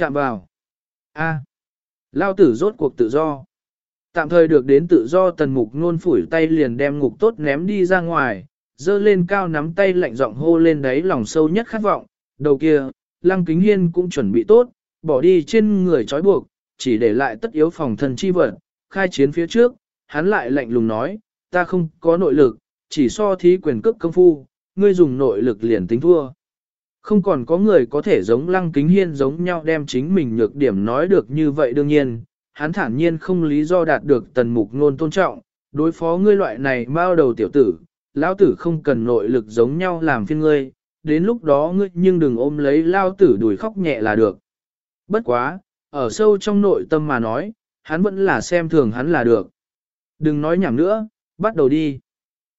Chạm vào. A. Lao tử rốt cuộc tự do. Tạm thời được đến tự do tần mục nôn phủi tay liền đem ngục tốt ném đi ra ngoài, dơ lên cao nắm tay lạnh giọng hô lên đáy lòng sâu nhất khát vọng. Đầu kia, lăng kính hiên cũng chuẩn bị tốt, bỏ đi trên người trói buộc, chỉ để lại tất yếu phòng thần chi vật, khai chiến phía trước, hắn lại lạnh lùng nói, ta không có nội lực, chỉ so thí quyền cước công phu, ngươi dùng nội lực liền tính thua. Không còn có người có thể giống lăng kính hiên giống nhau đem chính mình nhược điểm nói được như vậy đương nhiên, hắn thản nhiên không lý do đạt được tần mục nôn tôn trọng, đối phó ngươi loại này bao đầu tiểu tử, lão tử không cần nội lực giống nhau làm phiên ngươi, đến lúc đó ngươi nhưng đừng ôm lấy lao tử đuổi khóc nhẹ là được. Bất quá, ở sâu trong nội tâm mà nói, hắn vẫn là xem thường hắn là được. Đừng nói nhảm nữa, bắt đầu đi.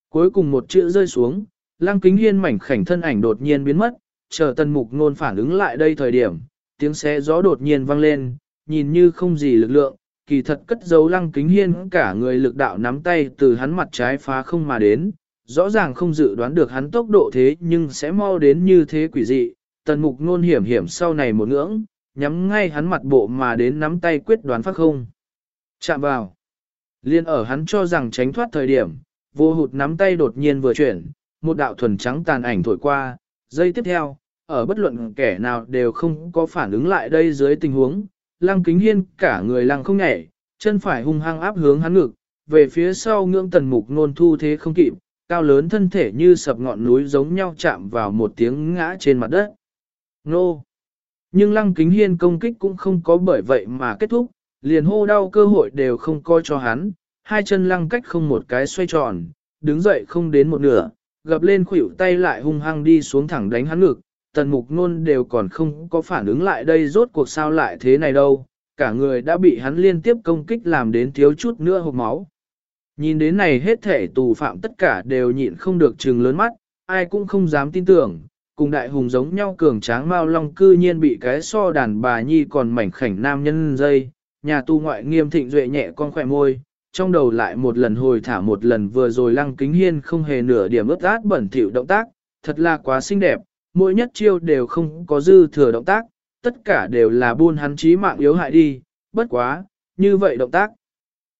Cuối cùng một chữ rơi xuống, lăng kính hiên mảnh khảnh thân ảnh đột nhiên biến mất, chờ tần mục nôn phản ứng lại đây thời điểm, tiếng xe gió đột nhiên vang lên, nhìn như không gì lực lượng, kỳ thật cất giấu lăng kính hiên cả người lực đạo nắm tay từ hắn mặt trái phá không mà đến, rõ ràng không dự đoán được hắn tốc độ thế nhưng sẽ mau đến như thế quỷ dị, tần mục nôn hiểm hiểm sau này một ngưỡng, nhắm ngay hắn mặt bộ mà đến nắm tay quyết đoán phát không. Chạm vào. Liên ở hắn cho rằng tránh thoát thời điểm, vô hụt nắm tay đột nhiên vừa chuyển, một đạo thuần trắng tàn ảnh thổi qua, giây tiếp theo, ở bất luận kẻ nào đều không có phản ứng lại đây dưới tình huống, lăng kính hiên cả người lăng không nhảy, chân phải hung hăng áp hướng hắn ngực, về phía sau ngưỡng tần mục nôn thu thế không kịp, cao lớn thân thể như sập ngọn núi giống nhau chạm vào một tiếng ngã trên mặt đất. Nô! Nhưng lăng kính hiên công kích cũng không có bởi vậy mà kết thúc, liền hô đau cơ hội đều không coi cho hắn, hai chân lăng cách không một cái xoay tròn, đứng dậy không đến một nửa, gập lên khuỷu tay lại hung hăng đi xuống thẳng đánh hắn ngực, tần mục nôn đều còn không có phản ứng lại đây rốt cuộc sao lại thế này đâu, cả người đã bị hắn liên tiếp công kích làm đến thiếu chút nữa hộp máu. Nhìn đến này hết thể tù phạm tất cả đều nhịn không được trừng lớn mắt, ai cũng không dám tin tưởng, cùng đại hùng giống nhau cường tráng mao long cư nhiên bị cái so đàn bà nhi còn mảnh khảnh nam nhân dây, nhà tu ngoại nghiêm thịnh duệ nhẹ con khỏe môi, trong đầu lại một lần hồi thả một lần vừa rồi lăng kính hiên không hề nửa điểm ướt át bẩn thỉu động tác, thật là quá xinh đẹp, mỗi nhất chiêu đều không có dư thừa động tác, tất cả đều là buôn hắn chí mạng yếu hại đi, bất quá, như vậy động tác.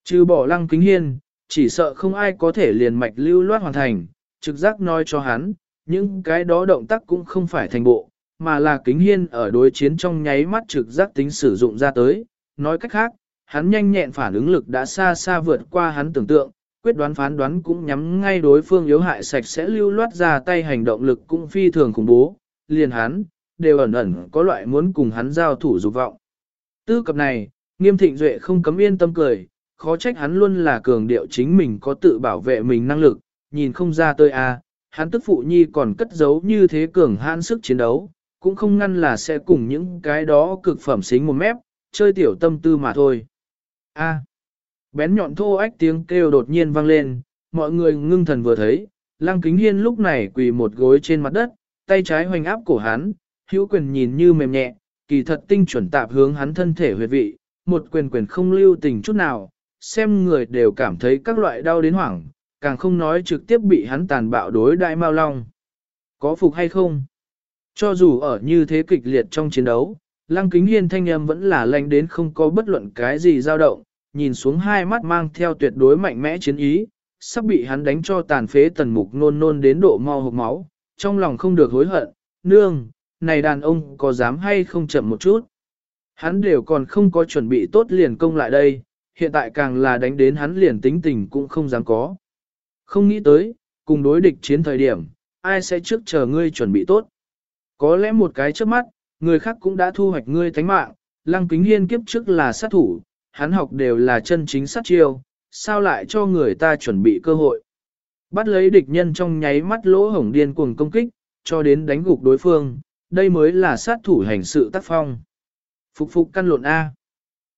Trừ bỏ lăng kính hiên, chỉ sợ không ai có thể liền mạch lưu loát hoàn thành, trực giác nói cho hắn, những cái đó động tác cũng không phải thành bộ, mà là kính hiên ở đối chiến trong nháy mắt trực giác tính sử dụng ra tới. Nói cách khác, hắn nhanh nhẹn phản ứng lực đã xa xa vượt qua hắn tưởng tượng, quyết đoán phán đoán cũng nhắm ngay đối phương yếu hại sạch sẽ lưu loát ra tay hành động lực cũng phi thường khủng bố, liền hắn, đều ẩn ẩn có loại muốn cùng hắn giao thủ dục vọng. Tư cập này, nghiêm thịnh duệ không cấm yên tâm cười, khó trách hắn luôn là cường điệu chính mình có tự bảo vệ mình năng lực, nhìn không ra tôi à, hắn tức phụ nhi còn cất giấu như thế cường hãn sức chiến đấu, cũng không ngăn là sẽ cùng những cái đó cực phẩm xính một mép, chơi tiểu tâm tư mà thôi. A bén nhọn thô ách tiếng kêu đột nhiên vang lên, mọi người ngưng thần vừa thấy, Lăng Kính Hiên lúc này quỳ một gối trên mặt đất, tay trái hoành áp cổ hắn, hữu quyền nhìn như mềm nhẹ, kỳ thật tinh chuẩn tạp hướng hắn thân thể huyệt vị, một quyền quyền không lưu tình chút nào, xem người đều cảm thấy các loại đau đến hoảng, càng không nói trực tiếp bị hắn tàn bạo đối đại mao long. Có phục hay không? Cho dù ở như thế kịch liệt trong chiến đấu, Lăng Kính Hiên thanh âm vẫn là lạnh đến không có bất luận cái gì dao động, nhìn xuống hai mắt mang theo tuyệt đối mạnh mẽ chiến ý, sắp bị hắn đánh cho tàn phế tần mục nôn nôn đến độ mau hộp máu, trong lòng không được hối hận, nương, này đàn ông có dám hay không chậm một chút. Hắn đều còn không có chuẩn bị tốt liền công lại đây, hiện tại càng là đánh đến hắn liền tính tình cũng không dám có. Không nghĩ tới, cùng đối địch chiến thời điểm, ai sẽ trước chờ ngươi chuẩn bị tốt. Có lẽ một cái trước mắt, người khác cũng đã thu hoạch ngươi thánh mạng, lăng kính hiên kiếp trước là sát thủ, hắn học đều là chân chính sát chiêu, sao lại cho người ta chuẩn bị cơ hội. Bắt lấy địch nhân trong nháy mắt lỗ hổng điên cuồng công kích, cho đến đánh gục đối phương, đây mới là sát thủ hành sự tác phong. Phục phục căn lộn A.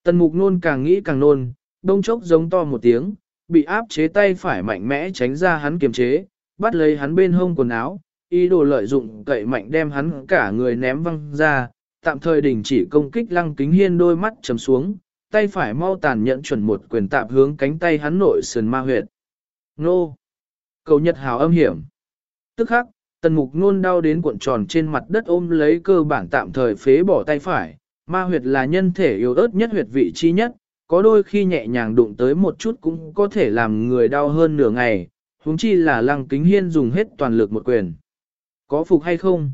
Tần mục nôn càng nghĩ càng nôn, đông chốc giống to một tiếng, bị áp chế tay phải mạnh mẽ tránh ra hắn kiềm chế, bắt lấy hắn bên hông quần áo, ý đồ lợi dụng cậy mạnh đem hắn cả người ném văng ra, tạm thời đình chỉ công kích lăng kính hiên đôi mắt chầm xuống, tay phải mau tàn nhận chuẩn một quyền tạp hướng cánh tay hắn nội sườn ma huyệt. Nô! Cầu nhật hào âm hiểm. Tức khắc, tần mục nôn đau đến cuộn tròn trên mặt đất ôm lấy cơ bản tạm thời phế bỏ tay phải, Ma huyệt là nhân thể yếu ớt nhất huyệt vị chi nhất, có đôi khi nhẹ nhàng đụng tới một chút cũng có thể làm người đau hơn nửa ngày, huống chi là lăng kính hiên dùng hết toàn lực một quyền. Có phục hay không?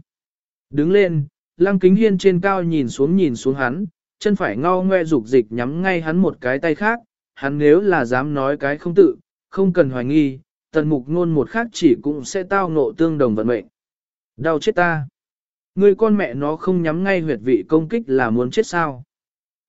Đứng lên, lăng kính hiên trên cao nhìn xuống nhìn xuống hắn, chân phải ngao ngoe dục dịch nhắm ngay hắn một cái tay khác, hắn nếu là dám nói cái không tự, không cần hoài nghi, tần mục ngôn một khác chỉ cũng sẽ tao ngộ tương đồng vận mệnh. Đau chết ta! Người con mẹ nó không nhắm ngay huyệt vị công kích là muốn chết sao?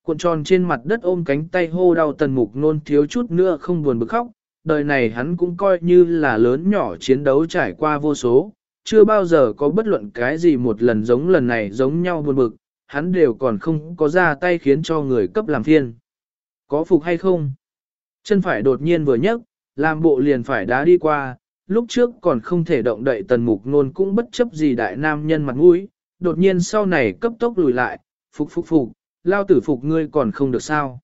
Cuộn tròn trên mặt đất ôm cánh tay hô đau tần mục nôn thiếu chút nữa không buồn bực khóc, đời này hắn cũng coi như là lớn nhỏ chiến đấu trải qua vô số, chưa bao giờ có bất luận cái gì một lần giống lần này giống nhau buồn bực, hắn đều còn không có ra tay khiến cho người cấp làm phiên. Có phục hay không? Chân phải đột nhiên vừa nhấc, làm bộ liền phải đá đi qua, lúc trước còn không thể động đậy tần mục nôn cũng bất chấp gì đại nam nhân mặt mũi, đột nhiên sau này cấp tốc lùi lại, phục phục phục, lao tử phục ngươi còn không được sao.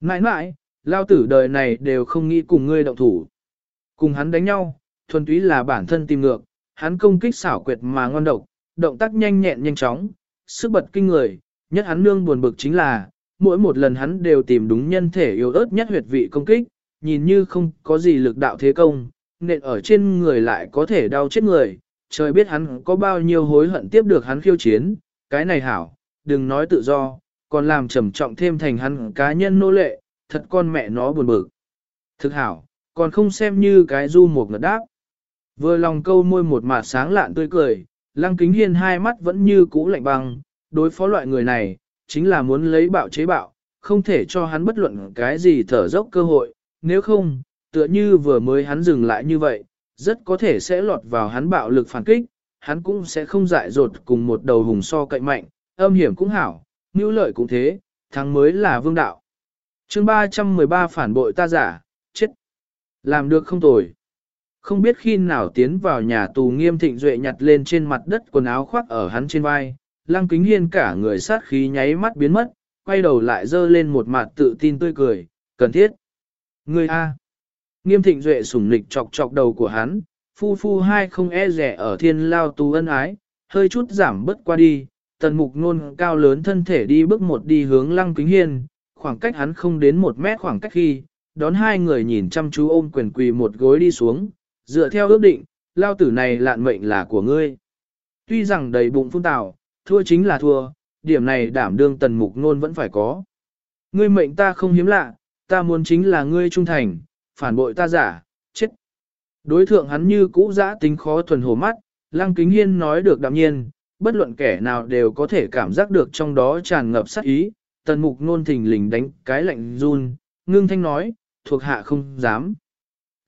Mãi mãi, lao tử đời này đều không nghĩ cùng ngươi động thủ. Cùng hắn đánh nhau, thuần túy là bản thân tìm ngược, hắn công kích xảo quyệt mà ngon độc, động tác nhanh nhẹn nhanh chóng, sức bật kinh người, nhất hắn nương buồn bực chính là, mỗi một lần hắn đều tìm đúng nhân thể yếu ớt nhất huyệt vị công kích, nhìn như không có gì lực đạo thế công, nện ở trên người lại có thể đau chết người, trời biết hắn có bao nhiêu hối hận tiếp được hắn khiêu chiến, cái này hảo, đừng nói tự do, còn làm trầm trọng thêm thành hắn cá nhân nô lệ, thật con mẹ nó buồn bực. Thực hảo, còn không xem như cái du một ngật đáp. Vừa lòng câu môi một mặt sáng lạn tươi cười, lăng kính hiên hai mắt vẫn như cũ lạnh băng, đối phó loại người này, chính là muốn lấy bạo chế bạo, không thể cho hắn bất luận cái gì thở dốc cơ hội, nếu không, tựa như vừa mới hắn dừng lại như vậy, rất có thể sẽ lọt vào hắn bạo lực phản kích, hắn cũng sẽ không dại dột cùng một đầu hùng so cạnh mạnh, âm hiểm cũng hảo, mưu lợi cũng thế, thắng mới là vương đạo. chương 313 phản bội ta giả, chết. Làm được không tồi. Không biết khi nào tiến vào nhà tù nghiêm thịnh duệ nhặt lên trên mặt đất quần áo khoác ở hắn trên vai, lăng kính hiên cả người sát khí nháy mắt biến mất, quay đầu lại dơ lên một mặt tự tin tươi cười, cần thiết. Người A. Nghiêm thịnh duệ sủng nịch chọc chọc đầu của hắn, phu phu hai không e rẻ ở thiên lao tù ân ái, hơi chút giảm bớt qua đi, tần mục nôn cao lớn thân thể đi bước một đi hướng lăng kính hiên, khoảng cách hắn không đến một mét khoảng cách khi, đón hai người nhìn chăm chú ôm quyền quỳ một gối đi xuống, dựa theo ước định, lao tử này lạn mệnh là của ngươi. Tuy rằng đầy bụng phun tào, thua chính là thua, điểm này đảm đương tần mục nôn vẫn phải có. Ngươi mệnh ta không hiếm lạ, ta muốn chính là ngươi trung thành, phản bội ta giả, chết. Đối thượng hắn như cũ giã tính khó thuần hồ mắt, lăng kính hiên nói được đạm nhiên, bất luận kẻ nào đều có thể cảm giác được trong đó tràn ngập sát ý, tần mục nôn thình lình đánh cái lạnh run, ngưng thanh nói, thuộc hạ không dám.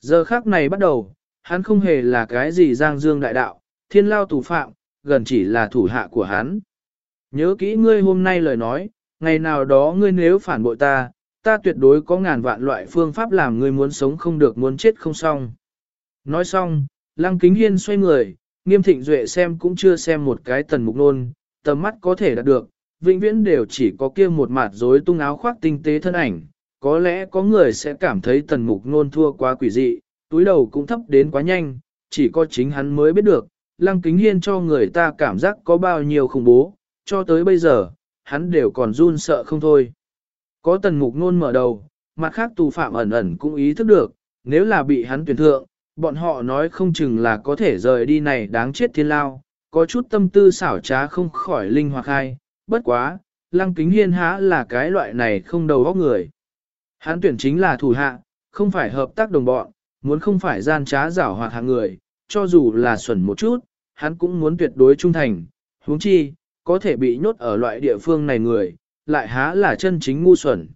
Giờ khác này bắt đầu, hắn không hề là cái gì giang dương đại đạo, thiên lao tù phạm, gần chỉ là thủ hạ của hắn. Nhớ kỹ ngươi hôm nay lời nói, ngày nào đó ngươi nếu phản bội ta, ta tuyệt đối có ngàn vạn loại phương pháp làm ngươi muốn sống không được muốn chết không xong. Nói xong, lăng kính hiên xoay người, nghiêm thịnh duệ xem cũng chưa xem một cái tần mục nôn, tầm mắt có thể đạt được, vĩnh viễn đều chỉ có kia một mặt rối tung áo khoác tinh tế thân ảnh, có lẽ có người sẽ cảm thấy tần mục nôn thua quá quỷ dị, túi đầu cũng thấp đến quá nhanh, chỉ có chính hắn mới biết được, lăng kính hiên cho người ta cảm giác có bao nhiêu khủng bố, cho tới bây giờ, hắn đều còn run sợ không thôi. Có tần mục nôn mở đầu, mặt khác tù phạm ẩn ẩn cũng ý thức được, nếu là bị hắn tuyển thượng, bọn họ nói không chừng là có thể rời đi này đáng chết thiên lao, có chút tâm tư xảo trá không khỏi linh hoạt hay, bất quá, lăng kính hiên há là cái loại này không đầu óc người. Hắn tuyển chính là thủ hạ, không phải hợp tác đồng bọn, muốn không phải gian trá giảo hoạt hạng người, cho dù là xuẩn một chút, hắn cũng muốn tuyệt đối trung thành, huống chi, có thể bị nhốt ở loại địa phương này người, lại há là chân chính ngu xuẩn.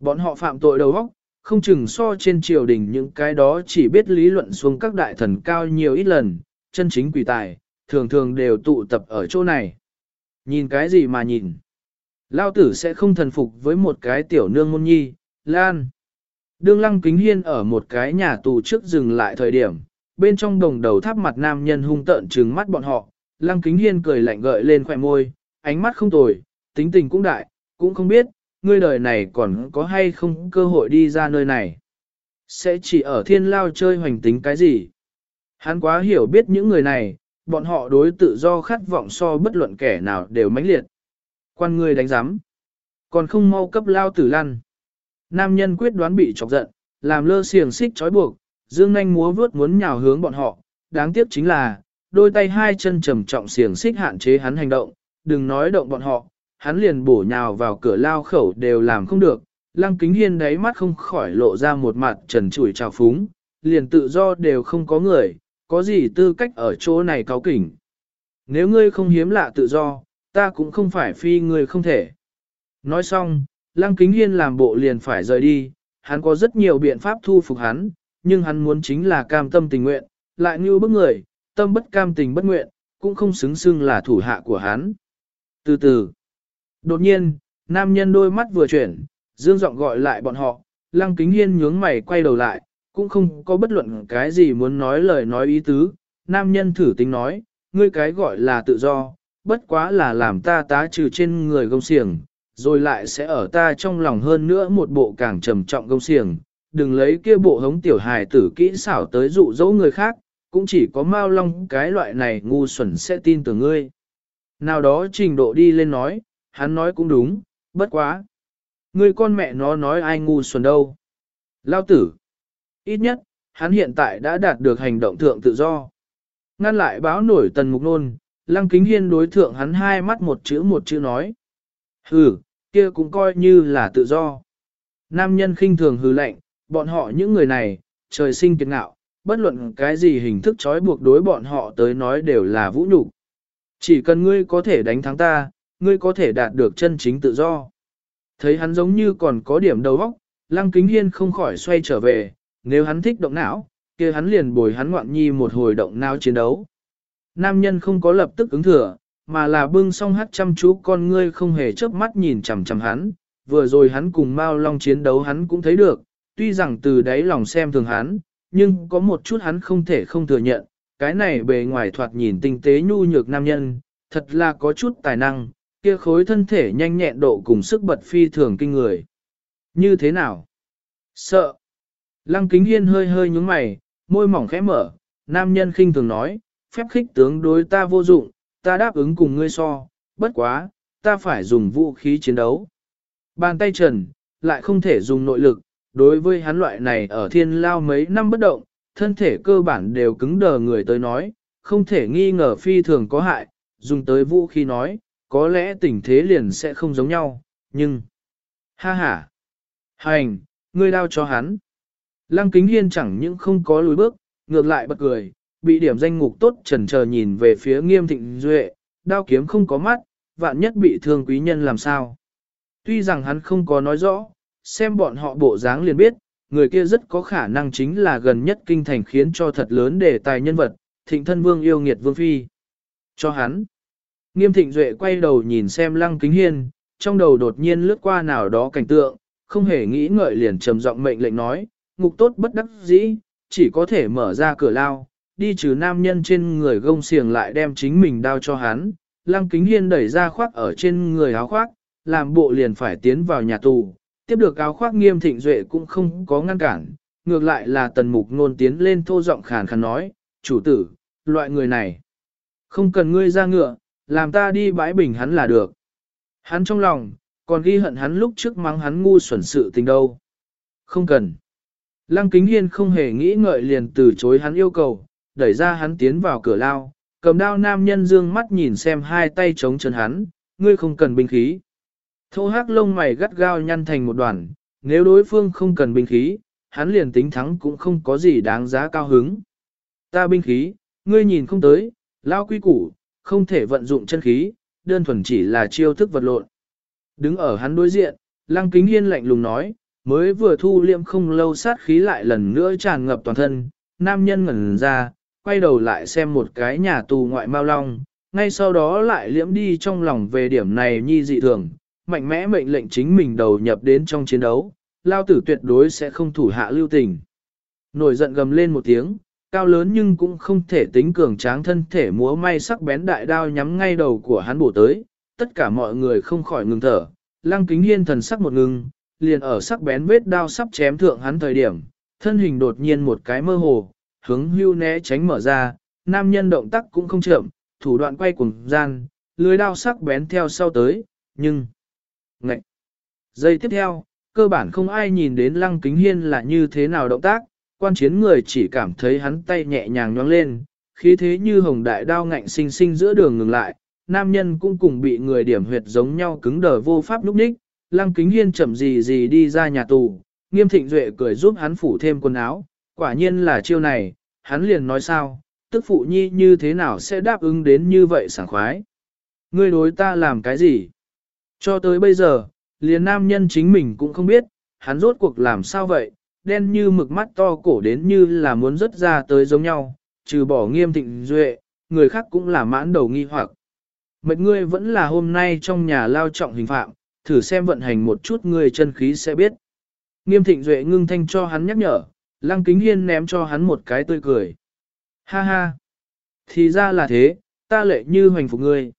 Bọn họ phạm tội đầu óc, không chừng so trên triều đình những cái đó chỉ biết lý luận xuống các đại thần cao nhiều ít lần, chân chính quỷ tài, thường thường đều tụ tập ở chỗ này. Nhìn cái gì mà nhìn? Lao tử sẽ không thần phục với một cái tiểu nương môn nhi, Lan. Đương lăng kính hiên ở một cái nhà tù trước dừng lại thời điểm, bên trong đồng đầu tháp mặt nam nhân hung tợn trừng mắt bọn họ, lăng kính hiên cười lạnh gợi lên khỏe môi, ánh mắt không tồi, tính tình cũng đại, cũng không biết, ngươi đời này còn có hay không cơ hội đi ra nơi này. Sẽ chỉ ở thiên lao chơi hoành tính cái gì. Hắn quá hiểu biết những người này, bọn họ đối tự do khát vọng so bất luận kẻ nào đều mãnh liệt. Quan người đánh giám. Còn không mau cấp lao tử lăn. Nam nhân quyết đoán bị chọc giận, làm lơ xiềng xích trói buộc, dương nhanh múa vướt muốn nhào hướng bọn họ. Đáng tiếc chính là, đôi tay hai chân trầm trọng xiềng xích hạn chế hắn hành động, đừng nói động bọn họ, hắn liền bổ nhào vào cửa lao khẩu đều làm không được. Lăng kính hiên đáy mắt không khỏi lộ ra một mặt trần trụi trào phúng, liền tự do đều không có người, có gì tư cách ở chỗ này cáo kỉnh. Nếu ngươi không hiếm lạ tự do, ta cũng không phải phi ngươi không thể. Nói xong, Lăng Kính Hiên làm bộ liền phải rời đi, hắn có rất nhiều biện pháp thu phục hắn, nhưng hắn muốn chính là cam tâm tình nguyện, lại như bức người, tâm bất cam tình bất nguyện, cũng không xứng xưng là thủ hạ của hắn. Từ từ, đột nhiên, nam nhân đôi mắt vừa chuyển, dương giọng gọi lại bọn họ, Lăng Kính Hiên nhướng mày quay đầu lại, cũng không có bất luận cái gì muốn nói lời nói ý tứ, nam nhân thử tính nói, ngươi cái gọi là tự do, bất quá là làm ta tá trừ trên người gông xiềng, rồi lại sẽ ở ta trong lòng hơn nữa một bộ càng trầm trọng công xiềng, đừng lấy kia bộ hống tiểu hài tử kỹ xảo tới dụ dỗ người khác, cũng chỉ có Mao Long cái loại này ngu xuẩn sẽ tin tưởng ngươi. Nào đó trình độ đi lên nói, hắn nói cũng đúng, bất quá. Ngươi con mẹ nó nói ai ngu xuẩn đâu. Lao tử. Ít nhất, hắn hiện tại đã đạt được hành động thượng tự do. Ngăn lại báo nổi tần mục nôn, lăng kính hiên đối thượng hắn hai mắt một chữ một chữ nói. Hừ, kia cũng coi như là tự do. Nam nhân khinh thường hư lạnh, bọn họ những người này, trời sinh kiệt ngạo, bất luận cái gì hình thức trói buộc đối bọn họ tới nói đều là vũ nhục. Chỉ cần ngươi có thể đánh thắng ta, ngươi có thể đạt được chân chính tự do. Thấy hắn giống như còn có điểm đầu óc, Lăng Kính Hiên không khỏi xoay trở về, nếu hắn thích động não, kia hắn liền bồi hắn ngoạn nhi một hồi động não chiến đấu. Nam nhân không có lập tức ứng thừa, mà là bưng song hát chăm chú con ngươi không hề chớp mắt nhìn chằm chằm hắn, vừa rồi hắn cùng Mao Long chiến đấu hắn cũng thấy được, tuy rằng từ đáy lòng xem thường hắn, nhưng có một chút hắn không thể không thừa nhận, cái này bề ngoài thoạt nhìn tinh tế nhu nhược nam nhân, thật là có chút tài năng, kia khối thân thể nhanh nhẹn độ cùng sức bật phi thường kinh người. Như thế nào? Sợ. Lăng kính hiên hơi hơi nhúng mày, môi mỏng khẽ mở, nam nhân khinh thường nói, phép khích tướng đối ta vô dụng, ta đáp ứng cùng ngươi so, bất quá, ta phải dùng vũ khí chiến đấu. Bàn tay trần, lại không thể dùng nội lực, đối với hắn loại này ở thiên lao mấy năm bất động, thân thể cơ bản đều cứng đờ người tới nói, không thể nghi ngờ phi thường có hại, dùng tới vũ khí nói, có lẽ tình thế liền sẽ không giống nhau, nhưng... Ha ha! Hành, ngươi đao cho hắn. Lăng kính hiên chẳng những không có lùi bước, ngược lại bật cười, bị điểm danh ngục tốt trần chờ nhìn về phía nghiêm thịnh duệ, đao kiếm không có mắt, vạn nhất bị thương quý nhân làm sao. Tuy rằng hắn không có nói rõ, xem bọn họ bộ dáng liền biết, người kia rất có khả năng chính là gần nhất kinh thành khiến cho thật lớn đề tài nhân vật, thịnh thân vương yêu nghiệt vương phi. Cho hắn. Nghiêm thịnh duệ quay đầu nhìn xem lăng kính hiên, trong đầu đột nhiên lướt qua nào đó cảnh tượng, không hề nghĩ ngợi liền trầm giọng mệnh lệnh nói, ngục tốt bất đắc dĩ, chỉ có thể mở ra cửa lao, đi trừ nam nhân trên người gông xiềng lại đem chính mình đao cho hắn. Lăng kính hiên đẩy ra khoác ở trên người áo khoác, làm bộ liền phải tiến vào nhà tù. Tiếp được áo khoác nghiêm thịnh duệ cũng không có ngăn cản, ngược lại là tần mục nôn tiến lên thô giọng khàn khàn nói, chủ tử, loại người này. Không cần ngươi ra ngựa, làm ta đi bãi bình hắn là được. Hắn trong lòng, còn ghi hận hắn lúc trước mắng hắn ngu xuẩn sự tình đâu. Không cần. Lăng kính hiên không hề nghĩ ngợi liền từ chối hắn yêu cầu, đẩy ra hắn tiến vào cửa lao, cầm đao nam nhân dương mắt nhìn xem hai tay chống chân hắn, ngươi không cần binh khí. Thô hắc lông mày gắt gao nhăn thành một đoàn, nếu đối phương không cần binh khí, hắn liền tính thắng cũng không có gì đáng giá cao hứng. Ta binh khí, ngươi nhìn không tới, lao quy củ, không thể vận dụng chân khí, đơn thuần chỉ là chiêu thức vật lộn. Đứng ở hắn đối diện, lăng kính hiên lạnh lùng nói, mới vừa thu liệm không lâu sát khí lại lần nữa tràn ngập toàn thân, nam nhân ngẩn ra, quay đầu lại xem một cái nhà tù ngoại mao long, ngay sau đó lại liễm đi trong lòng về điểm này nhi dị thường, mạnh mẽ mệnh lệnh chính mình đầu nhập đến trong chiến đấu, lao tử tuyệt đối sẽ không thủ hạ lưu tình. Nổi giận gầm lên một tiếng, cao lớn nhưng cũng không thể tính cường tráng thân thể múa may sắc bén đại đao nhắm ngay đầu của hắn bổ tới, tất cả mọi người không khỏi ngừng thở, lăng kính hiên thần sắc một ngừng, liền ở sắc bén vết đao sắp chém thượng hắn thời điểm, thân hình đột nhiên một cái mơ hồ, hướng hưu né tránh mở ra, nam nhân động tác cũng không chậm, thủ đoạn quay cùng gian, lưới đao sắc bén theo sau tới, nhưng... Ngậy! Giây tiếp theo, cơ bản không ai nhìn đến lăng kính hiên là như thế nào động tác, quan chiến người chỉ cảm thấy hắn tay nhẹ nhàng nhoáng lên, khí thế như hồng đại đao ngạnh sinh sinh giữa đường ngừng lại, nam nhân cũng cùng bị người điểm huyệt giống nhau cứng đờ vô pháp lúc ních, lăng kính hiên chậm gì gì đi ra nhà tù, nghiêm thịnh duệ cười giúp hắn phủ thêm quần áo, quả nhiên là chiêu này, hắn liền nói sao, tức phụ nhi như thế nào sẽ đáp ứng đến như vậy sảng khoái. Ngươi đối ta làm cái gì? Cho tới bây giờ, liền nam nhân chính mình cũng không biết, hắn rốt cuộc làm sao vậy, đen như mực mắt to cổ đến như là muốn rớt ra tới giống nhau, trừ bỏ nghiêm thịnh duệ, người khác cũng là mãn đầu nghi hoặc. Mệt ngươi vẫn là hôm nay trong nhà lao trọng hình phạm, thử xem vận hành một chút ngươi chân khí sẽ biết. Nghiêm thịnh duệ ngưng thanh cho hắn nhắc nhở, lăng kính hiên ném cho hắn một cái tươi cười. Ha ha! Thì ra là thế, ta lệ như hoành phục ngươi.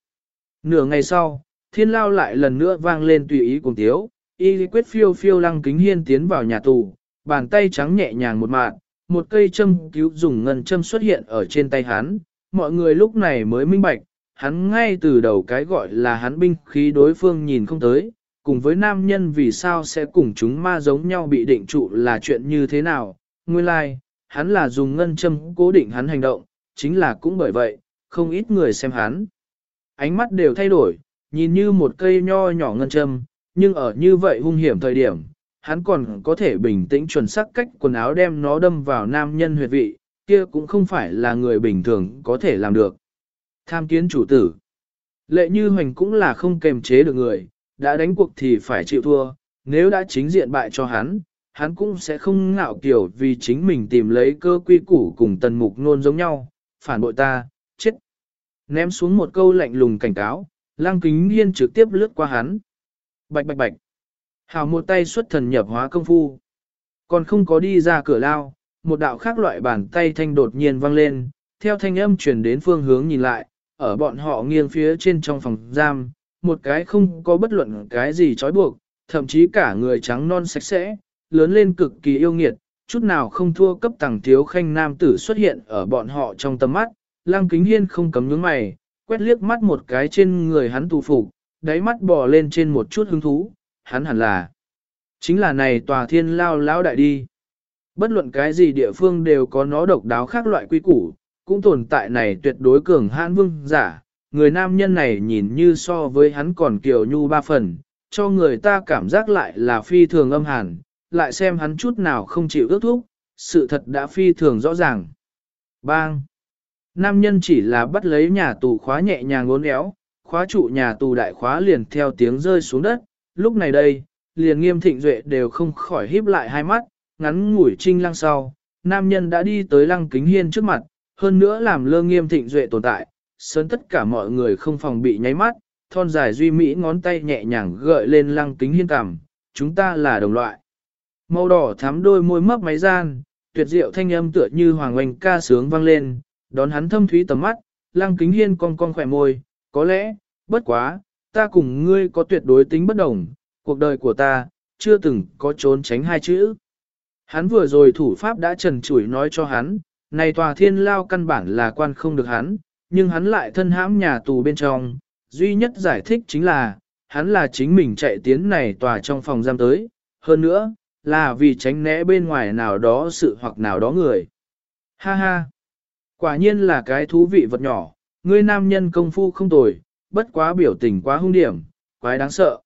Nửa ngày sau, thiên lao lại lần nữa vang lên tùy ý cùng tiếu, y quyết phiêu phiêu lăng kính hiên tiến vào nhà tù, bàn tay trắng nhẹ nhàng một mạng, một cây châm cứu dùng ngân châm xuất hiện ở trên tay hắn, mọi người lúc này mới minh bạch, hắn ngay từ đầu cái gọi là hắn binh khí đối phương nhìn không tới, cùng với nam nhân vì sao sẽ cùng chúng ma giống nhau bị định trụ là chuyện như thế nào, nguyên lai, like, hắn là dùng ngân châm cố định hắn hành động, chính là cũng bởi vậy, không ít người xem hắn. Ánh mắt đều thay đổi, nhìn như một cây nho nhỏ ngân châm, nhưng ở như vậy hung hiểm thời điểm, hắn còn có thể bình tĩnh chuẩn xác cách quần áo đem nó đâm vào nam nhân huyệt vị, kia cũng không phải là người bình thường có thể làm được. Tham kiến chủ tử. Lệ như hoành cũng là không kềm chế được người, đã đánh cuộc thì phải chịu thua, nếu đã chính diện bại cho hắn, hắn cũng sẽ không ngạo kiểu vì chính mình tìm lấy cơ quy củ cùng tần mục nôn giống nhau, phản bội ta, chết. Ném xuống một câu lạnh lùng cảnh cáo, lang kính hiên trực tiếp lướt qua hắn. Bạch bạch bạch. Hào một tay xuất thần nhập hóa công phu. Còn không có đi ra cửa lao, một đạo khác loại bàn tay thanh đột nhiên vang lên, theo thanh âm chuyển đến phương hướng nhìn lại, ở bọn họ nghiêng phía trên trong phòng giam, một cái không có bất luận cái gì trói buộc, thậm chí cả người trắng non sạch sẽ, lớn lên cực kỳ yêu nghiệt, chút nào không thua cấp tàng thiếu khanh nam tử xuất hiện ở bọn họ trong tầm mắt, lang kính hiên không cấm nhướng mày, quét liếc mắt một cái trên người hắn tù phục, đáy mắt bò lên trên một chút hứng thú, hắn hẳn là, chính là này tòa thiên lao lão đại đi. Bất luận cái gì địa phương đều có nó độc đáo khác loại quy củ, cũng tồn tại này tuyệt đối cường hãn vương giả, người nam nhân này nhìn như so với hắn còn kiều nhu ba phần, cho người ta cảm giác lại là phi thường âm hàn, lại xem hắn chút nào không chịu ước thúc, sự thật đã phi thường rõ ràng. Bang! Nam nhân chỉ là bắt lấy nhà tù khóa nhẹ nhàng ngốn éo, khóa trụ nhà tù đại khóa liền theo tiếng rơi xuống đất, lúc này đây, liền nghiêm thịnh duệ đều không khỏi híp lại hai mắt, ngắn ngủi trinh lăng sau, nam nhân đã đi tới lăng kính hiên trước mặt, hơn nữa làm lơ nghiêm thịnh duệ tồn tại, sớn tất cả mọi người không phòng bị nháy mắt, thon dài duy mỹ ngón tay nhẹ nhàng gợi lên lăng kính hiên cằm, chúng ta là đồng loại. Màu đỏ thắm đôi môi mấp máy gian, tuyệt diệu thanh âm tựa như hoàng oanh ca sướng vang lên, đón hắn thâm thúy tầm mắt, lăng kính hiên con con khỏe môi, có lẽ, bất quá, ta cùng ngươi có tuyệt đối tính bất đồng, cuộc đời của ta, chưa từng có trốn tránh hai chữ. Hắn vừa rồi thủ pháp đã trần chủi nói cho hắn, này tòa thiên lao căn bản là quan không được hắn, nhưng hắn lại thân hãm nhà tù bên trong, duy nhất giải thích chính là, hắn là chính mình chạy tiến này tòa trong phòng giam tới, hơn nữa, là vì tránh né bên ngoài nào đó sự hoặc nào đó người. Ha ha! Quả nhiên là cái thú vị vật nhỏ, ngươi nam nhân công phu không tồi, bất quá biểu tình quá hung điểm, quái đáng sợ.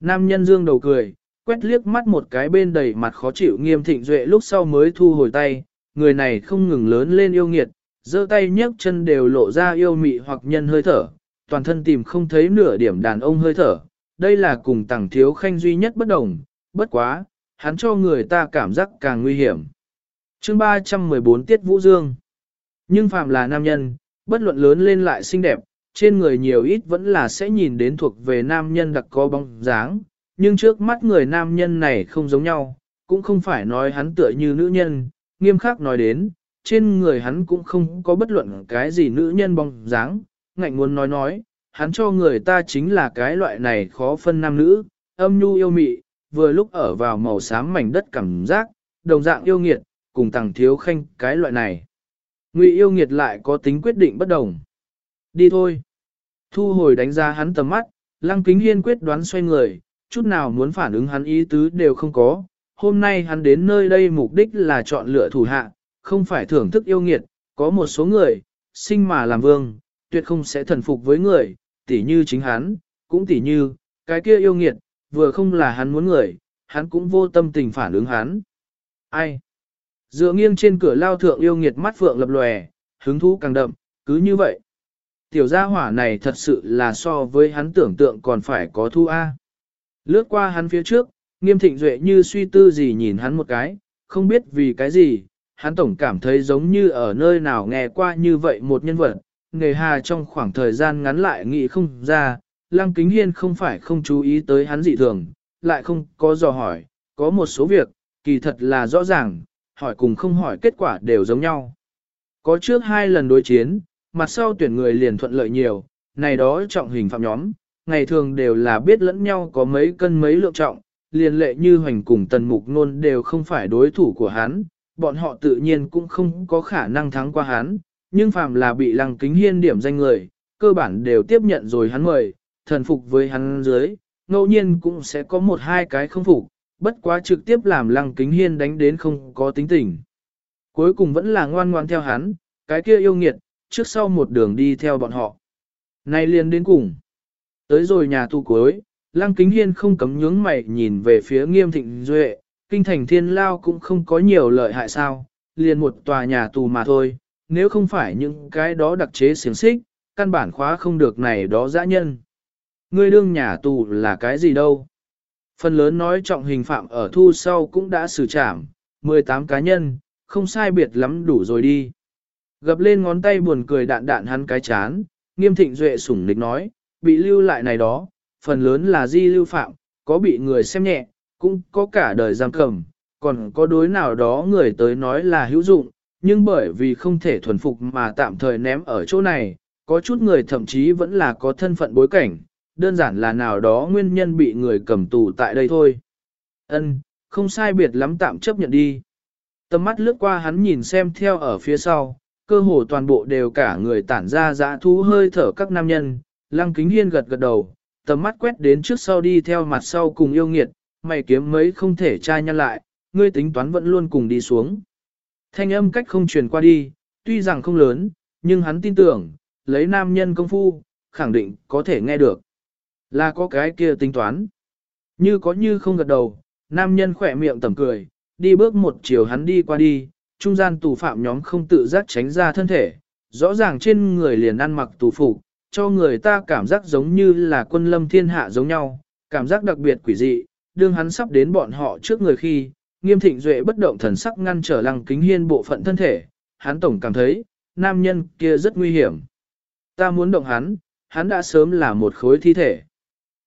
Nam nhân dương đầu cười, quét liếc mắt một cái bên đầy mặt khó chịu nghiêm thịnh duệ lúc sau mới thu hồi tay, người này không ngừng lớn lên yêu nghiệt, giơ tay nhấc chân đều lộ ra yêu mị hoặc nhân hơi thở, toàn thân tìm không thấy nửa điểm đàn ông hơi thở, đây là cùng tàng thiếu khanh duy nhất bất đồng, bất quá, hắn cho người ta cảm giác càng nguy hiểm. chương 314 Tiết Vũ Dương Nhưng phạm là nam nhân, bất luận lớn lên lại xinh đẹp, trên người nhiều ít vẫn là sẽ nhìn đến thuộc về nam nhân đặc có bóng dáng, nhưng trước mắt người nam nhân này không giống nhau, cũng không phải nói hắn tựa như nữ nhân, nghiêm khắc nói đến, trên người hắn cũng không có bất luận cái gì nữ nhân bóng dáng, ngạnh muốn nói nói, hắn cho người ta chính là cái loại này khó phân nam nữ, âm nhu yêu mị, vừa lúc ở vào màu xám mảnh đất cảm giác, đồng dạng yêu nghiệt, cùng tàng thiếu khanh cái loại này. Ngụy yêu nghiệt lại có tính quyết định bất đồng. Đi thôi. Thu hồi đánh giá hắn tầm mắt, Lăng Kính Hiên quyết đoán xoay người, chút nào muốn phản ứng hắn ý tứ đều không có. Hôm nay hắn đến nơi đây mục đích là chọn lựa thủ hạ, không phải thưởng thức yêu nghiệt, có một số người, sinh mà làm vương, tuyệt không sẽ thần phục với người, tỉ như chính hắn, cũng tỉ như, cái kia yêu nghiệt, vừa không là hắn muốn người, hắn cũng vô tâm tình phản ứng hắn. Ai? Dựa nghiêng trên cửa lao thượng yêu nghiệt mắt phượng lập lòe, hứng thú càng đậm, cứ như vậy. Tiểu gia hỏa này thật sự là so với hắn tưởng tượng còn phải có thu A. Lướt qua hắn phía trước, nghiêm thịnh duệ như suy tư gì nhìn hắn một cái, không biết vì cái gì, hắn tổng cảm thấy giống như ở nơi nào nghe qua như vậy một nhân vật, nghề hà trong khoảng thời gian ngắn lại nghĩ không ra, lăng kính hiên không phải không chú ý tới hắn dị thường, lại không có dò hỏi, có một số việc, kỳ thật là rõ ràng, hỏi cùng không hỏi kết quả đều giống nhau. Có trước hai lần đối chiến, mặt sau tuyển người liền thuận lợi nhiều, này đó trọng hình phạm nhóm, ngày thường đều là biết lẫn nhau có mấy cân mấy lượng trọng, liền lệ như hoành cùng tần mục nôn đều không phải đối thủ của hắn, bọn họ tự nhiên cũng không có khả năng thắng qua hắn, nhưng phàm là bị lăng kính hiên điểm danh người, cơ bản đều tiếp nhận rồi hắn mời, thần phục với hắn dưới, ngẫu nhiên cũng sẽ có một hai cái không phục, bất quá trực tiếp làm lăng kính hiên đánh đến không có tính tình. Cuối cùng vẫn là ngoan ngoan theo hắn, cái kia yêu nghiệt, trước sau một đường đi theo bọn họ. Nay liền đến cùng. Tới rồi nhà tu cuối, lăng kính hiên không cấm nhướng mày nhìn về phía nghiêm thịnh duệ, kinh thành thiên lao cũng không có nhiều lợi hại sao, liền một tòa nhà tù mà thôi, nếu không phải những cái đó đặc chế xiềng xích, căn bản khóa không được này đó dã nhân. Ngươi đương nhà tù là cái gì đâu? Phần lớn nói trọng hình phạm ở thu sau cũng đã xử trảm, 18 cá nhân, không sai biệt lắm đủ rồi đi. Gập lên ngón tay buồn cười đạn đạn hắn cái chán, nghiêm thịnh duệ sủng nịch nói, bị lưu lại này đó, phần lớn là di lưu phạm, có bị người xem nhẹ, cũng có cả đời giam cầm, còn có đối nào đó người tới nói là hữu dụng, nhưng bởi vì không thể thuần phục mà tạm thời ném ở chỗ này, có chút người thậm chí vẫn là có thân phận bối cảnh, đơn giản là nào đó nguyên nhân bị người cầm tù tại đây thôi. Ân, không sai biệt lắm tạm chấp nhận đi. Tầm mắt lướt qua hắn nhìn xem theo ở phía sau, cơ hồ toàn bộ đều cả người tản ra dã thú hơi thở các nam nhân, lăng kính hiên gật gật đầu, tầm mắt quét đến trước sau đi theo mặt sau cùng yêu nghiệt, mày kiếm mấy không thể trai nhăn lại, ngươi tính toán vẫn luôn cùng đi xuống. Thanh âm cách không truyền qua đi, tuy rằng không lớn, nhưng hắn tin tưởng, lấy nam nhân công phu, khẳng định có thể nghe được. Là có cái kia tính toán. Như có như không gật đầu, nam nhân khỏe miệng tẩm cười, đi bước một chiều hắn đi qua đi, trung gian tù phạm nhóm không tự giác tránh ra thân thể, rõ ràng trên người liền ăn mặc tù phục, cho người ta cảm giác giống như là quân lâm thiên hạ giống nhau, cảm giác đặc biệt quỷ dị, đương hắn sắp đến bọn họ trước người khi, nghiêm thịnh duệ bất động thần sắc ngăn trở lăng kính hiên bộ phận thân thể, hắn tổng cảm thấy, nam nhân kia rất nguy hiểm. Ta muốn động hắn, hắn đã sớm là một khối thi thể.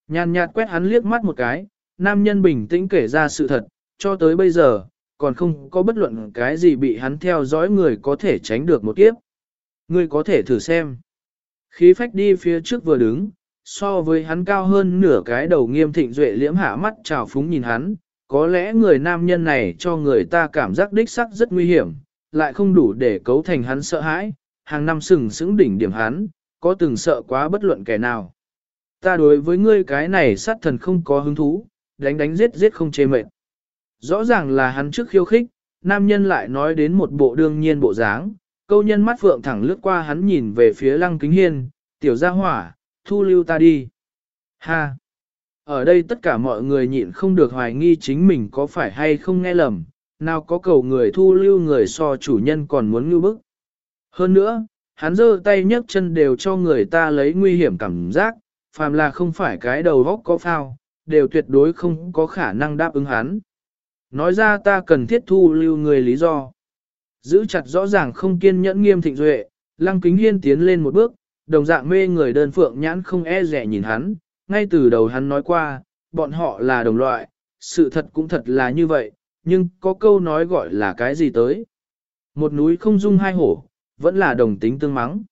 Nhàn nhạt quét hắn liếc mắt một cái, nam nhân bình tĩnh kể ra sự thật, cho tới bây giờ, còn không có bất luận cái gì bị hắn theo dõi người có thể tránh được một kiếp. Ngươi có thể thử xem. Khí phách đi phía trước vừa đứng, so với hắn cao hơn nửa cái đầu nghiêm thịnh duệ liễm hạ mắt trào phúng nhìn hắn, có lẽ người nam nhân này cho người ta cảm giác đích sắc rất nguy hiểm, lại không đủ để cấu thành hắn sợ hãi, hàng năm sừng sững đỉnh điểm hắn, có từng sợ quá bất luận kẻ nào. Ta đối với ngươi cái này sát thần không có hứng thú, đánh đánh giết giết không chê mệt. Rõ ràng là hắn trước khiêu khích, nam nhân lại nói đến một bộ đương nhiên bộ dáng, câu nhân mắt phượng thẳng lướt qua hắn nhìn về phía lăng kính hiên, tiểu gia hỏa, thu lưu ta đi. Ha! Ở đây tất cả mọi người nhịn không được hoài nghi chính mình có phải hay không nghe lầm, nào có cầu người thu lưu người so chủ nhân còn muốn ngưu bức. Hơn nữa, hắn giơ tay nhấc chân đều cho người ta lấy nguy hiểm cảm giác, phàm là không phải cái đầu góc có phao, đều tuyệt đối không có khả năng đáp ứng hắn. Nói ra ta cần thiết thu lưu người lý do. Giữ chặt rõ ràng không kiên nhẫn nghiêm thịnh duệ, lăng kính hiên tiến lên một bước, đồng dạng mê người đơn phượng nhãn không e rẻ nhìn hắn, ngay từ đầu hắn nói qua, bọn họ là đồng loại, sự thật cũng thật là như vậy, nhưng có câu nói gọi là cái gì tới. Một núi không dung hai hổ, vẫn là đồng tính tương mắng.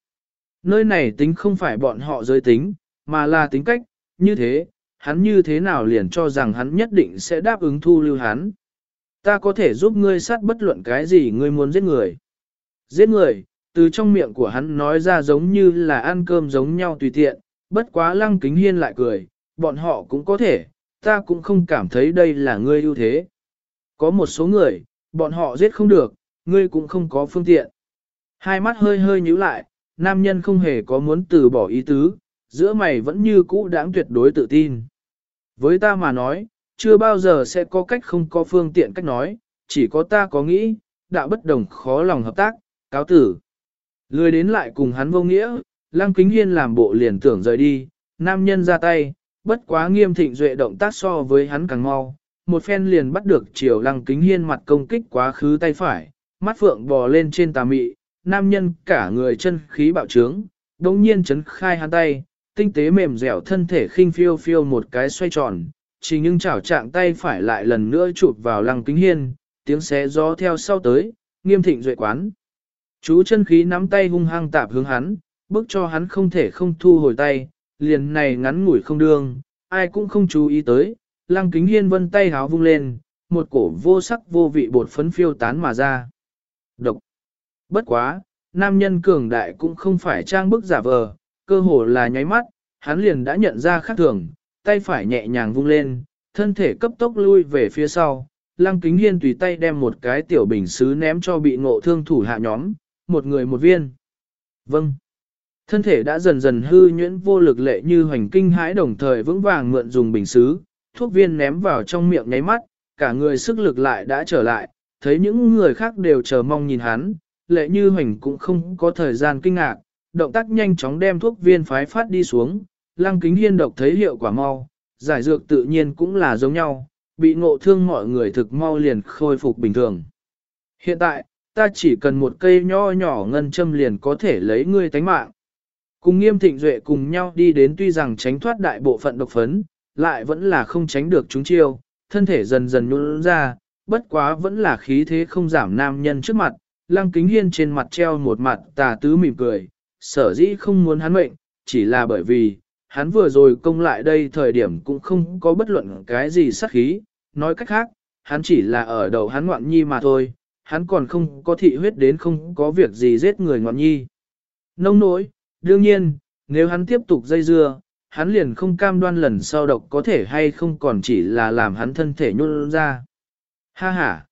Nơi này tính không phải bọn họ giới tính, mà là tính cách, như thế, hắn như thế nào liền cho rằng hắn nhất định sẽ đáp ứng thu lưu hắn. Ta có thể giúp ngươi sát bất luận cái gì ngươi muốn giết người. Giết người, từ trong miệng của hắn nói ra giống như là ăn cơm giống nhau tùy tiện, bất quá lăng kính hiên lại cười, bọn họ cũng có thể, ta cũng không cảm thấy đây là ngươi ưu thế. Có một số người, bọn họ giết không được, ngươi cũng không có phương tiện. Hai mắt hơi hơi nhíu lại, nam nhân không hề có muốn từ bỏ ý tứ, giữa mày vẫn như cũ đáng tuyệt đối tự tin. Với ta mà nói, chưa bao giờ sẽ có cách không có phương tiện cách nói, chỉ có ta có nghĩ, đạo bất đồng khó lòng hợp tác, cáo tử. Lười đến lại cùng hắn vô nghĩa, lăng kính hiên làm bộ liền tưởng rời đi, nam nhân ra tay, bất quá nghiêm thịnh duệ động tác so với hắn càng mau, một phen liền bắt được chiều lăng kính hiên mặt công kích quá khứ tay phải, mắt phượng bò lên trên tà mị, nam nhân cả người chân khí bạo trướng, đồng nhiên chấn khai hắn tay, tinh tế mềm dẻo thân thể khinh phiêu phiêu một cái xoay tròn, chỉ nhưng chảo trạng tay phải lại lần nữa chụp vào lăng kính hiên, tiếng xé gió theo sau tới, nghiêm thịnh duệ quán. Chú chân khí nắm tay hung hăng tạp hướng hắn, bước cho hắn không thể không thu hồi tay, liền này ngắn ngủi không đương, ai cũng không chú ý tới, lăng kính hiên vân tay háo vung lên, một cổ vô sắc vô vị bột phấn phiêu tán mà ra. Độc. Bất quá, nam nhân cường đại cũng không phải trang bức giả vờ, cơ hồ là nháy mắt, hắn liền đã nhận ra khác thường, tay phải nhẹ nhàng vung lên, thân thể cấp tốc lui về phía sau. Lăng kính hiên tùy tay đem một cái tiểu bình xứ ném cho bị ngộ thương thủ hạ nhóm, một người một viên. Vâng. Thân thể đã dần dần hư nhuyễn vô lực lệ như hoành kinh hãi đồng thời vững vàng mượn dùng bình xứ, thuốc viên ném vào trong miệng nháy mắt, cả người sức lực lại đã trở lại, thấy những người khác đều chờ mong nhìn hắn, lệ như hoành cũng không có thời gian kinh ngạc, động tác nhanh chóng đem thuốc viên phái phát đi xuống, lăng kính hiên độc thấy hiệu quả mau, giải dược tự nhiên cũng là giống nhau, bị ngộ thương mọi người thực mau liền khôi phục bình thường. Hiện tại, ta chỉ cần một cây nho nhỏ ngân châm liền có thể lấy ngươi tánh mạng. Cùng nghiêm thịnh duệ cùng nhau đi đến tuy rằng tránh thoát đại bộ phận độc phấn, lại vẫn là không tránh được chúng chiêu, thân thể dần dần nhún ra, bất quá vẫn là khí thế không giảm nam nhân trước mặt, lăng kính hiên trên mặt treo một mặt tà tứ mỉm cười, sở dĩ không muốn hắn mệnh, chỉ là bởi vì, hắn vừa rồi công lại đây thời điểm cũng không có bất luận cái gì sát khí, nói cách khác, hắn chỉ là ở đầu hắn ngoạn nhi mà thôi, hắn còn không có thị huyết đến không có việc gì giết người ngoạn nhi. Nông nỗi, đương nhiên, nếu hắn tiếp tục dây dưa, hắn liền không cam đoan lần sau độc có thể hay không còn chỉ là làm hắn thân thể nhôn ra. Ha ha!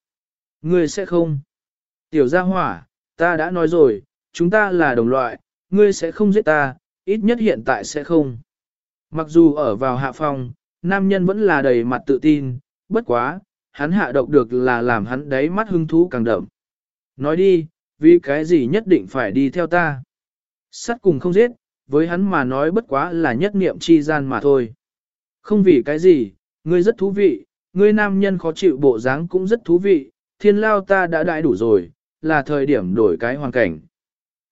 Ngươi sẽ không. Tiểu gia hỏa, ta đã nói rồi, chúng ta là đồng loại, ngươi sẽ không giết ta, ít nhất hiện tại sẽ không. Mặc dù ở vào hạ phòng, nam nhân vẫn là đầy mặt tự tin, bất quá, hắn hạ độc được là làm hắn đáy mắt hưng thú càng đậm. Nói đi, vì cái gì nhất định phải đi theo ta? Sắt cùng không giết, với hắn mà nói bất quá là nhất niệm chi gian mà thôi. Không vì cái gì, ngươi rất thú vị, ngươi nam nhân khó chịu bộ dáng cũng rất thú vị, thiên lao ta đã đại đủ rồi, là thời điểm đổi cái hoàn cảnh.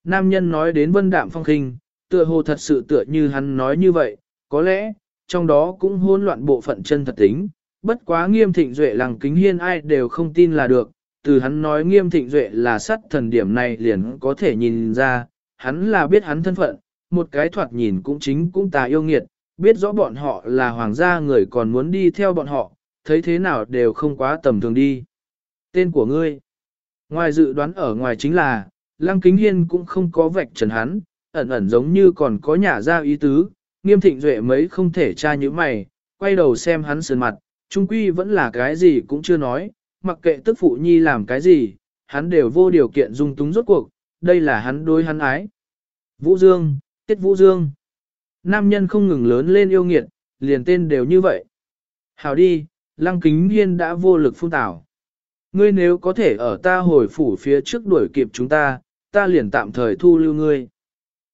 Nam nhân nói đến vân đạm phong khinh, tựa hồ thật sự tựa như hắn nói như vậy, có lẽ, trong đó cũng hỗn loạn bộ phận chân thật tính, bất quá nghiêm thịnh duệ lăng kính hiên ai đều không tin là được, từ hắn nói nghiêm thịnh duệ là sát thần điểm này liền có thể nhìn ra, hắn là biết hắn thân phận, một cái thoạt nhìn cũng chính cũng tà yêu nghiệt, biết rõ bọn họ là hoàng gia người còn muốn đi theo bọn họ, thấy thế nào đều không quá tầm thường đi. Tên của ngươi, ngoài dự đoán ở ngoài chính là, Lăng Kính Hiên cũng không có vạch trần hắn, ẩn ẩn giống như còn có nhả ra ý tứ, nghiêm thịnh duệ mấy không thể tra như mày, quay đầu xem hắn sườn mặt, trung quy vẫn là cái gì cũng chưa nói, mặc kệ tức phụ nhi làm cái gì, hắn đều vô điều kiện dung túng rốt cuộc, đây là hắn đối hắn ái. Vũ Dương, Tiết Vũ Dương. Nam nhân không ngừng lớn lên yêu nghiệt, liền tên đều như vậy. Hảo đi, Lăng Kính Hiên đã vô lực phun tảo. Ngươi nếu có thể ở ta hồi phủ phía trước đuổi kịp chúng ta, ta liền tạm thời thu lưu ngươi.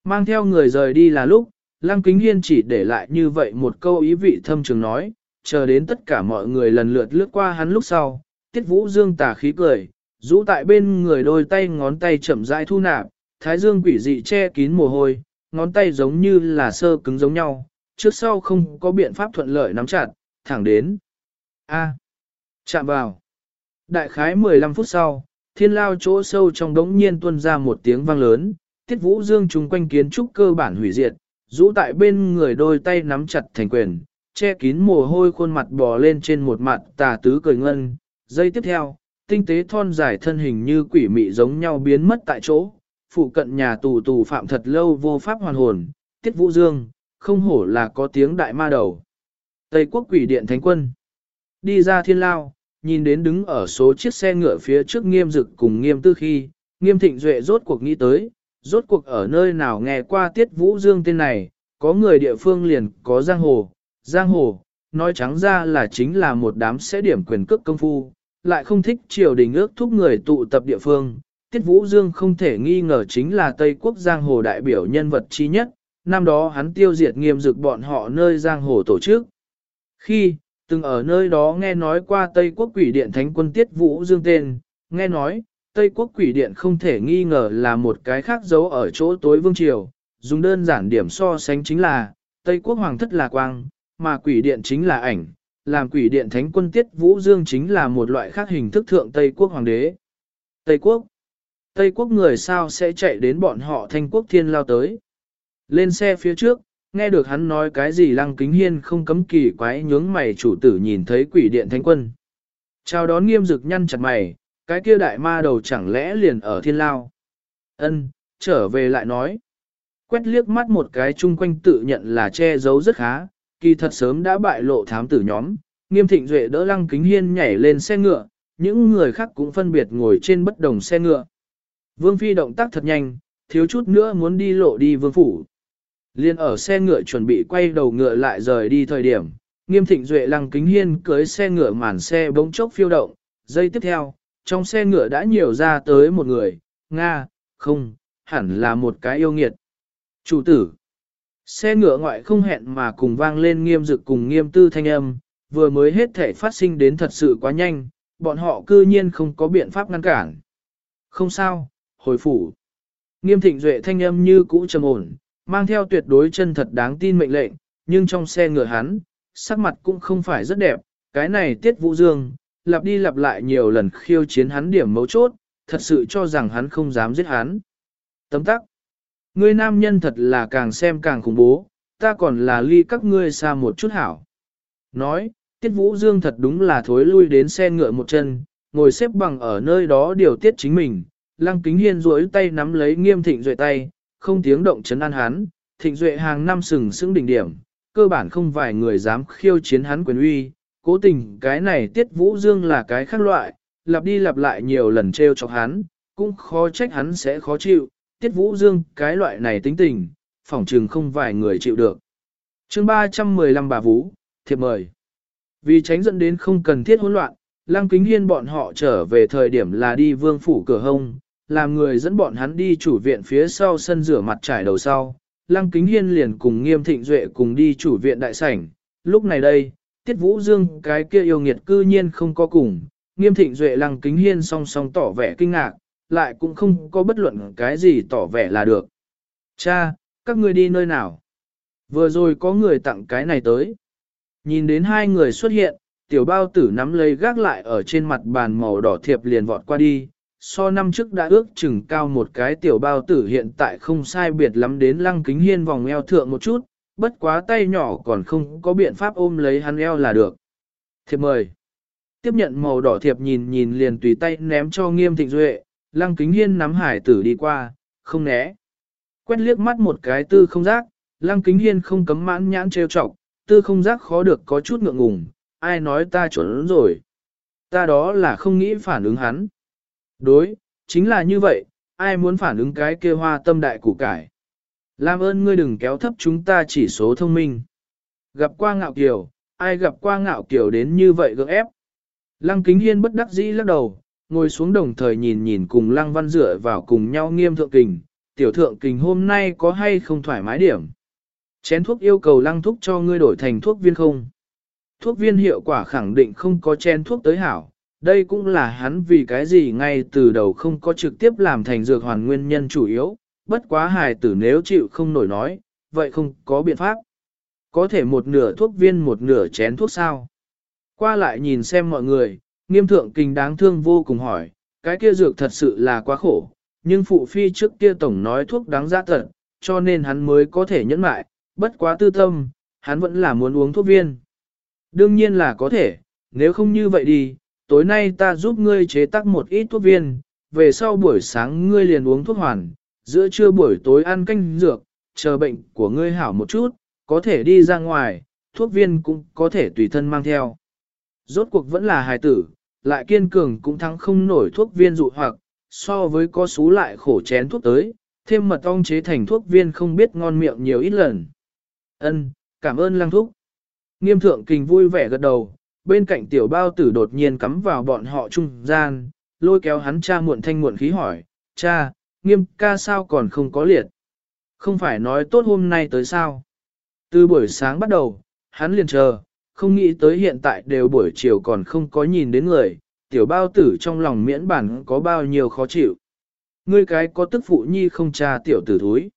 Mang theo người rời đi là lúc, Lăng Kính Hiên chỉ để lại như vậy một câu ý vị thâm trường nói, chờ đến tất cả mọi người lần lượt lướt qua hắn lúc sau, Tiết Vũ Dương tà khí cười, rũ tại bên người đôi tay ngón tay chậm rãi thu nạp, thái dương quỷ dị che kín mồ hôi, ngón tay giống như là sơ cứng giống nhau, trước sau không có biện pháp thuận lợi nắm chặt, thẳng đến. A. chạm vào. Đại khái 15 phút sau, thiên lao chỗ sâu trong đống nhiên tuôn ra một tiếng vang lớn, tiết vũ dương chung quanh kiến trúc cơ bản hủy diệt, rũ tại bên người đôi tay nắm chặt thành quyền, che kín mồ hôi khuôn mặt bò lên trên một mặt tà tứ cười ngân. Giây tiếp theo, tinh tế thon dài thân hình như quỷ mị giống nhau biến mất tại chỗ, phụ cận nhà tù tù phạm thật lâu vô pháp hoàn hồn, tiết vũ dương, không hổ là có tiếng đại ma đầu. Tây quốc quỷ điện thánh quân. Đi ra thiên lao, nhìn đến đứng ở số chiếc xe ngựa phía trước nghiêm dực cùng nghiêm tư khi, nghiêm thịnh duệ rốt cuộc nghĩ tới, rốt cuộc ở nơi nào nghe qua tiết vũ dương tên này, có người địa phương liền có giang hồ, giang hồ, nói trắng ra là chính là một đám sẽ điểm quyền cước công phu, lại không thích triều đình ước thúc người tụ tập địa phương. Tiết Vũ Dương không thể nghi ngờ chính là Tây Quốc Giang Hồ đại biểu nhân vật chi nhất, năm đó hắn tiêu diệt nghiêm dực bọn họ nơi Giang Hồ tổ chức. Khi, từng ở nơi đó nghe nói qua Tây Quốc quỷ điện thánh quân Tiết Vũ Dương tên, nghe nói, Tây Quốc quỷ điện không thể nghi ngờ là một cái khác giấu ở chỗ tối vương triều, dùng đơn giản điểm so sánh chính là, Tây Quốc hoàng thất là quang, mà quỷ điện chính là ảnh, làm quỷ điện thánh quân tiết vũ dương chính là một loại khác hình thức thượng Tây Quốc hoàng đế. Tây Quốc Tây Quốc người sao sẽ chạy đến bọn họ thanh quốc thiên lao tới. Lên xe phía trước, nghe được hắn nói cái gì lăng kính hiên không cấm kỳ quái nhướng mày chủ tử nhìn thấy quỷ điện thánh quân. Chào đón nghiêm dực nhăn chặt mày, cái kia đại ma đầu chẳng lẽ liền ở thiên lao. Ân, trở về lại nói. Quét liếc mắt một cái chung quanh tự nhận là che giấu rất khá, kỳ thật sớm đã bại lộ thám tử nhóm, nghiêm thịnh duệ đỡ lăng kính hiên nhảy lên xe ngựa, những người khác cũng phân biệt ngồi trên bất đồng xe ngựa. Vương Phi động tác thật nhanh, thiếu chút nữa muốn đi lộ đi vương phủ. Liên ở xe ngựa chuẩn bị quay đầu ngựa lại rời đi thời điểm, nghiêm thịnh duệ lăng kính hiên cưới xe ngựa màn xe bỗng chốc phiêu động, giây tiếp theo, trong xe ngựa đã nhiều ra tới một người, Nga, không, hẳn là một cái yêu nghiệt. Chủ tử, Xe ngựa ngoại không hẹn mà cùng vang lên nghiêm dực cùng nghiêm tư thanh âm, vừa mới hết thể phát sinh đến thật sự quá nhanh, bọn họ cư nhiên không có biện pháp ngăn cản. Không sao, hồi phủ. Nghiêm thịnh duệ thanh âm như cũ trầm ổn, mang theo tuyệt đối chân thật đáng tin mệnh lệnh, nhưng trong xe ngựa hắn, sắc mặt cũng không phải rất đẹp, cái này tiết vũ dương, lặp đi lặp lại nhiều lần khiêu chiến hắn điểm mấu chốt, thật sự cho rằng hắn không dám giết hắn. Tấm tắc. Ngươi nam nhân thật là càng xem càng khủng bố, ta còn là ly các ngươi xa một chút hảo. Nói, Tiết Vũ Dương thật đúng là thối lui đến xe ngựa một chân, ngồi xếp bằng ở nơi đó điều tiết chính mình. Lăng Kính Hiên duỗi tay nắm lấy Nghiêm Thịnh Duệ tay, không tiếng động chấn an hắn. Thịnh Duệ hàng năm sừng sững đỉnh điểm, cơ bản không vài người dám khiêu chiến hắn quyền uy. Cố tình cái này Tiết Vũ Dương là cái khác loại, lặp đi lặp lại nhiều lần treo chọc hắn, cũng khó trách hắn sẽ khó chịu, Tiết Vũ Dương cái loại này tính tình, phỏng trừng không vài người chịu được. chương 315 bà Vũ, thiệp mời. Vì tránh dẫn đến không cần thiết hỗn loạn, Lăng Kính Hiên bọn họ trở về thời điểm là đi vương phủ cửa hông, làm người dẫn bọn hắn đi chủ viện phía sau sân rửa mặt trải đầu sau. Lăng Kính Hiên liền cùng Nghiêm Thịnh Duệ cùng đi chủ viện đại sảnh. Lúc này đây, Tiết Vũ Dương cái kia yêu nghiệt cư nhiên không có cùng. Nghiêm Thịnh Duệ Lăng Kính Hiên song song tỏ vẻ kinh ngạc, lại cũng không có bất luận cái gì tỏ vẻ là được. Cha, các ngươi đi nơi nào? Vừa rồi có người tặng cái này tới. Nhìn đến hai người xuất hiện, tiểu bao tử nắm lấy gác lại ở trên mặt bàn màu đỏ thiệp liền vọt qua đi. So năm trước đã ước chừng cao một cái tiểu bao tử hiện tại không sai biệt lắm đến lăng kính hiên vòng eo thượng một chút, bất quá tay nhỏ còn không có biện pháp ôm lấy hắn eo là được. Thiệp mời. Tiếp nhận màu đỏ thiệp nhìn nhìn liền tùy tay ném cho nghiêm thịnh duệ, Lăng kính hiên nắm hải tử đi qua, không né. Quét liếc mắt một cái tư không giác, lăng kính hiên không cấm mãn nhãn trêu chọc, tư không giác khó được có chút ngượng ngùng, ai nói ta chuẩn rồi. Ta đó là không nghĩ phản ứng hắn. Đối, chính là như vậy, ai muốn phản ứng cái kia hoa tâm đại củ cải. Làm ơn ngươi đừng kéo thấp chúng ta chỉ số thông minh. Gặp qua ngạo kiều, ai gặp qua ngạo kiều đến như vậy gượng ép. Lăng kính hiên bất đắc dĩ lắc đầu, ngồi xuống đồng thời nhìn nhìn cùng lăng văn dựa vào cùng nhau nghiêm thượng kình, tiểu thượng kình hôm nay có hay không thoải mái điểm. Chén thuốc yêu cầu lăng thuốc cho ngươi đổi thành thuốc viên không. Thuốc viên hiệu quả khẳng định không có chén thuốc tới hảo, đây cũng là hắn vì cái gì ngay từ đầu không có trực tiếp làm thành dược hoàn nguyên nhân chủ yếu, bất quá hài tử nếu chịu không nổi nói, vậy không có biện pháp. Có thể một nửa thuốc viên một nửa chén thuốc sao. Qua lại nhìn xem mọi người, Nghiêm thượng kinh đáng thương vô cùng hỏi, cái kia dược thật sự là quá khổ, nhưng phụ phi trước kia tổng nói thuốc đáng giá tận, cho nên hắn mới có thể nhẫn mại, bất quá tư tâm, hắn vẫn là muốn uống thuốc viên. Đương nhiên là có thể, nếu không như vậy đi, tối nay ta giúp ngươi chế tác một ít thuốc viên, về sau buổi sáng ngươi liền uống thuốc hoàn, giữa trưa buổi tối ăn canh dược, chờ bệnh của ngươi hảo một chút, có thể đi ra ngoài, thuốc viên cũng có thể tùy thân mang theo. Rốt cuộc vẫn là hài tử, lại kiên cường cũng thắng không nổi thuốc viên dụ hoặc, so với có xú lại khổ chén thuốc tới, thêm mật ong chế thành thuốc viên không biết ngon miệng nhiều ít lần. Ân, cảm ơn lăng thúc. Nghiêm thượng kình vui vẻ gật đầu, bên cạnh tiểu bao tử đột nhiên cắm vào bọn họ trung gian, lôi kéo hắn cha muộn thanh muộn khí hỏi, cha, nghiêm ca sao còn không có liệt? Không phải nói tốt hôm nay tới sao? Từ buổi sáng bắt đầu, hắn liền chờ, không nghĩ tới hiện tại đều buổi chiều còn không có nhìn đến người, tiểu bao tử trong lòng miễn bản có bao nhiêu khó chịu. Ngươi cái có tức phụ nhi không cha tiểu tử thúi.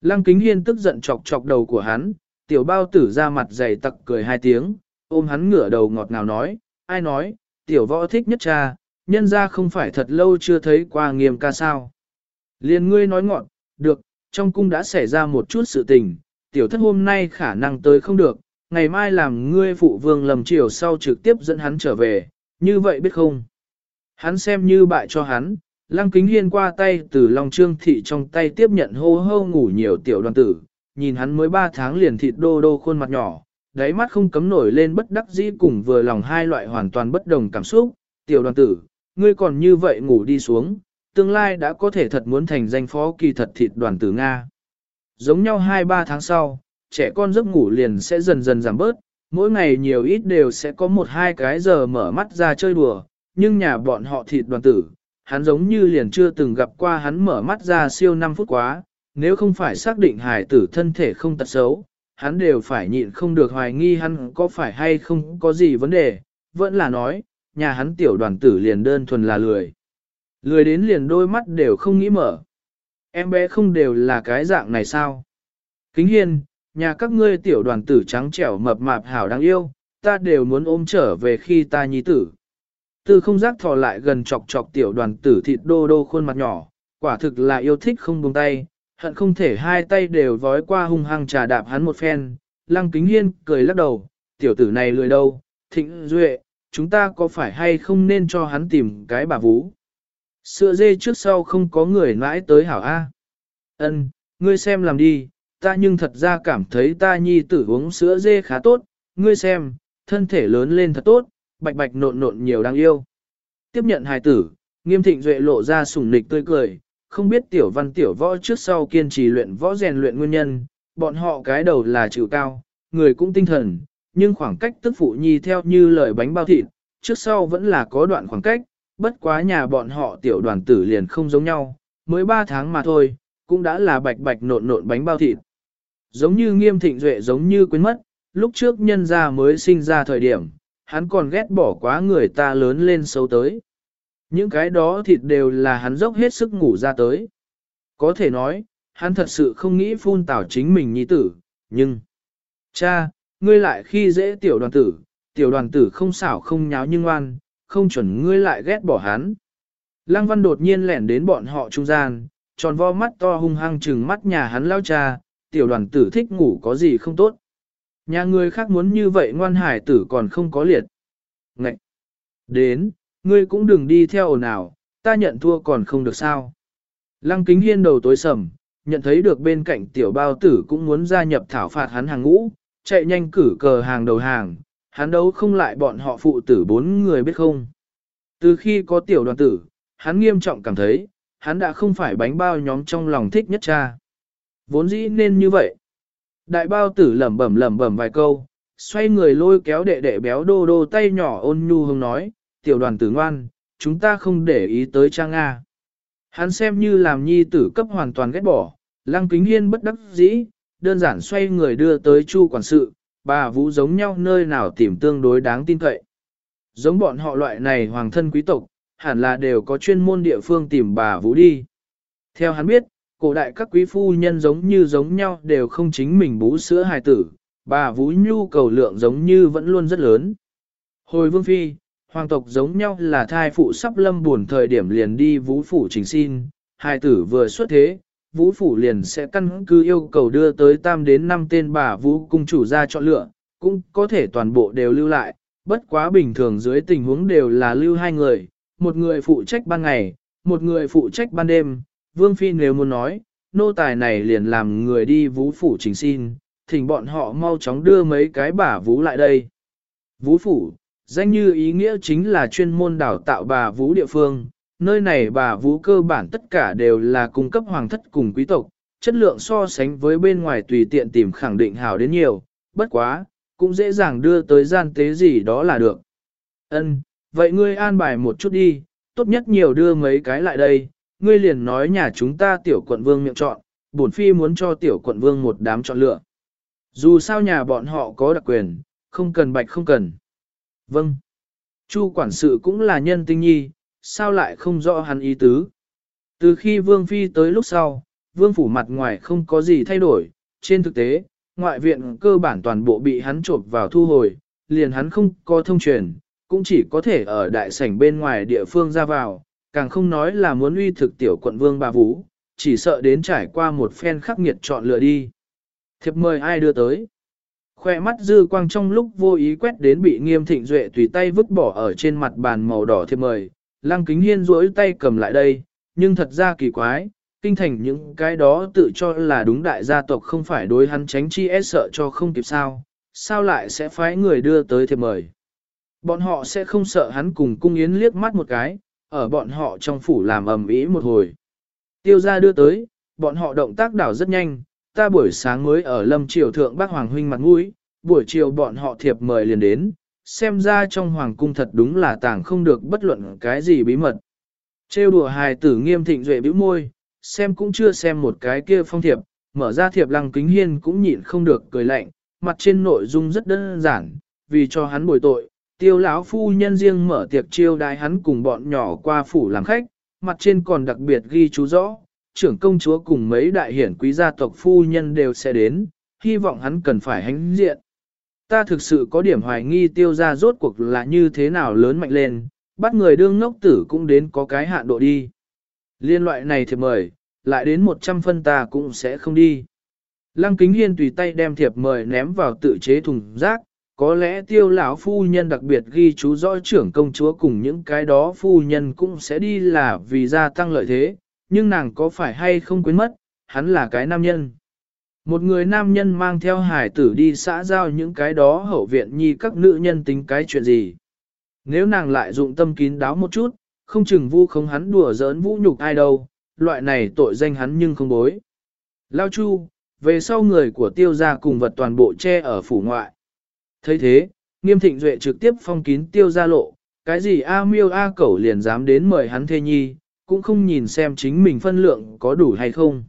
Lăng kính hiên tức giận chọc chọc đầu của hắn, tiểu bao tử ra mặt dày tặc cười hai tiếng, ôm hắn ngửa đầu ngọt ngào nói, ai nói, tiểu võ thích nhất cha, nhân ra không phải thật lâu chưa thấy qua nghiêm ca sao. Liên ngươi nói ngọn, được, trong cung đã xảy ra một chút sự tình, tiểu thất hôm nay khả năng tới không được, ngày mai làm ngươi phụ vương lầm chiều sau trực tiếp dẫn hắn trở về, như vậy biết không? Hắn xem như bại cho hắn, lăng kính hiên qua tay từ lòng trương thị trong tay tiếp nhận hô hô ngủ nhiều tiểu đoàn tử, nhìn hắn mới 3 tháng liền thịt đô đô khuôn mặt nhỏ, đáy mắt không cấm nổi lên bất đắc dĩ cùng vừa lòng hai loại hoàn toàn bất đồng cảm xúc, tiểu đoàn tử, ngươi còn như vậy ngủ đi xuống, tương lai đã có thể thật muốn thành danh phó kỳ thật thịt đoàn tử Nga. Giống nhau 2-3 tháng sau, trẻ con giấc ngủ liền sẽ dần dần giảm bớt, mỗi ngày nhiều ít đều sẽ có một hai cái giờ mở mắt ra chơi đùa, nhưng nhà bọn họ thịt đoàn tử, hắn giống như liền chưa từng gặp qua hắn mở mắt ra siêu 5 phút quá, nếu không phải xác định hài tử thân thể không tật xấu, hắn đều phải nhịn không được hoài nghi hắn có phải hay không có gì vấn đề, vẫn là nói, nhà hắn tiểu đoàn tử liền đơn thuần là lười. Lười đến liền đôi mắt đều không nghĩ mở. Em bé không đều là cái dạng này sao? Kính hiên, nhà các ngươi tiểu đoàn tử trắng trẻo mập mạp hảo đáng yêu, ta đều muốn ôm trở về khi ta nhi tử. Từ không giác thò lại gần chọc chọc tiểu đoàn tử thịt đô đô khuôn mặt nhỏ, quả thực là yêu thích không buông tay, hận không thể hai tay đều vói qua hung hăng trà đạp hắn một phen. Lăng kính hiên cười lắc đầu, tiểu tử này lười đâu, thịnh duệ, chúng ta có phải hay không nên cho hắn tìm cái bà vú. Sữa dê trước sau không có người mãi tới hảo A. Ân, ngươi xem làm đi, ta nhưng thật ra cảm thấy ta nhi tử uống sữa dê khá tốt, ngươi xem, thân thể lớn lên thật tốt, bạch bạch nộn nộn nhiều đáng yêu. Tiếp nhận hài tử, nghiêm thịnh duệ lộ ra sủng nịch tươi cười, không biết tiểu văn tiểu võ trước sau kiên trì luyện võ rèn luyện nguyên nhân, bọn họ cái đầu là chịu cao, người cũng tinh thần, nhưng khoảng cách tức phụ nhi theo như lời bánh bao thịt, trước sau vẫn là có đoạn khoảng cách, bất quá nhà bọn họ tiểu đoàn tử liền không giống nhau, mới 3 tháng mà thôi, cũng đã là bạch bạch nộn nộn bánh bao thịt. Giống như nghiêm thịnh duệ giống như quên mất, lúc trước nhân gia mới sinh ra thời điểm, hắn còn ghét bỏ quá người ta lớn lên xấu tới. Những cái đó thịt đều là hắn dốc hết sức ngủ ra tới. Có thể nói, hắn thật sự không nghĩ phun tảo chính mình nhi tử, nhưng... Cha, ngươi lại khi dễ tiểu đoàn tử, tiểu đoàn tử không xảo không nháo nhưng ngoan, không chuẩn ngươi lại ghét bỏ hắn. Lăng văn đột nhiên lẻn đến bọn họ trung gian, tròn vo mắt to hung hăng trừng mắt nhà hắn lao cha, tiểu đoàn tử thích ngủ có gì không tốt. Nhà người khác muốn như vậy ngoan hải tử còn không có liệt. Ngậy! Đến, ngươi cũng đừng đi theo ồn ào, ta nhận thua còn không được sao. Lăng kính hiên đầu tối sầm, nhận thấy được bên cạnh tiểu bao tử cũng muốn gia nhập thảo phạt hắn hàng ngũ, chạy nhanh cử cờ hàng đầu hàng, hắn đấu không lại bọn họ phụ tử bốn người biết không. Từ khi có tiểu đoàn tử, hắn nghiêm trọng cảm thấy, hắn đã không phải bánh bao nhóm trong lòng thích nhất cha. Vốn dĩ nên như vậy. Đại bao tử lẩm bẩm lẩm bẩm vài câu, xoay người lôi kéo đệ đệ béo đô đô tay nhỏ ôn nhu hông nói, tiểu đoàn tử ngoan, chúng ta không để ý tới cha Nga. Hắn xem như làm nhi tử cấp hoàn toàn ghét bỏ, lăng kính hiên bất đắc dĩ, đơn giản xoay người đưa tới chu quản sự, bà vũ giống nhau nơi nào tìm tương đối đáng tin cậy. Giống bọn họ loại này hoàng thân quý tộc, hẳn là đều có chuyên môn địa phương tìm bà vũ đi. Theo hắn biết, cổ đại các quý phu nhân giống như giống nhau đều không chính mình bú sữa hài tử, bà vũ nhu cầu lượng giống như vẫn luôn rất lớn. Hồi vương phi, hoàng tộc giống nhau là thai phụ sắp lâm buồn thời điểm liền đi vũ phủ trình xin, Hai tử vừa xuất thế, vũ phủ liền sẽ căn cứ yêu cầu đưa tới tam đến năm tên bà vũ cung chủ ra chọn lựa, cũng có thể toàn bộ đều lưu lại, bất quá bình thường dưới tình huống đều là lưu hai người, một người phụ trách ban ngày, một người phụ trách ban đêm, vương phi nếu muốn nói, nô tài này liền làm người đi vũ phủ trình xin, thỉnh bọn họ mau chóng đưa mấy cái bà vũ lại đây. Vũ phủ, danh như ý nghĩa chính là chuyên môn đào tạo bà vũ địa phương, nơi này bà vũ cơ bản tất cả đều là cung cấp hoàng thất cùng quý tộc, chất lượng so sánh với bên ngoài tùy tiện tìm khẳng định hảo đến nhiều, bất quá, cũng dễ dàng đưa tới gian tế gì đó là được. Ân, vậy ngươi an bài một chút đi, tốt nhất nhiều đưa mấy cái lại đây, ngươi liền nói nhà chúng ta tiểu quận vương miệng chọn, bổn phi muốn cho tiểu quận vương một đám chọn lựa. Dù sao nhà bọn họ có đặc quyền, không cần bạch không cần. Vâng. Chu quản sự cũng là nhân tinh nhi, sao lại không rõ hắn ý tứ. Từ khi vương phi tới lúc sau, vương phủ mặt ngoài không có gì thay đổi, trên thực tế, ngoại viện cơ bản toàn bộ bị hắn trộm vào thu hồi, liền hắn không có thông truyền, cũng chỉ có thể ở đại sảnh bên ngoài địa phương ra vào, càng không nói là muốn uy thực tiểu quận vương bà vũ, chỉ sợ đến trải qua một phen khắc nghiệt chọn lựa đi. Thiệp mời ai đưa tới? Khoe mắt dư quang trong lúc vô ý quét đến bị nghiêm thịnh duệ tùy tay vứt bỏ ở trên mặt bàn màu đỏ thiệp mời, lăng kính hiên duỗi tay cầm lại đây, nhưng thật ra kỳ quái, kinh thành những cái đó tự cho là đúng đại gia tộc không phải đối hắn tránh chi e sợ cho không kịp sao, sao lại sẽ phái người đưa tới thiệp mời. Bọn họ sẽ không sợ hắn cùng cung yến liếc mắt một cái, ở bọn họ trong phủ làm ầm ĩ một hồi. Tiêu gia đưa tới, bọn họ động tác đảo rất nhanh, ta buổi sáng mới ở lâm triều thượng bác hoàng huynh mặt mũi, buổi chiều bọn họ thiệp mời liền đến, xem ra trong hoàng cung thật đúng là tàng không được bất luận cái gì bí mật. Trêu đùa hài tử nghiêm thịnh duệ bĩu môi, xem cũng chưa xem một cái kia phong thiệp, mở ra thiệp lăng kính hiên cũng nhịn không được cười lạnh, mặt trên nội dung rất đơn giản, vì cho hắn bồi tội, tiêu lão phu nhân riêng mở tiệc chiêu đái hắn cùng bọn nhỏ qua phủ làm khách, mặt trên còn đặc biệt ghi chú rõ, trưởng công chúa cùng mấy đại hiển quý gia tộc phu nhân đều sẽ đến, hy vọng hắn cần phải hãnh diện. Ta thực sự có điểm hoài nghi tiêu ra rốt cuộc là như thế nào lớn mạnh lên, bắt người đương ngốc tử cũng đến có cái hạn độ đi. Liên loại này thì mời, lại đến 100 phân ta cũng sẽ không đi. Lăng kính hiên tùy tay đem thiệp mời ném vào tự chế thùng rác, có lẽ tiêu lão phu nhân đặc biệt ghi chú rõ trưởng công chúa cùng những cái đó phu nhân cũng sẽ đi là vì gia tăng lợi thế, nhưng nàng có phải hay không quên mất, hắn là cái nam nhân. Một người nam nhân mang theo hải tử đi xã giao những cái đó hậu viện nhi các nữ nhân tính cái chuyện gì. Nếu nàng lại dụng tâm kín đáo một chút, không chừng vu không hắn đùa giỡn vũ nhục ai đâu, loại này tội danh hắn nhưng không bối. Lao Chu, về sau người của tiêu gia cùng vật toàn bộ che ở phủ ngoại thấy thế, nghiêm thịnh duệ trực tiếp phong kín tiêu gia lộ, cái gì A miêu A cẩu liền dám đến mời hắn thê nhi, cũng không nhìn xem chính mình phân lượng có đủ hay không.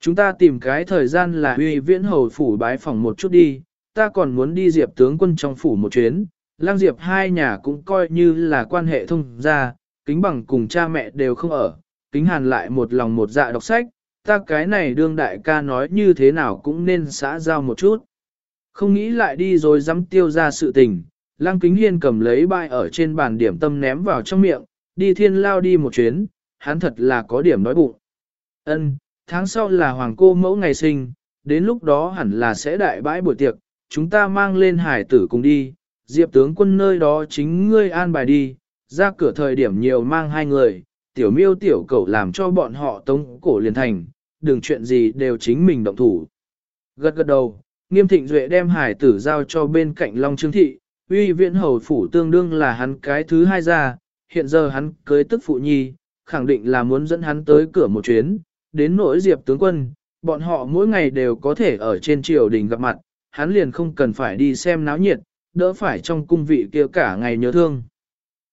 Chúng ta tìm cái thời gian là huy viễn hầu phủ bái phòng một chút đi, ta còn muốn đi diệp tướng quân trong phủ một chuyến, lang diệp hai nhà cũng coi như là quan hệ thông gia, kính bằng cùng cha mẹ đều không ở, kính hàn lại một lòng một dạ đọc sách, ta cái này đương đại ca nói như thế nào cũng nên xã giao một chút. Không nghĩ lại đi rồi dám tiêu ra sự tình, lang Kính Hiên cầm lấy bài ở trên bàn điểm tâm ném vào trong miệng, đi thiên lao đi một chuyến, hắn thật là có điểm nói bụng. Ân, tháng sau là hoàng cô mẫu ngày sinh, đến lúc đó hẳn là sẽ đại bãi buổi tiệc, chúng ta mang lên hải tử cùng đi, diệp tướng quân nơi đó chính ngươi an bài đi, ra cửa thời điểm nhiều mang hai người, tiểu miêu tiểu cậu làm cho bọn họ tống cổ liền thành, đừng chuyện gì đều chính mình động thủ. Gật gật đầu, Nghiêm thịnh duệ đem hải tử giao cho bên cạnh Long Trương Thị, uy viện hầu phủ tương đương là hắn cái thứ hai ra, hiện giờ hắn cưới tức phụ nhi, khẳng định là muốn dẫn hắn tới cửa một chuyến, đến nỗi diệp tướng quân, bọn họ mỗi ngày đều có thể ở trên triều đình gặp mặt, hắn liền không cần phải đi xem náo nhiệt, đỡ phải trong cung vị kia cả ngày nhớ thương.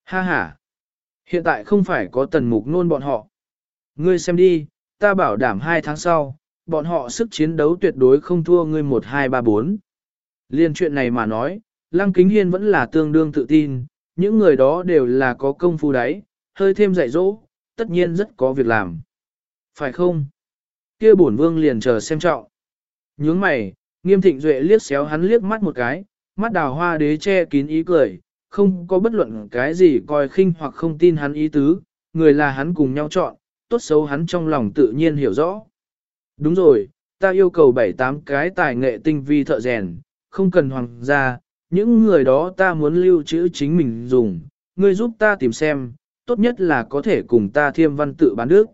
Ha ha! Hiện tại không phải có tần mục nôn bọn họ. Ngươi xem đi, ta bảo đảm hai tháng sau, bọn họ sức chiến đấu tuyệt đối không thua ngươi 1-2-3-4. Liên chuyện này mà nói, Lăng Kính Hiên vẫn là tương đương tự tin, những người đó đều là có công phu đấy, hơi thêm dạy dỗ, tất nhiên rất có việc làm. Phải không? kia bổn vương liền chờ xem trọng. Nhướng mày, nghiêm thịnh duệ liếc xéo hắn liếc mắt một cái, mắt đào hoa đế che kín ý cười, không có bất luận cái gì coi khinh hoặc không tin hắn ý tứ, người là hắn cùng nhau chọn, tốt xấu hắn trong lòng tự nhiên hiểu rõ. Đúng rồi, ta yêu cầu 7-8 cái tài nghệ tinh vi thợ rèn, không cần hoàng gia, những người đó ta muốn lưu trữ chính mình dùng, ngươi giúp ta tìm xem, tốt nhất là có thể cùng ta thiêm văn tự bán nước.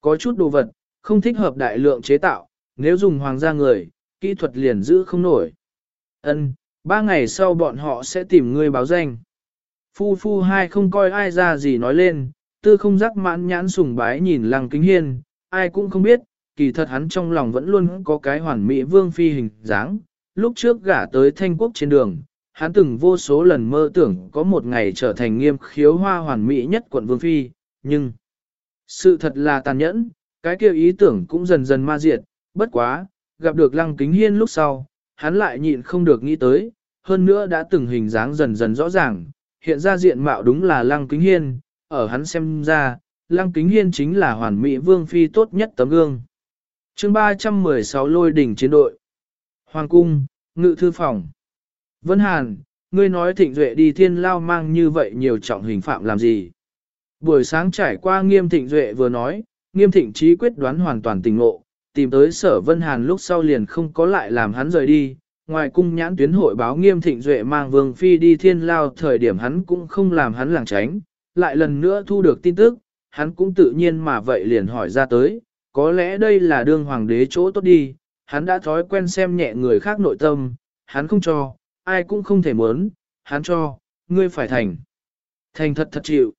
Có chút đồ vật, không thích hợp đại lượng chế tạo, nếu dùng hoàng gia người, kỹ thuật liền giữ không nổi. Ân, ba ngày sau bọn họ sẽ tìm ngươi báo danh. Phu phu hai không coi ai ra gì nói lên, tư không giác mãn nhãn sùng bái nhìn lăng kính hiên, ai cũng không biết, kỳ thật hắn trong lòng vẫn luôn có cái hoàn mỹ vương phi hình dáng. Lúc trước gả tới thanh quốc trên đường, hắn từng vô số lần mơ tưởng có một ngày trở thành nghiêm khiếu hoa hoàn mỹ nhất quận vương phi, nhưng sự thật là tàn nhẫn, cái kia ý tưởng cũng dần dần ma diệt, bất quá, gặp được lăng kính hiên lúc sau, hắn lại nhịn không được nghĩ tới, hơn nữa đã từng hình dáng dần dần rõ ràng, hiện ra diện mạo đúng là lăng kính hiên, ở hắn xem ra, lăng kính hiên chính là hoàn mỹ vương phi tốt nhất tấm gương. chương 316 lôi đỉnh chiến đội. Hoàng cung, ngự thư phòng. Vân Hàn, ngươi nói thịnh duệ đi thiên lao mang như vậy nhiều trọng hình phạm làm gì? Buổi sáng trải qua nghiêm thịnh duệ vừa nói, nghiêm thịnh trí quyết đoán hoàn toàn tình ngộ, tìm tới sở Vân Hàn lúc sau liền không có lại làm hắn rời đi. Ngoài cung nhãn tuyến hội báo nghiêm thịnh duệ mang vương phi đi thiên lao thời điểm hắn cũng không làm hắn làng tránh, lại lần nữa thu được tin tức, hắn cũng tự nhiên mà vậy liền hỏi ra tới, có lẽ đây là đương hoàng đế chỗ tốt đi, hắn đã thói quen xem nhẹ người khác nội tâm, hắn không cho, ai cũng không thể muốn, hắn cho, ngươi phải thành. Thành thật thật chịu.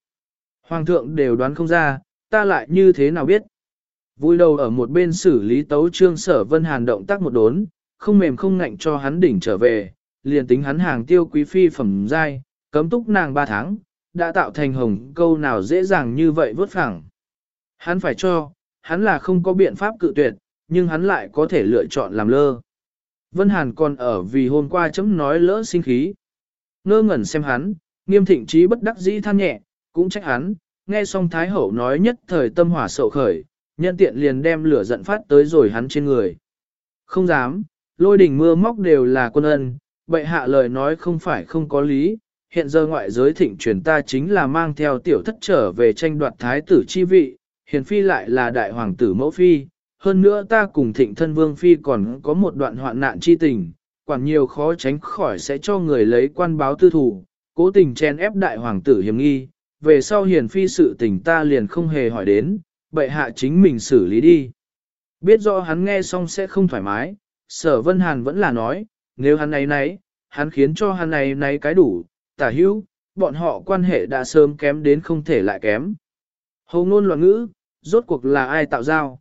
Hoàng thượng đều đoán không ra, ta lại như thế nào biết. Vui đầu ở một bên xử lý tấu trương sở vân hàn động tác một đốn, không mềm không ngạnh cho hắn đỉnh trở về, liền tính hắn hàng tiêu quý phi phẩm giai, cấm túc nàng ba tháng, đã tạo thành hồng câu nào dễ dàng như vậy vớt phẳng. Hắn phải cho, hắn là không có biện pháp cự tuyệt, nhưng hắn lại có thể lựa chọn làm lơ. Vân Hàn còn ở vì hôm qua chấm nói lỡ sinh khí. Ngơ ngẩn xem hắn, nghiêm thịnh trí bất đắc dĩ than nhẹ, cũng trách hắn, nghe xong Thái Hậu nói nhất thời tâm hỏa sậu khởi, nhân tiện liền đem lửa giận phát tới rồi hắn trên người. Không dám, lôi đỉnh mưa móc đều là quân ân, bệ hạ lời nói không phải không có lý, hiện giờ ngoại giới thịnh truyền ta chính là mang theo tiểu thất trở về tranh đoạt thái tử chi vị, hiền phi lại là đại hoàng tử mẫu phi, hơn nữa ta cùng thịnh thân vương phi còn có một đoạn hoạn nạn chi tình, quản nhiều khó tránh khỏi sẽ cho người lấy quan báo tư thủ, cố tình chen ép đại hoàng tử hiểm nghi, về sau hiền phi sự tình ta liền không hề hỏi đến, bệ hạ chính mình xử lý đi. Biết rõ hắn nghe xong sẽ không thoải mái, sở vân hàn vẫn là nói, nếu hắn này nấy, hắn khiến cho hắn này nấy cái đủ, tả hữu, bọn họ quan hệ đã sớm kém đến không thể lại kém. Hầu ngôn loạn ngữ, rốt cuộc là ai tạo giao?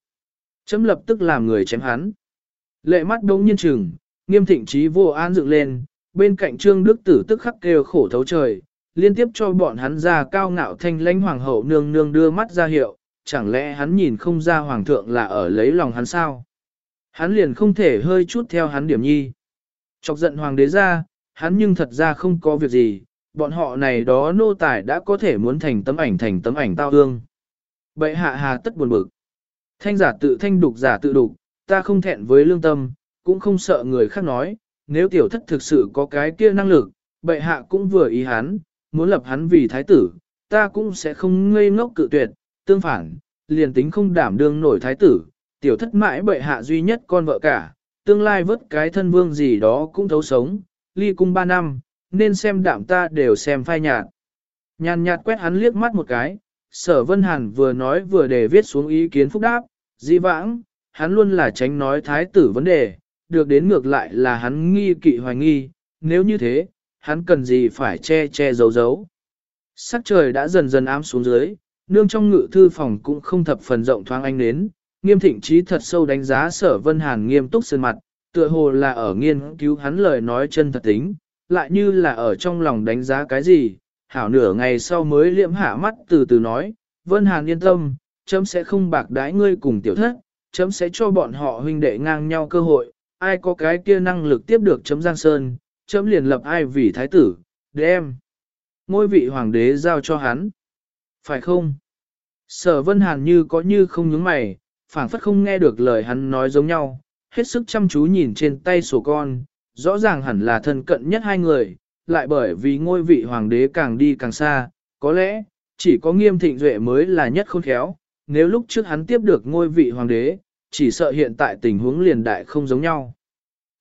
Chấm lập tức làm người chém hắn. Lệ mắt đống nhiên trừng, nghiêm thịnh trí vô an dựng lên, bên cạnh trương đức tử tức khắc kêu khổ thấu trời, liên tiếp cho bọn hắn ra cao ngạo thanh lãnh hoàng hậu nương nương đưa mắt ra hiệu, chẳng lẽ hắn nhìn không ra hoàng thượng là ở lấy lòng hắn sao? Hắn liền không thể hơi chút theo hắn điểm nhi. Chọc giận hoàng đế ra, hắn nhưng thật ra không có việc gì, bọn họ này đó nô tài đã có thể muốn thành tấm ảnh thành tấm ảnh tao hương. Bệ hạ hà tất buồn bực. Thanh giả tự thanh đục giả tự đục, ta không thẹn với lương tâm, cũng không sợ người khác nói, nếu tiểu thất thực sự có cái kia năng lực, bệ hạ cũng vừa ý hắn, muốn lập hắn vì thái tử, ta cũng sẽ không ngây ngốc cự tuyệt, tương phản, liền tính không đảm đương nổi thái tử, tiểu thất mãi bệ hạ duy nhất con vợ cả, tương lai vớt cái thân vương gì đó cũng thấu sống, ly cung ba năm, nên xem đạm ta đều xem phai nhạt. Nhàn nhạt quét hắn liếc mắt một cái, sở vân hàn vừa nói vừa để viết xuống ý kiến phúc đáp, di vãng, hắn luôn là tránh nói thái tử vấn đề, được đến ngược lại là hắn nghi kỵ hoài nghi, nếu như thế, hắn cần gì phải che che giấu giấu. Sắc trời đã dần dần ám xuống dưới, nương trong ngự thư phòng cũng không thập phần rộng thoáng anh đến, nghiêm thịnh trí thật sâu đánh giá sở vân hàn nghiêm túc sơn mặt, tựa hồ là ở nghiên cứu hắn lời nói chân thật tính, lại như là ở trong lòng đánh giá cái gì, hảo nửa ngày sau mới liễm hạ mắt từ từ nói, Vân Hàn yên tâm, chấm sẽ không bạc đái ngươi cùng tiểu thất, chấm sẽ cho bọn họ huynh đệ ngang nhau cơ hội, ai có cái kia năng lực tiếp được chấm Giang Sơn, chấm liền lập ai vì thái tử, đem ngôi vị hoàng đế giao cho hắn. Phải không? Sở Vân Hàn như có như không nhướng mày, phảng phất không nghe được lời hắn nói giống nhau, hết sức chăm chú nhìn trên tay sổ con, rõ ràng hẳn là thân cận nhất hai người, lại bởi vì ngôi vị hoàng đế càng đi càng xa, có lẽ, chỉ có nghiêm thịnh duệ mới là nhất khôn khéo, nếu lúc trước hắn tiếp được ngôi vị hoàng đế, chỉ sợ hiện tại tình huống liền đại không giống nhau.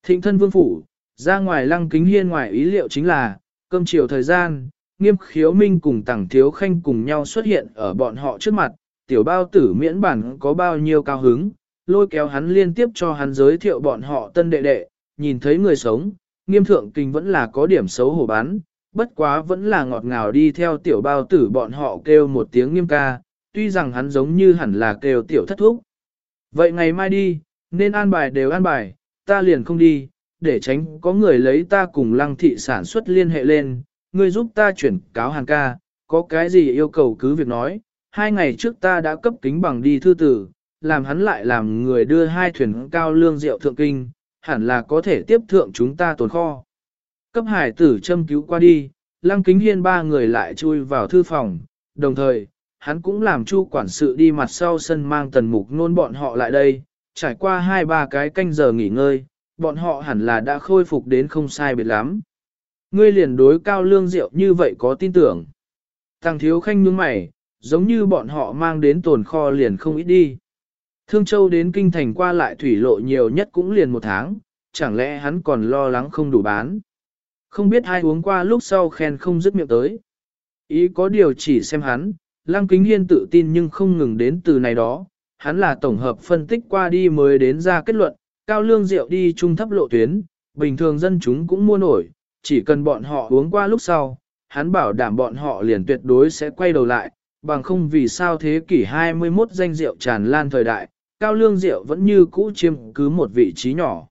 Thịnh thân vương phủ, ra ngoài lăng kính hiên ngoài ý liệu chính là, cơm chiều thời gian, nghiêm khiếu minh cùng tẳng thiếu khanh cùng nhau xuất hiện ở bọn họ trước mặt, tiểu bao tử miễn bản có bao nhiêu cao hứng, lôi kéo hắn liên tiếp cho hắn giới thiệu bọn họ tân đệ đệ, nhìn thấy người sống, nghiêm thượng kinh vẫn là có điểm xấu hổ bán, bất quá vẫn là ngọt ngào đi theo tiểu bao tử bọn họ kêu một tiếng nghiêm ca, tuy rằng hắn giống như hẳn là kêu tiểu thất thúc. Vậy ngày mai đi, nên an bài đều an bài, ta liền không đi, để tránh có người lấy ta cùng lăng thị sản xuất liên hệ lên, ngươi giúp ta chuyển cáo hàng ca, có cái gì yêu cầu cứ việc nói, hai ngày trước ta đã cấp kính bằng đi thư tử, làm hắn lại làm người đưa hai thuyền cao lương rượu thượng kinh, hẳn là có thể tiếp thượng chúng ta tồn kho. Cấp hải tử châm cứu qua đi, lăng kính hiên ba người lại chui vào thư phòng, đồng thời, hắn cũng làm chu quản sự đi mặt sau sân mang tần mục nôn bọn họ lại đây, trải qua hai ba cái canh giờ nghỉ ngơi, bọn họ hẳn là đã khôi phục đến không sai biệt lắm. Ngươi liền đối cao lương rượu như vậy có tin tưởng. Thằng thiếu khanh nhướng mày, giống như bọn họ mang đến tồn kho liền không ít đi. Thương Châu đến kinh thành qua lại thủy lộ nhiều nhất cũng liền một tháng, chẳng lẽ hắn còn lo lắng không đủ bán. Không biết ai uống qua lúc sau khen không dứt miệng tới. Ý có điều chỉ xem hắn, Lăng Kính Hiên tự tin nhưng không ngừng đến từ này đó, hắn là tổng hợp phân tích qua đi mới đến ra kết luận, cao lương rượu đi trung thấp lộ tuyến, bình thường dân chúng cũng mua nổi, chỉ cần bọn họ uống qua lúc sau, hắn bảo đảm bọn họ liền tuyệt đối sẽ quay đầu lại, bằng không vì sao thế kỷ 21 danh rượu tràn lan thời đại, cao lương rượu vẫn như cũ chiếm cứ một vị trí nhỏ.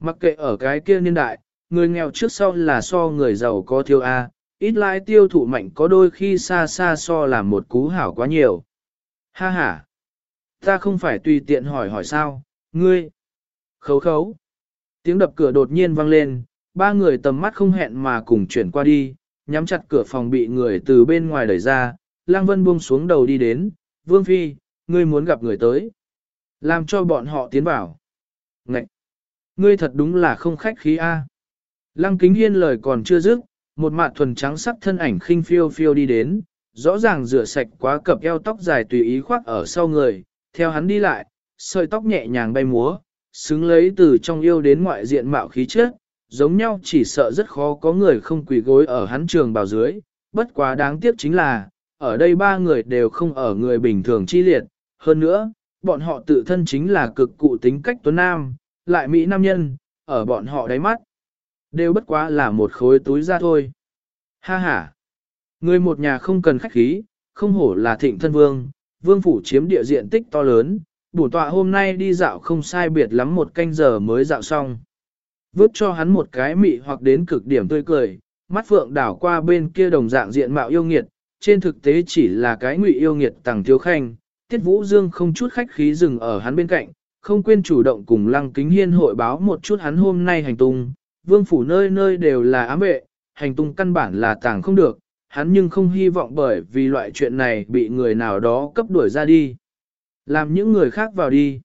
Mặc kệ ở cái kia niên đại, người nghèo trước sau là so người giàu có thiếu A, ít lại tiêu thụ mạnh có đôi khi xa xa so làm một cú hảo quá nhiều. Ha ha! Ta không phải tùy tiện hỏi hỏi sao, ngươi! Khấu khấu! Tiếng đập cửa đột nhiên vang lên, ba người tầm mắt không hẹn mà cùng chuyển qua đi, nhắm chặt cửa phòng bị người từ bên ngoài đẩy ra, Lang Vân buông xuống đầu đi đến, Vương Phi, ngươi muốn gặp người tới. Làm cho bọn họ tiến vào. Ngậy! Ngươi thật đúng là không khách khí a. Lăng kính hiên lời còn chưa dứt, một mạn thuần trắng sắc thân ảnh khinh phiêu phiêu đi đến, rõ ràng rửa sạch quá cập eo tóc dài tùy ý khoác ở sau người, theo hắn đi lại, sợi tóc nhẹ nhàng bay múa, xứng lấy từ trong yêu đến ngoại diện mạo khí chất, giống nhau chỉ sợ rất khó có người không quỳ gối ở hắn trường bào dưới, bất quá đáng tiếc chính là, ở đây ba người đều không ở người bình thường chi liệt, hơn nữa, bọn họ tự thân chính là cực cụ tính cách tuấn nam, lại mỹ nam nhân, ở bọn họ đáy mắt. Đều bất quá là một khối túi ra thôi. Ha ha! Người một nhà không cần khách khí, không hổ là thịnh thân vương, vương phủ chiếm địa diện tích to lớn, bổ tọa hôm nay đi dạo không sai biệt lắm một canh giờ mới dạo xong. Vứt cho hắn một cái mị hoặc đến cực điểm tươi cười, mắt phượng đảo qua bên kia đồng dạng diện mạo yêu nghiệt, trên thực tế chỉ là cái ngụy yêu nghiệt tàng thiếu khanh, tiết vũ dương không chút khách khí dừng ở hắn bên cạnh, không quên chủ động cùng lăng kính hiên hội báo một chút hắn hôm nay hành tung, vương phủ nơi nơi đều là ám vệ, hành tung căn bản là tàng không được, hắn nhưng không hy vọng bởi vì loại chuyện này bị người nào đó cấp đuổi ra đi. Làm những người khác vào đi.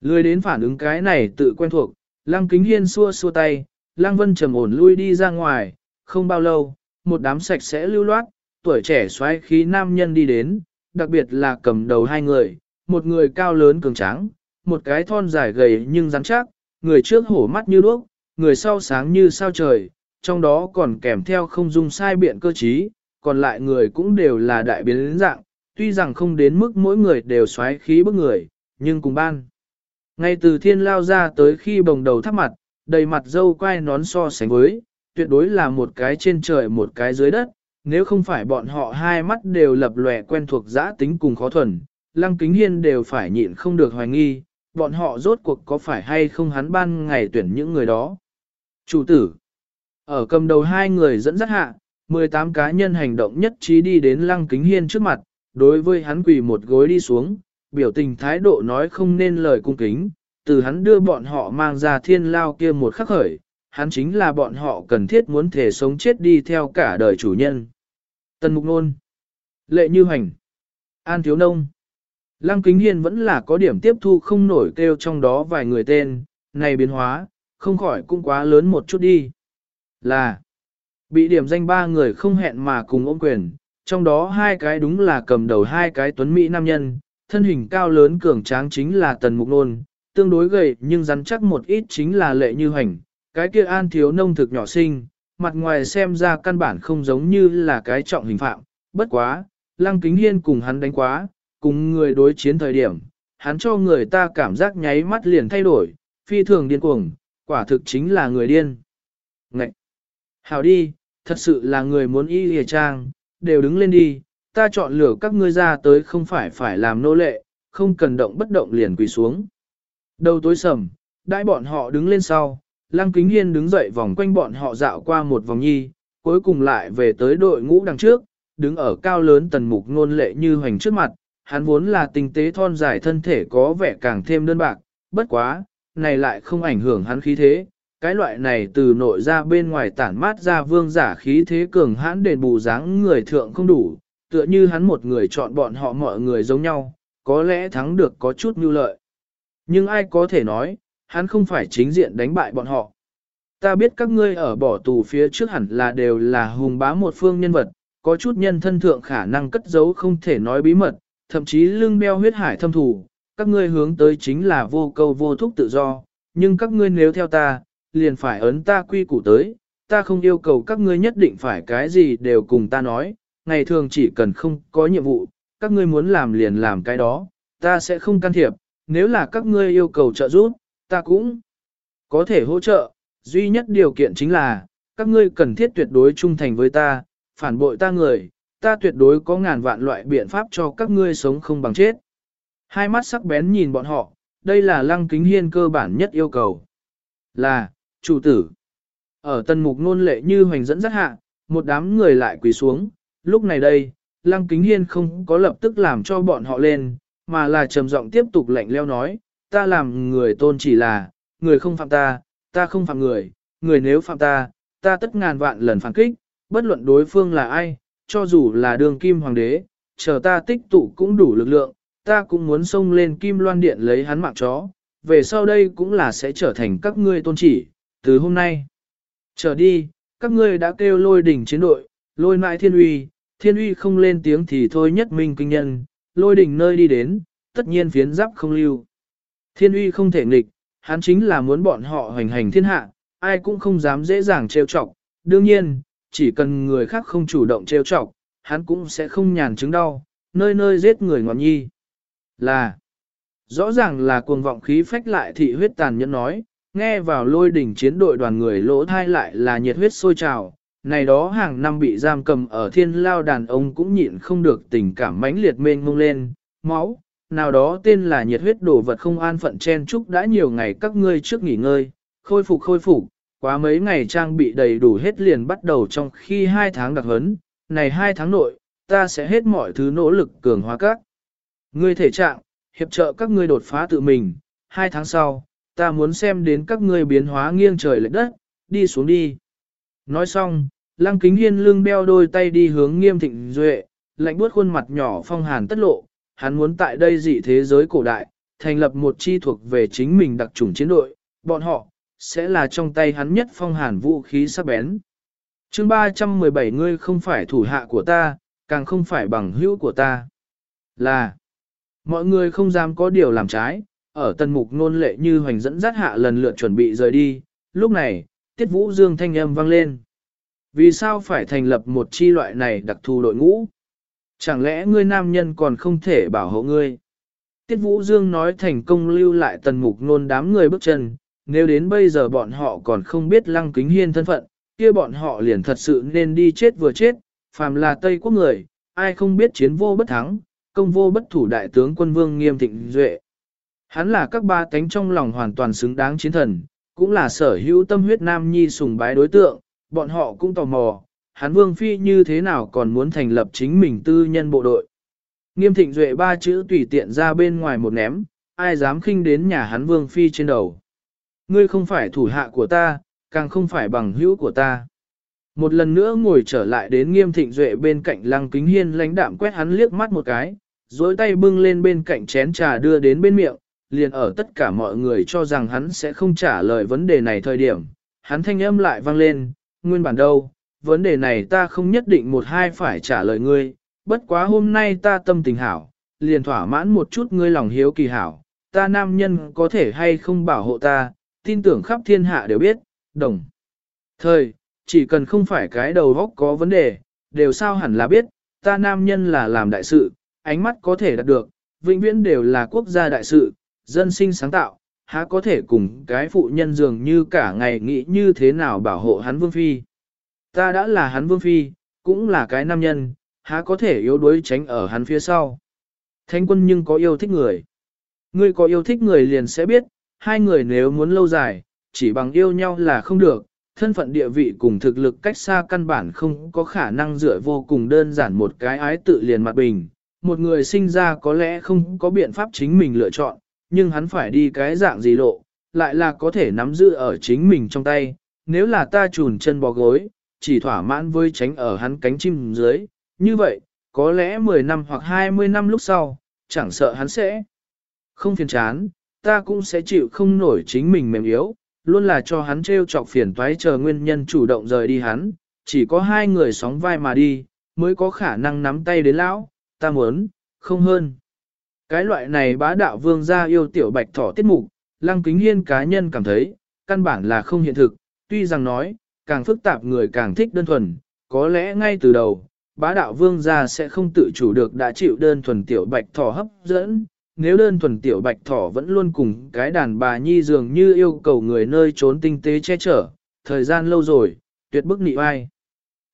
Lười đến phản ứng cái này tự quen thuộc, lăng kính hiên xua xua tay, lăng vân trầm ổn lui đi ra ngoài, không bao lâu, một đám sạch sẽ lưu loát, tuổi trẻ xoáy khí nam nhân đi đến, đặc biệt là cầm đầu hai người, một người cao lớn cường tráng, một cái thon dài gầy nhưng rắn chắc, người trước hổ mắt như đuốc, người sau sáng như sao trời, trong đó còn kèm theo không dung sai biện cơ trí, còn lại người cũng đều là đại biến dạng, tuy rằng không đến mức mỗi người đều xoáy khí bức người, nhưng cùng ban. Ngay từ thiên lao ra tới khi bồng đầu thắp mặt, đầy mặt dâu quai nón so sánh với, tuyệt đối là một cái trên trời một cái dưới đất, nếu không phải bọn họ hai mắt đều lập lòe quen thuộc giã tính cùng khó thuần, lăng kính hiên đều phải nhịn không được hoài nghi, bọn họ rốt cuộc có phải hay không hắn ban ngày tuyển những người đó. Chủ tử, ở cầm đầu hai người dẫn dắt hạ, 18 cá nhân hành động nhất trí đi đến lăng kính hiên trước mặt, đối với hắn quỳ một gối đi xuống, biểu tình thái độ nói không nên lời cung kính, từ hắn đưa bọn họ mang ra thiên lao kia một khắc khởi, hắn chính là bọn họ cần thiết muốn thể sống chết đi theo cả đời chủ nhân. Tần Mục Nôn. Lệ Như Hành An Thiếu Nông. Lăng Kính Hiên vẫn là có điểm tiếp thu không nổi kêu trong đó vài người tên, này biến hóa, không khỏi cũng quá lớn một chút đi. Là, bị điểm danh ba người không hẹn mà cùng ôm quyền, trong đó hai cái đúng là cầm đầu hai cái tuấn Mỹ nam nhân, thân hình cao lớn cường tráng chính là Tần Mục Nôn, tương đối gầy nhưng rắn chắc một ít chính là Lệ Như Hành, cái kia An Thiếu Nông thực nhỏ sinh, mặt ngoài xem ra căn bản không giống như là cái trọng hình phạm, bất quá, Lăng Kính Hiên cùng hắn đánh quá, cùng người đối chiến thời điểm, hắn cho người ta cảm giác nháy mắt liền thay đổi, phi thường điên cuồng, quả thực chính là người điên. Ngậy! Hảo đi, thật sự là người muốn y hề trang, đều đứng lên đi, ta chọn lựa các ngươi ra tới không phải phải làm nô lệ, không cần động bất động liền quỳ xuống. Đầu tối sầm, đại bọn họ đứng lên sau, Lăng Kính Hiên đứng dậy vòng quanh bọn họ dạo qua một vòng nhi, cuối cùng lại về tới đội ngũ đằng trước, đứng ở cao lớn tần mục ngôn lệ như hoành trước mặt, hắn vốn là tinh tế thon dài thân thể có vẻ càng thêm đơn bạc, bất quá, này lại không ảnh hưởng hắn khí thế, cái loại này từ nội ra bên ngoài tản mát ra vương giả khí thế cường hãn đền bù dáng người thượng không đủ, tựa như hắn một người chọn bọn họ mọi người giống nhau, có lẽ thắng được có chút mưu lợi. Nhưng ai có thể nói, hắn không phải chính diện đánh bại bọn họ. Ta biết các ngươi ở bỏ tù phía trước hẳn là đều là hùng bá một phương nhân vật, có chút nhân thân thượng khả năng cất giấu không thể nói bí mật, thậm chí lưng beo huyết hải thâm thủ, các ngươi hướng tới chính là vô câu vô thúc tự do, nhưng các ngươi nếu theo ta, liền phải ấn ta quy củ tới, ta không yêu cầu các ngươi nhất định phải cái gì đều cùng ta nói, ngày thường chỉ cần không có nhiệm vụ, các ngươi muốn làm liền làm cái đó, ta sẽ không can thiệp, nếu là các ngươi yêu cầu trợ giúp, ta cũng có thể hỗ trợ, duy nhất điều kiện chính là, các ngươi cần thiết tuyệt đối trung thành với ta, phản bội ta người, ta tuyệt đối có ngàn vạn loại biện pháp cho các ngươi sống không bằng chết. Hai mắt sắc bén nhìn bọn họ, đây là lăng kính hiên cơ bản nhất yêu cầu. Là, chủ tử. Ở tân mục nôn lệ như hoành dẫn rất hạ, một đám người lại quỳ xuống, lúc này đây, lăng kính hiên không có lập tức làm cho bọn họ lên, mà là trầm giọng tiếp tục lạnh leo nói, ta làm người tôn chỉ là, người không phạm ta, ta không phạm người, người nếu phạm ta, ta tất ngàn vạn lần phản kích, bất luận đối phương là ai, cho dù là đường kim hoàng đế, chờ ta tích tụ cũng đủ lực lượng, ta cũng muốn xông lên kim loan điện lấy hắn mạng chó, về sau đây cũng là sẽ trở thành các ngươi tôn chỉ, từ hôm nay. Trở đi, các ngươi đã kêu lôi đỉnh chiến đội, lôi mãi thiên uy, thiên uy không lên tiếng thì thôi nhất minh kinh nhân, lôi đỉnh nơi đi đến, tất nhiên phiến giáp không lưu. Thiên uy không thể nghịch, hắn chính là muốn bọn họ hoành hành thiên hạ, ai cũng không dám dễ dàng trêu chọc. Đương nhiên, chỉ cần người khác không chủ động trêu chọc, hắn cũng sẽ không nhàn chứng đau, nơi nơi giết người ngọn nhi. Là, rõ ràng là cuồng vọng khí phách lại thị huyết tàn nhẫn nói, nghe vào lôi đỉnh chiến đội đoàn người lỗ thai lại là nhiệt huyết sôi trào. Này đó hàng năm bị giam cầm ở thiên lao đàn ông cũng nhịn không được tình cảm mãnh liệt mênh mông lên, máu, nào đó tên là nhiệt huyết đồ vật không an phận chen chúc đã nhiều ngày các ngươi trước nghỉ ngơi, khôi phục khôi phục, quá mấy ngày trang bị đầy đủ hết liền bắt đầu trong khi hai tháng đặc hấn, này hai tháng nội, ta sẽ hết mọi thứ nỗ lực cường hóa các. Ngươi thể trạng, hiệp trợ các ngươi đột phá tự mình, hai tháng sau, ta muốn xem đến các ngươi biến hóa nghiêng trời lệch đất, đi xuống đi. Nói xong, lăng kính hiên lưng beo đôi tay đi hướng nghiêm thịnh duệ, lạnh buốt khuôn mặt nhỏ phong hàn tất lộ, hắn muốn tại đây dị thế giới cổ đại, thành lập một chi thuộc về chính mình đặc chủng chiến đội, bọn họ, sẽ là trong tay hắn nhất phong hàn vũ khí sắc bén. chương 317 ngươi không phải thủ hạ của ta, càng không phải bằng hữu của ta. Là, mọi người không dám có điều làm trái, ở tân mục nôn lệ như hoành dẫn dắt hạ lần lượt chuẩn bị rời đi, lúc này, tiết vũ dương thanh âm vang lên. Vì sao phải thành lập một chi loại này đặc thù đội ngũ? Chẳng lẽ ngươi nam nhân còn không thể bảo hộ ngươi? Tiết Vũ Dương nói thành công lưu lại tần mục nôn đám người bước chân, nếu đến bây giờ bọn họ còn không biết lăng kính hiên thân phận, kia bọn họ liền thật sự nên đi chết vừa chết, phàm là Tây quốc người, ai không biết chiến vô bất thắng, công vô bất thủ đại tướng quân vương nghiêm thịnh duệ. Hắn là các ba tánh trong lòng hoàn toàn xứng đáng chiến thần, cũng là sở hữu tâm huyết nam nhi sùng bái đối tượng, bọn họ cũng tò mò, hắn vương phi như thế nào còn muốn thành lập chính mình tư nhân bộ đội. Nghiêm thịnh duệ ba chữ tùy tiện ra bên ngoài một ném, ai dám khinh đến nhà hắn vương phi trên đầu. Ngươi không phải thủ hạ của ta, càng không phải bằng hữu của ta. Một lần nữa ngồi trở lại đến nghiêm thịnh duệ bên cạnh lăng kính hiên lãnh đạm quét hắn liếc mắt một cái, dối tay bưng lên bên cạnh chén trà đưa đến bên miệng, liền ở tất cả mọi người cho rằng hắn sẽ không trả lời vấn đề này thời điểm. Hắn thanh âm lại vang lên, nguyên bản đâu, vấn đề này ta không nhất định một hai phải trả lời ngươi, bất quá hôm nay ta tâm tình hảo, liền thỏa mãn một chút ngươi lòng hiếu kỳ hảo, ta nam nhân có thể hay không bảo hộ ta, tin tưởng khắp thiên hạ đều biết, đồng. Thời, chỉ cần không phải cái đầu góc có vấn đề, đều sao hẳn là biết, ta nam nhân là làm đại sự, ánh mắt có thể đạt được, vĩnh viễn đều là quốc gia đại sự, dân sinh sáng tạo, há có thể cùng cái phụ nhân dường như cả ngày nghĩ như thế nào bảo hộ hắn vương phi. Ta đã là hắn vương phi, cũng là cái nam nhân, há có thể yếu đuối tránh ở hắn phía sau. Thánh quân nhưng có yêu thích người. Ngươi có yêu thích người liền sẽ biết, hai người nếu muốn lâu dài, chỉ bằng yêu nhau là không được, thân phận địa vị cùng thực lực cách xa căn bản không có khả năng dựa vô cùng đơn giản một cái ái tự liền mặt bình. Một người sinh ra có lẽ không có biện pháp chính mình lựa chọn, nhưng hắn phải đi cái dạng gì lộ, lại là có thể nắm giữ ở chính mình trong tay. Nếu là ta trùn chân bò gối, chỉ thỏa mãn với tránh ở hắn cánh chim dưới, như vậy, có lẽ 10 năm hoặc 20 năm lúc sau, chẳng sợ hắn sẽ không phiền chán, ta cũng sẽ chịu không nổi chính mình mềm yếu, luôn là cho hắn treo chọc phiền toái chờ nguyên nhân chủ động rời đi hắn, chỉ có hai người sóng vai mà đi, mới có khả năng nắm tay đến lão, ta muốn, không hơn. Cái loại này bá đạo vương gia yêu tiểu bạch thỏ tiết mục, lăng kính hiên cá nhân cảm thấy, căn bản là không hiện thực, tuy rằng nói, càng phức tạp người càng thích đơn thuần, có lẽ ngay từ đầu, bá đạo vương gia sẽ không tự chủ được đã chịu đơn thuần tiểu bạch thỏ hấp dẫn, nếu đơn thuần tiểu bạch thỏ vẫn luôn cùng cái đàn bà nhi dường như yêu cầu người nơi trốn tinh tế che chở, thời gian lâu rồi, tuyệt bức nị ai.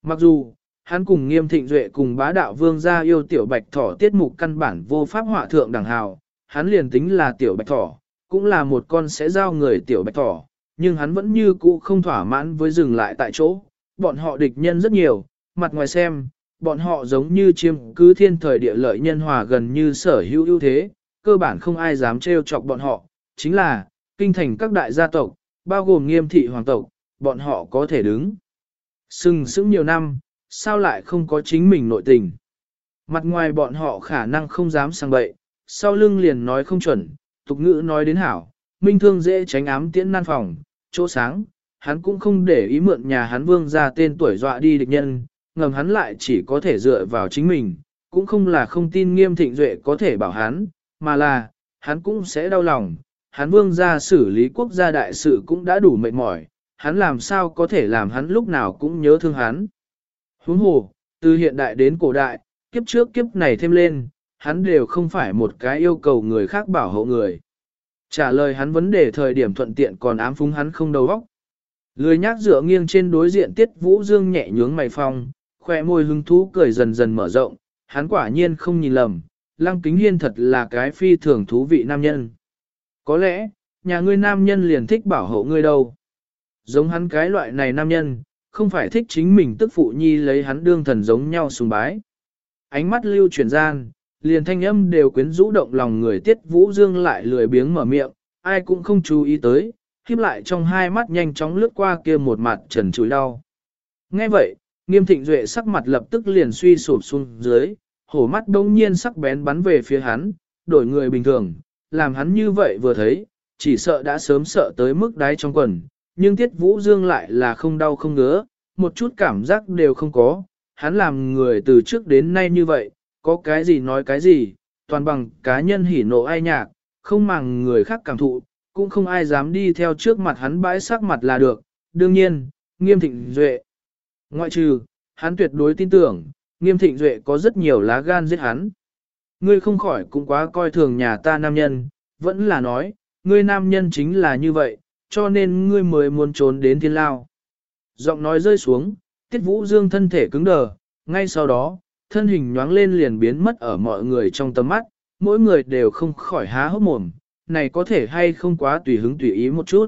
Mặc dù, hắn cùng nghiêm thịnh duệ cùng bá đạo vương gia yêu tiểu bạch thỏ tiết mục căn bản vô pháp họa thượng đẳng hào, hắn liền tính là tiểu bạch thỏ, cũng là một con sẽ giao người tiểu bạch thỏ, nhưng hắn vẫn như cũ không thỏa mãn với dừng lại tại chỗ, bọn họ địch nhân rất nhiều, mặt ngoài xem, bọn họ giống như chiêm cứ thiên thời địa lợi nhân hòa gần như sở hữu ưu thế, cơ bản không ai dám trêu chọc bọn họ, chính là, kinh thành các đại gia tộc, bao gồm nghiêm thị hoàng tộc, bọn họ có thể đứng. Sừng sững nhiều năm, sao lại không có chính mình nội tình. Mặt ngoài bọn họ khả năng không dám sang bậy, sau lưng liền nói không chuẩn, tục ngữ nói đến hảo, minh thương dễ tránh ám tiễn nan phòng, chỗ sáng, hắn cũng không để ý mượn nhà hắn vương ra tên tuổi dọa đi địch nhân, ngầm hắn lại chỉ có thể dựa vào chính mình, cũng không là không tin nghiêm thịnh duệ có thể bảo hắn, mà là, hắn cũng sẽ đau lòng, hắn vương ra xử lý quốc gia đại sự cũng đã đủ mệt mỏi, hắn làm sao có thể làm hắn lúc nào cũng nhớ thương hắn. Huống hồ, từ hiện đại đến cổ đại, kiếp trước kiếp này thêm lên, hắn đều không phải một cái yêu cầu người khác bảo hộ người. Trả lời hắn vấn đề thời điểm thuận tiện còn ám phúng hắn không đầu óc. Lười nhác dựa nghiêng trên đối diện tiết vũ dương nhẹ nhướng mày phong, khoe môi hứng thú cười dần dần mở rộng, hắn quả nhiên không nhìn lầm, lăng kính hiên thật là cái phi thường thú vị nam nhân. Có lẽ, nhà ngươi nam nhân liền thích bảo hộ ngươi đâu. Giống hắn cái loại này nam nhân, không phải thích chính mình tức phụ nhi lấy hắn đương thần giống nhau sùng bái. Ánh mắt lưu chuyển gian, liền thanh âm đều quyến rũ động lòng người tiết vũ dương lại lười biếng mở miệng, ai cũng không chú ý tới, khiếp lại trong hai mắt nhanh chóng lướt qua kia một mặt trần chùi đau. Nghe vậy, nghiêm thịnh duệ sắc mặt lập tức liền suy sụp xuống dưới, hổ mắt đông nhiên sắc bén bắn về phía hắn, đổi người bình thường, làm hắn như vậy vừa thấy, chỉ sợ đã sớm sợ tới mức đáy trong quần, nhưng Tiết Vũ Dương lại là không đau không ngứa, một chút cảm giác đều không có, hắn làm người từ trước đến nay như vậy, có cái gì nói cái gì, toàn bằng cá nhân hỉ nộ ai nhạc, không màng người khác cảm thụ, cũng không ai dám đi theo trước mặt hắn bãi sắc mặt là được, đương nhiên, nghiêm thịnh duệ. Ngoại trừ, hắn tuyệt đối tin tưởng, nghiêm thịnh duệ có rất nhiều lá gan giết hắn. Ngươi không khỏi cũng quá coi thường nhà ta nam nhân, vẫn là nói, ngươi nam nhân chính là như vậy, cho nên ngươi mới muốn trốn đến thiên lao. Giọng nói rơi xuống, tiết vũ dương thân thể cứng đờ, ngay sau đó, thân hình nhoáng lên liền biến mất ở mọi người trong tầm mắt, mỗi người đều không khỏi há hốc mồm, này có thể hay không quá tùy hứng tùy ý một chút.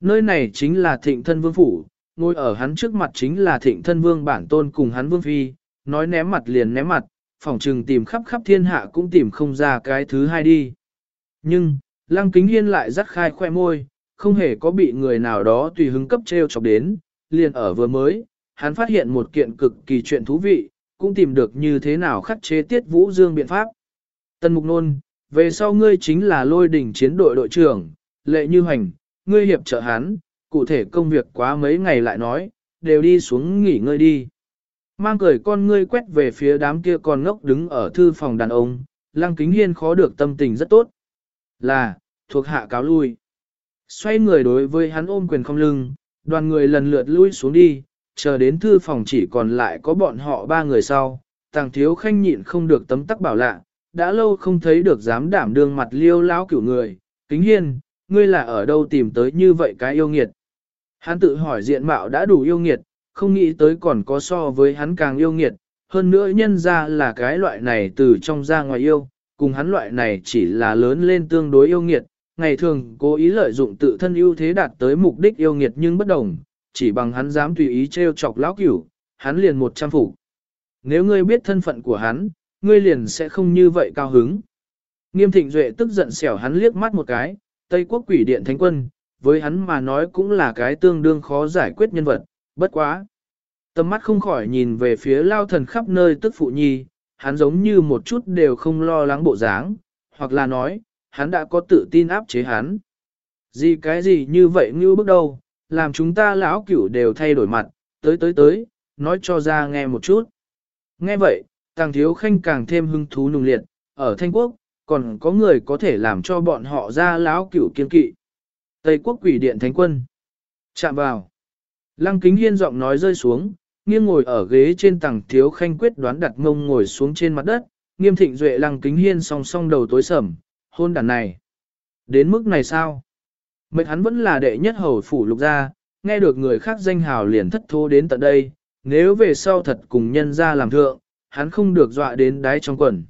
Nơi này chính là thịnh thân vương phủ, ngồi ở hắn trước mặt chính là thịnh thân vương bản tôn cùng hắn vương phi, nói ném mặt liền ném mặt, phỏng trừng tìm khắp khắp thiên hạ cũng tìm không ra cái thứ hai đi. Nhưng, lăng kính hiên lại rắc khai khoe môi, không hề có bị người nào đó tùy hứng cấp treo chọc đến, liền ở vừa mới, hắn phát hiện một kiện cực kỳ chuyện thú vị, cũng tìm được như thế nào khắc chế tiết vũ dương biện pháp. Tân Mục Nôn, về sau ngươi chính là lôi đỉnh chiến đội đội trưởng, lệ như hành, ngươi hiệp trợ hắn, cụ thể công việc quá mấy ngày lại nói, đều đi xuống nghỉ ngơi đi. Mang cười con ngươi quét về phía đám kia con ngốc đứng ở thư phòng đàn ông, lăng kính hiên khó được tâm tình rất tốt. Là, thuộc hạ cáo lui. Xoay người đối với hắn ôm quyền không lưng, đoàn người lần lượt lui xuống đi, chờ đến thư phòng chỉ còn lại có bọn họ ba người sau, tàng thiếu khanh nhịn không được tấm tắc bảo lạ, đã lâu không thấy được dám đảm đương mặt liêu lão cửu người, kính hiên, ngươi là ở đâu tìm tới như vậy cái yêu nghiệt. Hắn tự hỏi diện mạo đã đủ yêu nghiệt, không nghĩ tới còn có so với hắn càng yêu nghiệt, hơn nữa nhân ra là cái loại này từ trong ra ngoài yêu, cùng hắn loại này chỉ là lớn lên tương đối yêu nghiệt, ngày thường cố ý lợi dụng tự thân ưu thế đạt tới mục đích yêu nghiệt nhưng bất đồng, chỉ bằng hắn dám tùy ý trêu chọc lão cửu, hắn liền một trăm phục. Nếu ngươi biết thân phận của hắn, ngươi liền sẽ không như vậy cao hứng. Nghiêm thịnh duệ tức giận xẻo hắn liếc mắt một cái, Tây quốc quỷ điện thánh quân, với hắn mà nói cũng là cái tương đương khó giải quyết nhân vật, bất quá. Tầm mắt không khỏi nhìn về phía lao thần khắp nơi tức phụ nhi, hắn giống như một chút đều không lo lắng bộ dáng, hoặc là nói, hắn đã có tự tin áp chế hắn. Gì cái gì như vậy như bước đầu, làm chúng ta lão cửu đều thay đổi mặt, tới tới tới, nói cho ra nghe một chút. Nghe vậy, tàng thiếu khanh càng thêm hưng thú nùng liệt, ở Thanh Quốc, còn có người có thể làm cho bọn họ ra lão cửu kiên kỵ. Tây Quốc quỷ điện thánh quân. Chạm vào. Lăng kính hiên giọng nói rơi xuống, nghiêng ngồi ở ghế trên tàng thiếu khanh quyết đoán đặt mông ngồi xuống trên mặt đất, nghiêm thịnh duệ lăng kính hiên song song đầu tối sầm, hôn đàn này. Đến mức này sao? Mệnh hắn vẫn là đệ nhất hầu phủ lục gia, nghe được người khác danh hào liền thất thố đến tận đây, nếu về sau thật cùng nhân ra làm thượng, hắn không được dọa đến đáy trong quần.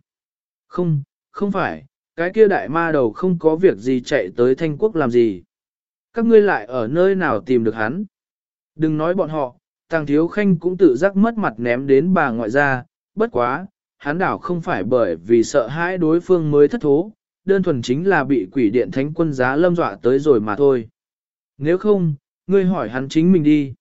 Không, không phải, cái kia đại ma đầu không có việc gì chạy tới thanh quốc làm gì. Các ngươi lại ở nơi nào tìm được hắn? Đừng nói bọn họ, Tàng Thiếu Khanh cũng tự giác mất mặt ném đến bà ngoại gia, bất quá, hắn đảo không phải bởi vì sợ hãi đối phương mới thất thố, đơn thuần chính là bị quỷ điện thánh quân giá lâm dọa tới rồi mà thôi. Nếu không, ngươi hỏi hắn chính mình đi.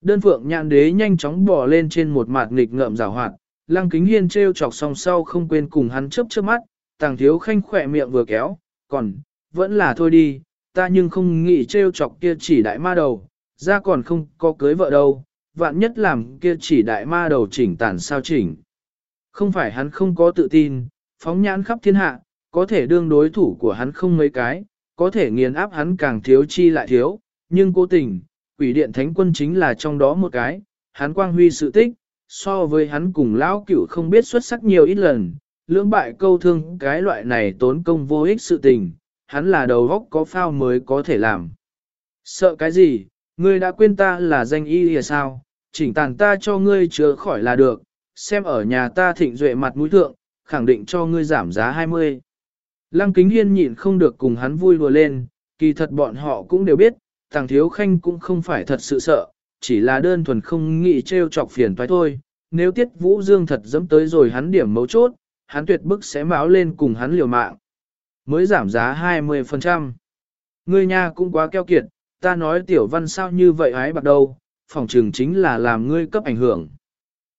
Đơn phượng nhạn đế nhanh chóng bỏ lên trên một mặt nghịch ngợm rào hoạt, lăng kính hiên treo chọc song sau không quên cùng hắn chớp chớp mắt, tàng thiếu khanh khỏe miệng vừa kéo, còn, vẫn là thôi đi, ta nhưng không nghĩ treo chọc kia chỉ đại ma đầu, ra còn không có cưới vợ đâu, vạn nhất làm kia chỉ đại ma đầu chỉnh tàn sao chỉnh. Không phải hắn không có tự tin, phóng nhãn khắp thiên hạ, có thể đương đối thủ của hắn không mấy cái, có thể nghiền áp hắn càng thiếu chi lại thiếu, nhưng cố tình, quỷ điện thánh quân chính là trong đó một cái, hắn quang huy sự tích, so với hắn cùng lão cửu không biết xuất sắc nhiều ít lần, lưỡng bại câu thương cái loại này tốn công vô ích sự tình, hắn là đầu góc có phao mới có thể làm. Sợ cái gì, ngươi đã quên ta là danh y lìa sao, chỉnh tàn ta cho ngươi chữa khỏi là được, xem ở nhà ta thịnh duệ mặt mũi thượng, khẳng định cho ngươi giảm giá 20. Lăng kính hiên nhịn không được cùng hắn vui đùa lên, kỳ thật bọn họ cũng đều biết, thằng thiếu khanh cũng không phải thật sự sợ, chỉ là đơn thuần không nghĩ trêu chọc phiền toái thôi. Nếu tiết vũ dương thật dẫm tới rồi hắn điểm mấu chốt, hắn tuyệt bức sẽ máu lên cùng hắn liều mạng. Mới giảm giá 20%. Ngươi nha cũng quá keo kiệt, ta nói tiểu văn sao như vậy ái bạc đâu, phòng trường chính là làm ngươi cấp ảnh hưởng.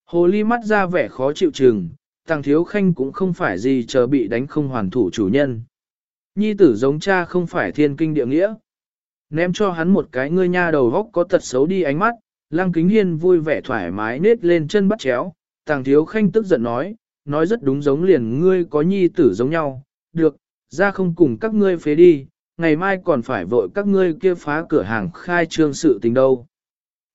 Hồ ly mắt ra vẻ khó chịu chừng, Tàng Thiếu Khanh cũng không phải gì chờ bị đánh không hoàn thủ chủ nhân. Nhi tử giống cha không phải thiên kinh địa nghĩa. Ném cho hắn một cái ngươi nha đầu góc có tật xấu đi ánh mắt, Lăng Kính Hiên vui vẻ thoải mái nết lên chân bắt chéo, Tàng Thiếu Khanh tức giận nói, nói rất đúng giống liền ngươi có nhi tử giống nhau, được, ra không cùng các ngươi phế đi, ngày mai còn phải vội các ngươi kia phá cửa hàng khai trương sự tình đâu.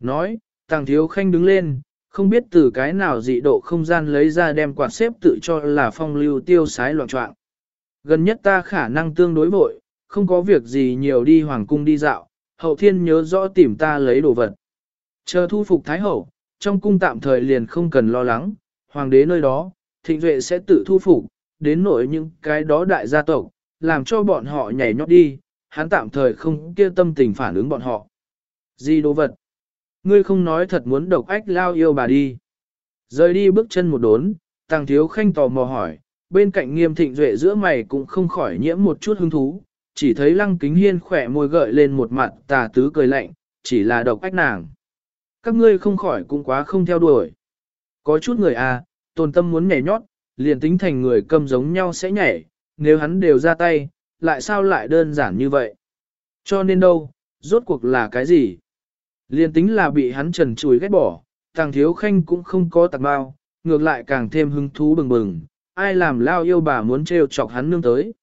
Nói, Tàng Thiếu Khanh đứng lên, không biết từ cái nào dị độ không gian lấy ra đem quạt xếp tự cho là phong lưu tiêu sái loạn trọng. Gần nhất ta khả năng tương đối vội, không có việc gì nhiều đi hoàng cung đi dạo, hậu thiên nhớ rõ tìm ta lấy đồ vật. Chờ thu phục thái hậu, trong cung tạm thời liền không cần lo lắng, hoàng đế nơi đó, thịnh duệ sẽ tự thu phục, đến nỗi những cái đó đại gia tộc, làm cho bọn họ nhảy nhót đi, hắn tạm thời không kia tâm tình phản ứng bọn họ. di đồ vật? Ngươi không nói thật muốn độc ách lao yêu bà đi. Rời đi bước chân một đốn, tàng thiếu khanh tò mò hỏi, bên cạnh nghiêm thịnh duệ giữa mày cũng không khỏi nhiễm một chút hứng thú, chỉ thấy lăng kính hiên khỏe môi gợi lên một mặt tà tứ cười lạnh, chỉ là độc ách nàng. Các ngươi không khỏi cũng quá không theo đuổi. Có chút người à, tồn tâm muốn nhảy nhót, liền tính thành người cầm giống nhau sẽ nhảy, nếu hắn đều ra tay, lại sao lại đơn giản như vậy? Cho nên đâu, rốt cuộc là cái gì? Liên tính là bị hắn trần chùi ghét bỏ, tàng thiếu khanh cũng không có tạc bao, ngược lại càng thêm hứng thú bừng bừng, ai làm lao yêu bà muốn trêu chọc hắn nương tới.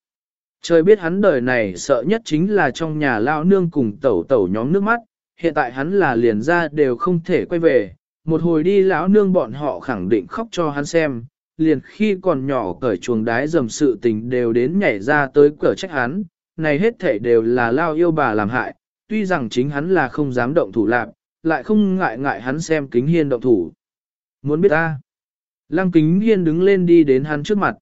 Trời biết hắn đời này sợ nhất chính là trong nhà lao nương cùng tẩu tẩu nhóm nước mắt, hiện tại hắn là liền ra đều không thể quay về, một hồi đi lão nương bọn họ khẳng định khóc cho hắn xem, liền khi còn nhỏ cởi chuồng đái dầm sự tình đều đến nhảy ra tới cửa trách hắn, này hết thể đều là lao yêu bà làm hại, tuy rằng chính hắn là không dám động thủ lạc, lại không ngại ngại hắn xem kính hiên động thủ. Muốn biết ta? Lăng kính hiên đứng lên đi đến hắn trước mặt.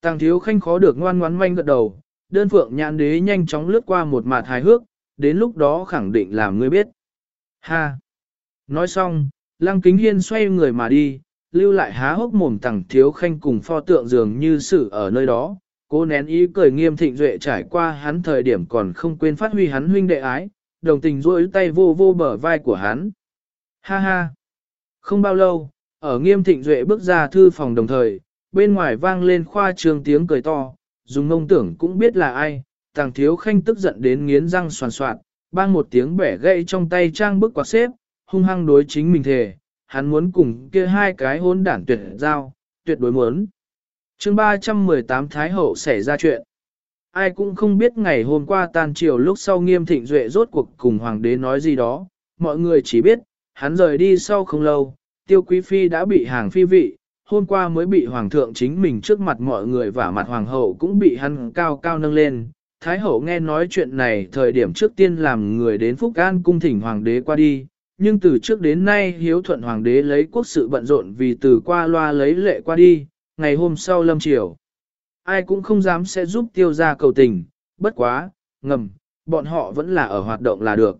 Tàng thiếu khanh khó được ngoan ngoãn manh gật đầu, đơn phượng nhãn đế nhanh chóng lướt qua một mặt hài hước, đến lúc đó khẳng định làm ngươi biết. Ha! Nói xong, lăng kính hiên xoay người mà đi, lưu lại há hốc mồm tàng thiếu khanh cùng pho tượng dường như sự ở nơi đó. Cô nén ý cười nghiêm thịnh duệ trải qua hắn thời điểm còn không quên phát huy hắn huynh đệ ái, đồng tình duỗi tay vô vô bờ vai của hắn. Ha ha! Không bao lâu, ở nghiêm thịnh duệ bước ra thư phòng đồng thời, bên ngoài vang lên khoa trương tiếng cười to, dùng mông tưởng cũng biết là ai, tàng thiếu khanh tức giận đến nghiến răng soàn soạn, bang một tiếng bẻ gãy trong tay trang bức quạt xếp, hung hăng đối chính mình thề, hắn muốn cùng kia hai cái hôn đản tuyệt giao, tuyệt đối muốn chương 318 Thái Hậu xảy ra chuyện. Ai cũng không biết ngày hôm qua tan chiều lúc sau nghiêm thịnh duệ rốt cuộc cùng hoàng đế nói gì đó, mọi người chỉ biết, hắn rời đi sau không lâu, tiêu quý phi đã bị hàng phi vị, hôm qua mới bị hoàng thượng chính mình trước mặt mọi người và mặt hoàng hậu cũng bị hắn cao cao nâng lên. Thái hậu nghe nói chuyện này thời điểm trước tiên làm người đến Phúc An cung thỉnh hoàng đế qua đi, nhưng từ trước đến nay hiếu thuận hoàng đế lấy quốc sự bận rộn vì từ qua loa lấy lệ qua đi, ngày hôm sau lâm chiều Ai cũng không dám sẽ giúp tiêu ra cầu tình, bất quá, ngầm, bọn họ vẫn là ở hoạt động là được.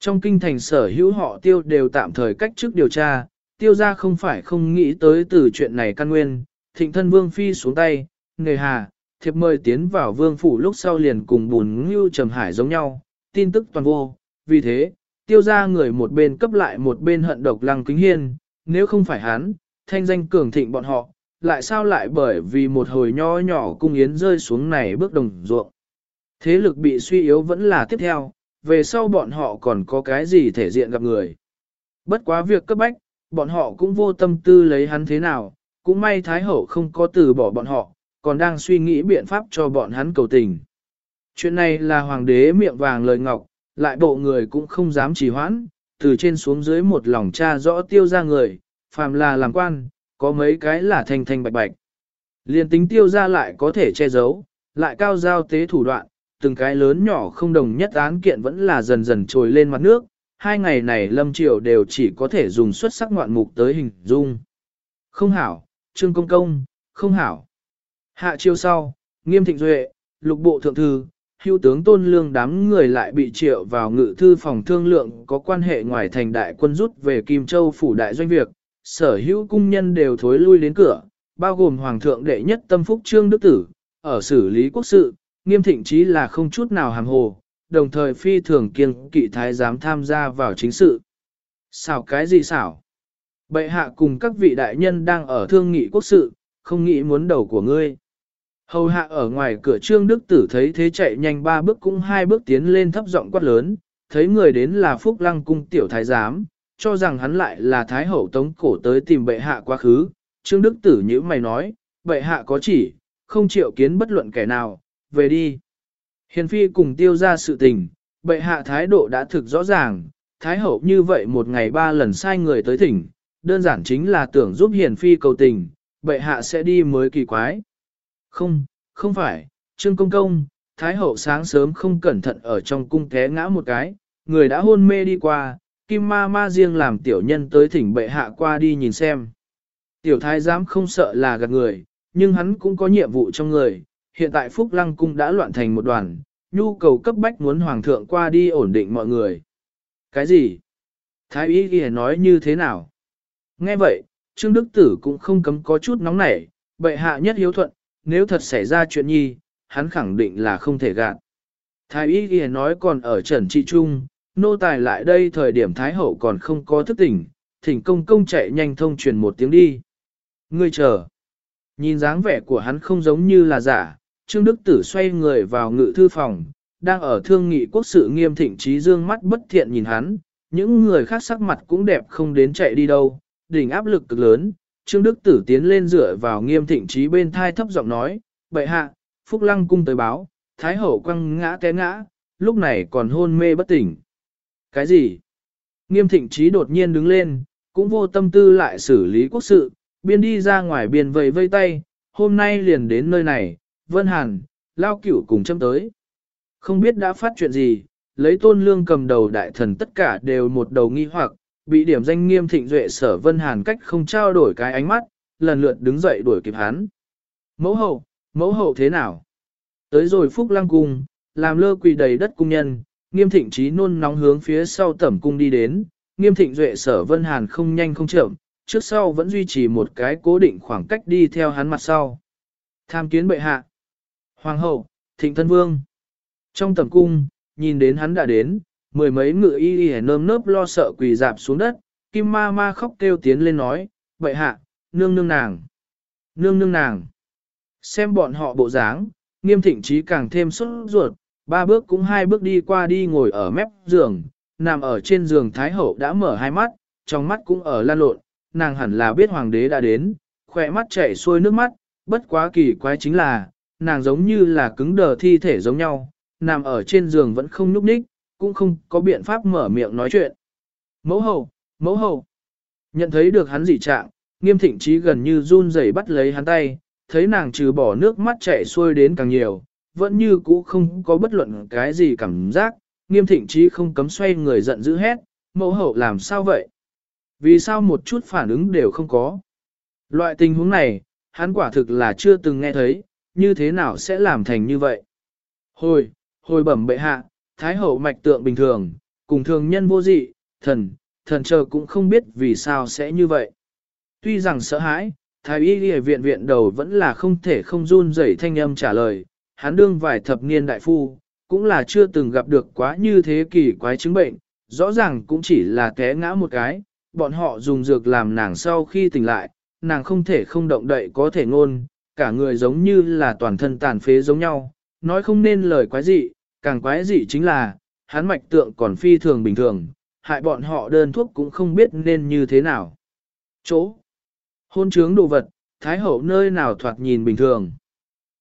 Trong kinh thành sở hữu họ tiêu đều tạm thời cách chức điều tra, tiêu ra không phải không nghĩ tới từ chuyện này căn nguyên, thịnh thân vương phi xuống tay, nghề hà, thiệp mời tiến vào vương phủ lúc sau liền cùng bùn ngưu trầm hải giống nhau, tin tức toàn vô, vì thế, tiêu ra người một bên cấp lại một bên hận độc lăng kính hiên, nếu không phải hắn, thanh danh cường thịnh bọn họ, lại sao lại bởi vì một hồi nho nhỏ cung yến rơi xuống này bước đồng ruộng. Thế lực bị suy yếu vẫn là tiếp theo, về sau bọn họ còn có cái gì thể diện gặp người. Bất quá việc cấp bách, bọn họ cũng vô tâm tư lấy hắn thế nào, cũng may Thái Hậu không có từ bỏ bọn họ, còn đang suy nghĩ biện pháp cho bọn hắn cầu tình. Chuyện này là hoàng đế miệng vàng lời ngọc, lại bộ người cũng không dám trì hoãn, từ trên xuống dưới một lòng cha rõ tiêu ra người, phàm là làm quan, có mấy cái là thanh thanh bạch bạch. Liên tính tiêu ra lại có thể che giấu, lại cao giao tế thủ đoạn, từng cái lớn nhỏ không đồng nhất án kiện vẫn là dần dần trồi lên mặt nước, hai ngày này lâm triều đều chỉ có thể dùng xuất sắc ngoạn mục tới hình dung. Không hảo, trương công công, không hảo. Hạ chiêu sau, nghiêm thịnh duệ, lục bộ thượng thư, hưu tướng tôn lương đám người lại bị triệu vào ngự thư phòng thương lượng có quan hệ ngoài thành đại quân rút về Kim Châu phủ đại doanh việc, sở hữu cung nhân đều thối lui đến cửa, bao gồm hoàng thượng đệ nhất tâm phúc trương đức tử, ở xử lý quốc sự, nghiêm thịnh chí là không chút nào hàm hồ, đồng thời phi thường kiêng kỵ thái giám tham gia vào chính sự. Xảo cái gì xảo? Bệ hạ cùng các vị đại nhân đang ở thương nghị quốc sự, không nghĩ muốn đầu của ngươi. Hầu hạ ở ngoài cửa trương đức tử thấy thế chạy nhanh ba bước cũng hai bước tiến lên thấp giọng quát lớn, thấy người đến là phúc lăng cung tiểu thái giám, cho rằng hắn lại là thái hậu tống cổ tới tìm bệ hạ quá khứ. Trương đức tử như mày nói, bệ hạ có chỉ, không chịu kiến bất luận kẻ nào, về đi. Hiền phi cùng tiêu ra sự tình, bệ hạ thái độ đã thực rõ ràng, thái hậu như vậy một ngày ba lần sai người tới thỉnh, đơn giản chính là tưởng giúp hiền phi cầu tình, bệ hạ sẽ đi mới kỳ quái. Không, không phải, trương công công, thái hậu sáng sớm không cẩn thận ở trong cung té ngã một cái, người đã hôn mê đi qua, kim ma ma riêng làm tiểu nhân tới thỉnh bệ hạ qua đi nhìn xem. Tiểu thái giám không sợ là gạt người, nhưng hắn cũng có nhiệm vụ trong người, hiện tại Phúc Lăng Cung đã loạn thành một đoàn, nhu cầu cấp bách muốn Hoàng thượng qua đi ổn định mọi người. Cái gì? Thái y ghi nói như thế nào? Nghe vậy, Trương Đức Tử cũng không cấm có chút nóng nảy, bệ hạ nhất hiếu thuận, nếu thật xảy ra chuyện nhi, hắn khẳng định là không thể gạt. Thái y ghi nói còn ở trần trị trung, nô tài lại đây thời điểm Thái hậu còn không có thức tỉnh, thỉnh công công chạy nhanh thông truyền một tiếng đi. Ngươi chờ. Nhìn dáng vẻ của hắn không giống như là giả, Trương Đức Tử xoay người vào ngự thư phòng, đang ở thương nghị quốc sự nghiêm thịnh trí dương mắt bất thiện nhìn hắn, những người khác sắc mặt cũng đẹp không đến chạy đi đâu, đỉnh áp lực cực lớn. Trương Đức Tử tiến lên dựa vào nghiêm thịnh trí bên thai thấp giọng nói, bệ hạ, Phúc Lăng cung tới báo, Thái Hậu quăng ngã té ngã, lúc này còn hôn mê bất tỉnh. Cái gì? Nghiêm thịnh trí đột nhiên đứng lên, cũng vô tâm tư lại xử lý quốc sự, biên đi ra ngoài biên vầy vây tay, hôm nay liền đến nơi này, Vân Hàn, lao cửu cùng châm tới. Không biết đã phát chuyện gì, lấy tôn lương cầm đầu đại thần tất cả đều một đầu nghi hoặc, bị điểm danh nghiêm thịnh duệ sở Vân Hàn cách không trao đổi cái ánh mắt, lần lượt đứng dậy đuổi kịp hắn. Mẫu hậu, mẫu hậu thế nào? Tới rồi Phúc Lăng Cung, làm lơ quỳ đầy đất cung nhân, nghiêm thịnh trí nôn nóng hướng phía sau tẩm cung đi đến, nghiêm thịnh duệ sở Vân Hàn không nhanh không chậm, trước sau vẫn duy trì một cái cố định khoảng cách đi theo hắn mặt sau. Tham kiến bệ hạ. Hoàng hậu, thịnh thân vương. Trong Tẩm cung, nhìn đến hắn đã đến, mười mấy ngựa y y nơm nớp lo sợ quỳ dạp xuống đất, kim ma ma khóc kêu tiến lên nói, bệ hạ, nương nương nàng. Nương nương nàng. Xem bọn họ bộ dáng, nghiêm thịnh trí càng thêm sốt ruột, ba bước cũng hai bước đi qua đi ngồi ở mép giường, nằm ở trên giường Thái Hậu đã mở hai mắt, trong mắt cũng ở lan lộn, nàng hẳn là biết hoàng đế đã đến, khỏe mắt chảy xuôi nước mắt, bất quá kỳ quái chính là, nàng giống như là cứng đờ thi thể giống nhau, nằm ở trên giường vẫn không nhúc nhích, cũng không có biện pháp mở miệng nói chuyện. Mẫu hậu, mẫu hậu, nhận thấy được hắn dị trạng, nghiêm thịnh trí gần như run rẩy bắt lấy hắn tay, thấy nàng trừ bỏ nước mắt chảy xuôi đến càng nhiều, vẫn như cũ không có bất luận cái gì cảm giác, nghiêm thịnh trí không cấm xoay người giận dữ hét, mẫu hậu làm sao vậy? Vì sao một chút phản ứng đều không có? Loại tình huống này, hắn quả thực là chưa từng nghe thấy, như thế nào sẽ làm thành như vậy? Hồi, hồi bẩm bệ hạ, thái hậu mạch tượng bình thường, cùng thường nhân vô dị, thần, thần chờ cũng không biết vì sao sẽ như vậy. Tuy rằng sợ hãi, thái y ghi viện viện đầu vẫn là không thể không run rẩy thanh âm trả lời, hắn đương vài thập niên đại phu, cũng là chưa từng gặp được quá như thế kỳ quái chứng bệnh, rõ ràng cũng chỉ là té ngã một cái, bọn họ dùng dược làm nàng sau khi tỉnh lại, nàng không thể không động đậy có thể ngôn, cả người giống như là toàn thân tàn phế giống nhau, nói không nên lời quái dị, càng quái dị chính là, hắn mạch tượng còn phi thường bình thường, hại bọn họ đơn thuốc cũng không biết nên như thế nào. Chỗ hôn trướng đồ vật, thái hậu nơi nào thoạt nhìn bình thường.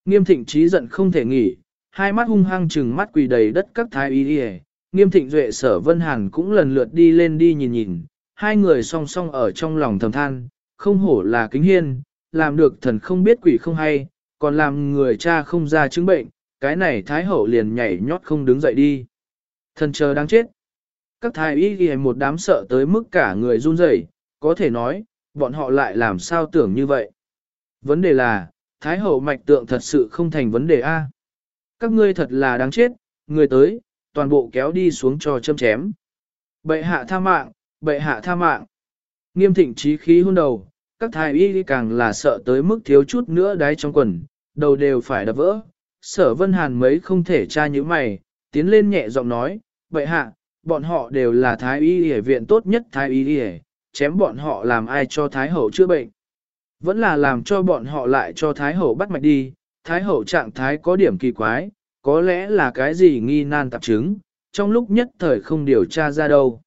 Nghiêm thịnh trí giận không thể nghỉ, hai mắt hung hăng trừng mắt quỳ đầy đất các thái y y nghiêm thịnh duệ sở vân hàn cũng lần lượt đi lên đi nhìn nhìn, hai người song song ở trong lòng thầm than, không hổ là kính hiên, làm được thần không biết quỷ không hay, còn làm người cha không ra chứng bệnh, cái này thái hậu liền nhảy nhót không đứng dậy đi. Thần chờ đang chết. Các thái y ghi một đám sợ tới mức cả người run rẩy, có thể nói, bọn họ lại làm sao tưởng như vậy. Vấn đề là, thái hậu mạch tượng thật sự không thành vấn đề A. Các ngươi thật là đáng chết, người tới, toàn bộ kéo đi xuống cho châm chém. Bệ hạ tha mạng, bệ hạ tha mạng. Nghiêm thịnh trí khí hôn đầu, các thái y càng là sợ tới mức thiếu chút nữa đáy trong quần, đầu đều phải đập vỡ. Sở vân hàn mấy không thể tra như mày, tiến lên nhẹ giọng nói, bệ hạ, bọn họ đều là thái y y viện tốt nhất thái y y, chém bọn họ làm ai cho thái hậu chữa bệnh. Vẫn là làm cho bọn họ lại cho thái hậu bắt mạch đi, thái hậu trạng thái có điểm kỳ quái, có lẽ là cái gì nghi nan tạp chứng, trong lúc nhất thời không điều tra ra đâu.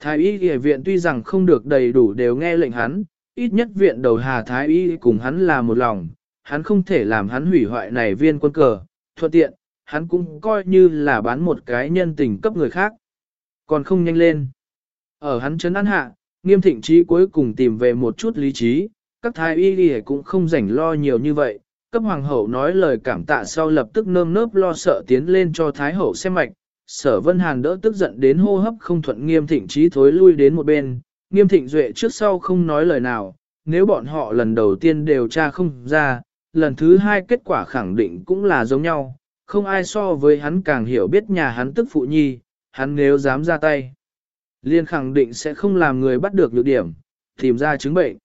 Thái y y viện tuy rằng không được đầy đủ đều nghe lệnh hắn, ít nhất viện đầu hà thái y cùng hắn là một lòng, hắn không thể làm hắn hủy hoại này viên quân cờ, thuận tiện, hắn cũng coi như là bán một cái nhân tình cấp người khác. Còn không nhanh lên. Ở hắn chấn an hạ, nghiêm thịnh trí cuối cùng tìm về một chút lý trí, các thái y y cũng không rảnh lo nhiều như vậy. Cấp hoàng hậu nói lời cảm tạ sau lập tức nơm nớp lo sợ tiến lên cho thái hậu xem mạch, sở vân hàn đỡ tức giận đến hô hấp không thuận nghiêm thịnh trí thối lui đến một bên, nghiêm thịnh duệ trước sau không nói lời nào, nếu bọn họ lần đầu tiên đều tra không ra, lần thứ hai kết quả khẳng định cũng là giống nhau, không ai so với hắn càng hiểu biết nhà hắn tức phụ nhi, hắn nếu dám ra tay. Liên khẳng định sẽ không làm người bắt được nhược điểm, tìm ra chứng bệnh.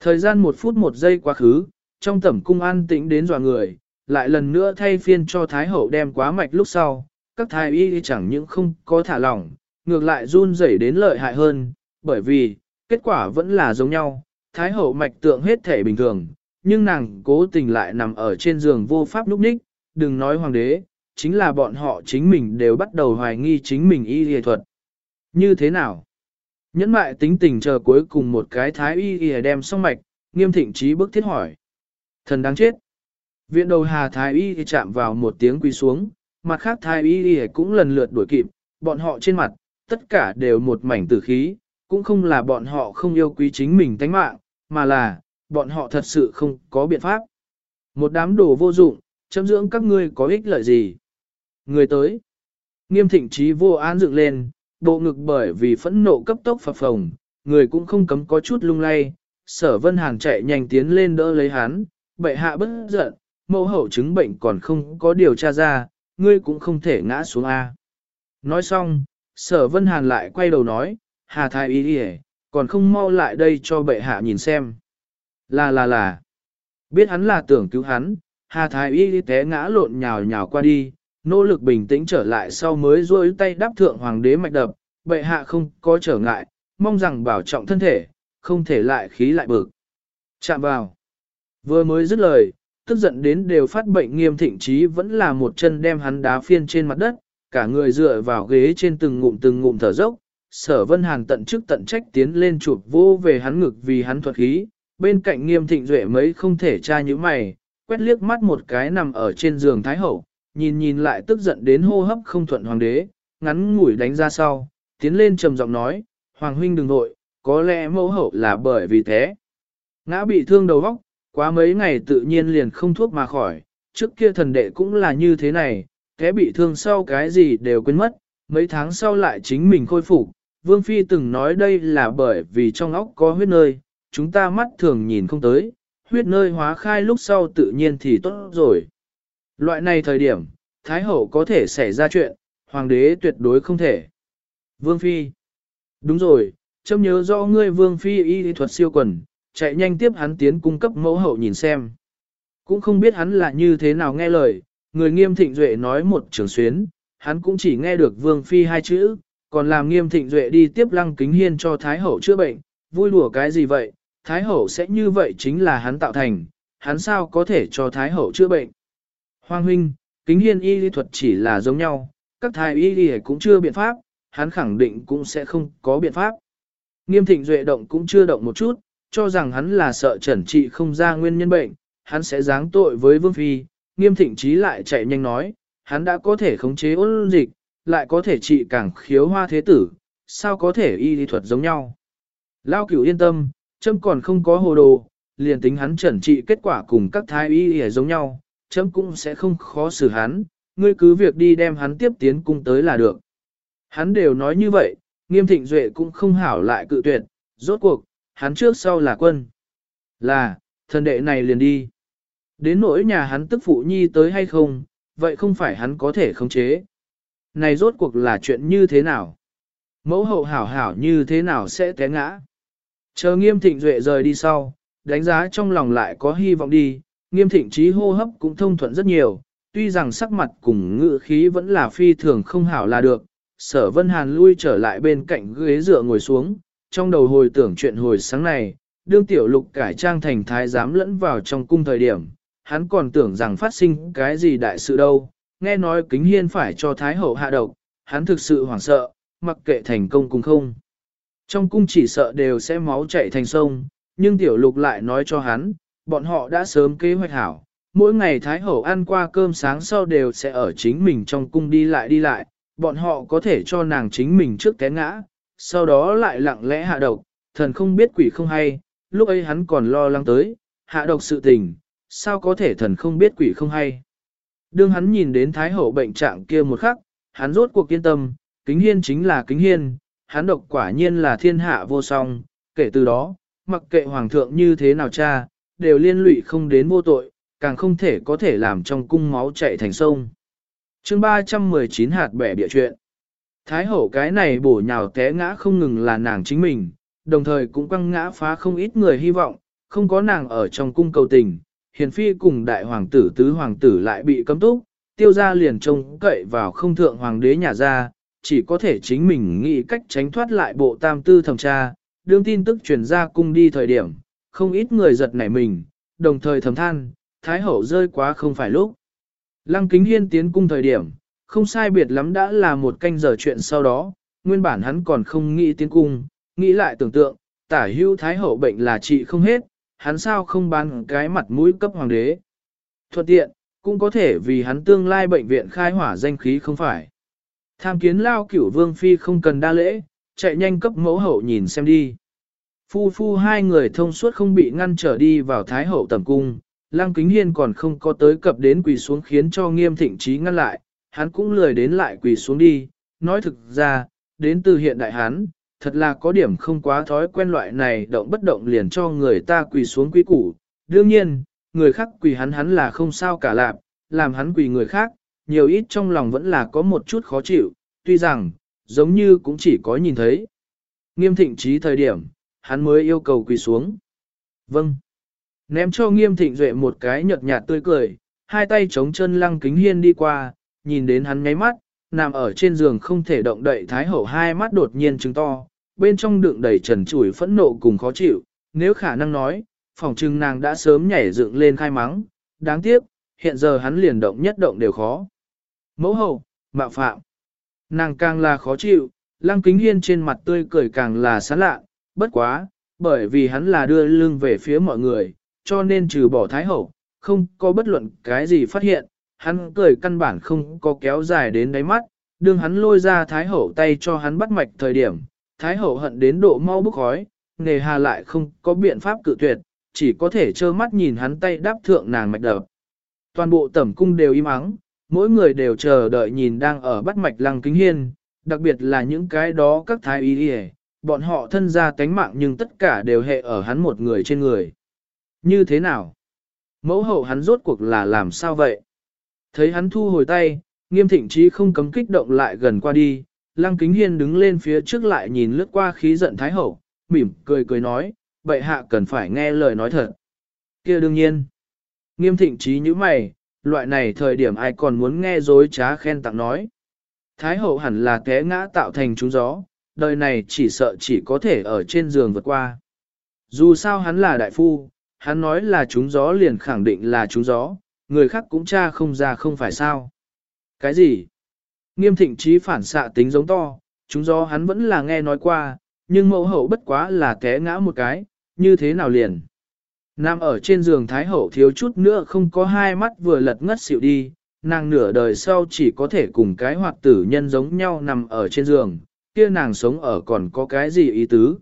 Thời gian một phút một giây quá khứ, trong tẩm cung an tĩnh đến dọa người, lại lần nữa thay phiên cho Thái Hậu đem quá mạch lúc sau, các thái y chẳng những không có thả lỏng, ngược lại run rẩy đến lợi hại hơn, bởi vì, kết quả vẫn là giống nhau, Thái Hậu mạch tượng hết thể bình thường, nhưng nàng cố tình lại nằm ở trên giường vô pháp núp ních, đừng nói hoàng đế, chính là bọn họ chính mình đều bắt đầu hoài nghi chính mình y y thuật. Như thế nào? Nhẫn mại tính tình chờ cuối cùng một cái thái y y đem xong mạch, nghiêm thịnh trí bức thiết hỏi. Thần đáng chết. Viện đầu hà thái y chạm vào một tiếng quỳ xuống, mặt khác thái y y cũng lần lượt đuổi kịp, bọn họ trên mặt, tất cả đều một mảnh tử khí, cũng không là bọn họ không yêu quý chính mình tánh mạng, mà là, bọn họ thật sự không có biện pháp. Một đám đồ vô dụng, chấm dưỡng các ngươi có ích lợi gì? Người tới. Nghiêm thịnh trí vô án dựng lên, bộ ngực bởi vì phẫn nộ cấp tốc phập phồng, người cũng không cấm có chút lung lay. Sở Vân Hàn chạy nhanh tiến lên đỡ lấy hắn, bệ hạ bất giận, mẫu hậu chứng bệnh còn không có điều tra ra, ngươi cũng không thể ngã xuống A. Nói xong, sở Vân Hàn lại quay đầu nói, Hà Thái Y Điề, còn không mau lại đây cho bệ hạ nhìn xem. Là là là, biết hắn là tưởng cứu hắn, Hà Thái y té ngã lộn nhào nhào qua đi, nỗ lực bình tĩnh trở lại sau mới duỗi tay đáp thượng hoàng đế mạch đập, bệ hạ không có trở ngại, mong rằng bảo trọng thân thể, không thể lại khí lại bực. Chạm vào. Vừa mới dứt lời, tức giận đến đều phát bệnh nghiêm thịnh trí vẫn là một chân đem hắn đá phiên trên mặt đất, cả người dựa vào ghế trên từng ngụm từng ngụm thở dốc. Sở Vân Hàn tận chức tận trách tiến lên chụp vô về hắn ngực vì hắn thuật khí, bên cạnh nghiêm thịnh duệ mấy không thể tra như mày, quét liếc mắt một cái nằm ở trên giường Thái Hậu, nhìn nhìn lại tức giận đến hô hấp không thuận hoàng đế, ngắn ngủi đánh ra sau, tiến lên trầm giọng nói, Hoàng huynh đừng nội, có lẽ mẫu hậu là bởi vì thế. Ngã bị thương đầu vóc, quá mấy ngày tự nhiên liền không thuốc mà khỏi, trước kia thần đệ cũng là như thế này, té bị thương sau cái gì đều quên mất, mấy tháng sau lại chính mình khôi phục. Vương Phi từng nói đây là bởi vì trong óc có huyết nơi, chúng ta mắt thường nhìn không tới, huyết nơi hóa khai lúc sau tự nhiên thì tốt rồi. Loại này thời điểm, Thái Hậu có thể xảy ra chuyện, Hoàng đế tuyệt đối không thể. Vương Phi Đúng rồi, trông nhớ rõ ngươi Vương Phi y thuật siêu quần, chạy nhanh tiếp hắn tiến cung cấp mẫu hậu nhìn xem. Cũng không biết hắn là như thế nào nghe lời, người nghiêm thịnh duệ nói một trường xuyến, hắn cũng chỉ nghe được Vương Phi hai chữ, còn làm nghiêm thịnh duệ đi tiếp lăng kính hiên cho Thái Hậu chữa bệnh, vui đùa cái gì vậy, Thái Hậu sẽ như vậy chính là hắn tạo thành, hắn sao có thể cho Thái Hậu chữa bệnh. Hoàng huynh, kính hiên y lý thuật chỉ là giống nhau, các thái y lý cũng chưa biện pháp, hắn khẳng định cũng sẽ không có biện pháp. Nghiêm thịnh duệ động cũng chưa động một chút, cho rằng hắn là sợ trần trị không ra nguyên nhân bệnh, hắn sẽ giáng tội với Vương Phi, nghiêm thịnh trí lại chạy nhanh nói, hắn đã có thể khống chế ôn dịch, lại có thể trị càng khiếu hoa thế tử, sao có thể y lý thuật giống nhau. Lao cửu yên tâm, châm còn không có hồ đồ, liền tính hắn trần trị kết quả cùng các thái y y giống nhau, chấm cũng sẽ không khó xử hắn, ngươi cứ việc đi đem hắn tiếp tiến cung tới là được. Hắn đều nói như vậy, nghiêm thịnh duệ cũng không hảo lại cự tuyệt, rốt cuộc, hắn trước sau là quân. Là, thần đệ này liền đi. Đến nỗi nhà hắn tức phụ nhi tới hay không, vậy không phải hắn có thể khống chế. Này rốt cuộc là chuyện như thế nào? Mẫu hậu hảo hảo như thế nào sẽ té ngã? Chờ nghiêm thịnh duệ rời đi sau, đánh giá trong lòng lại có hy vọng đi, nghiêm thịnh trí hô hấp cũng thông thuận rất nhiều, tuy rằng sắc mặt cùng ngự khí vẫn là phi thường không hảo là được. Sở Vân Hàn lui trở lại bên cạnh ghế dựa ngồi xuống, trong đầu hồi tưởng chuyện hồi sáng này, đương tiểu lục cải trang thành thái giám lẫn vào trong cung thời điểm, hắn còn tưởng rằng phát sinh cái gì đại sự đâu, nghe nói kính hiên phải cho thái hậu hạ độc, hắn thực sự hoảng sợ, mặc kệ thành công cùng không. Trong cung chỉ sợ đều sẽ máu chảy thành sông, nhưng tiểu lục lại nói cho hắn, bọn họ đã sớm kế hoạch hảo, mỗi ngày Thái Hậu ăn qua cơm sáng sau đều sẽ ở chính mình trong cung đi lại đi lại, bọn họ có thể cho nàng chính mình trước té ngã, sau đó lại lặng lẽ hạ độc, thần không biết quỷ không hay, lúc ấy hắn còn lo lắng tới, hạ độc sự tình, sao có thể thần không biết quỷ không hay. Đương hắn nhìn đến Thái Hậu bệnh trạng kia một khắc, hắn rốt cuộc kiên tâm, kính hiên chính là kính hiên, hắn độc quả nhiên là thiên hạ vô song, kể từ đó, mặc kệ hoàng thượng như thế nào cha, đều liên lụy không đến vô tội, càng không thể có thể làm trong cung máu chạy thành sông. chương 319 hạt bẻ địa chuyện. Thái hậu cái này bổ nhào té ngã không ngừng là nàng chính mình, đồng thời cũng quăng ngã phá không ít người hy vọng, không có nàng ở trong cung cầu tình, hiền phi cùng đại hoàng tử tứ hoàng tử lại bị cấm túc, tiêu ra liền trông cậy vào không thượng hoàng đế nhà ra, chỉ có thể chính mình nghĩ cách tránh thoát lại bộ tam tư thẩm tra, đương tin tức truyền ra cung đi thời điểm, không ít người giật nảy mình, đồng thời thầm than, Thái Hậu rơi quá không phải lúc. Lăng Kính Hiên tiến cung thời điểm, không sai biệt lắm đã là một canh giờ chuyện sau đó, nguyên bản hắn còn không nghĩ tiến cung, nghĩ lại tưởng tượng, tả hưu Thái Hậu bệnh là trị không hết, hắn sao không bán cái mặt mũi cấp hoàng đế. Thuận tiện, cũng có thể vì hắn tương lai bệnh viện khai hỏa danh khí không phải. Tham kiến lao cửu vương phi không cần đa lễ, chạy nhanh cấp mẫu hậu nhìn xem đi. Phu phu hai người thông suốt không bị ngăn trở đi vào Thái Hậu tầm cung, Lăng Kính Hiên còn không có tới cập đến quỳ xuống khiến cho nghiêm thịnh trí ngăn lại, hắn cũng lười đến lại quỳ xuống đi, nói thực ra, đến từ hiện đại hắn, thật là có điểm không quá thói quen loại này động bất động liền cho người ta quỳ xuống quý củ. Đương nhiên, người khác quỳ hắn hắn là không sao cả lạp, làm hắn quỳ người khác, nhiều ít trong lòng vẫn là có một chút khó chịu, tuy rằng, giống như cũng chỉ có nhìn thấy. Nghiêm thịnh trí thời điểm, hắn mới yêu cầu quỳ xuống. Vâng. Ném cho nghiêm thịnh duệ một cái nhợt nhạt tươi cười, hai tay chống chân lăng kính hiên đi qua, nhìn đến hắn nháy mắt, nằm ở trên giường không thể động đậy thái hậu hai mắt đột nhiên trứng to, bên trong đựng đầy trần chủi phẫn nộ cùng khó chịu, nếu khả năng nói, phòng trưng nàng đã sớm nhảy dựng lên khai mắng, đáng tiếc, hiện giờ hắn liền động nhất động đều khó. Mẫu hậu, mạo phạm, nàng càng là khó chịu, lăng kính hiên trên mặt tươi cười càng là sán lạ, bất quá, bởi vì hắn là đưa lưng về phía mọi người, cho nên trừ bỏ thái hậu, không có bất luận cái gì phát hiện, hắn cười căn bản không có kéo dài đến đáy mắt, đương hắn lôi ra thái hậu tay cho hắn bắt mạch thời điểm, thái hậu hận đến độ mau bức khói, nề hà lại không có biện pháp cự tuyệt, chỉ có thể trơ mắt nhìn hắn tay đáp thượng nàng mạch đập. Toàn bộ tẩm cung đều im ắng, mỗi người đều chờ đợi nhìn đang ở bắt mạch lăng kính hiên, đặc biệt là những cái đó các thái y y bọn họ thân ra tánh mạng nhưng tất cả đều hệ ở hắn một người trên người. Như thế nào? Mẫu hậu hắn rốt cuộc là làm sao vậy? Thấy hắn thu hồi tay, nghiêm thịnh trí không cấm kích động lại gần qua đi, lăng kính hiên đứng lên phía trước lại nhìn lướt qua khí giận thái hậu, mỉm cười cười nói, bệ hạ cần phải nghe lời nói thật. kia đương nhiên. Nghiêm thịnh trí như mày, loại này thời điểm ai còn muốn nghe dối trá khen tặng nói. Thái hậu hẳn là té ngã tạo thành trúng gió, đời này chỉ sợ chỉ có thể ở trên giường vượt qua. Dù sao hắn là đại phu, hắn nói là trúng gió liền khẳng định là trúng gió, người khác cũng tra không ra không phải sao. Cái gì? Nghiêm thịnh trí phản xạ tính giống to, trúng gió hắn vẫn là nghe nói qua, nhưng mẫu hậu bất quá là té ngã một cái, như thế nào liền? Nam ở trên giường Thái Hậu thiếu chút nữa không có hai mắt vừa lật ngất xỉu đi, nàng nửa đời sau chỉ có thể cùng cái hoạt tử nhân giống nhau nằm ở trên giường, kia nàng sống ở còn có cái gì ý tứ.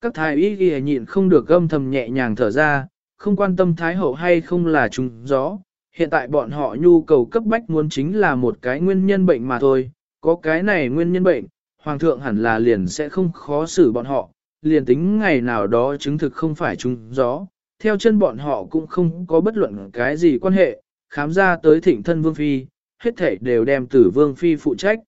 Các thái y ghi nhịn không được gâm thầm nhẹ nhàng thở ra, không quan tâm Thái Hậu hay không là trùng gió, hiện tại bọn họ nhu cầu cấp bách muốn chính là một cái nguyên nhân bệnh mà thôi, có cái này nguyên nhân bệnh, Hoàng thượng hẳn là liền sẽ không khó xử bọn họ, liền tính ngày nào đó chứng thực không phải trùng gió, theo chân bọn họ cũng không có bất luận cái gì quan hệ, khám ra tới thịnh thân Vương Phi, hết thể đều đem tử Vương Phi phụ trách.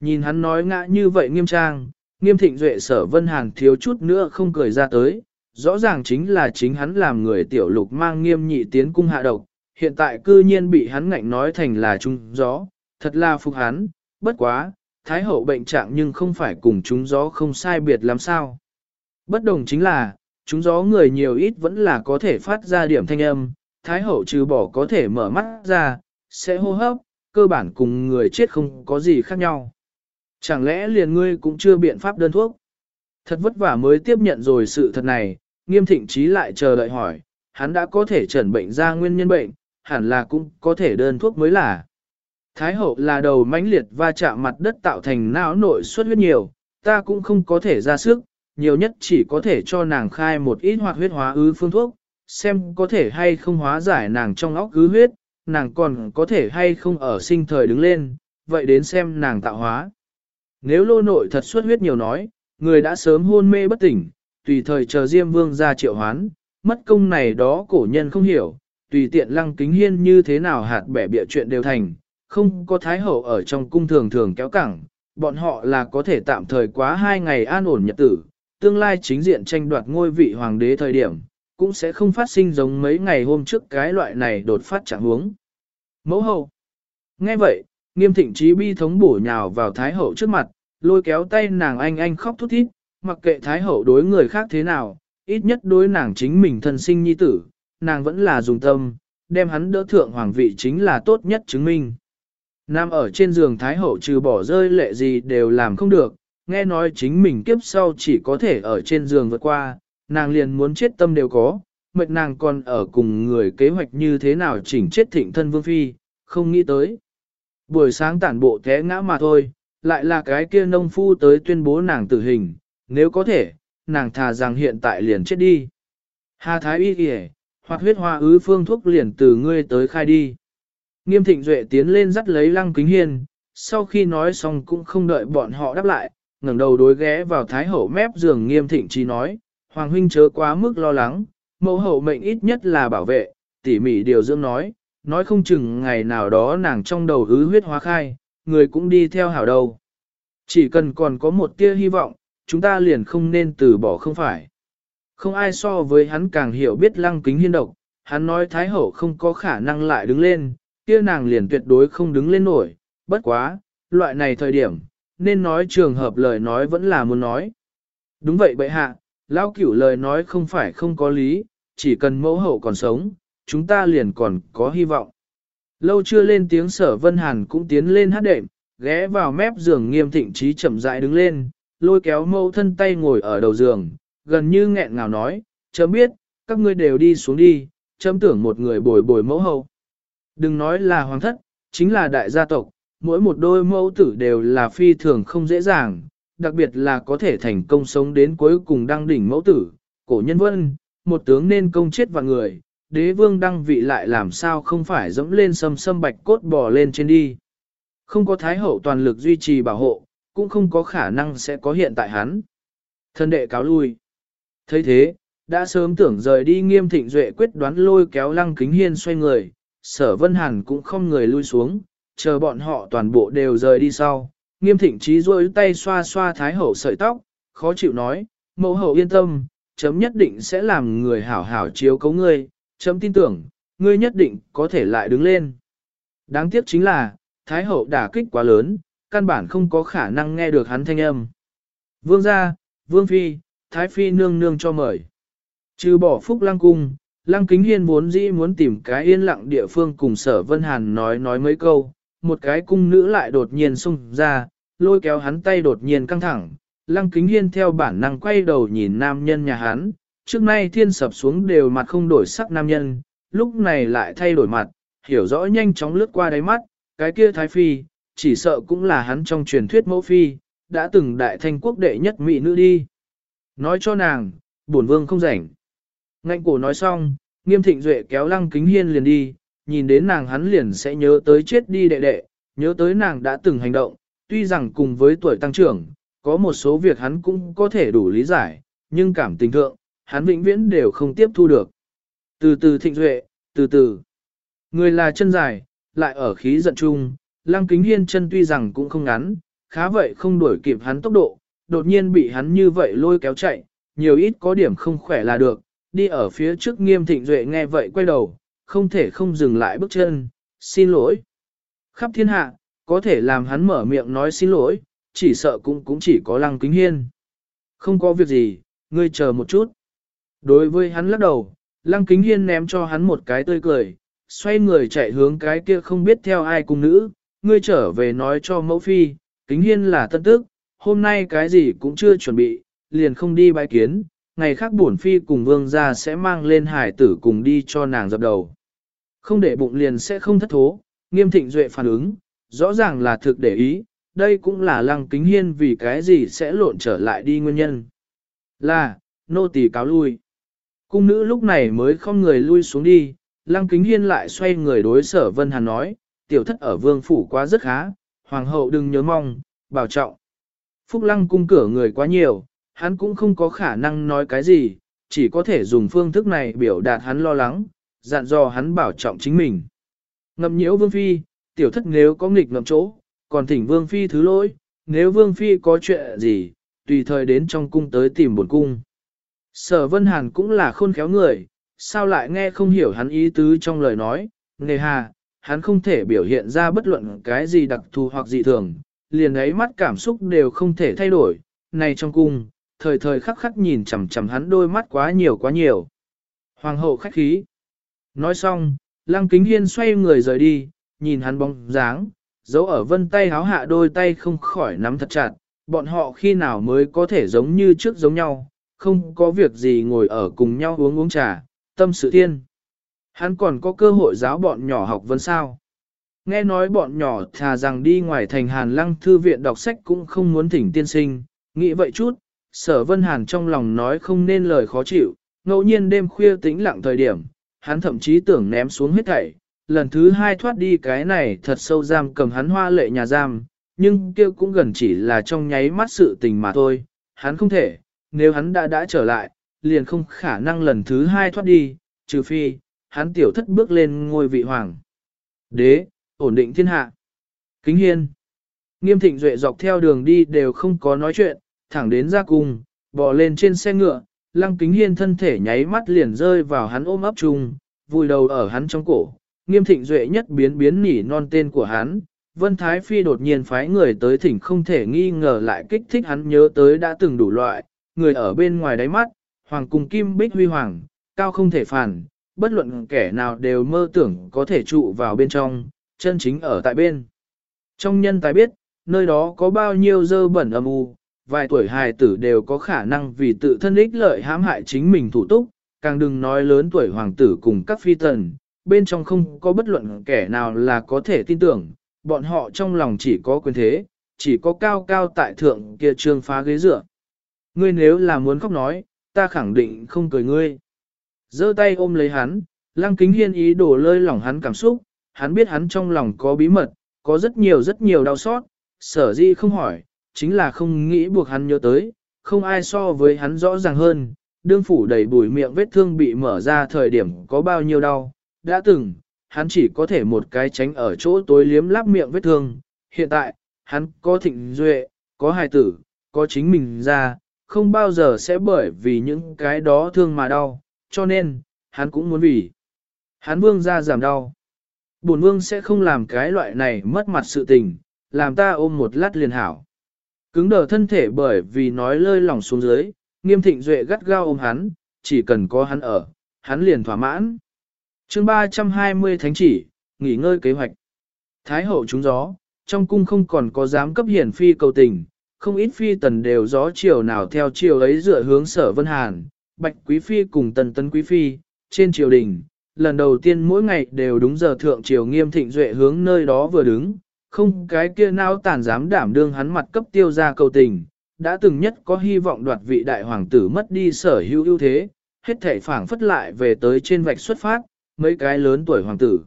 Nhìn hắn nói ngã như vậy nghiêm trang, nghiêm thịnh duệ sở vân hàn thiếu chút nữa không cười ra tới, rõ ràng chính là chính hắn làm người tiểu lục mang nghiêm nhị tiến cung hạ độc, hiện tại cư nhiên bị hắn ngạnh nói thành là trung gió, thật là phục hắn, bất quá, thái hậu bệnh trạng nhưng không phải cùng chúng gió không sai biệt làm sao. Bất đồng chính là, chúng gió người nhiều ít vẫn là có thể phát ra điểm thanh âm, thái hậu trừ bỏ có thể mở mắt ra, sẽ hô hấp, cơ bản cùng người chết không có gì khác nhau. Chẳng lẽ liền ngươi cũng chưa biện pháp đơn thuốc? Thật vất vả mới tiếp nhận rồi sự thật này, nghiêm thịnh trí lại chờ đợi hỏi, hắn đã có thể chẩn bệnh ra nguyên nhân bệnh, hẳn là cũng có thể đơn thuốc mới là. Thái hậu là đầu mãnh liệt va chạm mặt đất tạo thành não nội suất huyết nhiều, ta cũng không có thể ra sức, nhiều nhất chỉ có thể cho nàng khai một ít hoạt huyết hóa ứ phương thuốc, xem có thể hay không hóa giải nàng trong óc ứ huyết, nàng còn có thể hay không ở sinh thời đứng lên, vậy đến xem nàng tạo hóa. Nếu lô nội thật xuất huyết nhiều nói, người đã sớm hôn mê bất tỉnh, tùy thời chờ Diêm Vương ra triệu hoán, mất công này đó cổ nhân không hiểu, tùy tiện lăng kính hiên như thế nào hạt bẻ bịa chuyện đều thành, không có thái hậu ở trong cung thường thường kéo cẳng, bọn họ là có thể tạm thời quá hai ngày an ổn nhật tử, tương lai chính diện tranh đoạt ngôi vị hoàng đế thời điểm, cũng sẽ không phát sinh giống mấy ngày hôm trước cái loại này đột phát trạng huống. Mẫu hậu. Nghe vậy, nghiêm thịnh trí bi thống bổ nhào vào thái hậu trước mặt, lôi kéo tay nàng anh anh khóc thút thít, mặc kệ thái hậu đối người khác thế nào, ít nhất đối nàng chính mình thân sinh nhi tử, nàng vẫn là dùng tâm, đem hắn đỡ thượng hoàng vị chính là tốt nhất chứng minh. Nam ở trên giường thái hậu trừ bỏ rơi lệ gì đều làm không được, nghe nói chính mình kiếp sau chỉ có thể ở trên giường vượt qua, nàng liền muốn chết tâm đều có, mệt nàng còn ở cùng người kế hoạch như thế nào chỉnh chết thịnh thân vương phi, không nghĩ tới. Buổi sáng tản bộ té ngã mà thôi, lại là cái kia nông phu tới tuyên bố nàng tử hình, nếu có thể, nàng thà rằng hiện tại liền chết đi. Hà thái y kìa, hoặc huyết hoa ứ phương thuốc liền từ ngươi tới khai đi. Nghiêm thịnh duệ tiến lên dắt lấy lăng kính hiên, sau khi nói xong cũng không đợi bọn họ đáp lại, ngẩng đầu đối ghé vào thái hậu mép giường nghiêm thịnh trí nói, Hoàng huynh chớ quá mức lo lắng, mẫu hậu mệnh ít nhất là bảo vệ, tỉ mỉ điều dưỡng nói, nói không chừng ngày nào đó nàng trong đầu ứ huyết hóa khai, người cũng đi theo hảo đầu. Chỉ cần còn có một tia hy vọng, chúng ta liền không nên từ bỏ không phải. Không ai so với hắn càng hiểu biết lăng kính hiên độc, hắn nói Thái Hậu không có khả năng lại đứng lên, kia nàng liền tuyệt đối không đứng lên nổi, bất quá, loại này thời điểm, nên nói trường hợp lời nói vẫn là muốn nói. Đúng vậy bệ hạ, lão cửu lời nói không phải không có lý, chỉ cần mẫu hậu còn sống, chúng ta liền còn có hy vọng. Lâu chưa lên tiếng sở vân hàn cũng tiến lên hát đệm, ghé vào mép giường nghiêm thịnh trí chậm rãi đứng lên, lôi kéo mẫu thân tay ngồi ở đầu giường, gần như nghẹn ngào nói, chấm biết, các ngươi đều đi xuống đi, chấm tưởng một người bồi bồi mẫu hậu. Đừng nói là hoàng thất, chính là đại gia tộc, mỗi một đôi mẫu tử đều là phi thường không dễ dàng, đặc biệt là có thể thành công sống đến cuối cùng đăng đỉnh mẫu tử, cổ nhân vân, một tướng nên công chết vạn người, đế vương đăng vị lại làm sao không phải dẫm lên sâm sâm bạch cốt bò lên trên đi. Không có thái hậu toàn lực duy trì bảo hộ, cũng không có khả năng sẽ có hiện tại hắn. Thân đệ cáo lui thấy thế, đã sớm tưởng rời đi nghiêm thịnh duệ quyết đoán lôi kéo lăng kính hiên xoay người, sở vân hàn cũng không người lui xuống, chờ bọn họ toàn bộ đều rời đi sau. Nghiêm thịnh trí rôi tay xoa xoa thái hậu sợi tóc, khó chịu nói, mẫu hậu yên tâm, chấm nhất định sẽ làm người hảo hảo chiếu cấu ngươi, chấm tin tưởng, ngươi nhất định có thể lại đứng lên. Đáng tiếc chính là, thái hậu đả kích quá lớn, căn bản không có khả năng nghe được hắn thanh âm. Vương gia, vương phi, Thái Phi nương nương cho mời. Trừ bỏ phúc lăng cung, lăng kính hiên vốn dĩ muốn tìm cái yên lặng địa phương cùng sở vân hàn nói nói mấy câu, một cái cung nữ lại đột nhiên xung ra, lôi kéo hắn tay đột nhiên căng thẳng, lăng kính hiên theo bản năng quay đầu nhìn nam nhân nhà hắn, trước nay thiên sập xuống đều mặt không đổi sắc nam nhân, lúc này lại thay đổi mặt, hiểu rõ nhanh chóng lướt qua đáy mắt, cái kia thái phi, chỉ sợ cũng là hắn trong truyền thuyết mẫu phi, đã từng đại thanh quốc đệ nhất mỹ nữ đi. Nói cho nàng, bổn vương không rảnh. Ngạnh cổ nói xong, nghiêm thịnh duệ kéo lăng kính hiên liền đi, nhìn đến nàng hắn liền sẽ nhớ tới chết đi đệ đệ, nhớ tới nàng đã từng hành động, tuy rằng cùng với tuổi tăng trưởng, có một số việc hắn cũng có thể đủ lý giải, nhưng cảm tình thượng, hắn vĩnh viễn đều không tiếp thu được. Từ từ thịnh duệ, từ từ. Người là chân dài, lại ở khí giận chung, lăng kính hiên chân tuy rằng cũng không ngắn, khá vậy không đuổi kịp hắn tốc độ, đột nhiên bị hắn như vậy lôi kéo chạy, nhiều ít có điểm không khỏe là được, đi ở phía trước nghiêm thịnh duệ nghe vậy quay đầu, không thể không dừng lại bước chân, xin lỗi. Khắp thiên hạ, có thể làm hắn mở miệng nói xin lỗi, chỉ sợ cũng cũng chỉ có lăng kính hiên. Không có việc gì, ngươi chờ một chút. Đối với hắn lắc đầu, lăng kính hiên ném cho hắn một cái tươi cười, xoay người chạy hướng cái kia không biết theo ai cùng nữ, ngươi trở về nói cho mẫu phi, kính hiên là tân tức, hôm nay cái gì cũng chưa chuẩn bị, liền không đi bái kiến, ngày khác bổn phi cùng vương gia sẽ mang lên hải tử cùng đi cho nàng dập đầu. Không để bụng liền sẽ không thất thố, nghiêm thịnh duệ phản ứng, rõ ràng là thực để ý, đây cũng là lăng kính hiên vì cái gì sẽ lộn trở lại đi nguyên nhân. Là, nô tỳ cáo lui. Cung nữ lúc này mới không người lui xuống đi, lăng kính hiên lại xoay người đối sở vân hàn nói, tiểu thất ở vương phủ quá rất khá, hoàng hậu đừng nhớ mong, bảo trọng. Phúc lăng cung cửa người quá nhiều, hắn cũng không có khả năng nói cái gì, chỉ có thể dùng phương thức này biểu đạt hắn lo lắng, dặn dò hắn bảo trọng chính mình. Ngậm nhiễu vương phi, tiểu thất nếu có nghịch ngậm chỗ, còn thỉnh vương phi thứ lỗi, nếu vương phi có chuyện gì, tùy thời đến trong cung tới tìm buồn cung. Sở Vân Hàn cũng là khôn khéo người, sao lại nghe không hiểu hắn ý tứ trong lời nói, nề hà, hắn không thể biểu hiện ra bất luận cái gì đặc thù hoặc dị thường, liền ấy mắt cảm xúc đều không thể thay đổi, này trong cung, thời thời khắc khắc nhìn chằm chằm hắn đôi mắt quá nhiều quá nhiều. Hoàng hậu khách khí. Nói xong, lăng kính hiên xoay người rời đi, nhìn hắn bóng dáng, dấu ở vân tay háo hạ đôi tay không khỏi nắm thật chặt, bọn họ khi nào mới có thể giống như trước giống nhau, không có việc gì ngồi ở cùng nhau uống uống trà, tâm sự thiên. Hắn còn có cơ hội giáo bọn nhỏ học vân sao. Nghe nói bọn nhỏ thà rằng đi ngoài thành hàn lăng thư viện đọc sách cũng không muốn thỉnh tiên sinh, nghĩ vậy chút, Sở Vân Hàn trong lòng nói không nên lời khó chịu, ngẫu nhiên đêm khuya tĩnh lặng thời điểm, hắn thậm chí tưởng ném xuống hết thảy, lần thứ hai thoát đi cái này thật sâu giam cầm hắn hoa lệ nhà giam, nhưng kia cũng gần chỉ là trong nháy mắt sự tình mà thôi, hắn không thể, nếu hắn đã đã trở lại, liền không khả năng lần thứ hai thoát đi, trừ phi, hắn tiểu thất bước lên ngôi vị hoàng. Đế, ổn định thiên hạ. Kính hiên. Nghiêm thịnh duệ dọc theo đường đi đều không có nói chuyện, thẳng đến ra cung, bò lên trên xe ngựa, lăng kính hiên thân thể nháy mắt liền rơi vào hắn ôm ấp chung, vùi đầu ở hắn trong cổ. Nghiêm thịnh duệ nhất biến biến nỉ non tên của hắn, Vân Thái Phi đột nhiên phái người tới thỉnh không thể nghi ngờ lại kích thích hắn nhớ tới đã từng đủ loại, người ở bên ngoài đáy mắt, hoàng cùng kim bích huy hoàng, cao không thể phản, bất luận kẻ nào đều mơ tưởng có thể trụ vào bên trong, chân chính ở tại bên. Trong nhân tài biết, nơi đó có bao nhiêu dơ bẩn âm u, vài tuổi hài tử đều có khả năng vì tự thân ích lợi hãm hại chính mình thủ túc, càng đừng nói lớn tuổi hoàng tử cùng các phi tần, bên trong không có bất luận kẻ nào là có thể tin tưởng, bọn họ trong lòng chỉ có quyền thế, chỉ có cao cao tại thượng kia trương phá ghế dựa. Ngươi nếu là muốn khóc nói, ta khẳng định không cười ngươi. giơ tay ôm lấy hắn, lăng kính hiên ý đổ lơi lỏng hắn cảm xúc, hắn biết hắn trong lòng có bí mật, có rất nhiều rất nhiều đau xót, sở di không hỏi, chính là không nghĩ buộc hắn nhớ tới, không ai so với hắn rõ ràng hơn, đương phủ đầy bùi miệng vết thương bị mở ra thời điểm có bao nhiêu đau, đã từng, hắn chỉ có thể một cái tránh ở chỗ tối liếm láp miệng vết thương, hiện tại, hắn có thịnh duệ, có hài tử, có chính mình ra, không bao giờ sẽ bởi vì những cái đó thương mà đau, cho nên, hắn cũng muốn vì. Hắn vương ra giảm đau. Bổn vương sẽ không làm cái loại này mất mặt sự tình, làm ta ôm một lát liền hảo. Cứng đờ thân thể bởi vì nói lơi lỏng xuống dưới, nghiêm thịnh duệ gắt gao ôm hắn, chỉ cần có hắn ở, hắn liền thỏa mãn. chương 320 thánh chỉ, nghỉ ngơi kế hoạch. Thái hậu trúng gió, trong cung không còn có dám cấp hiển phi cầu tình, không ít phi tần đều gió chiều nào theo chiều ấy dựa hướng sở vân hàn, bạch quý phi cùng tần tân quý phi, trên triều đình, lần đầu tiên mỗi ngày đều đúng giờ thượng triều nghiêm thịnh duệ hướng nơi đó vừa đứng, không cái kia nào tàn dám đảm đương hắn mặt cấp tiêu ra cầu tình, đã từng nhất có hy vọng đoạt vị đại hoàng tử mất đi sở hữu ưu thế, hết thể phảng phất lại về tới trên vạch xuất phát, mấy cái lớn tuổi hoàng tử.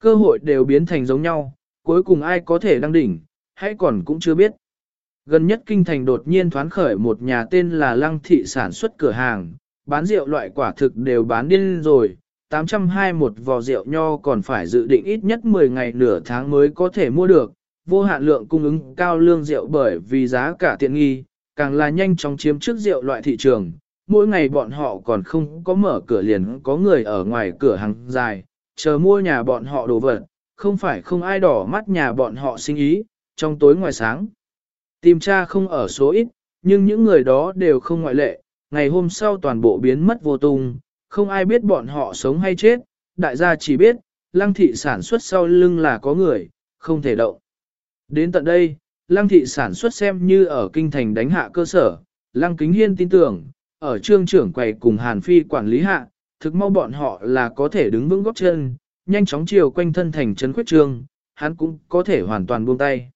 Cơ hội đều biến thành giống nhau, cuối cùng ai có thể đăng đỉnh, hay còn cũng chưa biết. Gần nhất kinh thành đột nhiên thoán khởi một nhà tên là Lăng Thị sản xuất cửa hàng, bán rượu loại quả thực đều bán điên rồi, 820 một vò rượu nho còn phải dự định ít nhất 10 ngày nửa tháng mới có thể mua được, vô hạn lượng cung ứng cao lương rượu bởi vì giá cả tiện nghi, càng là nhanh chóng chiếm trước rượu loại thị trường. Mỗi ngày bọn họ còn không có mở cửa liền có người ở ngoài cửa hàng dài, chờ mua nhà bọn họ đồ vật, không phải không ai đỏ mắt nhà bọn họ sinh ý, trong tối ngoài sáng. Tìm cha không ở số ít, nhưng những người đó đều không ngoại lệ, ngày hôm sau toàn bộ biến mất vô tung, không ai biết bọn họ sống hay chết, đại gia chỉ biết, lăng thị sản xuất sau lưng là có người, không thể động. Đến tận đây, lăng thị sản xuất xem như ở kinh thành đánh hạ cơ sở, lăng kính hiên tin tưởng, ở trương trưởng quầy cùng Hàn Phi quản lý hạ, thực mau bọn họ là có thể đứng vững góc chân, nhanh chóng chiều quanh thân thành trấn khuyết trương, hắn cũng có thể hoàn toàn buông tay.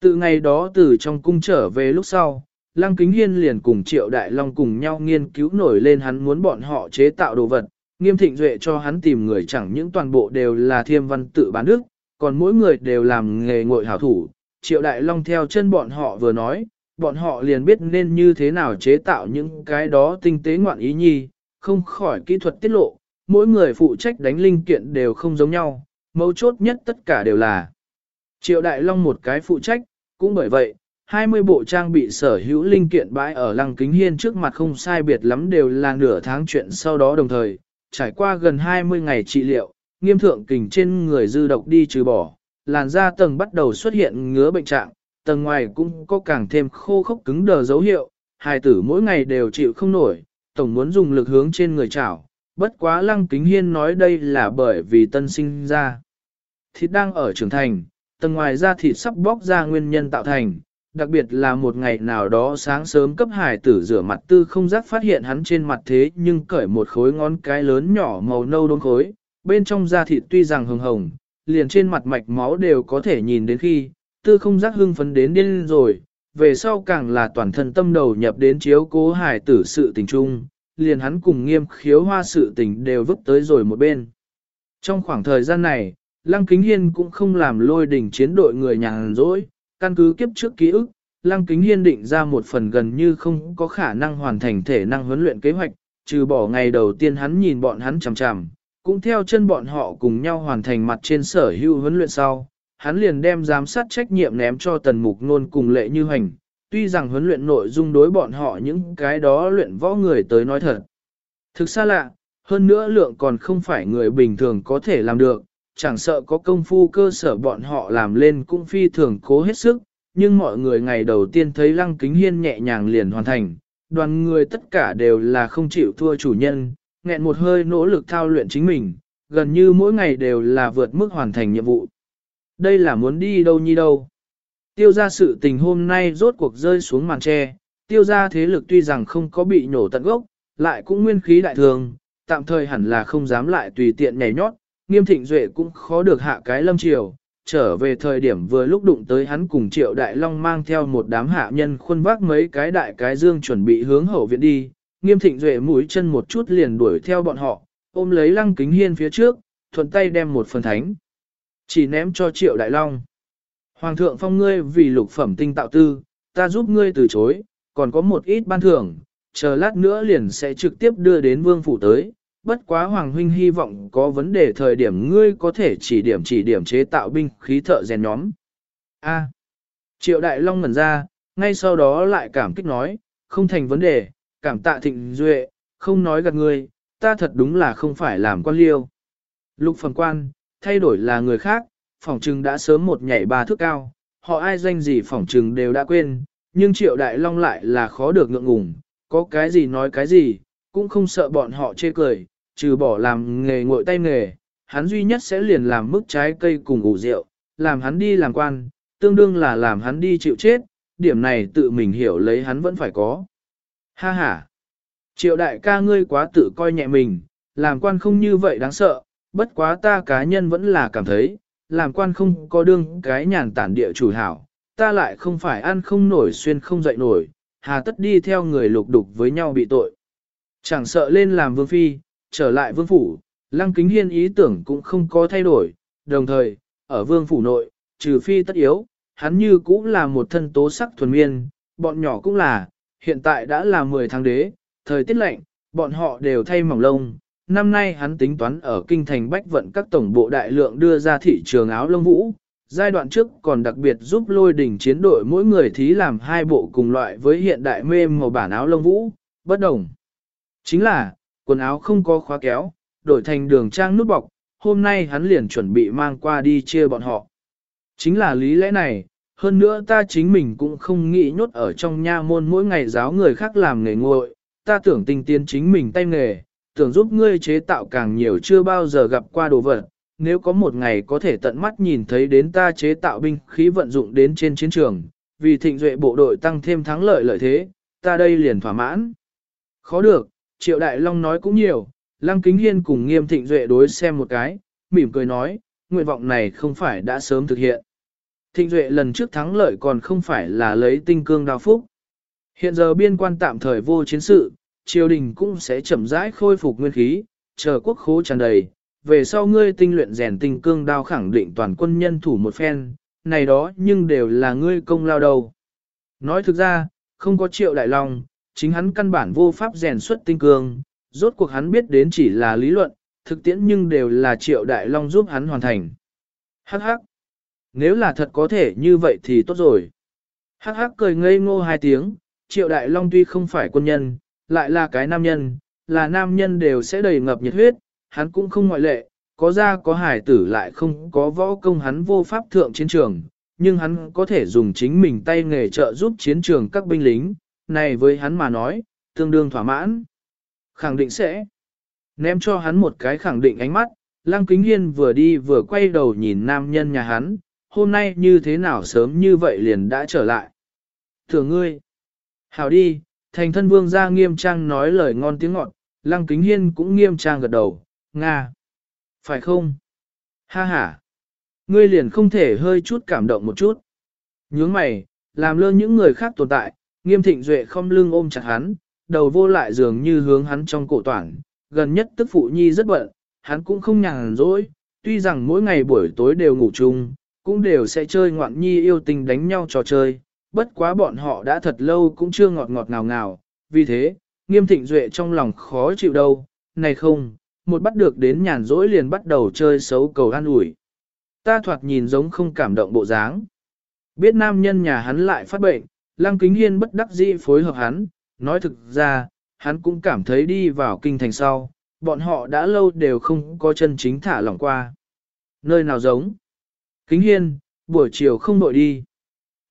Từ ngày đó từ trong cung trở về lúc sau, Lăng Kính Hiên liền cùng Triệu Đại Long cùng nhau nghiên cứu nổi lên hắn muốn bọn họ chế tạo đồ vật, nghiêm thịnh duệ cho hắn tìm người chẳng những toàn bộ đều là thiêm văn tự bán đức, còn mỗi người đều làm nghề ngội hảo thủ. Triệu Đại Long theo chân bọn họ vừa nói, bọn họ liền biết nên như thế nào chế tạo những cái đó tinh tế ngoạn ý nhi, không khỏi kỹ thuật tiết lộ, mỗi người phụ trách đánh linh kiện đều không giống nhau, mấu chốt nhất tất cả đều là Triệu Đại Long một cái phụ trách, cũng bởi vậy, 20 bộ trang bị sở hữu linh kiện bãi ở lăng kính hiên trước mặt không sai biệt lắm đều là nửa tháng chuyện sau đó đồng thời, trải qua gần 20 ngày trị liệu, nghiêm thượng kình trên người dư độc đi trừ bỏ, làn da tầng bắt đầu xuất hiện ngứa bệnh trạng, tầng ngoài cũng có càng thêm khô khốc cứng đờ dấu hiệu, hài tử mỗi ngày đều chịu không nổi, tổng muốn dùng lực hướng trên người chảo, bất quá lăng kính hiên nói đây là bởi vì tân sinh ra. Thịt đang ở trưởng thành, tầng ngoài da thịt sắp bóc ra nguyên nhân tạo thành, đặc biệt là một ngày nào đó sáng sớm cấp hải tử rửa mặt tư không giác phát hiện hắn trên mặt thế nhưng cởi một khối ngón cái lớn nhỏ màu nâu đôn khối, bên trong da thịt tuy rằng hồng hồng, liền trên mặt mạch máu đều có thể nhìn đến khi, tư không giác hưng phấn đến điên rồi, về sau càng là toàn thân tâm đầu nhập đến chiếu cố hải tử sự tình trung, liền hắn cùng nghiêm khiếu hoa sự tình đều vứt tới rồi một bên. Trong khoảng thời gian này, Lăng Kính Hiên cũng không làm lôi đỉnh chiến đội người nhàn rỗi, căn cứ kiếp trước ký ức, Lăng Kính Hiên định ra một phần gần như không có khả năng hoàn thành thể năng huấn luyện kế hoạch, trừ bỏ ngày đầu tiên hắn nhìn bọn hắn chằm chằm, cũng theo chân bọn họ cùng nhau hoàn thành mặt trên sở hữu huấn luyện sau, hắn liền đem giám sát trách nhiệm ném cho tần mục nôn cùng lệ như hành, tuy rằng huấn luyện nội dung đối bọn họ những cái đó luyện võ người tới nói thật. Thực xa lạ, hơn nữa lượng còn không phải người bình thường có thể làm được, chẳng sợ có công phu cơ sở bọn họ làm lên cũng phi thường cố hết sức, nhưng mọi người ngày đầu tiên thấy lăng kính hiên nhẹ nhàng liền hoàn thành, đoàn người tất cả đều là không chịu thua chủ nhân, nghẹn một hơi nỗ lực thao luyện chính mình, gần như mỗi ngày đều là vượt mức hoàn thành nhiệm vụ. Đây là muốn đi đâu nhi đâu. Tiêu ra sự tình hôm nay rốt cuộc rơi xuống màn tre, tiêu ra thế lực tuy rằng không có bị nhổ tận gốc, lại cũng nguyên khí đại thường, tạm thời hẳn là không dám lại tùy tiện nhảy nhót, nghiêm thịnh duệ cũng khó được hạ cái lâm triều, trở về thời điểm vừa lúc đụng tới hắn cùng triệu đại long mang theo một đám hạ nhân khuôn vác mấy cái đại cái dương chuẩn bị hướng hậu viện đi, nghiêm thịnh duệ mũi chân một chút liền đuổi theo bọn họ, ôm lấy lăng kính hiên phía trước, thuận tay đem một phần thánh, chỉ ném cho triệu đại long. Hoàng thượng phong ngươi vì lục phẩm tinh tạo tư, ta giúp ngươi từ chối, còn có một ít ban thưởng, chờ lát nữa liền sẽ trực tiếp đưa đến vương phủ tới. Bất quá Hoàng huynh hy vọng có vấn đề thời điểm ngươi có thể chỉ điểm chỉ điểm chế tạo binh khí thợ rèn nhóm. A. Triệu Đại Long ngẩn ra, ngay sau đó lại cảm kích nói, không thành vấn đề, cảm tạ thịnh duệ, không nói gạt ngươi, ta thật đúng là không phải làm quan liêu. Lục phẩm quan, thay đổi là người khác, phỏng trừng đã sớm một nhảy ba thước cao, họ ai danh gì phỏng trừng đều đã quên, nhưng triệu đại long lại là khó được ngượng ngùng, có cái gì nói cái gì, cũng không sợ bọn họ chê cười, trừ bỏ làm nghề ngội tay nghề, hắn duy nhất sẽ liền làm mức trái cây cùng ủ rượu, làm hắn đi làm quan, tương đương là làm hắn đi chịu chết, điểm này tự mình hiểu lấy hắn vẫn phải có. Ha ha! Triệu đại ca ngươi quá tự coi nhẹ mình, làm quan không như vậy đáng sợ, bất quá ta cá nhân vẫn là cảm thấy, làm quan không có đương cái nhàn tản địa chủ hảo, ta lại không phải ăn không nổi xuyên không dậy nổi, hà tất đi theo người lục đục với nhau bị tội. Chẳng sợ lên làm vương phi, trở lại vương phủ, lăng kính hiên ý tưởng cũng không có thay đổi, đồng thời, ở vương phủ nội, trừ phi tất yếu, hắn như cũng là một thân tố sắc thuần miên, bọn nhỏ cũng là, hiện tại đã là 10 tháng đế, thời tiết lạnh, bọn họ đều thay mỏng lông, năm nay hắn tính toán ở kinh thành bách vận các tổng bộ đại lượng đưa ra thị trường áo lông vũ. Giai đoạn trước còn đặc biệt giúp lôi đỉnh chiến đội mỗi người thí làm hai bộ cùng loại với hiện đại mê màu bản áo lông vũ, bất đồng. Chính là, quần áo không có khóa kéo, đổi thành đường trang nút bọc, hôm nay hắn liền chuẩn bị mang qua đi chia bọn họ. Chính là lý lẽ này, hơn nữa ta chính mình cũng không nghĩ nhốt ở trong nha môn mỗi ngày giáo người khác làm nghề nguội, ta tưởng tình tiên chính mình tay nghề, tưởng giúp ngươi chế tạo càng nhiều chưa bao giờ gặp qua đồ vật, nếu có một ngày có thể tận mắt nhìn thấy đến ta chế tạo binh khí vận dụng đến trên chiến trường, vì thịnh duệ bộ đội tăng thêm thắng lợi lợi thế, ta đây liền thỏa mãn. Khó được, Triệu Đại Long nói cũng nhiều, Lăng Kính Hiên cùng nghiêm thịnh duệ đối xem một cái, mỉm cười nói, nguyện vọng này không phải đã sớm thực hiện. Thịnh duệ lần trước thắng lợi còn không phải là lấy tinh cương đao phúc. Hiện giờ biên quan tạm thời vô chiến sự, triều đình cũng sẽ chậm rãi khôi phục nguyên khí, chờ quốc khố tràn đầy, về sau ngươi tinh luyện rèn tinh cương đao khẳng định toàn quân nhân thủ một phen, này đó nhưng đều là ngươi công lao đầu. Nói thực ra, không có triệu đại long, chính hắn căn bản vô pháp rèn xuất tinh cương, rốt cuộc hắn biết đến chỉ là lý luận, thực tiễn nhưng đều là triệu đại long giúp hắn hoàn thành. Hắc hắc, nếu là thật có thể như vậy thì tốt rồi. Hắc hắc cười ngây ngô hai tiếng, triệu đại long tuy không phải quân nhân, lại là cái nam nhân, là nam nhân đều sẽ đầy ngập nhiệt huyết, hắn cũng không ngoại lệ, có ra có hải tử lại không có võ công hắn vô pháp thượng chiến trường, nhưng hắn có thể dùng chính mình tay nghề trợ giúp chiến trường các binh lính, này với hắn mà nói, tương đương thỏa mãn. Khẳng định sẽ ném cho hắn một cái khẳng định ánh mắt, Lăng Kính Hiên vừa đi vừa quay đầu nhìn nam nhân nhà hắn, hôm nay như thế nào sớm như vậy liền đã trở lại. Thưởng ngươi, hảo đi, Thành thân vương ra nghiêm trang nói lời ngon tiếng ngọt, lăng kính hiên cũng nghiêm trang gật đầu, Nga. Phải không? Ha ha. Ngươi liền không thể hơi chút cảm động một chút. Nhướng mày, Làm lơ những người khác tồn tại, nghiêm thịnh duệ không lưng ôm chặt hắn, đầu vô lại dường như hướng hắn trong cổ toàn, gần nhất tức phụ nhi rất bận, hắn cũng không nhàn rỗi, tuy rằng mỗi ngày buổi tối đều ngủ chung, cũng đều sẽ chơi ngoạn nhi yêu tình đánh nhau trò chơi, bất quá bọn họ đã thật lâu cũng chưa ngọt ngọt ngào ngào, vì thế, nghiêm thịnh duệ trong lòng khó chịu đâu, này không, một bắt được đến nhàn rỗi liền bắt đầu chơi xấu cầu an ủi. Ta thoạt nhìn giống không cảm động bộ dáng. Biết nam nhân nhà hắn lại phát bệnh, lăng kính hiên bất đắc dĩ phối hợp hắn, nói thực ra, hắn cũng cảm thấy đi vào kinh thành sau, bọn họ đã lâu đều không có chân chính thả lỏng qua. Nơi nào giống? Kính hiên, buổi chiều không đội đi.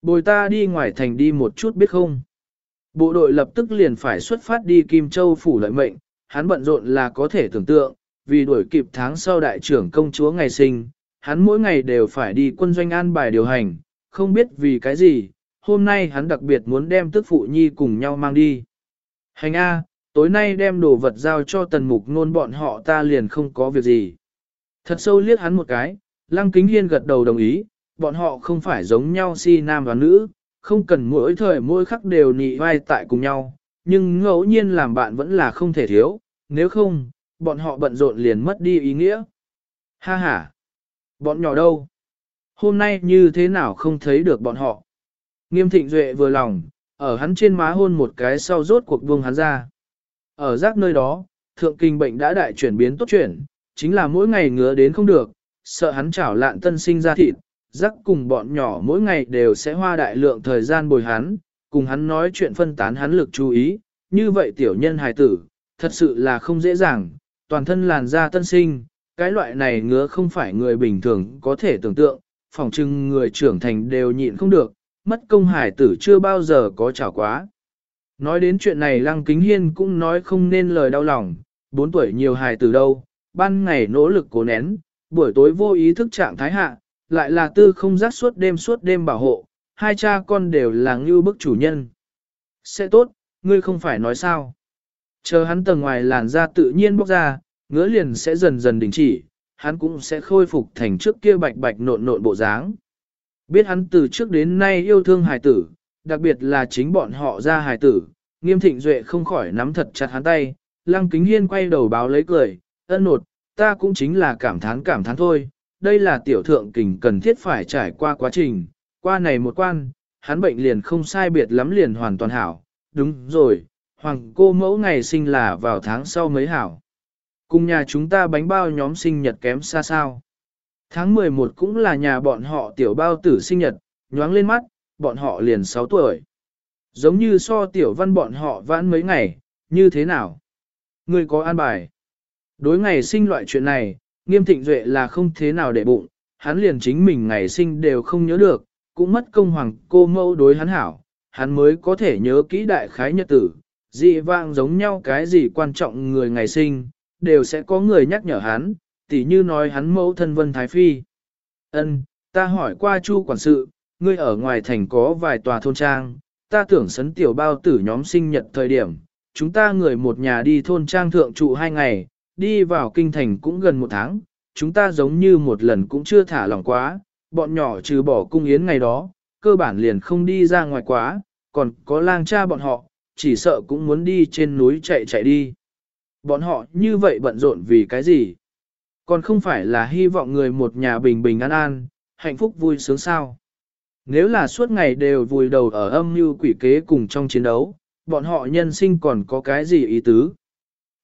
Bồi ta đi ngoài thành đi một chút biết không? Bộ đội lập tức liền phải xuất phát đi Kim Châu phủ lợi mệnh, hắn bận rộn là có thể tưởng tượng, vì đuổi kịp tháng sau đại trưởng công chúa ngày sinh, hắn mỗi ngày đều phải đi quân doanh an bài điều hành, không biết vì cái gì, hôm nay hắn đặc biệt muốn đem tức phụ nhi cùng nhau mang đi. Hành A, tối nay đem đồ vật giao cho tần mục nôn bọn họ ta liền không có việc gì. Thật sâu liếc hắn một cái, lăng kính hiên gật đầu đồng ý, bọn họ không phải giống nhau si nam và nữ, không cần mỗi thời mỗi khắc đều nị vai tại cùng nhau, nhưng ngẫu nhiên làm bạn vẫn là không thể thiếu, nếu không, bọn họ bận rộn liền mất đi ý nghĩa. Ha ha! Bọn nhỏ đâu? Hôm nay như thế nào không thấy được bọn họ? Nghiêm thịnh duệ vừa lòng, ở hắn trên má hôn một cái sau rốt cuộc buông hắn ra. Ở rác nơi đó, thượng kinh bệnh đã đại chuyển biến tốt chuyển, chính là mỗi ngày ngứa đến không được, sợ hắn chảo lạn tân sinh ra thịt, rắc cùng bọn nhỏ mỗi ngày đều sẽ hoa đại lượng thời gian bồi hắn, cùng hắn nói chuyện phân tán hắn lực chú ý, như vậy tiểu nhân hài tử, thật sự là không dễ dàng, toàn thân làn da tân sinh, cái loại này ngứa không phải người bình thường có thể tưởng tượng, phòng trưng người trưởng thành đều nhịn không được, mất công hải tử chưa bao giờ có chảo quá. Nói đến chuyện này Lăng Kính Hiên cũng nói không nên lời đau lòng, 4 tuổi nhiều hài tử đâu, ban ngày nỗ lực cố nén, buổi tối vô ý thức trạng thái hạ, lại là tư không giác suốt đêm suốt đêm bảo hộ, hai cha con đều là ngưu bức chủ nhân. Sẽ tốt, ngươi không phải nói sao. Chờ hắn tầng ngoài làn da tự nhiên bóc ra, ngứa liền sẽ dần dần đình chỉ, hắn cũng sẽ khôi phục thành trước kia bạch bạch nộn nộn bộ dáng. Biết hắn từ trước đến nay yêu thương hài tử, đặc biệt là chính bọn họ ra hài tử, nghiêm thịnh duệ không khỏi nắm thật chặt hắn tay, lăng kính hiên quay đầu báo lấy cười, ân nột, ta cũng chính là cảm thán cảm thán thôi, đây là tiểu thượng kình cần thiết phải trải qua quá trình, qua này một quan, hắn bệnh liền không sai biệt lắm liền hoàn toàn hảo, đúng rồi, hoàng cô mẫu ngày sinh là vào tháng sau mới hảo. Cùng nhà chúng ta bánh bao nhóm sinh nhật kém xa sao. Tháng 11 cũng là nhà bọn họ tiểu bao tử sinh nhật, nhoáng lên mắt, bọn họ liền 6 tuổi. Giống như so tiểu văn bọn họ vãn mấy ngày, như thế nào? Người có an bài. Đối ngày sinh loại chuyện này, nghiêm thịnh duệ là không thế nào để bụng, hắn liền chính mình ngày sinh đều không nhớ được, cũng mất công hoàng cô mâu đối hắn hảo, hắn mới có thể nhớ kỹ đại khái nhật tử, dị vang giống nhau cái gì quan trọng người ngày sinh, đều sẽ có người nhắc nhở hắn, tỉ như nói hắn mẫu thân Vân Thái Phi. Ân, ta hỏi qua Chu quản sự, ngươi ở ngoài thành có vài tòa thôn trang, ta tưởng sấn tiểu bao tử nhóm sinh nhật thời điểm, chúng ta người một nhà đi thôn trang thượng trụ hai ngày, đi vào kinh thành cũng gần một tháng, chúng ta giống như một lần cũng chưa thả lỏng quá, bọn nhỏ trừ bỏ cung yến ngày đó, cơ bản liền không đi ra ngoài quá, còn có lang cha bọn họ, chỉ sợ cũng muốn đi trên núi chạy chạy đi. Bọn họ như vậy bận rộn vì cái gì? Còn không phải là hy vọng người một nhà bình bình an an, hạnh phúc vui sướng sao? Nếu là suốt ngày đều vùi đầu ở âm mưu quỷ kế cùng trong chiến đấu, bọn họ nhân sinh còn có cái gì ý tứ?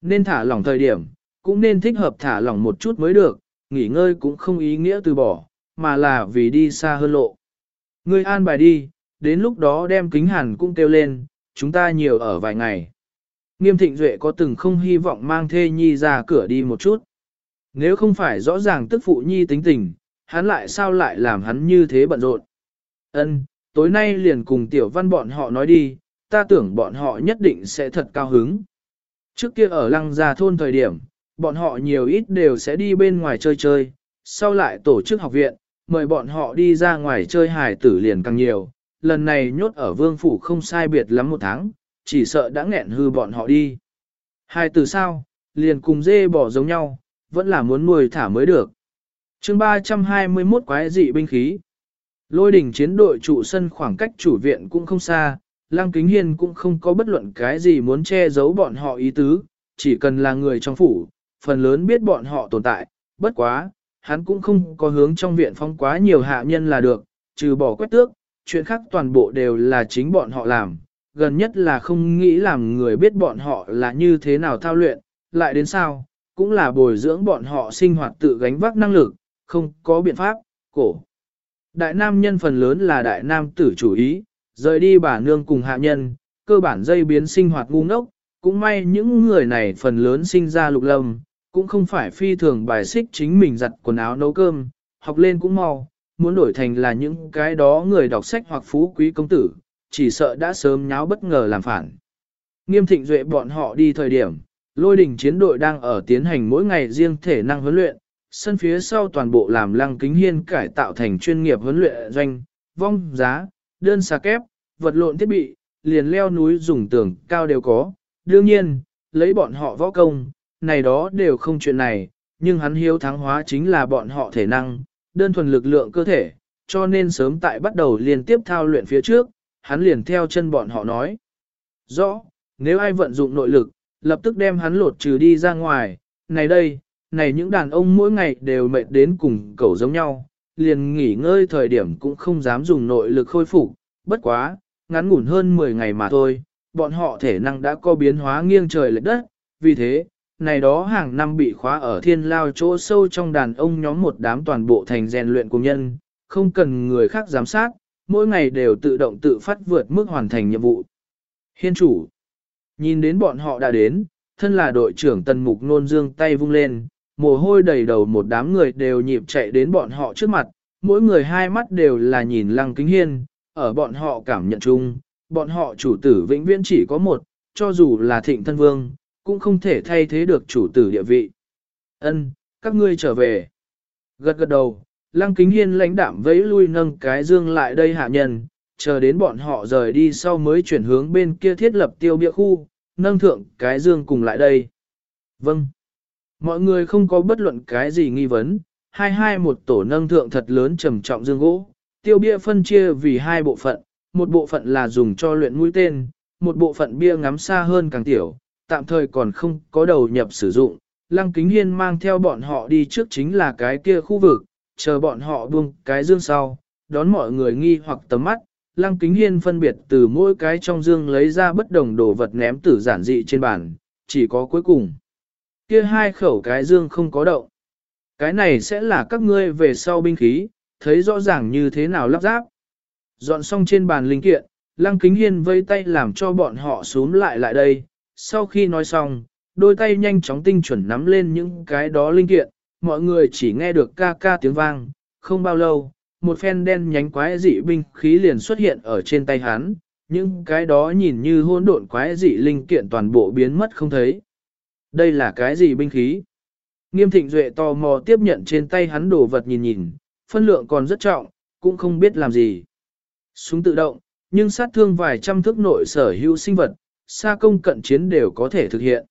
Nên thả lỏng thời điểm, cũng nên thích hợp thả lỏng một chút mới được, nghỉ ngơi cũng không ý nghĩa từ bỏ, mà là vì đi xa hơn lộ. Ngươi an bài đi, đến lúc đó đem kính hàn cũng kêu lên, chúng ta nhiều ở vài ngày. Nghiêm thịnh duệ có từng không hy vọng mang thê nhi ra cửa đi một chút. Nếu không phải rõ ràng tức phụ nhi tính tình, hắn lại sao lại làm hắn như thế bận rộn. Ân, tối nay liền cùng tiểu văn bọn họ nói đi, ta tưởng bọn họ nhất định sẽ thật cao hứng. Trước kia ở lăng gia thôn thời điểm, bọn họ nhiều ít đều sẽ đi bên ngoài chơi chơi, sau lại tổ chức học viện, mời bọn họ đi ra ngoài chơi hài tử liền càng nhiều, lần này nhốt ở vương phủ không sai biệt lắm một tháng, chỉ sợ đã nghẹn hư bọn họ đi. Hài tử sao, liền cùng dê bỏ giống nhau, vẫn là muốn nuôi thả mới được. chương 321 quái dị binh khí. Lôi đỉnh chiến đội trụ sân khoảng cách chủ viện cũng không xa, Lăng Kính Hiên cũng không có bất luận cái gì muốn che giấu bọn họ ý tứ, chỉ cần là người trong phủ, phần lớn biết bọn họ tồn tại, bất quá, hắn cũng không có hướng trong viện phong quá nhiều hạ nhân là được, trừ bỏ quét tước, chuyện khác toàn bộ đều là chính bọn họ làm, gần nhất là không nghĩ làm người biết bọn họ là như thế nào thao luyện, lại đến sao, cũng là bồi dưỡng bọn họ sinh hoạt tự gánh vác năng lực, không có biện pháp, cổ. Đại nam nhân phần lớn là đại nam tử chủ ý, rời đi bà nương cùng hạ nhân, cơ bản dây biến sinh hoạt ngu ngốc, cũng may những người này phần lớn sinh ra lục lâm, cũng không phải phi thường bài xích chính mình giặt quần áo nấu cơm, học lên cũng mau, muốn đổi thành là những cái đó người đọc sách hoặc phú quý công tử, chỉ sợ đã sớm nháo bất ngờ làm phản. Nghiêm thịnh duệ bọn họ đi thời điểm, lôi đỉnh chiến đội đang ở tiến hành mỗi ngày riêng thể năng huấn luyện, sân phía sau toàn bộ làm lăng kính hiên cải tạo thành chuyên nghiệp huấn luyện doanh, vong, giá, đơn xà kép, vật lộn thiết bị, liền leo núi dùng tường cao đều có. Đương nhiên, lấy bọn họ võ công, này đó đều không chuyện này, nhưng hắn hiếu thắng hóa chính là bọn họ thể năng, đơn thuần lực lượng cơ thể, cho nên sớm tại bắt đầu liên tiếp thao luyện phía trước, hắn liền theo chân bọn họ nói. Rõ, nếu ai vận dụng nội lực, lập tức đem hắn lột trừ đi ra ngoài, này đây, này những đàn ông mỗi ngày đều mệt đến cùng cầu giống nhau, liền nghỉ ngơi thời điểm cũng không dám dùng nội lực khôi phục, bất quá, ngắn ngủn hơn 10 ngày mà thôi, bọn họ thể năng đã có biến hóa nghiêng trời lệch đất, vì thế, này đó hàng năm bị khóa ở thiên lao chỗ sâu trong đàn ông nhóm một đám toàn bộ thành rèn luyện công nhân, không cần người khác giám sát, mỗi ngày đều tự động tự phát vượt mức hoàn thành nhiệm vụ. Hiên chủ, nhìn đến bọn họ đã đến, thân là đội trưởng tần mục nôn dương tay vung lên, mồ hôi đầy đầu một đám người đều nhịp chạy đến bọn họ trước mặt, mỗi người hai mắt đều là nhìn lăng kính hiên, ở bọn họ cảm nhận chung, bọn họ chủ tử vĩnh viễn chỉ có một, cho dù là thịnh thân vương, cũng không thể thay thế được chủ tử địa vị. Ân, các ngươi trở về. Gật gật đầu, lăng kính hiên lãnh đạm vẫy lui nâng cái dương lại đây hạ nhân, chờ đến bọn họ rời đi sau mới chuyển hướng bên kia thiết lập tiêu bia khu, nâng thượng cái dương cùng lại đây. Vâng. Mọi người không có bất luận cái gì nghi vấn, hai hai một tổ nâng thượng thật lớn trầm trọng dương gỗ, tiêu bia phân chia vì hai bộ phận, một bộ phận là dùng cho luyện mũi tên, một bộ phận bia ngắm xa hơn càng tiểu, tạm thời còn không có đầu nhập sử dụng. Lăng Kính Hiên mang theo bọn họ đi trước chính là cái kia khu vực, chờ bọn họ buông cái dương sau, đón mọi người nghi hoặc tầm mắt. Lăng Kính Hiên phân biệt từ mỗi cái trong dương lấy ra bất đồng đồ vật ném tử giản dị trên bàn, chỉ có cuối cùng. Kia hai khẩu cái dương không có động. Cái này sẽ là các ngươi về sau binh khí, thấy rõ ràng như thế nào lắp ráp. Dọn xong trên bàn linh kiện, Lăng Kính Hiên vây tay làm cho bọn họ xuống lại lại đây. Sau khi nói xong, đôi tay nhanh chóng tinh chuẩn nắm lên những cái đó linh kiện, mọi người chỉ nghe được ca ca tiếng vang. Không bao lâu, một phen đen nhánh quái dị binh khí liền xuất hiện ở trên tay hắn, những cái đó nhìn như hỗn độn quái dị linh kiện toàn bộ biến mất không thấy. Đây là cái gì binh khí? Nghiêm thịnh duệ tò mò tiếp nhận trên tay hắn đồ vật nhìn nhìn, phân lượng còn rất trọng, cũng không biết làm gì. Súng tự động, nhưng sát thương vài trăm thước nội sở hữu sinh vật, xa công cận chiến đều có thể thực hiện.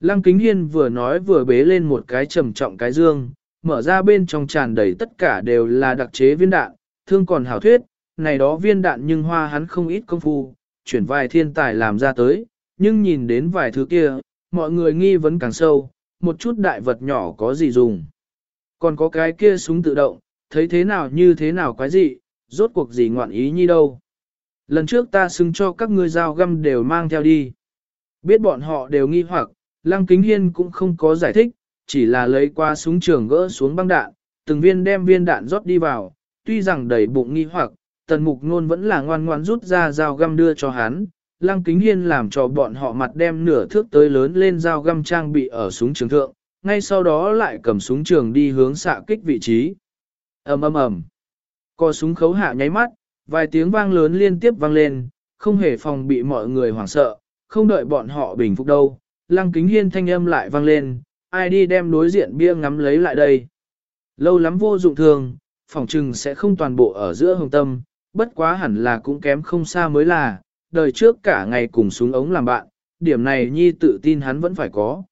Lăng Kính Hiên vừa nói vừa bế lên một cái trầm trọng cái dương, mở ra bên trong tràn đầy tất cả đều là đặc chế viên đạn, thương còn hảo thuyết, này đó viên đạn nhưng hoa hắn không ít công phu, chuyển vài thiên tài làm ra tới, nhưng nhìn đến vài thứ kia, mọi người nghi vấn càng sâu, một chút đại vật nhỏ có gì dùng. Còn có cái kia súng tự động, thấy thế nào như thế nào quái gì, rốt cuộc gì ngoạn ý như đâu. Lần trước ta xưng cho các ngươi dao găm đều mang theo đi. Biết bọn họ đều nghi hoặc, Lăng Kính Hiên cũng không có giải thích, chỉ là lấy qua súng trường gỡ xuống băng đạn, từng viên đem viên đạn rót đi vào, tuy rằng đầy bụng nghi hoặc, tần mục nôn vẫn là ngoan ngoan rút ra dao găm đưa cho hắn. Lăng Kính Hiên làm cho bọn họ mặt đem nửa thước tới lớn lên dao găm trang bị ở súng trường thượng, ngay sau đó lại cầm súng trường đi hướng xạ kích vị trí. ầm ầm ầm, Co súng khấu hạ nháy mắt, vài tiếng vang lớn liên tiếp vang lên, không hề phòng bị mọi người hoảng sợ, không đợi bọn họ bình phục đâu. Lăng kính hiên thanh âm lại vang lên, ai đi đem đối diện bia ngắm lấy lại đây. Lâu lắm vô dụng thường, phòng trừng sẽ không toàn bộ ở giữa hồng tâm, bất quá hẳn là cũng kém không xa mới là, đời trước cả ngày cùng súng ống làm bạn, điểm này nhi tự tin hắn vẫn phải có.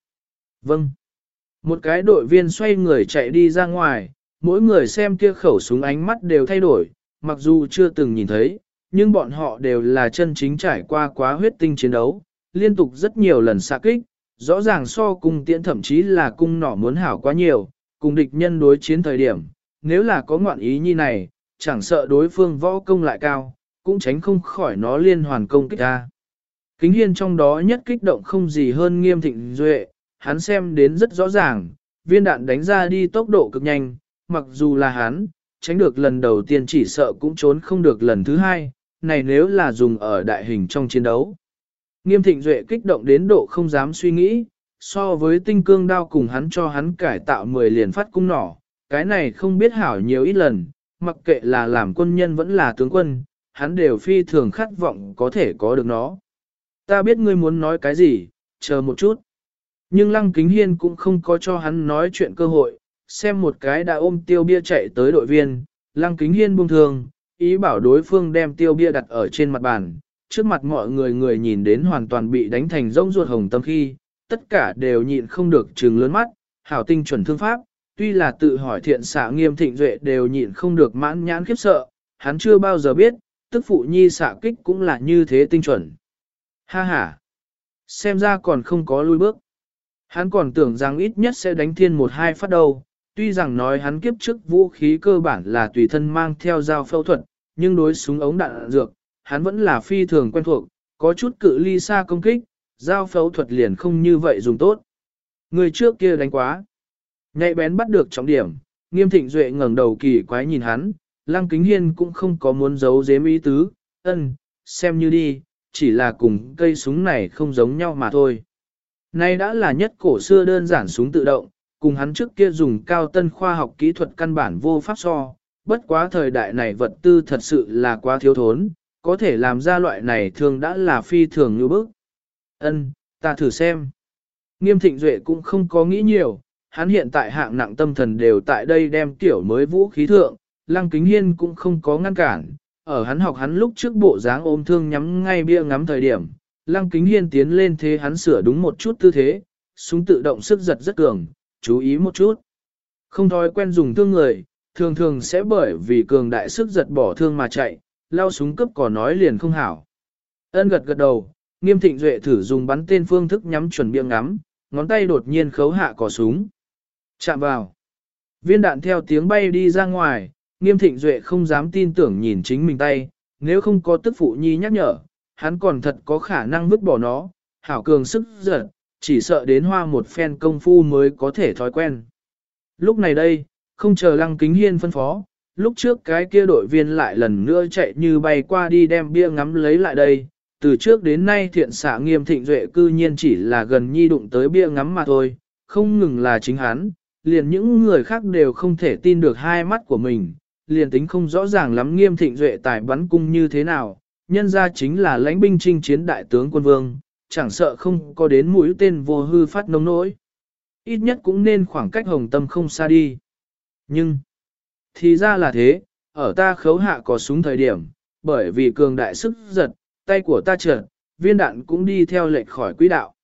Vâng. Một cái đội viên xoay người chạy đi ra ngoài, mỗi người xem kia khẩu súng ánh mắt đều thay đổi, mặc dù chưa từng nhìn thấy, nhưng bọn họ đều là chân chính trải qua quá huyết tinh chiến đấu, liên tục rất nhiều lần xạ kích, rõ ràng so cung tiễn thậm chí là cung nỏ muốn hảo quá nhiều, cùng địch nhân đối chiến thời điểm, nếu là có ngoạn ý như này, chẳng sợ đối phương võ công lại cao, cũng tránh không khỏi nó liên hoàn công kích ra. Kính hiên trong đó nhất kích động không gì hơn nghiêm thịnh duệ, hắn xem đến rất rõ ràng, viên đạn đánh ra đi tốc độ cực nhanh, mặc dù là hắn, tránh được lần đầu tiên chỉ sợ cũng trốn không được lần thứ hai, này nếu là dùng ở đại hình trong chiến đấu. Nghiêm thịnh duệ kích động đến độ không dám suy nghĩ, so với tinh cương đao cùng hắn cho hắn cải tạo 10 liền phát cung nỏ, cái này không biết hảo nhiều ít lần, mặc kệ là làm quân nhân vẫn là tướng quân, hắn đều phi thường khát vọng có thể có được nó. Ta biết ngươi muốn nói cái gì, chờ một chút. Nhưng Lăng Kính Hiên cũng không có cho hắn nói chuyện cơ hội, xem một cái đã ôm tiêu bia chạy tới đội viên, Lăng Kính Hiên buông thường, ý bảo đối phương đem tiêu bia đặt ở trên mặt bàn, trước mặt mọi người người nhìn đến hoàn toàn bị đánh thành rông ruột hồng tâm khi, tất cả đều nhịn không được trừng lớn mắt, hảo tinh chuẩn thương pháp, tuy là tự hỏi thiện xạ nghiêm thịnh duệ đều nhịn không được mãn nhãn khiếp sợ, hắn chưa bao giờ biết, tức phụ nhi xạ kích cũng là như thế tinh chuẩn. Ha ha! Xem ra còn không có lui bước. Hắn còn tưởng rằng ít nhất sẽ đánh thiên một hai phát đầu, tuy rằng nói hắn kiếp trước vũ khí cơ bản là tùy thân mang theo dao phẫu thuật, nhưng đối súng ống đạn dược, hắn vẫn là phi thường quen thuộc, có chút cự ly xa công kích, giao phẫu thuật liền không như vậy dùng tốt. Người trước kia đánh quá. Nhạy bén bắt được trọng điểm, nghiêm thịnh duệ ngẩng đầu kỳ quái nhìn hắn, lăng kính hiên cũng không có muốn giấu giếm ý tứ, ân, xem như đi, chỉ là cùng cây súng này không giống nhau mà thôi. Nay đã là nhất cổ xưa đơn giản súng tự động, cùng hắn trước kia dùng cao tân khoa học kỹ thuật căn bản vô pháp so, bất quá thời đại này vật tư thật sự là quá thiếu thốn, có thể làm ra loại này thường đã là phi thường như bức. Ân, ta thử xem. Nghiêm thịnh duệ cũng không có nghĩ nhiều, hắn hiện tại hạng nặng tâm thần đều tại đây đem tiểu mới vũ khí thượng, lăng kính hiên cũng không có ngăn cản, ở hắn học hắn lúc trước bộ dáng ôm thương nhắm ngay bia ngắm thời điểm, lăng kính hiên tiến lên thế hắn sửa đúng một chút tư thế, súng tự động sức giật rất cường, chú ý một chút. Không thói quen dùng thương người, thường thường sẽ bởi vì cường đại sức giật bỏ thương mà chạy, lao súng cướp cỏ nói liền không hảo. Ân gật gật đầu, nghiêm thịnh duệ thử dùng bắn tên phương thức nhắm chuẩn biếng ngắm, ngón tay đột nhiên khấu hạ cỏ súng. Chạm vào. Viên đạn theo tiếng bay đi ra ngoài, nghiêm thịnh duệ không dám tin tưởng nhìn chính mình tay, nếu không có tức phụ nhi nhắc nhở, hắn còn thật có khả năng vứt bỏ nó, hảo cường sức giật, chỉ sợ đến hoa một phen công phu mới có thể thói quen. Lúc này đây, không chờ lăng kính hiên phân phó, lúc trước cái kia đội viên lại lần nữa chạy như bay qua đi đem bia ngắm lấy lại đây. Từ trước đến nay thiện xạ nghiêm thịnh duệ cư nhiên chỉ là gần nhi đụng tới bia ngắm mà thôi, không ngừng là chính hắn, liền những người khác đều không thể tin được hai mắt của mình, liền tính không rõ ràng lắm nghiêm thịnh duệ tài bắn cung như thế nào, nhân ra chính là lãnh binh chinh chiến đại tướng quân vương, chẳng sợ không có đến mũi tên vô hư phát nông nỗi. Ít nhất cũng nên khoảng cách hồng tâm không xa đi. Nhưng, thì ra là thế, ở ta khấu hạ có súng thời điểm, bởi vì cường đại sức giật, tay của ta trượt, viên đạn cũng đi theo lệch khỏi quỹ đạo.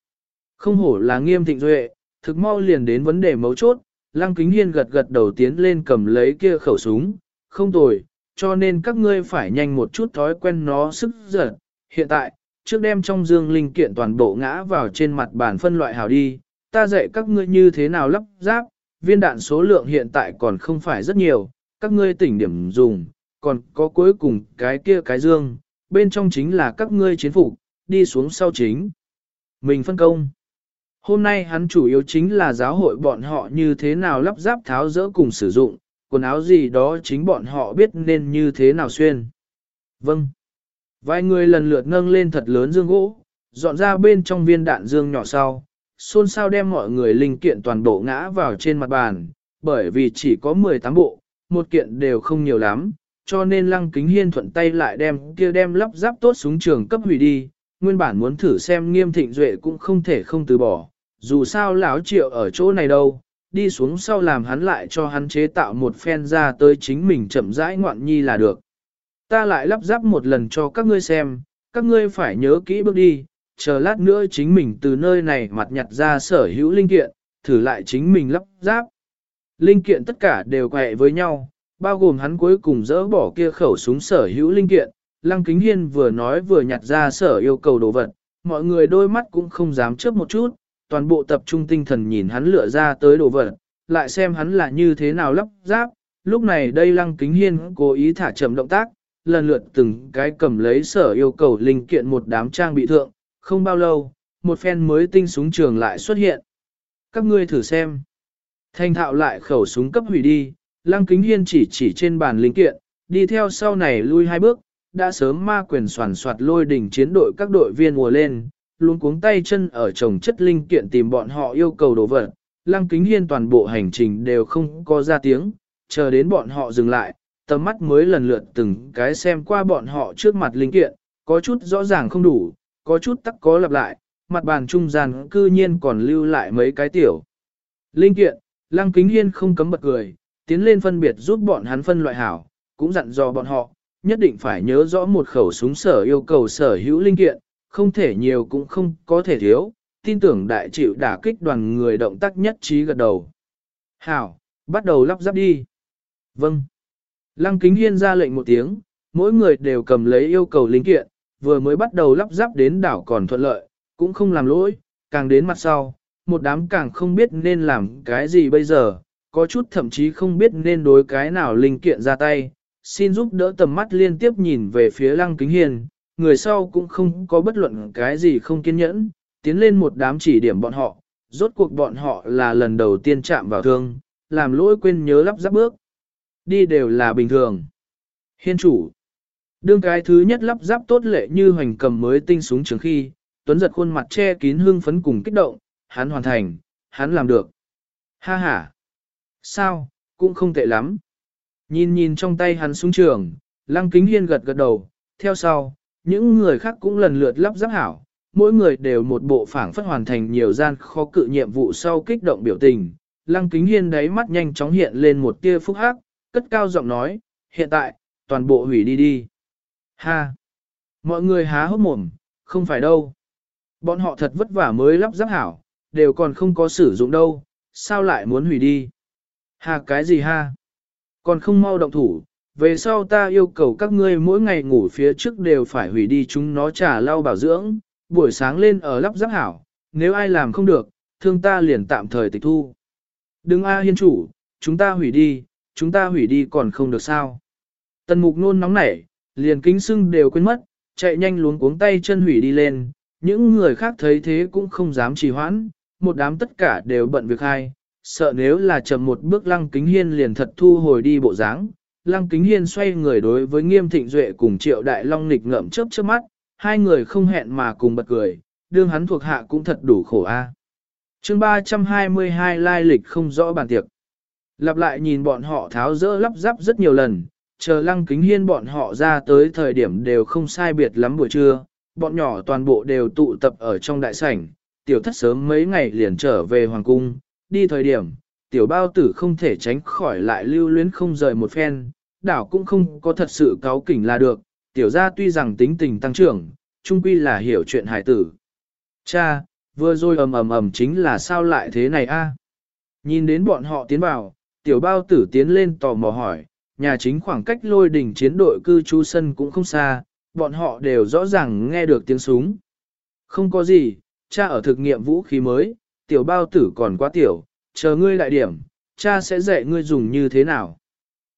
Không hổ là nghiêm thịnh duệ, thực mau liền đến vấn đề mấu chốt, lăng kính hiên gật gật đầu tiến lên cầm lấy kia khẩu súng, không tồi, cho nên các ngươi phải nhanh một chút thói quen nó sức giật. Hiện tại, trước đem trong dương linh kiện toàn bộ ngã vào trên mặt bàn phân loại hào đi, ta dạy các ngươi như thế nào lắp ráp, viên đạn số lượng hiện tại còn không phải rất nhiều, các ngươi tỉnh điểm dùng, còn có cuối cùng cái kia cái dương, bên trong chính là các ngươi chiến phục, đi xuống sau chính. Mình phân công. Hôm nay hắn chủ yếu chính là giáo hội bọn họ như thế nào lắp ráp tháo dỡ cùng sử dụng, quần áo gì đó chính bọn họ biết nên như thế nào xuyên. Vâng. Vài người lần lượt nâng lên thật lớn dương gỗ, dọn ra bên trong viên đạn dương nhỏ sau, xôn xao đem mọi người linh kiện toàn bộ ngã vào trên mặt bàn, bởi vì chỉ có 18 bộ, một kiện đều không nhiều lắm, cho nên lăng kính hiên thuận tay lại đem kia đem lắp ráp tốt súng trường cấp hủy đi, nguyên bản muốn thử xem nghiêm thịnh duệ cũng không thể không từ bỏ, dù sao lão triệu ở chỗ này đâu, đi xuống sau làm hắn lại cho hắn chế tạo một phen ra tới chính mình chậm rãi ngoạn nhi là được. Ta lại lắp ráp một lần cho các ngươi xem, các ngươi phải nhớ kỹ bước đi, chờ lát nữa chính mình từ nơi này mặt nhặt ra sở hữu linh kiện, thử lại chính mình lắp ráp. Linh kiện tất cả đều quẹ với nhau, bao gồm hắn cuối cùng dỡ bỏ kia khẩu súng sở hữu linh kiện, Lăng Kính Hiên vừa nói vừa nhặt ra sở yêu cầu đồ vật, mọi người đôi mắt cũng không dám chớp một chút, toàn bộ tập trung tinh thần nhìn hắn lựa ra tới đồ vật, lại xem hắn là như thế nào lắp ráp. Lúc này đây Lăng Kính Hiên cố ý thả chậm động tác, lần lượt từng cái cầm lấy sở yêu cầu linh kiện một đám trang bị thượng, không bao lâu, một phen mới tinh súng trường lại xuất hiện. Các ngươi thử xem. Thanh thạo lại khẩu súng cấp hủy đi, Lăng Kính Hiên chỉ chỉ trên bàn linh kiện, đi theo sau này lui hai bước, đã sớm ma quyền soàn soạt lôi đỉnh chiến đội các đội viên mùa lên, luôn cuống tay chân ở chồng chất linh kiện tìm bọn họ yêu cầu đồ vật. Lăng Kính Hiên toàn bộ hành trình đều không có ra tiếng, chờ đến bọn họ dừng lại, tầm mắt mới lần lượt từng cái xem qua bọn họ trước mặt linh kiện, có chút rõ ràng không đủ, có chút tắc có lặp lại, mặt bàn trung gian cư nhiên còn lưu lại mấy cái tiểu. Linh kiện, Lăng Kính Hiên không cấm bật cười, tiến lên phân biệt giúp bọn hắn phân loại hảo, cũng dặn dò bọn họ, nhất định phải nhớ rõ một khẩu súng sở yêu cầu sở hữu linh kiện, không thể nhiều cũng không có thể thiếu, tin tưởng đại chịu đả kích đoàn người động tác nhất trí gật đầu. Hảo, bắt đầu lắp ráp đi. Vâng. Lăng Kính Hiên ra lệnh một tiếng, mỗi người đều cầm lấy yêu cầu linh kiện, vừa mới bắt đầu lắp ráp đến đảo còn thuận lợi, cũng không làm lỗi, càng đến mặt sau, một đám càng không biết nên làm cái gì bây giờ, có chút thậm chí không biết nên đối cái nào linh kiện ra tay, xin giúp đỡ tầm mắt liên tiếp nhìn về phía lăng kính hiền, người sau cũng không có bất luận cái gì không kiên nhẫn, tiến lên một đám chỉ điểm bọn họ, rốt cuộc bọn họ là lần đầu tiên chạm vào thương, làm lỗi quên nhớ lắp ráp bước. Đi đều là bình thường. Hiên chủ. Đương cái thứ nhất lắp ráp tốt lệ như hoành cầm mới tinh súng trường khi, Tuấn giật khuôn mặt che kín hương phấn cùng kích động, hắn hoàn thành, hắn làm được. Ha ha. Sao, cũng không tệ lắm. Nhìn nhìn trong tay hắn xuống trường, lăng kính hiên gật gật đầu, theo sau, những người khác cũng lần lượt lắp ráp hảo, mỗi người đều một bộ phảng phất hoàn thành nhiều gian khó cự nhiệm vụ sau kích động biểu tình. Lăng kính hiên đáy mắt nhanh chóng hiện lên một tia phúc hắc, cất cao giọng nói, hiện tại, toàn bộ hủy đi đi. Ha! Mọi người há hốc mồm, không phải đâu. Bọn họ thật vất vả mới lắp ráp hảo, đều còn không có sử dụng đâu, sao lại muốn hủy đi? Hà cái gì ha? Còn không mau động thủ, về sau ta yêu cầu các ngươi mỗi ngày ngủ phía trước đều phải hủy đi chúng nó trả lau bảo dưỡng, buổi sáng lên ở lắp giáp hảo, nếu ai làm không được, thương ta liền tạm thời tịch thu. Đừng a hiên chủ, chúng ta hủy đi, chúng ta hủy đi còn không được sao. Tần mục nôn nóng nảy, liền kính sưng đều quên mất, chạy nhanh luống cuống tay chân hủy đi lên, những người khác thấy thế cũng không dám trì hoãn, một đám tất cả đều bận việc hai, sợ nếu là chậm một bước lăng kính hiên liền thật thu hồi đi bộ dáng. Lăng kính hiên xoay người đối với nghiêm thịnh duệ cùng triệu đại long nịch ngậm chớp chớp mắt, hai người không hẹn mà cùng bật cười, đương hắn thuộc hạ cũng thật đủ khổ a. À. chương 322 lai lịch không rõ bàn tiệc. Lặp lại nhìn bọn họ tháo rỡ lắp ráp rất nhiều lần, chờ lăng kính hiên bọn họ ra tới thời điểm đều không sai biệt lắm buổi trưa, bọn nhỏ toàn bộ đều tụ tập ở trong đại sảnh, tiểu thất sớm mấy ngày liền trở về hoàng cung, đi thời điểm, tiểu bao tử không thể tránh khỏi lại lưu luyến không rời một phen, đảo cũng không có thật sự cáo kỉnh là được, tiểu gia tuy rằng tính tình tăng trưởng, trung quy là hiểu chuyện hải tử. Cha, vừa rồi ầm ầm ầm chính là sao lại thế này a? Nhìn đến bọn họ tiến vào, tiểu bao tử tiến lên tò mò hỏi, nhà chính khoảng cách lôi đỉnh chiến đội cư trú sân cũng không xa, bọn họ đều rõ ràng nghe được tiếng súng. Không có gì, cha ở thực nghiệm vũ khí mới, tiểu bao tử còn quá tiểu, chờ ngươi lại điểm, cha sẽ dạy ngươi dùng như thế nào.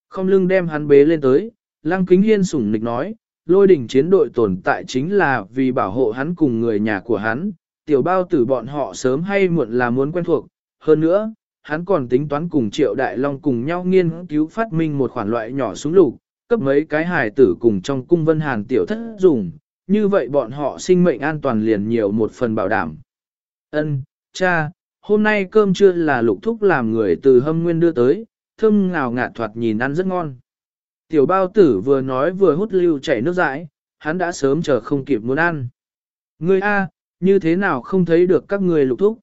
Không lưng đem hắn bế lên tới, lăng kính hiên sủng nịch nói, lôi đỉnh chiến đội tồn tại chính là vì bảo hộ hắn cùng người nhà của hắn, tiểu bao tử bọn họ sớm hay muộn là muốn quen thuộc, hơn nữa, hắn còn tính toán cùng triệu đại long cùng nhau nghiên cứu phát minh một khoản loại nhỏ súng lục, cấp mấy cái hài tử cùng trong cung vân hàn tiểu thất dùng, như vậy bọn họ sinh mệnh an toàn liền nhiều một phần bảo đảm. Ân, cha, hôm nay cơm trưa là lục thúc làm người từ hâm nguyên đưa tới, thơm ngào ngạt thoạt nhìn ăn rất ngon. Tiểu bao tử vừa nói vừa hút lưu chảy nước dãi, hắn đã sớm chờ không kịp muốn ăn. Ngươi A, như thế nào không thấy được các người lục thúc?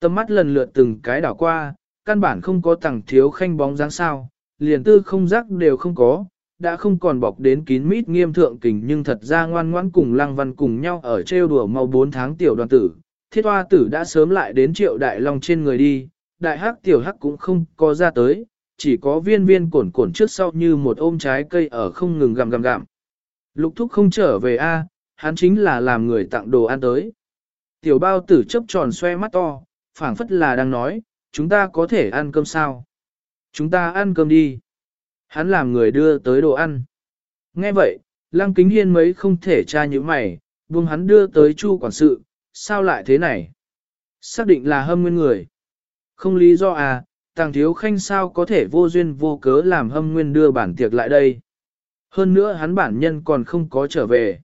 Tầm mắt lần lượt từng cái đảo qua, căn bản không có tầng thiếu khanh bóng dáng sao, liền tư không giác đều không có, đã không còn bọc đến kín mít nghiêm thượng kình nhưng thật ra ngoan ngoãn cùng lăng văn cùng nhau ở trêu đùa mau 4 tháng tiểu đoàn tử. Thiết hoa tử đã sớm lại đến triệu đại long trên người đi, đại hắc tiểu hắc cũng không có ra tới, chỉ có viên viên cổn cổn trước sau như một ôm trái cây ở không ngừng gặm gặm gặm. Lục thúc không trở về a, hắn chính là làm người tặng đồ ăn tới. Tiểu bao tử chấp tròn xoe mắt to, phảng phất là đang nói, chúng ta có thể ăn cơm sao? Chúng ta ăn cơm đi. Hắn làm người đưa tới đồ ăn. Nghe vậy, lăng kính hiên mấy không thể tra như mày, buông hắn đưa tới chu quản sự, sao lại thế này? Xác định là hâm nguyên người. Không lý do à, tàng thiếu khanh sao có thể vô duyên vô cớ làm hâm nguyên đưa bản tiệc lại đây. Hơn nữa hắn bản nhân còn không có trở về.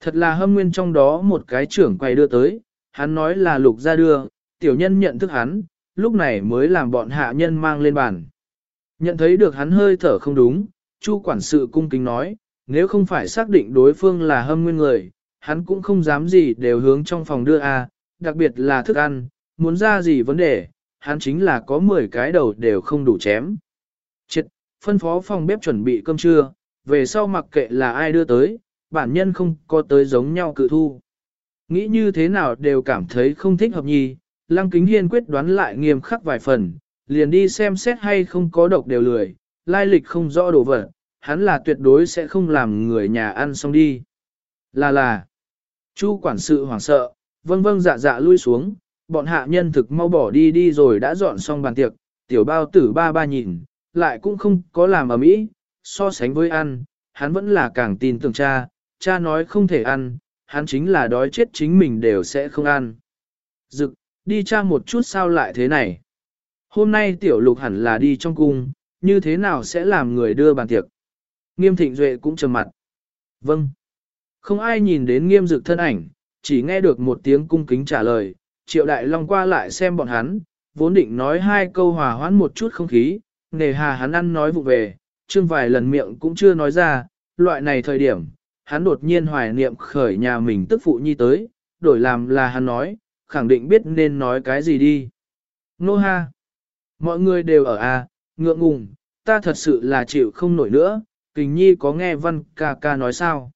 Thật là hâm nguyên trong đó một cái trưởng quay đưa tới, hắn nói là lục ra đưa, tiểu nhân nhận thức hắn, lúc này mới làm bọn hạ nhân mang lên bàn. Nhận thấy được hắn hơi thở không đúng, chu quản sự cung kính nói, nếu không phải xác định đối phương là hâm nguyên người, hắn cũng không dám gì đều hướng trong phòng đưa a, đặc biệt là thức ăn, muốn ra gì vấn đề, hắn chính là có 10 cái đầu đều không đủ chém. Triệt, phân phó phòng bếp chuẩn bị cơm trưa, về sau mặc kệ là ai đưa tới, bản nhân không có tới giống nhau cự thu. Nghĩ như thế nào đều cảm thấy không thích hợp nhì, Lăng Kính Hiên quyết đoán lại nghiêm khắc vài phần, liền đi xem xét hay không có độc đều lười, lai lịch không rõ đồ vật, hắn là tuyệt đối sẽ không làm người nhà ăn xong đi. Là là, Chu quản sự hoảng sợ, vâng vâng dạ dạ lui xuống, bọn hạ nhân thực mau bỏ đi đi rồi đã dọn xong bàn tiệc, tiểu bao tử ba ba nhìn, lại cũng không có làm ở mỹ, so sánh với ăn, hắn vẫn là càng tin tưởng cha, cha nói không thể ăn, hắn chính là đói chết chính mình đều sẽ không ăn. Dực, đi cha một chút sao lại thế này. Hôm nay tiểu lục hẳn là đi trong cung, như thế nào sẽ làm người đưa bàn tiệc. Nghiêm thịnh duệ cũng trầm mặt. Vâng. Không ai nhìn đến nghiêm dực thân ảnh, chỉ nghe được một tiếng cung kính trả lời, triệu đại long qua lại xem bọn hắn, vốn định nói hai câu hòa hoãn một chút không khí, nề hà hắn ăn nói vụ về, chương vài lần miệng cũng chưa nói ra, loại này thời điểm, hắn đột nhiên hoài niệm khởi nhà mình tức phụ nhi tới, đổi làm là hắn nói, khẳng định biết nên nói cái gì đi. Nô ha! Mọi người đều ở a, à, ngượng ngùng, ta thật sự là chịu không nổi nữa, kình nhi có nghe văn ca ca nói sao?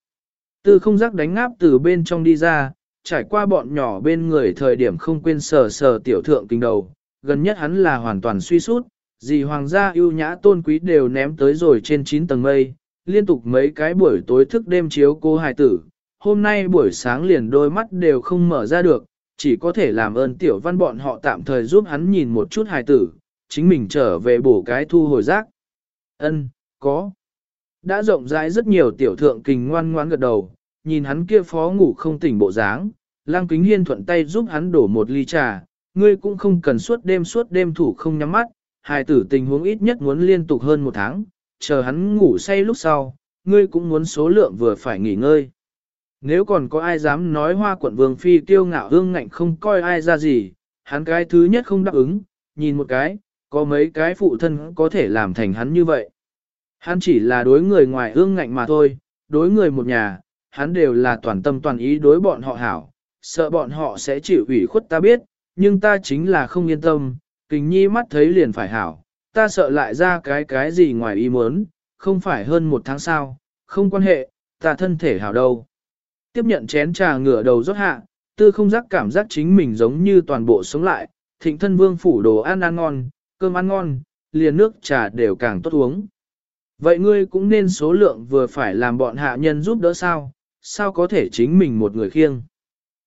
Tư không giác đánh ngáp từ bên trong đi ra, trải qua bọn nhỏ bên người thời điểm không quên sờ sờ tiểu thượng kinh đầu, gần nhất hắn là hoàn toàn suy sút, gì hoàng gia ưu nhã tôn quý đều ném tới rồi trên 9 tầng mây, liên tục mấy cái buổi tối thức đêm chiếu cô hài tử, hôm nay buổi sáng liền đôi mắt đều không mở ra được, chỉ có thể làm ơn tiểu văn bọn họ tạm thời giúp hắn nhìn một chút hài tử, chính mình trở về bổ cái thu hồi rác. Ân, có. Đã rộng rãi rất nhiều tiểu thượng kình ngoan ngoãn gật đầu, nhìn hắn kia phó ngủ không tỉnh bộ dáng, lang kính hiên thuận tay giúp hắn đổ một ly trà, ngươi cũng không cần suốt đêm suốt đêm thủ không nhắm mắt, hài tử tình huống ít nhất muốn liên tục hơn một tháng, chờ hắn ngủ say lúc sau, ngươi cũng muốn số lượng vừa phải nghỉ ngơi. Nếu còn có ai dám nói hoa quận vương phi tiêu ngạo hương ngạnh không coi ai ra gì, hắn cái thứ nhất không đáp ứng, nhìn một cái, có mấy cái phụ thân có thể làm thành hắn như vậy. Hắn chỉ là đối người ngoài ương ngạnh mà thôi, đối người một nhà, hắn đều là toàn tâm toàn ý đối bọn họ hảo, sợ bọn họ sẽ chịu ủy khuất ta biết, nhưng ta chính là không yên tâm, kình nhi mắt thấy liền phải hảo, ta sợ lại ra cái cái gì ngoài ý muốn, không phải hơn một tháng sau, không quan hệ, ta thân thể hảo đâu. Tiếp nhận chén trà ngửa đầu rót hạ, tư không giác cảm giác chính mình giống như toàn bộ sống lại, thịnh thân vương phủ đồ ăn ăn ngon, cơm ăn ngon, liền nước trà đều càng tốt uống. Vậy ngươi cũng nên số lượng vừa phải làm bọn hạ nhân giúp đỡ sao, sao có thể chính mình một người khiêng.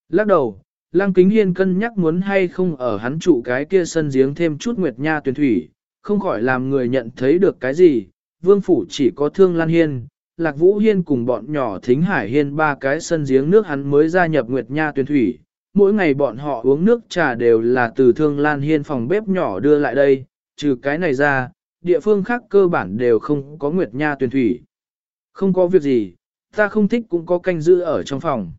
Lắc đầu, Lăng Kính Hiên cân nhắc muốn hay không ở hắn trụ cái kia sân giếng thêm chút nguyệt nha tuyển thủy, không khỏi làm người nhận thấy được cái gì, vương phủ chỉ có thương Lan Hiên, Lạc Vũ Hiên cùng bọn nhỏ thính hải hiên ba cái sân giếng nước hắn mới gia nhập nguyệt nha tuyển thủy, mỗi ngày bọn họ uống nước trà đều là từ thương Lan Hiên phòng bếp nhỏ đưa lại đây, trừ cái này ra, địa phương khác cơ bản đều không có nguyệt nha tuyển thủy. Không có việc gì, ta không thích cũng có canh giữ ở trong phòng.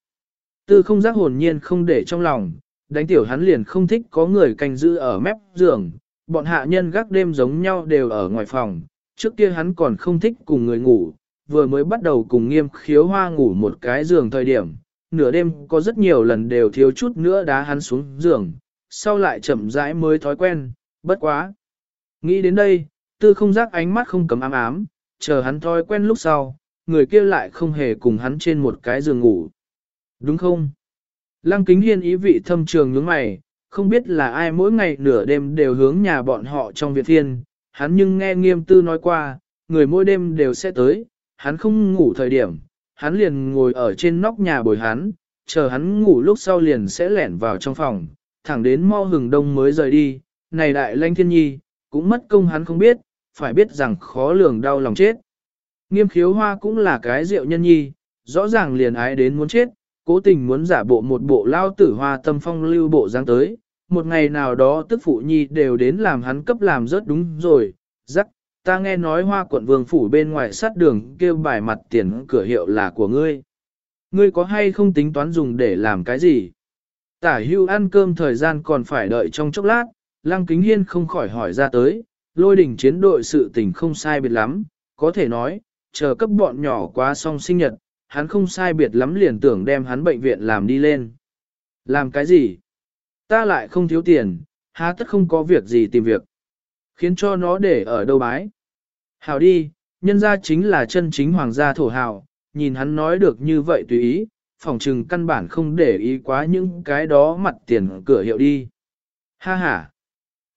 Tư không giác hồn nhiên không để trong lòng, đánh tiểu hắn liền không thích có người canh giữ ở mép giường, bọn hạ nhân gác đêm giống nhau đều ở ngoài phòng, trước kia hắn còn không thích cùng người ngủ, vừa mới bắt đầu cùng nghiêm khiếu hoa ngủ một cái giường thời điểm, nửa đêm có rất nhiều lần đều thiếu chút nữa đá hắn xuống giường, sau lại chậm rãi mới thói quen, bất quá. Nghĩ đến đây, tư không giác ánh mắt không cấm ám ám, chờ hắn thói quen lúc sau, người kia lại không hề cùng hắn trên một cái giường ngủ. Đúng không? Lăng kính hiên ý vị thâm trường nhướng mày, không biết là ai mỗi ngày nửa đêm đều hướng nhà bọn họ trong viện thiên, hắn nhưng nghe nghiêm tư nói qua, người mỗi đêm đều sẽ tới, hắn không ngủ thời điểm, hắn liền ngồi ở trên nóc nhà bồi hắn, chờ hắn ngủ lúc sau liền sẽ lẻn vào trong phòng, thẳng đến mo hừng đông mới rời đi, này đại lanh thiên nhi, cũng mất công hắn không biết, phải biết rằng khó lường đau lòng chết. Nghiêm khiếu hoa cũng là cái rượu nhân nhi, rõ ràng liền ái đến muốn chết, cố tình muốn giả bộ một bộ lao tử hoa tâm phong lưu bộ dáng tới, một ngày nào đó tức phụ nhi đều đến làm hắn cấp làm rất đúng rồi, rắc, ta nghe nói hoa quận vương phủ bên ngoài sát đường kêu bài mặt tiền cửa hiệu là của ngươi. Ngươi có hay không tính toán dùng để làm cái gì? Tả hưu ăn cơm thời gian còn phải đợi trong chốc lát, lăng kính hiên không khỏi hỏi ra tới, lôi đỉnh chiến đội sự tình không sai biệt lắm, có thể nói, chờ cấp bọn nhỏ quá xong sinh nhật, hắn không sai biệt lắm liền tưởng đem hắn bệnh viện làm đi lên. Làm cái gì? Ta lại không thiếu tiền, há tất không có việc gì tìm việc. Khiến cho nó để ở đâu bái. Hảo đi, nhân ra chính là chân chính hoàng gia thổ hào, nhìn hắn nói được như vậy tùy ý, phòng trừng căn bản không để ý quá những cái đó mặt tiền cửa hiệu đi. Ha ha!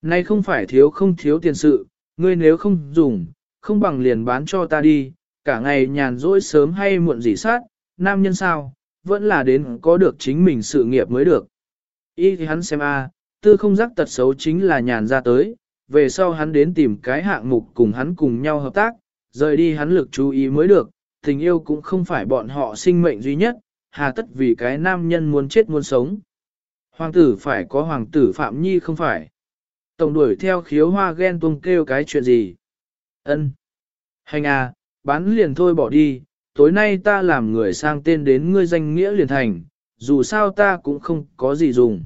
Nay không phải thiếu không thiếu tiền sự, ngươi nếu không dùng, không bằng liền bán cho ta đi, cả ngày nhàn rỗi sớm hay muộn gì sát, nam nhân sao, vẫn là đến có được chính mình sự nghiệp mới được. Y thì hắn xem a, tư không giác tật xấu chính là nhàn ra tới, về sau hắn đến tìm cái hạng mục cùng hắn cùng nhau hợp tác, rời đi hắn lực chú ý mới được, tình yêu cũng không phải bọn họ sinh mệnh duy nhất, hà tất vì cái nam nhân muốn chết muốn sống. Hoàng tử phải có hoàng tử Phạm Nhi không phải. Tổng đuổi theo khiếu hoa ghen tuông kêu cái chuyện gì. ân Hành à, bán liền thôi bỏ đi, tối nay ta làm người sang tên đến ngươi danh nghĩa liền thành, dù sao ta cũng không có gì dùng.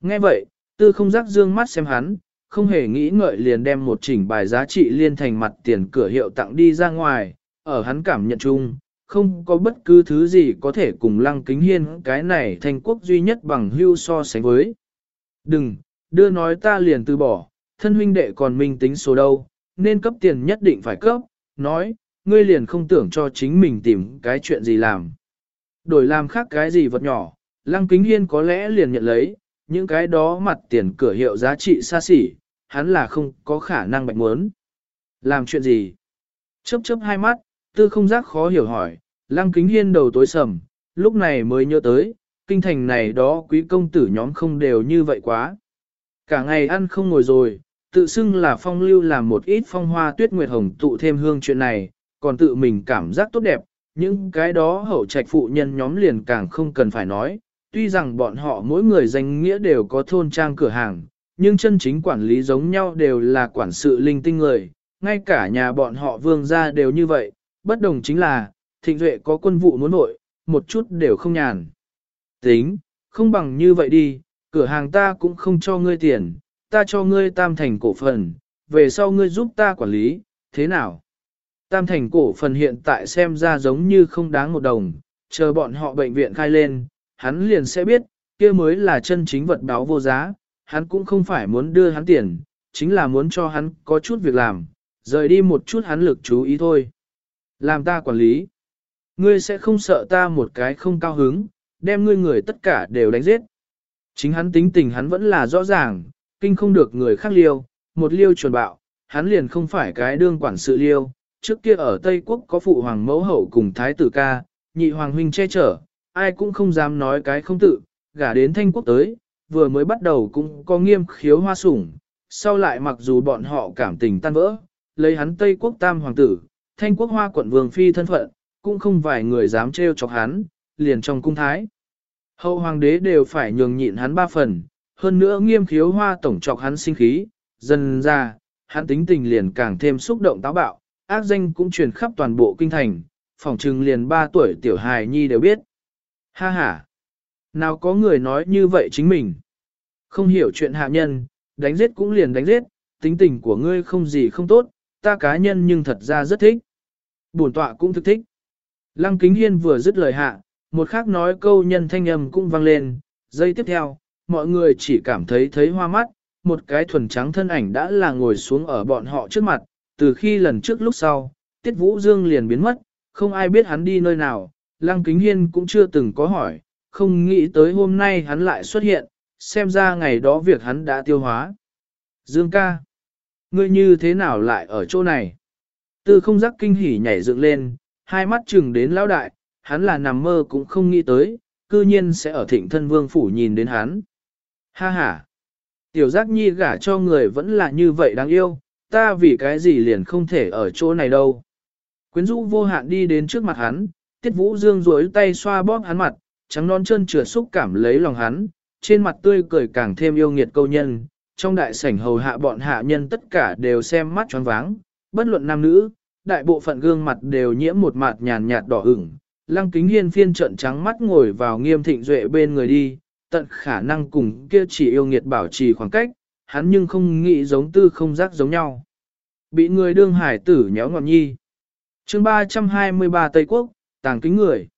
Nghe vậy, tư không giác dương mắt xem hắn, không hề nghĩ ngợi liền đem một chỉnh bài giá trị liên thành mặt tiền cửa hiệu tặng đi ra ngoài, ở hắn cảm nhận chung, không có bất cứ thứ gì có thể cùng lăng kính hiên cái này thành quốc duy nhất bằng hưu so sánh với. Đừng, đưa nói ta liền từ bỏ, thân huynh đệ còn minh tính số đâu, nên cấp tiền nhất định phải cấp, nói, ngươi liền không tưởng cho chính mình tìm cái chuyện gì làm. Đổi làm khác cái gì vật nhỏ, lăng kính hiên có lẽ liền nhận lấy, những cái đó mặt tiền cửa hiệu giá trị xa xỉ, hắn là không có khả năng bạch muốn. Làm chuyện gì? Chớp chớp hai mắt, tư không giác khó hiểu hỏi, lăng kính hiên đầu tối sầm, lúc này mới nhớ tới, kinh thành này đó quý công tử nhóm không đều như vậy quá. Cả ngày ăn không ngồi rồi, tự xưng là phong lưu làm một ít phong hoa tuyết nguyệt hồng tụ thêm hương chuyện này, còn tự mình cảm giác tốt đẹp, những cái đó hậu trạch phụ nhân nhóm liền càng không cần phải nói, tuy rằng bọn họ mỗi người danh nghĩa đều có thôn trang cửa hàng, nhưng chân chính quản lý giống nhau đều là quản sự linh tinh người, ngay cả nhà bọn họ vương gia đều như vậy, bất đồng chính là, thịnh duệ có quân vụ muốn nội, một chút đều không nhàn. Tính, không bằng như vậy đi, cửa hàng ta cũng không cho ngươi tiền, ta cho ngươi tam thành cổ phần, về sau ngươi giúp ta quản lý, thế nào? Tam thành cổ phần hiện tại xem ra giống như không đáng một đồng, chờ bọn họ bệnh viện khai lên, hắn liền sẽ biết, kia mới là chân chính vật báo vô giá, hắn cũng không phải muốn đưa hắn tiền, chính là muốn cho hắn có chút việc làm, rời đi một chút hắn lực chú ý thôi. Làm ta quản lý. Ngươi sẽ không sợ ta một cái không cao hứng, đem ngươi người tất cả đều đánh giết. Chính hắn tính tình hắn vẫn là rõ ràng, kinh không được người khác liêu, một liêu chuẩn bạo, hắn liền không phải cái đương quản sự liêu. Trước kia ở Tây Quốc có phụ hoàng mẫu hậu cùng thái tử ca, nhị hoàng huynh che chở, ai cũng không dám nói cái không tự, gả đến thanh quốc tới, vừa mới bắt đầu cũng có nghiêm khiếu hoa sủng, sau lại mặc dù bọn họ cảm tình tan vỡ, lấy hắn Tây quốc tam hoàng tử, thanh quốc hoa quận vương phi thân phận, cũng không vài người dám trêu chọc hắn, liền trong cung thái. Hậu hoàng đế đều phải nhường nhịn hắn ba phần, hơn nữa nghiêm khiếu hoa tổng chọc hắn sinh khí, dần ra, hắn tính tình liền càng thêm xúc động táo bạo, ác danh cũng truyền khắp toàn bộ kinh thành, phỏng trừng liền ba tuổi tiểu hài nhi đều biết. Ha ha! Nào có người nói như vậy chính mình? Không hiểu chuyện hạ nhân, đánh giết cũng liền đánh giết, tính tình của ngươi không gì không tốt, ta cá nhân nhưng thật ra rất thích. Bổn tọa cũng thực thích. Lăng kính hiên vừa dứt lời hạ, một khác nói câu nhân thanh âm cũng vang lên, giây tiếp theo, mọi người chỉ cảm thấy thấy hoa mắt, một cái thuần trắng thân ảnh đã là ngồi xuống ở bọn họ trước mặt, từ khi lần trước lúc sau, Tiết Vũ Dương liền biến mất, không ai biết hắn đi nơi nào, Lăng Kính Hiên cũng chưa từng có hỏi, không nghĩ tới hôm nay hắn lại xuất hiện, xem ra ngày đó việc hắn đã tiêu hóa. Dương ca. ngươi như thế nào lại ở chỗ này? Tư không giác kinh hỉ nhảy dựng lên, hai mắt chừng đến lão đại, hắn là nằm mơ cũng không nghĩ tới, cư nhiên sẽ ở thịnh thân vương phủ nhìn đến hắn. Ha ha! Tiểu giác nhi gả cho người vẫn là như vậy đáng yêu, ta vì cái gì liền không thể ở chỗ này đâu. Quyến rũ vô hạn đi đến trước mặt hắn, tiết vũ dương rối tay xoa bóp hắn mặt, trắng non chân trượt xúc cảm lấy lòng hắn, trên mặt tươi cười càng thêm yêu nghiệt câu nhân, trong đại sảnh hầu hạ bọn hạ nhân tất cả đều xem mắt choáng váng, bất luận nam nữ, đại bộ phận gương mặt đều nhiễm một mặt nhàn nhạt đỏ ửng. Lăng kính hiên phiên trận trắng mắt ngồi vào nghiêm thịnh duệ bên người đi, tận khả năng cùng kia chỉ yêu nghiệt bảo trì khoảng cách, hắn nhưng không nghĩ giống tư không giác giống nhau. Bị người đương hải tử nhéo ngọn nhi. chương 323 Tây Quốc, tàng kính người.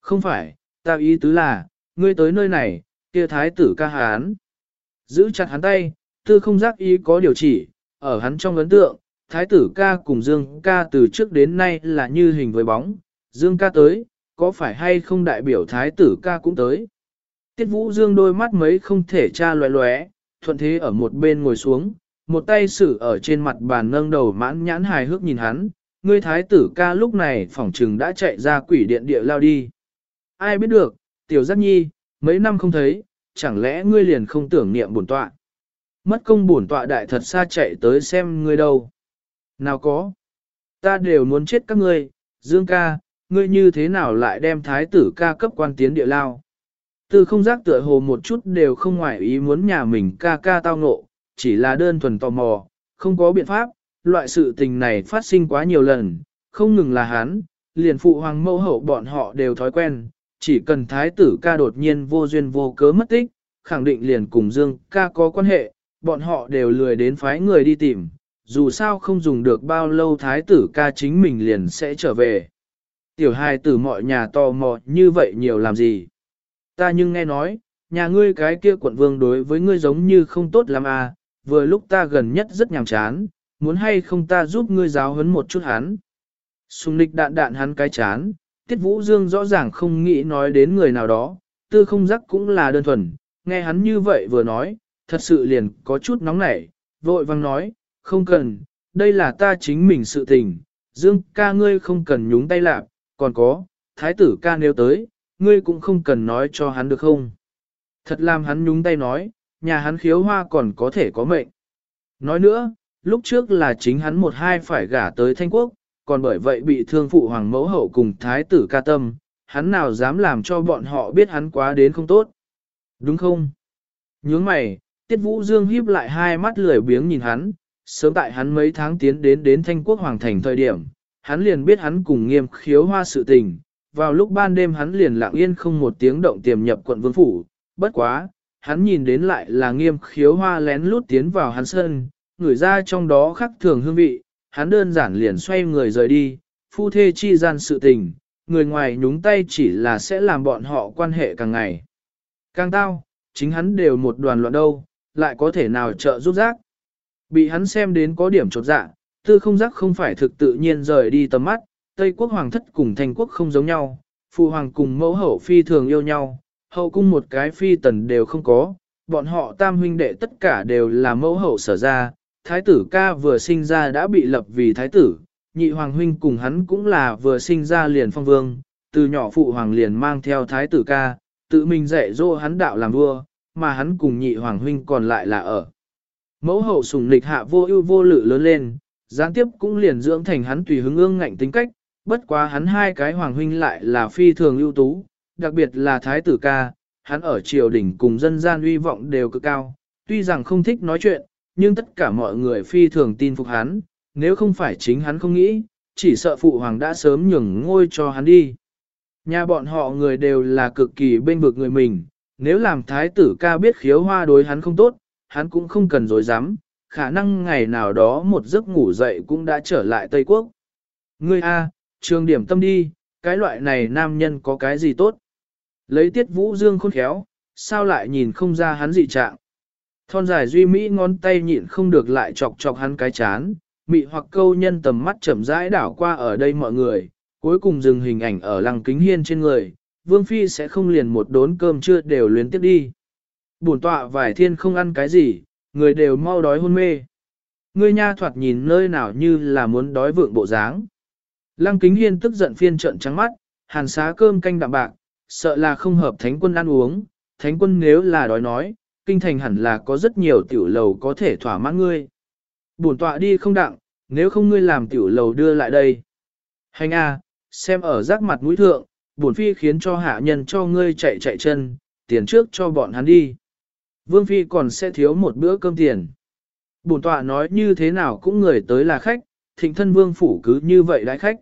Không phải, ta ý tứ là, ngươi tới nơi này, kia thái tử ca hán. Giữ chặt hắn tay, tư không giác ý có điều chỉ, ở hắn trong ấn tượng, thái tử ca cùng Dương ca từ trước đến nay là như hình với bóng, Dương ca tới, có phải hay không đại biểu thái tử ca cũng tới. Tiết Vũ Dương đôi mắt mấy không thể tra loé loé, thuận thế ở một bên ngồi xuống, một tay sử ở trên mặt bàn nâng đầu mãn nhãn hài hước nhìn hắn, ngươi thái tử ca lúc này phỏng trừng đã chạy ra quỷ điện địa lao đi. Ai biết được, tiểu giác nhi, mấy năm không thấy, chẳng lẽ ngươi liền không tưởng niệm bổn tọa. Mất công bổn tọa đại thật xa chạy tới xem ngươi đâu. Nào có, ta đều muốn chết các ngươi, Dương ca, ngươi như thế nào lại đem thái tử ca cấp quan tiến địa lao. Tư không giác tựa hồ một chút đều không ngoại ý muốn nhà mình ca ca tao ngộ, chỉ là đơn thuần tò mò, không có biện pháp, loại sự tình này phát sinh quá nhiều lần, không ngừng là hắn, liền phụ hoàng mẫu hậu bọn họ đều thói quen, chỉ cần thái tử ca đột nhiên vô duyên vô cớ mất tích, khẳng định liền cùng Dương ca có quan hệ, bọn họ đều lười đến phái người đi tìm, dù sao không dùng được bao lâu thái tử ca chính mình liền sẽ trở về. Tiểu hài tử mọi nhà tò mò như vậy nhiều làm gì? Ta nhưng nghe nói, nhà ngươi cái kia quận vương đối với ngươi giống như không tốt lắm à, vừa lúc ta gần nhất rất nhàm chán, muốn hay không ta giúp ngươi giáo huấn một chút hắn. Xung lịch đạn đạn hắn cái chán, Tiết Vũ Dương rõ ràng không nghĩ nói đến người nào đó, tư không giác cũng là đơn thuần, nghe hắn như vậy vừa nói, thật sự liền có chút nóng nảy, vội vang nói, không cần, đây là ta chính mình sự tình, Dương ca ngươi không cần nhúng tay lạc, còn có, thái tử ca nếu tới, ngươi cũng không cần nói cho hắn được không. Thật làm hắn nhúng tay nói, nhà hắn khiếu hoa còn có thể có mệnh. Nói nữa, lúc trước là chính hắn một hai phải gả tới Thanh Quốc, còn bởi vậy bị thương phụ hoàng mẫu hậu cùng thái tử ca tâm, hắn nào dám làm cho bọn họ biết hắn quá đến không tốt. Đúng không? Nhướng mày, Tiết Vũ Dương híp lại hai mắt lười biếng nhìn hắn, sớm tại hắn mấy tháng tiến đến đến Thanh Quốc Hoàng Thành thời điểm, hắn liền biết hắn cùng nghiêm khiếu hoa sự tình, vào lúc ban đêm hắn liền lặng yên không một tiếng động tiềm nhập quận vương phủ, bất quá, hắn nhìn đến lại là nghiêm khiếu hoa lén lút tiến vào hắn sân, ngửi ra trong đó khắc thường hương vị, hắn đơn giản liền xoay người rời đi, phu thê chi gian sự tình, người ngoài nhúng tay chỉ là sẽ làm bọn họ quan hệ càng ngày. Càng tao, chính hắn đều một đoàn loạn đâu, lại có thể nào trợ giúp giác. Bị hắn xem đến có điểm chột dạ, tư không giác không phải thực tự nhiên rời đi tầm mắt, Tây quốc hoàng thất cùng thành quốc không giống nhau, phụ hoàng cùng mẫu hậu phi thường yêu nhau, hậu cung một cái phi tần đều không có, bọn họ tam huynh đệ tất cả đều là mẫu hậu sở ra, thái tử ca vừa sinh ra đã bị lập vì thái tử, nhị hoàng huynh cùng hắn cũng là vừa sinh ra liền phong vương, từ nhỏ phụ hoàng liền mang theo thái tử ca, tự mình dạy dỗ hắn đạo làm vua, mà hắn cùng nhị hoàng huynh còn lại là ở. Mẫu hậu sùng lịch hạ vô ưu vô lự lớn lên, gián tiếp cũng liền dưỡng thành hắn tùy hứng ương ngạnh tính cách, bất quá hắn hai cái hoàng huynh lại là phi thường ưu tú, đặc biệt là thái tử ca, hắn ở triều đình cùng dân gian uy vọng đều cực cao, tuy rằng không thích nói chuyện, nhưng tất cả mọi người phi thường tin phục hắn, nếu không phải chính hắn không nghĩ, chỉ sợ phụ hoàng đã sớm nhường ngôi cho hắn đi. Nhà bọn họ người đều là cực kỳ bên vực người mình, nếu làm thái tử ca biết khiếu hoa đối hắn không tốt, hắn cũng không cần dối dám, khả năng ngày nào đó một giấc ngủ dậy cũng đã trở lại Tây Quốc. Ngươi A, trường điểm tâm đi, cái loại này nam nhân có cái gì tốt? Lấy tiết vũ dương khôn khéo, sao lại nhìn không ra hắn dị trạng? Thon dài duy mỹ ngón tay nhịn không được lại chọc chọc hắn cái chán, mị hoặc câu nhân tầm mắt chậm rãi đảo qua ở đây mọi người, cuối cùng dừng hình ảnh ở lăng kính hiên trên người, vương phi sẽ không liền một đốn cơm chưa đều luyến tiếp đi. Bổn tọa vài thiên không ăn cái gì, người đều mau đói hôn mê. ngươi nha thoạt nhìn nơi nào như là muốn đói vượng bộ dáng. Lăng kính hiên tức giận phiên trận trắng mắt, hàn xá cơm canh đạm bạc, sợ là không hợp thánh quân ăn uống, thánh quân nếu là đói nói, kinh thành hẳn là có rất nhiều tiểu lầu có thể thỏa mãn ngươi. Bổn tọa đi không đặng, nếu không ngươi làm tiểu lầu đưa lại đây. Hành a, xem ở rác mặt mũi thượng, bổn phi khiến cho hạ nhân cho ngươi chạy chạy chân, tiền trước cho bọn hắn đi. Vương phi còn sẽ thiếu một bữa cơm tiền. Bổn tọa nói như thế nào cũng người tới là khách, thịnh thân vương phủ cứ như vậy đãi khách.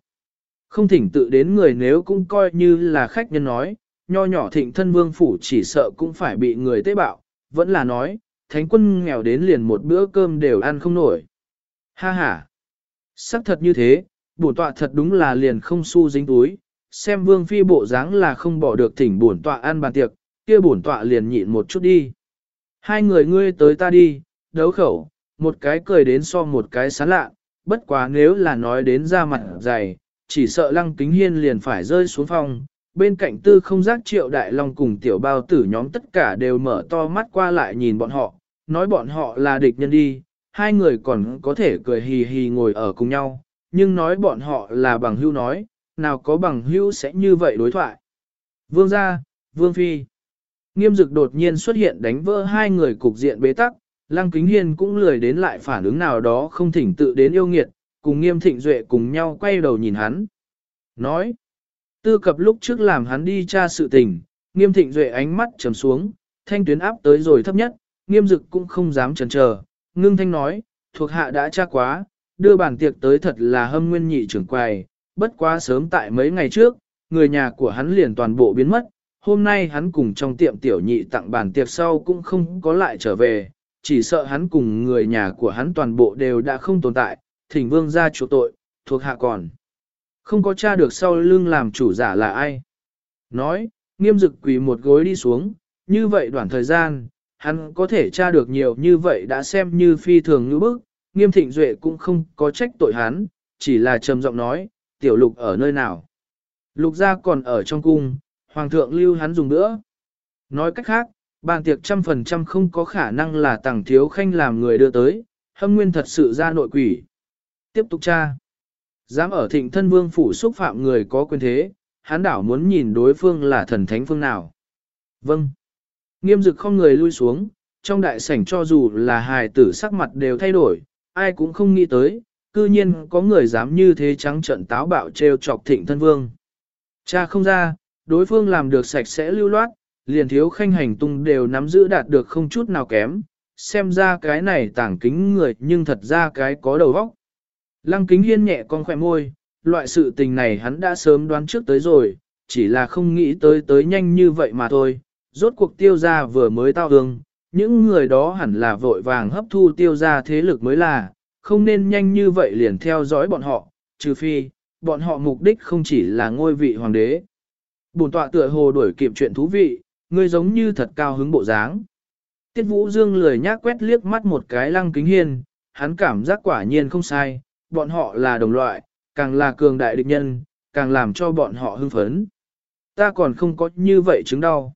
Không thỉnh tự đến người nếu cũng coi như là khách nhân nói, nho nhỏ thịnh thân vương phủ chỉ sợ cũng phải bị người tế bạo, vẫn là nói, thánh quân nghèo đến liền một bữa cơm đều ăn không nổi. Ha ha! Sắc thật như thế, bổn tọa thật đúng là liền không su dính túi, xem vương phi bộ dáng là không bỏ được thỉnh bổn tọa ăn bàn tiệc, kia bổn tọa liền nhịn một chút đi. Hai người ngươi tới ta đi, đấu khẩu, một cái cười đến so một cái sán lạ, bất quá nếu là nói đến ra mặt dày, chỉ sợ lăng kính hiên liền phải rơi xuống phòng. Bên cạnh tư không giác triệu đại long cùng tiểu bao tử nhóm tất cả đều mở to mắt qua lại nhìn bọn họ, nói bọn họ là địch nhân đi, hai người còn có thể cười hì hì ngồi ở cùng nhau, nhưng nói bọn họ là bằng hưu nói, nào có bằng hưu sẽ như vậy đối thoại. Vương gia, Vương Phi. Nghiêm dực đột nhiên xuất hiện đánh vỡ hai người cục diện bế tắc, Lăng Kính Hiên cũng lười đến lại phản ứng nào đó không thỉnh tự đến yêu nghiệt, cùng nghiêm thịnh duệ cùng nhau quay đầu nhìn hắn. Nói, tư cập lúc trước làm hắn đi tra sự tình, nghiêm thịnh duệ ánh mắt trầm xuống, thanh tuyến áp tới rồi thấp nhất, nghiêm dực cũng không dám chần chờ, ngưng thanh nói, thuộc hạ đã tra quá, đưa bản tiệc tới thật là hâm nguyên nhị trưởng quầy, bất quá sớm tại mấy ngày trước, người nhà của hắn liền toàn bộ biến mất, hôm nay hắn cùng trong tiệm tiểu nhị tặng bản tiệc sau cũng không có lại trở về, chỉ sợ hắn cùng người nhà của hắn toàn bộ đều đã không tồn tại, thỉnh vương ra chủ tội, thuộc hạ còn. Không có tra được sau lưng làm chủ giả là ai. Nói, nghiêm dực quỳ một gối đi xuống, như vậy đoạn thời gian, hắn có thể tra được nhiều như vậy đã xem như phi thường ngữ bức, nghiêm thịnh duệ cũng không có trách tội hắn, chỉ là trầm giọng nói, tiểu lục ở nơi nào. Lục gia còn ở trong cung, hoàng thượng lưu hắn dùng nữa. Nói cách khác, bàn tiệc trăm phần trăm không có khả năng là tàng thiếu khanh làm người đưa tới, hâm nguyên thật sự ra nội quỷ. Tiếp tục tra. Dám ở thịnh thân vương phủ xúc phạm người có quyền thế, hắn đảo muốn nhìn đối phương là thần thánh phương nào. Vâng. Nghiêm dực không người lui xuống, trong đại sảnh cho dù là hài tử sắc mặt đều thay đổi, ai cũng không nghĩ tới, cư nhiên có người dám như thế trắng trận táo bạo trêu chọc thịnh thân vương. Cha không ra, đối phương làm được sạch sẽ lưu loát, liền thiếu khanh hành tung đều nắm giữ đạt được không chút nào kém, xem ra cái này tảng kính người nhưng thật ra cái có đầu óc. Lăng kính hiên nhẹ con khỏe môi, loại sự tình này hắn đã sớm đoán trước tới rồi, chỉ là không nghĩ tới tới nhanh như vậy mà thôi. Rốt cuộc tiêu gia vừa mới tao hương, những người đó hẳn là vội vàng hấp thu tiêu gia thế lực mới là, không nên nhanh như vậy liền theo dõi bọn họ, trừ phi, bọn họ mục đích không chỉ là ngôi vị hoàng đế. Bổn tọa tựa hồ đuổi kịp chuyện thú vị, ngươi giống như thật cao hứng bộ dáng. Tiết Vũ Dương lười nhác quét liếc mắt một cái lăng kính hiên, hắn cảm giác quả nhiên không sai, bọn họ là đồng loại, càng là cường đại địch nhân, càng làm cho bọn họ hưng phấn. Ta còn không có như vậy chứng đau.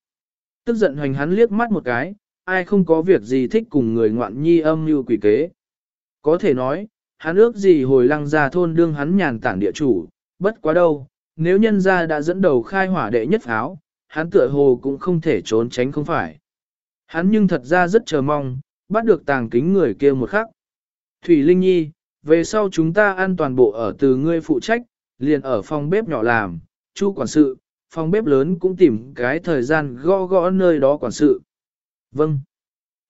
Tức giận hoành hắn liếc mắt một cái, ai không có việc gì thích cùng người ngoạn nhi âm như quỷ kế. Có thể nói, hắn ước gì hồi lăng ra thôn đương hắn nhàn tản địa chủ, bất quá đâu, nếu nhân gia đã dẫn đầu khai hỏa đệ nhất pháo, hắn tựa hồ cũng không thể trốn tránh không phải. Hắn nhưng thật ra rất chờ mong, bắt được tàng kính người kia một khắc. Thủy Linh Nhi, về sau chúng ta ăn toàn bộ ở từ ngươi phụ trách, liền ở phòng bếp nhỏ làm, chu quản sự, phòng bếp lớn cũng tìm cái thời gian gõ gõ nơi đó quản sự. Vâng.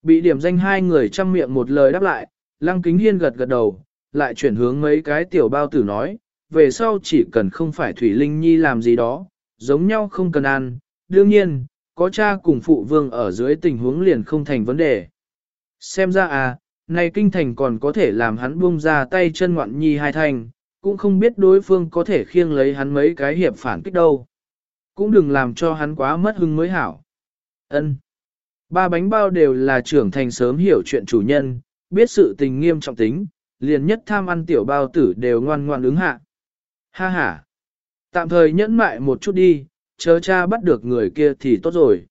Bị điểm danh hai người chăm miệng một lời đáp lại, Lăng Kính Hiên gật gật đầu, lại chuyển hướng mấy cái tiểu bao tử nói, về sau chỉ cần không phải Thủy Linh Nhi làm gì đó, giống nhau không cần ăn, đương nhiên, có cha cùng phụ vương ở dưới tình huống liền không thành vấn đề. Xem ra à, này kinh thành còn có thể làm hắn buông ra tay chân ngoạn nhi hai thành, cũng không biết đối phương có thể khiêng lấy hắn mấy cái hiệp phản kích đâu. Cũng đừng làm cho hắn quá mất hưng mới hảo. Ân. Ba bánh bao đều là trưởng thành sớm hiểu chuyện chủ nhân, biết sự tình nghiêm trọng tính, liền nhất tham ăn tiểu bao tử đều ngoan ngoan ứng hạ. Ha ha. Tạm thời nhẫn mại một chút đi, chờ cha bắt được người kia thì tốt rồi.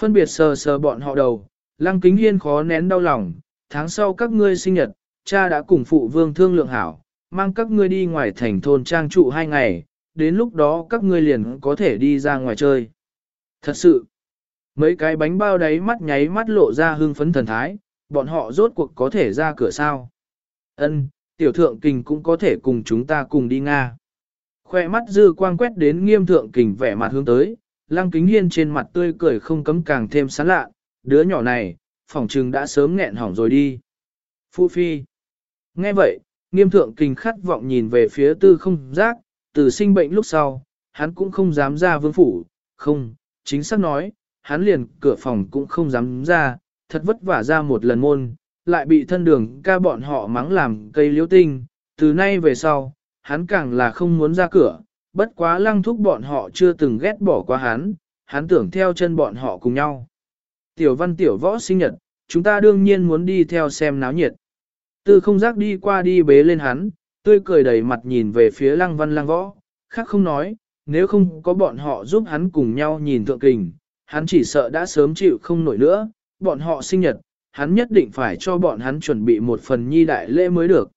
Phân biệt sờ sờ bọn họ đầu, lăng kính hiên khó nén đau lòng, tháng sau các ngươi sinh nhật, cha đã cùng phụ vương thương lượng hảo, mang các ngươi đi ngoài thành thôn trang trụ hai ngày, đến lúc đó các ngươi liền có thể đi ra ngoài chơi. Thật sự, mấy cái bánh bao đấy mắt nháy mắt lộ ra hưng phấn thần thái, bọn họ rốt cuộc có thể ra cửa sao. Ân, tiểu thượng kình cũng có thể cùng chúng ta cùng đi Nga. Khoe mắt dư quang quét đến nghiêm thượng kình vẻ mặt hướng tới, lăng kính hiên trên mặt tươi cười không cấm càng thêm sán lạ, đứa nhỏ này, phỏng trừng đã sớm nghẹn hỏng rồi đi. Phu phi. Nghe vậy, nghiêm thượng kình khát vọng nhìn về phía tư không giác, từ sinh bệnh lúc sau, hắn cũng không dám ra vương phủ, không, chính xác nói, hắn liền cửa phòng cũng không dám ra, thật vất vả ra một lần môn, lại bị thân đường ca bọn họ mắng làm cây liễu tinh, từ nay về sau, hắn càng là không muốn ra cửa, bất quá lăng thúc bọn họ chưa từng ghét bỏ qua hắn, hắn tưởng theo chân bọn họ cùng nhau. Tiểu văn tiểu võ sinh nhật, chúng ta đương nhiên muốn đi theo xem náo nhiệt. Tư không giác đi qua đi bế lên hắn, tươi cười đầy mặt nhìn về phía lăng văn lăng võ, khác không nói, nếu không có bọn họ giúp hắn cùng nhau nhìn thượng kình, hắn chỉ sợ đã sớm chịu không nổi nữa, bọn họ sinh nhật, hắn nhất định phải cho bọn hắn chuẩn bị một phần nhi đại lễ mới được.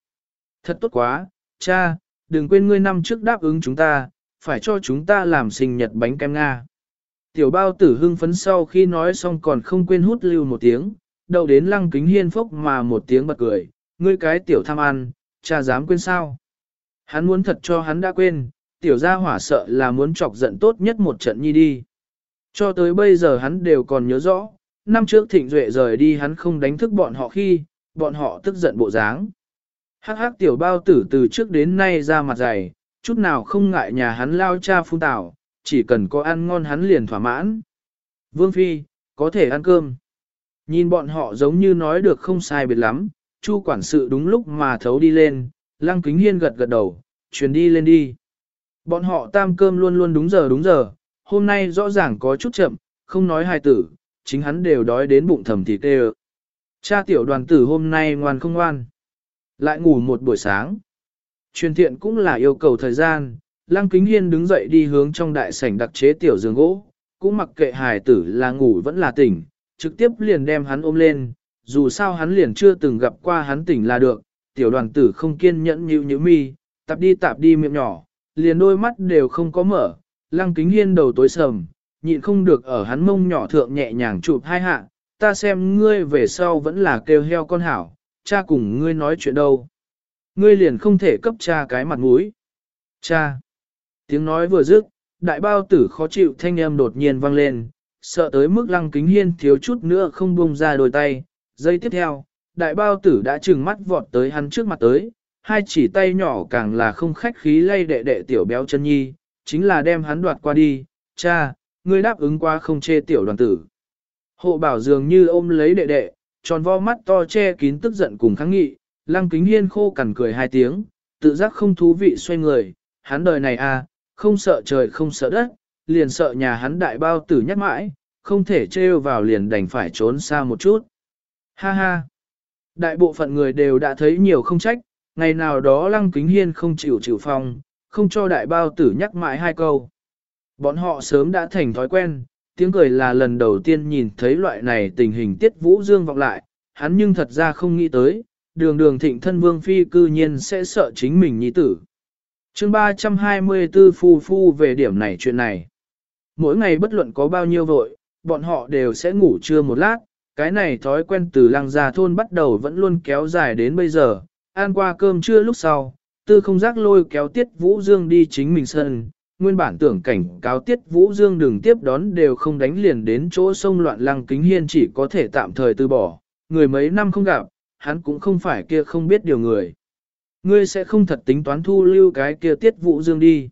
Thật tốt quá, cha, đừng quên ngươi năm trước đáp ứng chúng ta, phải cho chúng ta làm sinh nhật bánh kem Nga. Tiểu bao tử hưng phấn sau khi nói xong còn không quên hút lưu một tiếng, đầu đến lăng kính hiên phốc mà một tiếng bật cười, ngươi cái tiểu tham ăn, cha dám quên sao. Hắn muốn thật cho hắn đã quên, tiểu gia hỏa sợ là muốn chọc giận tốt nhất một trận nhi đi. Cho tới bây giờ hắn đều còn nhớ rõ, năm trước thịnh duệ rời đi hắn không đánh thức bọn họ khi, bọn họ tức giận bộ dáng. Hắc hắc tiểu bao tử từ trước đến nay ra mặt dày, chút nào không ngại nhà hắn lao cha phun tảo, chỉ cần có ăn ngon hắn liền thỏa mãn. Vương Phi, có thể ăn cơm. Nhìn bọn họ giống như nói được không sai biệt lắm, chu quản sự đúng lúc mà thấu đi lên, lăng kính hiên gật gật đầu, truyền đi lên đi. Bọn họ tam cơm luôn luôn đúng giờ đúng giờ, hôm nay rõ ràng có chút chậm, không nói hài tử, chính hắn đều đói đến bụng thầm thịt tê Cha tiểu đoàn tử hôm nay ngoan không ngoan. Lại ngủ một buổi sáng. Truyền thiện cũng là yêu cầu thời gian, Lăng Kính Hiên đứng dậy đi hướng trong đại sảnh đặc chế tiểu giường gỗ, cũng mặc kệ hài tử là ngủ vẫn là tỉnh, trực tiếp liền đem hắn ôm lên, dù sao hắn liền chưa từng gặp qua hắn tỉnh là được, tiểu đoàn tử không kiên nhẫn như như mi, tạp đi tạp đi miệng nhỏ, liền đôi mắt đều không có mở, Lăng Kính Hiên đầu tối sầm, nhịn không được ở hắn mông nhỏ thượng nhẹ nhàng chụp hai hạ, ta xem ngươi về sau vẫn là kêu heo con hảo, cha cùng ngươi nói chuyện đâu. Ngươi liền không thể cấp cha cái mặt mũi. Cha. Tiếng nói vừa dứt, đại bao tử khó chịu thanh âm đột nhiên vang lên, sợ tới mức lăng kính hiên thiếu chút nữa không buông ra đôi tay. Giây tiếp theo, đại bao tử đã trừng mắt vọt tới hắn trước mặt tới, hai chỉ tay nhỏ càng là không khách khí lay đệ đệ tiểu béo chân nhi, chính là đem hắn đoạt qua đi, cha, ngươi đáp ứng qua không chê tiểu đoàn tử. Hộ bảo dường như ôm lấy đệ đệ, tròn vo mắt to che kín tức giận cùng kháng nghị, lăng kính hiên khô cằn cười hai tiếng, tự giác không thú vị xoay người, hắn đời này à, không sợ trời không sợ đất, liền sợ nhà hắn đại bao tử nhắc mãi, không thể trêu vào liền đành phải trốn xa một chút. Ha ha! Đại bộ phận người đều đã thấy nhiều không trách, ngày nào đó lăng kính hiên không chịu chịu phong, không cho đại bao tử nhắc mãi hai câu. Bọn họ sớm đã thành thói quen, tiếng cười là lần đầu tiên nhìn thấy loại này tình hình tiết vũ dương vọng lại, hắn nhưng thật ra không nghĩ tới, đường đường thịnh thân vương phi cư nhiên sẽ sợ chính mình nhi tử chương 324 phu phu về điểm này chuyện này. Mỗi ngày bất luận có bao nhiêu vội, bọn họ đều sẽ ngủ trưa một lát, cái này thói quen từ lăng già thôn bắt đầu vẫn luôn kéo dài đến bây giờ, ăn qua cơm trưa lúc sau, tư không giác lôi kéo tiết vũ dương đi chính mình sân, nguyên bản tưởng cảnh cáo tiết vũ dương đừng tiếp đón đều không đánh liền đến chỗ sông loạn lăng kính hiên chỉ có thể tạm thời từ bỏ, người mấy năm không gặp, hắn cũng không phải kia không biết điều người. Ngươi sẽ không thật tính toán thu lưu cái kia tiết vũ dương đi.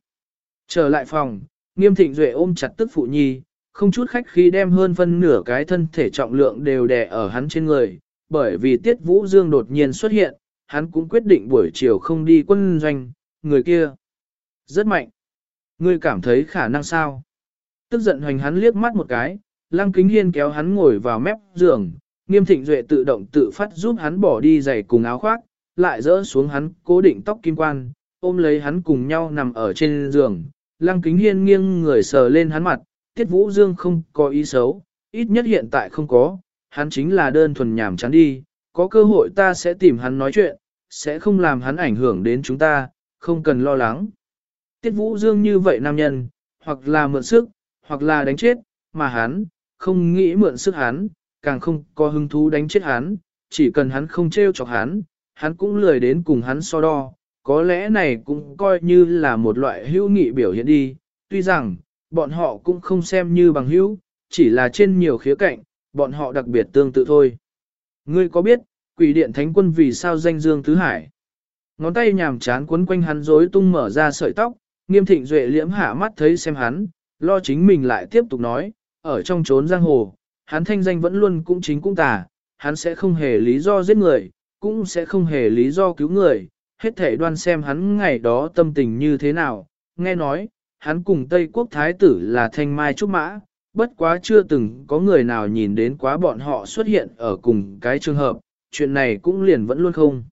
Trở lại phòng, nghiêm thịnh duệ ôm chặt tức phụ nhi, không chút khách khi đem hơn phân nửa cái thân thể trọng lượng đều đè ở hắn trên người, bởi vì tiết vũ dương đột nhiên xuất hiện, hắn cũng quyết định buổi chiều không đi quân doanh, người kia. Rất mạnh. Ngươi cảm thấy khả năng sao? Tức giận hoành hắn liếc mắt một cái, lăng kính hiên kéo hắn ngồi vào mép giường, nghiêm thịnh duệ tự động tự phát giúp hắn bỏ đi giày cùng áo khoác, lại dỡ xuống hắn cố định tóc kim quan, ôm lấy hắn cùng nhau nằm ở trên giường. Lăng kính hiên nghiêng người sờ lên hắn mặt, tiết vũ dương không có ý xấu, ít nhất hiện tại không có, hắn chính là đơn thuần nhảm chán đi, có cơ hội ta sẽ tìm hắn nói chuyện, sẽ không làm hắn ảnh hưởng đến chúng ta, không cần lo lắng. Tiết Vũ Dương như vậy nam nhân, hoặc là mượn sức, hoặc là đánh chết, mà hắn, không nghĩ mượn sức hắn, càng không có hứng thú đánh chết hắn, chỉ cần hắn không trêu chọc hắn, hắn cũng lười đến cùng hắn so đo, có lẽ này cũng coi như là một loại hữu nghị biểu hiện đi, tuy rằng, bọn họ cũng không xem như bằng hữu, chỉ là trên nhiều khía cạnh, bọn họ đặc biệt tương tự thôi. Ngươi có biết, quỷ điện thánh quân vì sao danh dương tứ hải? Ngón tay nhàm chán quấn quanh hắn rối tung mở ra sợi tóc, nghiêm thịnh duệ liễm hạ mắt thấy xem hắn, lo chính mình lại tiếp tục nói, ở trong trốn giang hồ, hắn thanh danh vẫn luôn cũng chính cũng tà, hắn sẽ không hề lý do giết người, cũng sẽ không hề lý do cứu người, hết thể đoan xem hắn ngày đó tâm tình như thế nào, nghe nói, hắn cùng Tây Quốc Thái tử là thanh mai trúc mã, bất quá chưa từng có người nào nhìn đến quá bọn họ xuất hiện ở cùng cái trường hợp, chuyện này cũng liền vẫn luôn không.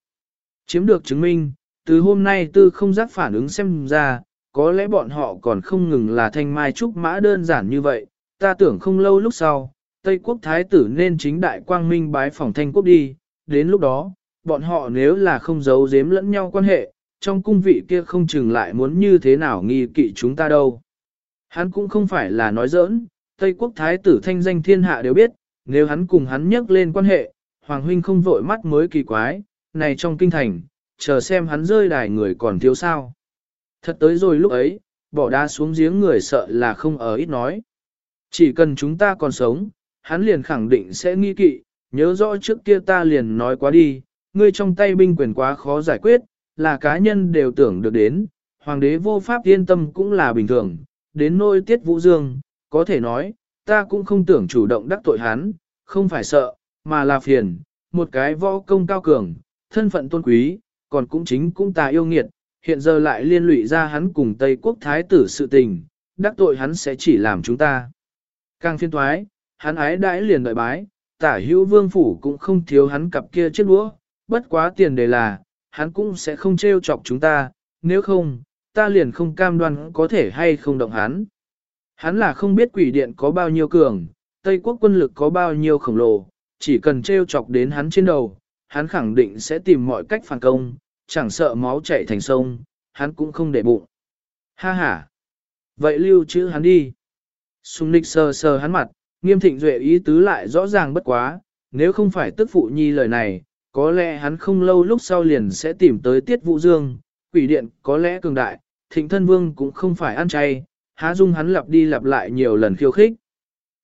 Chiếm được chứng minh, từ hôm nay tư không giác phản ứng xem ra, có lẽ bọn họ còn không ngừng là thanh mai trúc mã đơn giản như vậy, ta tưởng không lâu lúc sau, Tây quốc thái tử nên chính đại quang minh bái phòng thanh quốc đi, đến lúc đó, bọn họ nếu là không giấu giếm lẫn nhau quan hệ, trong cung vị kia không chừng lại muốn như thế nào nghi kỵ chúng ta đâu. Hắn cũng không phải là nói giỡn, Tây quốc thái tử thanh danh thiên hạ đều biết, nếu hắn cùng hắn nhắc lên quan hệ, Hoàng huynh không vội mắt mới kỳ quái, này trong kinh thành, chờ xem hắn rơi đài người còn thiếu sao. Thật tới rồi lúc ấy, bỏ đá xuống giếng người sợ là không ở ít nói. Chỉ cần chúng ta còn sống, hắn liền khẳng định sẽ nghi kỵ, nhớ rõ trước kia ta liền nói quá đi, ngươi trong tay binh quyền quá khó giải quyết, là cá nhân đều tưởng được đến, hoàng đế vô pháp yên tâm cũng là bình thường, đến nôi tiết vũ dương, có thể nói, ta cũng không tưởng chủ động đắc tội hắn, không phải sợ, mà là phiền, một cái võ công cao cường, thân phận tôn quý, còn cũng chính cũng ta yêu nghiệt, hiện giờ lại liên lụy ra hắn cùng Tây quốc thái tử sự tình, đắc tội hắn sẽ chỉ làm chúng ta. Càng phiên thoái, hắn ái đãi liền đợi bái, tả hữu vương phủ cũng không thiếu hắn cặp kia chiếc đũa, bất quá tiền đề là, hắn cũng sẽ không trêu chọc chúng ta, nếu không, ta liền không cam đoan có thể hay không động hắn. Hắn là không biết quỷ điện có bao nhiêu cường, Tây quốc quân lực có bao nhiêu khổng lồ, chỉ cần trêu chọc đến hắn trên đầu, hắn khẳng định sẽ tìm mọi cách phản công, chẳng sợ máu chảy thành sông, hắn cũng không để bụng. Ha ha! Vậy lưu chữ hắn đi. Sùng nịch sờ sờ hắn mặt, nghiêm thịnh duệ ý tứ lại rõ ràng bất quá, nếu không phải tức phụ nhi lời này, có lẽ hắn không lâu lúc sau liền sẽ tìm tới tiết Vũ dương, quỷ điện có lẽ cường đại, thịnh thân vương cũng không phải ăn chay, há dung hắn lặp đi lặp lại nhiều lần khiêu khích.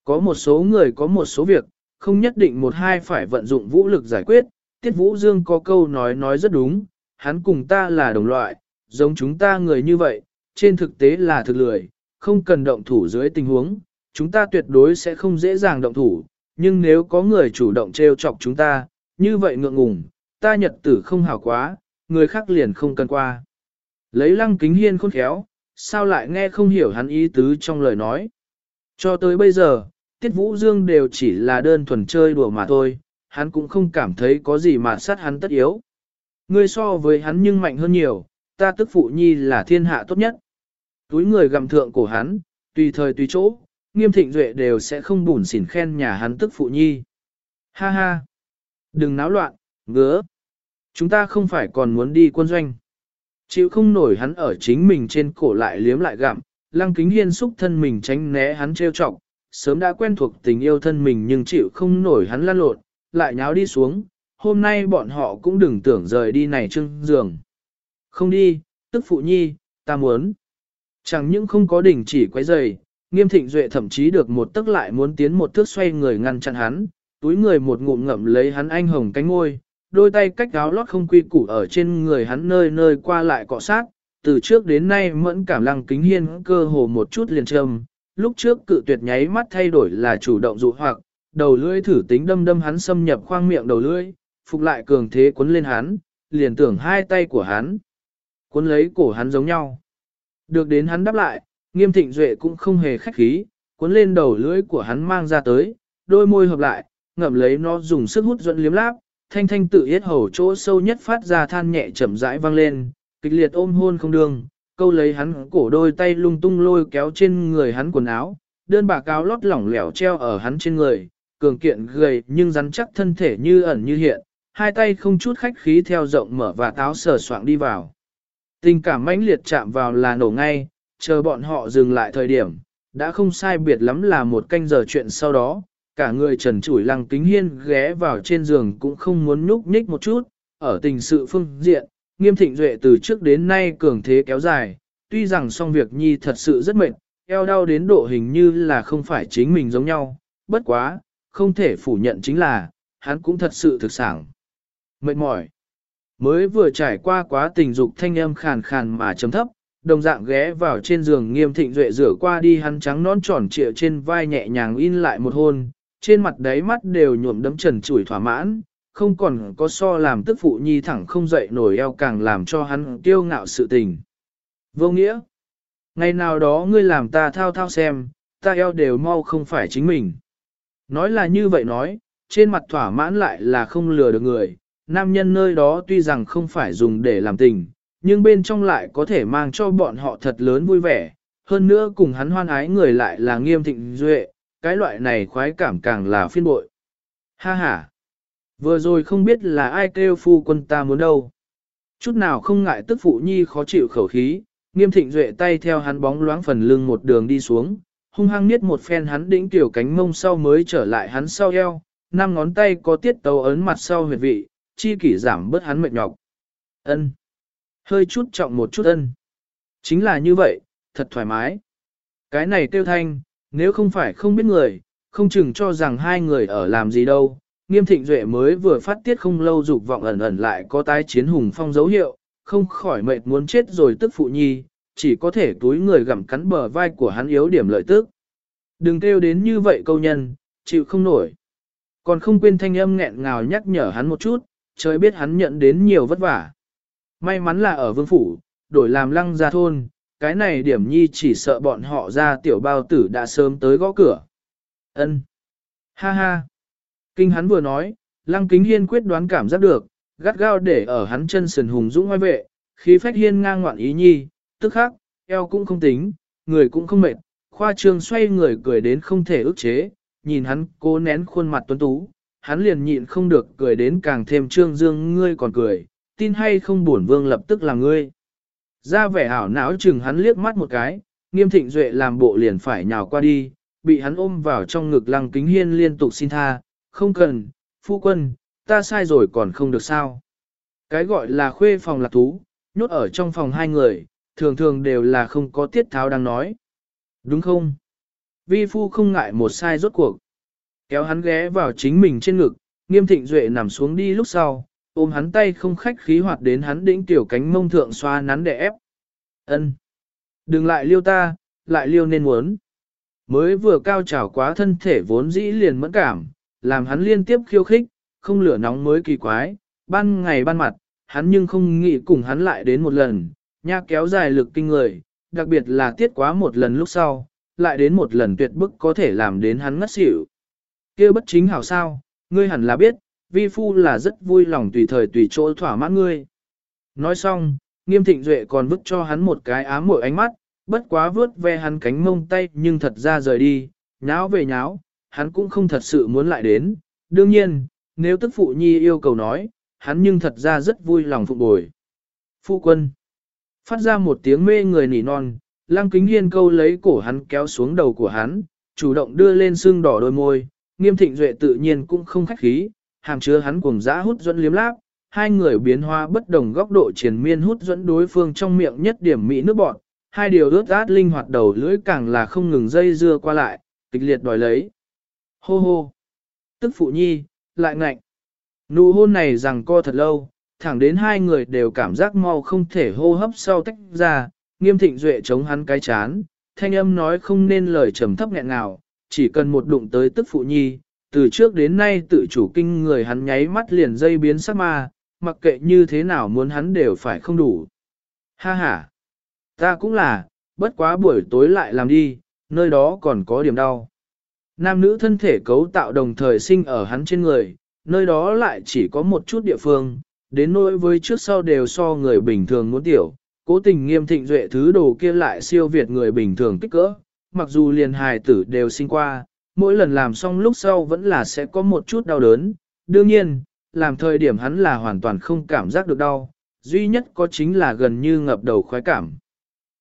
Có một số người có một số việc, không nhất định một hai phải vận dụng vũ lực giải quyết, tiết vũ dương có câu nói nói rất đúng, hắn cùng ta là đồng loại, giống chúng ta người như vậy, trên thực tế là thực lười, không cần động thủ dưới tình huống, chúng ta tuyệt đối sẽ không dễ dàng động thủ, nhưng nếu có người chủ động trêu chọc chúng ta, như vậy ngượng ngùng, ta nhật tử không hảo quá, người khác liền không cần qua. Lấy lăng kính hiên khôn khéo, sao lại nghe không hiểu hắn ý tứ trong lời nói. Cho tới bây giờ, Tiết Vũ Dương đều chỉ là đơn thuần chơi đùa mà thôi, hắn cũng không cảm thấy có gì mà sát hắn tất yếu. Ngươi so với hắn nhưng mạnh hơn nhiều, ta tức phụ nhi là thiên hạ tốt nhất. Túi người gặm thượng của hắn, tùy thời tùy chỗ, nghiêm thịnh duệ đều sẽ không bùn xỉn khen nhà hắn tức phụ nhi. Ha ha! Đừng náo loạn, ngứa! Chúng ta không phải còn muốn đi quân doanh. Chịu không nổi hắn ở chính mình trên cổ lại liếm lại gặm, lăng kính hiên xúc thân mình tránh né hắn trêu trọng. sớm đã quen thuộc tình yêu thân mình nhưng chịu không nổi hắn lăn lộn, lại nháo đi xuống, hôm nay bọn họ cũng đừng tưởng rời đi này trưng giường. Không đi, tức phụ nhi, ta muốn. Chẳng những không có đỉnh chỉ quấy rầy nghiêm thịnh duệ thậm chí được một tức lại muốn tiến một thước xoay người ngăn chặn hắn, túi người một ngụm ngậm lấy hắn anh hồng cánh ngôi, đôi tay cách áo lót không quy củ ở trên người hắn nơi nơi qua lại cọ sát, từ trước đến nay mẫn cảm lăng kính hiên cơ hồ một chút liền trầm, lúc trước cự tuyệt nháy mắt thay đổi là chủ động dụ hoặc, đầu lưỡi thử tính đâm đâm hắn xâm nhập khoang miệng đầu lưỡi, phục lại cường thế cuốn lên hắn, liền tưởng hai tay của hắn, cuốn lấy cổ hắn giống nhau. Được đến hắn đáp lại, nghiêm thịnh duệ cũng không hề khách khí, cuốn lên đầu lưỡi của hắn mang ra tới, đôi môi hợp lại, ngậm lấy nó dùng sức hút dẫn liếm láp, thanh thanh tự yết hầu chỗ sâu nhất phát ra than nhẹ chậm rãi vang lên, kịch liệt ôm hôn không đường, câu lấy hắn cổ đôi tay lung tung lôi kéo trên người hắn quần áo, đơn bà cáo lót lỏng lẻo treo ở hắn trên người, cường kiện gầy nhưng rắn chắc thân thể như ẩn như hiện, hai tay không chút khách khí theo rộng mở và táo sờ soạng đi vào. Tình cảm mãnh liệt chạm vào là nổ ngay, chờ bọn họ dừng lại thời điểm, đã không sai biệt lắm là một canh giờ chuyện sau đó, cả người trần chủi lăng kính hiên ghé vào trên giường cũng không muốn nhúc nhích một chút, ở tình sự phương diện, nghiêm thịnh duệ từ trước đến nay cường thế kéo dài, tuy rằng xong việc nhi thật sự rất mệt, eo đau đến độ hình như là không phải chính mình giống nhau, bất quá, không thể phủ nhận chính là, hắn cũng thật sự thực sản. Mệt mỏi. Mới vừa trải qua quá tình dục thanh âm khàn khàn mà chấm thấp, đồng dạng ghé vào trên giường nghiêm thịnh duệ rửa qua đi hắn trắng nón tròn trịa trên vai nhẹ nhàng in lại một hôn, trên mặt đáy mắt đều nhuộm đấm trần chủi thỏa mãn, không còn có so làm tức phụ nhi thẳng không dậy nổi eo càng làm cho hắn kiêu ngạo sự tình. Vô nghĩa, ngày nào đó ngươi làm ta thao thao xem, ta eo đều mau không phải chính mình. Nói là như vậy nói, trên mặt thỏa mãn lại là không lừa được người, nam nhân nơi đó tuy rằng không phải dùng để làm tình, nhưng bên trong lại có thể mang cho bọn họ thật lớn vui vẻ, hơn nữa cùng hắn hoan ái người lại là nghiêm thịnh duệ, cái loại này khoái cảm càng là phiên bội. Ha ha! Vừa rồi không biết là ai kêu phu quân ta muốn đâu. Chút nào không ngại tức phụ nhi khó chịu khẩu khí, nghiêm thịnh duệ tay theo hắn bóng loáng phần lưng một đường đi xuống, hung hăng niết một phen hắn đĩnh tiểu cánh mông sau mới trở lại hắn sau eo, năm ngón tay có tiết tấu ấn mặt sau huyệt vị, chi kỷ giảm bớt hắn mệt nhọc. Ân, Hơi chút trọng một chút ân. Chính là như vậy, thật thoải mái. Cái này tiêu thanh, nếu không phải không biết người, không chừng cho rằng hai người ở làm gì đâu. Nghiêm thịnh duệ mới vừa phát tiết không lâu dục vọng ẩn ẩn lại có tái chiến hùng phong dấu hiệu, không khỏi mệt muốn chết rồi tức phụ nhi, chỉ có thể túi người gặm cắn bờ vai của hắn yếu điểm lợi tức. Đừng kêu đến như vậy câu nhân, chịu không nổi. Còn không quên thanh âm nghẹn ngào nhắc nhở hắn một chút, trời biết hắn nhận đến nhiều vất vả. May mắn là ở vương phủ, đổi làm lăng ra thôn, cái này điểm nhi chỉ sợ bọn họ ra tiểu bao tử đã sớm tới gõ cửa. ân Ha ha! Kinh hắn vừa nói, lăng kính hiên quyết đoán cảm giác được, gắt gao để ở hắn chân sườn hùng dũng ngoài vệ, khí phách hiên ngang ngoạn ý nhi, tức khắc, eo cũng không tính, người cũng không mệt, khoa trương xoay người cười đến không thể ức chế, nhìn hắn cố nén khuôn mặt tuấn tú, hắn liền nhịn không được cười đến càng thêm trương dương ngươi còn cười, tin hay không bổn vương lập tức là ngươi. Ra vẻ ảo não chừng hắn liếc mắt một cái, nghiêm thịnh duệ làm bộ liền phải nhào qua đi, bị hắn ôm vào trong ngực lăng kính hiên liên tục xin tha, không cần, phu quân, ta sai rồi còn không được sao. Cái gọi là khuê phòng lạc thú, nhốt ở trong phòng hai người, thường thường đều là không có tiết tháo đang nói. Đúng không? Vi phu không ngại một sai rốt cuộc. Kéo hắn ghé vào chính mình trên ngực, nghiêm thịnh duệ nằm xuống đi lúc sau, ôm hắn tay không khách khí hoạt đến hắn đỉnh tiểu cánh mông thượng xoa nắn để ép. Ân, Đừng lại liêu ta, lại liêu nên muốn. Mới vừa cao trào quá thân thể vốn dĩ liền mẫn cảm, làm hắn liên tiếp khiêu khích, không lửa nóng mới kỳ quái, ban ngày ban mặt, hắn nhưng không nghĩ cùng hắn lại đến một lần, nha kéo dài lực kinh người, đặc biệt là tiết quá một lần lúc sau, lại đến một lần tuyệt bức có thể làm đến hắn ngất xỉu. kia bất chính hảo sao, ngươi hẳn là biết, vi phu là rất vui lòng tùy thời tùy chỗ thỏa mãn ngươi. Nói xong, nghiêm thịnh duệ còn vứt cho hắn một cái ám mội ánh mắt, bất quá vướt ve hắn cánh mông tay nhưng thật ra rời đi, nháo về nháo, hắn cũng không thật sự muốn lại đến. Đương nhiên, nếu tức phụ nhi yêu cầu nói, hắn nhưng thật ra rất vui lòng phụ bồi. Phu quân, phát ra một tiếng mê người nỉ non, lăng kính hiên câu lấy cổ hắn kéo xuống đầu của hắn, chủ động đưa lên xương đỏ đôi môi, nghiêm thịnh duệ tự nhiên cũng không khách khí, hàm chứa hắn cùng dã hút dẫn liếm láp, hai người biến hóa bất đồng góc độ triển miên hút dẫn đối phương trong miệng nhất điểm mỹ nước bọn, hai điều ướt át linh hoạt đầu lưỡi càng là không ngừng dây dưa qua lại, kịch liệt đòi lấy. Hô hô! Tức phụ nhi, lại ngạnh. Nụ hôn này rằng co thật lâu, thẳng đến hai người đều cảm giác mau không thể hô hấp sau tách ra, nghiêm thịnh duệ chống hắn cái chán, thanh âm nói không nên lời trầm thấp nghẹn nào, chỉ cần một đụng tới tức phụ nhi, từ trước đến nay tự chủ kinh người hắn nháy mắt liền dây biến sắc ma, mặc kệ như thế nào muốn hắn đều phải không đủ. Ha ha, ta cũng là, bất quá buổi tối lại làm đi, nơi đó còn có điểm đau. Nam nữ thân thể cấu tạo đồng thời sinh ở hắn trên người, nơi đó lại chỉ có một chút địa phương, đến nỗi với trước sau đều so người bình thường muốn tiểu, cố tình nghiêm thịnh duệ thứ đồ kia lại siêu việt người bình thường kích cỡ, mặc dù liền hài tử đều sinh qua, mỗi lần làm xong lúc sau vẫn là sẽ có một chút đau đớn, đương nhiên, làm thời điểm hắn là hoàn toàn không cảm giác được đau, duy nhất có chính là gần như ngập đầu khoái cảm.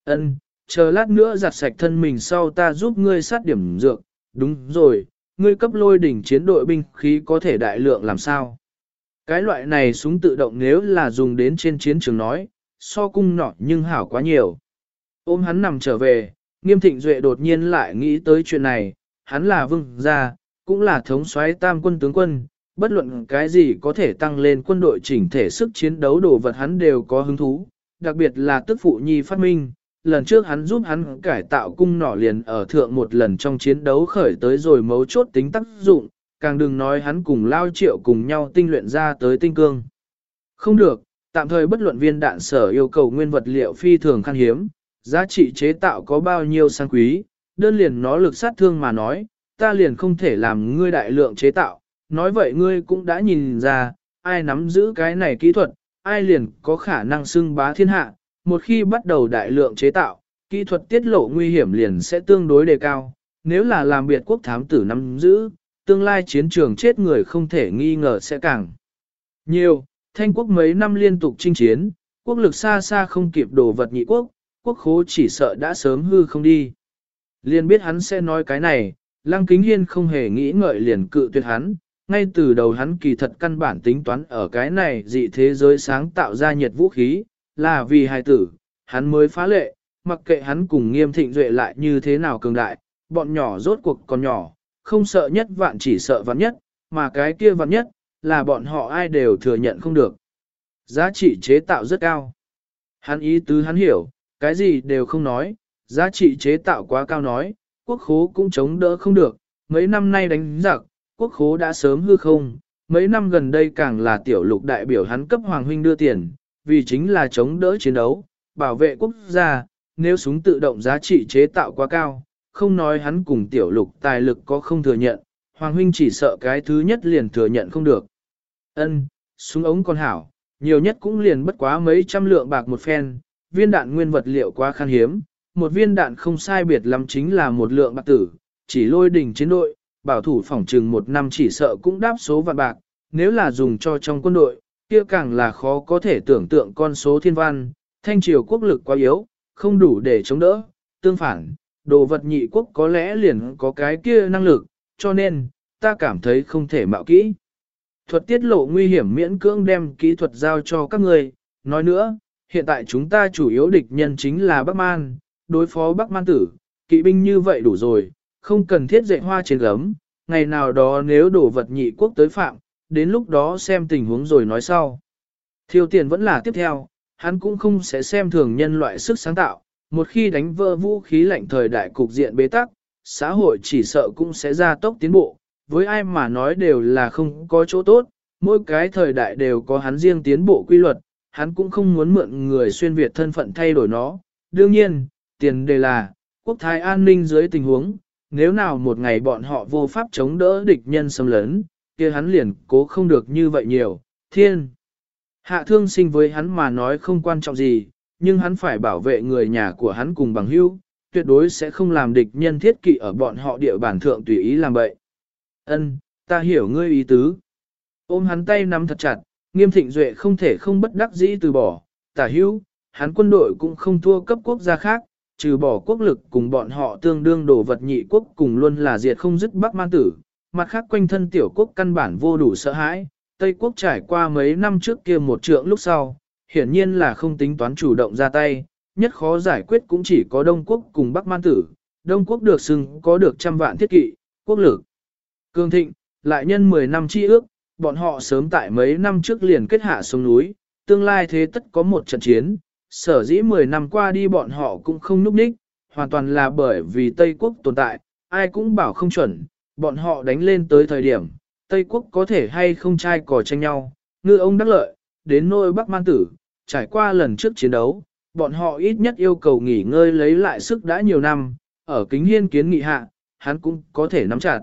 Ân, chờ lát nữa giặt sạch thân mình sau ta giúp ngươi sát điểm dược, đúng rồi, ngươi cấp lôi đỉnh chiến đội binh khí có thể đại lượng làm sao? Cái loại này súng tự động nếu là dùng đến trên chiến trường nói, so cung nọ nhưng hảo quá nhiều. Ôm hắn nằm trở về, nghiêm thịnh duệ đột nhiên lại nghĩ tới chuyện này, hắn là vương gia, cũng là thống soái tam quân tướng quân, bất luận cái gì có thể tăng lên quân đội chỉnh thể sức chiến đấu đồ vật hắn đều có hứng thú, đặc biệt là tức phụ nhi phát minh. Lần trước hắn giúp hắn cải tạo cung nỏ liền ở thượng một lần trong chiến đấu khởi tới rồi mấu chốt tính tác dụng, càng đừng nói hắn cùng lao triệu cùng nhau tinh luyện ra tới tinh cương. Không được, tạm thời bất luận viên đạn sở yêu cầu nguyên vật liệu phi thường khan hiếm, giá trị chế tạo có bao nhiêu sang quý, đơn liền nó lực sát thương mà nói, ta liền không thể làm ngươi đại lượng chế tạo, nói vậy ngươi cũng đã nhìn ra, ai nắm giữ cái này kỹ thuật, ai liền có khả năng xưng bá thiên hạ, một khi bắt đầu đại lượng chế tạo, kỹ thuật tiết lộ nguy hiểm liền sẽ tương đối đề cao, nếu là làm biệt quốc thám tử nắm giữ, tương lai chiến trường chết người không thể nghi ngờ sẽ càng nhiều. Thanh quốc mấy năm liên tục chinh chiến, quốc lực xa xa không kịp đồ vật nhị quốc, quốc khố chỉ sợ đã sớm hư không đi. Liền biết hắn sẽ nói cái này, Lăng Kính Hiên không hề nghĩ ngợi liền cự tuyệt hắn, ngay từ đầu hắn kỳ thật căn bản tính toán ở cái này dị thế giới sáng tạo ra nhiệt vũ khí, là vì hài tử, hắn mới phá lệ, mặc kệ hắn cùng nghiêm thịnh duệ lại như thế nào cường đại, bọn nhỏ rốt cuộc còn nhỏ, không sợ nhất vạn chỉ sợ vạn nhất, mà cái kia vạn nhất, là bọn họ ai đều thừa nhận không được. Giá trị chế tạo rất cao. Hắn ý tứ hắn hiểu, cái gì đều không nói, giá trị chế tạo quá cao nói, quốc khố cũng chống đỡ không được, mấy năm nay đánh giặc, quốc khố đã sớm hư không, mấy năm gần đây càng là tiểu lục đại biểu hắn cấp hoàng huynh đưa tiền, vì chính là chống đỡ chiến đấu, bảo vệ quốc gia, nếu súng tự động giá trị chế tạo quá cao, không nói hắn cùng tiểu lục tài lực có không thừa nhận, hoàng huynh chỉ sợ cái thứ nhất liền thừa nhận không được. Ân, súng ống con hảo, nhiều nhất cũng liền bất quá mấy trăm lượng bạc một phen, viên đạn nguyên vật liệu quá khan hiếm, một viên đạn không sai biệt lắm chính là một lượng bạc tử, chỉ lôi đỉnh chiến đội, bảo thủ phòng trừng một năm chỉ sợ cũng đáp số vạn bạc, nếu là dùng cho trong quân đội, kia càng là khó có thể tưởng tượng con số thiên văn, thanh triều quốc lực quá yếu, không đủ để chống đỡ, tương phản, đồ vật nhị quốc có lẽ liền có cái kia năng lực, cho nên, ta cảm thấy không thể mạo kỹ. Thuật tiết lộ nguy hiểm miễn cưỡng đem kỹ thuật giao cho các người, nói nữa, hiện tại chúng ta chủ yếu địch nhân chính là Bắc Man, đối phó Bắc Man tử, kỵ binh như vậy đủ rồi, không cần thiết dạy hoa trên gấm, ngày nào đó nếu đổ vật nhị quốc tới phạm, đến lúc đó xem tình huống rồi nói sau. Thiêu tiền vẫn là tiếp theo, hắn cũng không sẽ xem thường nhân loại sức sáng tạo, một khi đánh vỡ vũ khí lạnh thời đại cục diện bế tắc, xã hội chỉ sợ cũng sẽ ra tốc tiến bộ, với ai mà nói đều là không có chỗ tốt, mỗi cái thời đại đều có hắn riêng tiến bộ quy luật, hắn cũng không muốn mượn người xuyên Việt thân phận thay đổi nó. Đương nhiên, tiền đề là, quốc thái an ninh dưới tình huống, nếu nào một ngày bọn họ vô pháp chống đỡ địch nhân xâm lấn, kia hắn liền cố không được như vậy nhiều, thiên. Hạ thương sinh với hắn mà nói không quan trọng gì, nhưng hắn phải bảo vệ người nhà của hắn cùng bằng hữu, tuyệt đối sẽ không làm địch nhân thiết kỵ ở bọn họ địa bản thượng tùy ý làm bậy. Ân, ta hiểu ngươi ý tứ. Ôm hắn tay nắm thật chặt, nghiêm thịnh duệ không thể không bất đắc dĩ từ bỏ, tả hữu, hắn quân đội cũng không thua cấp quốc gia khác, trừ bỏ quốc lực cùng bọn họ tương đương đồ vật nhị quốc cùng luôn là diệt không dứt Bắc Man tử, mặt khác quanh thân tiểu quốc căn bản vô đủ sợ hãi, Tây quốc trải qua mấy năm trước kia một trượng lúc sau, hiển nhiên là không tính toán chủ động ra tay, nhất khó giải quyết cũng chỉ có Đông quốc cùng Bắc Man tử, Đông quốc được xưng có được trăm vạn thiết kỵ, quốc lực. Cương thịnh, lại nhân 10 năm chi ước, bọn họ sớm tại mấy năm trước liền kết hạ sông núi, tương lai thế tất có một trận chiến, sở dĩ 10 năm qua đi bọn họ cũng không núp đích, hoàn toàn là bởi vì Tây Quốc tồn tại, ai cũng bảo không chuẩn, bọn họ đánh lên tới thời điểm, Tây Quốc có thể hay không trai cò tranh nhau, ngư ông đắc lợi, đến nôi Bắc Man Tử, trải qua lần trước chiến đấu, bọn họ ít nhất yêu cầu nghỉ ngơi lấy lại sức đã nhiều năm, ở kính hiên kiến nghị hạ, hắn cũng có thể nắm chặt.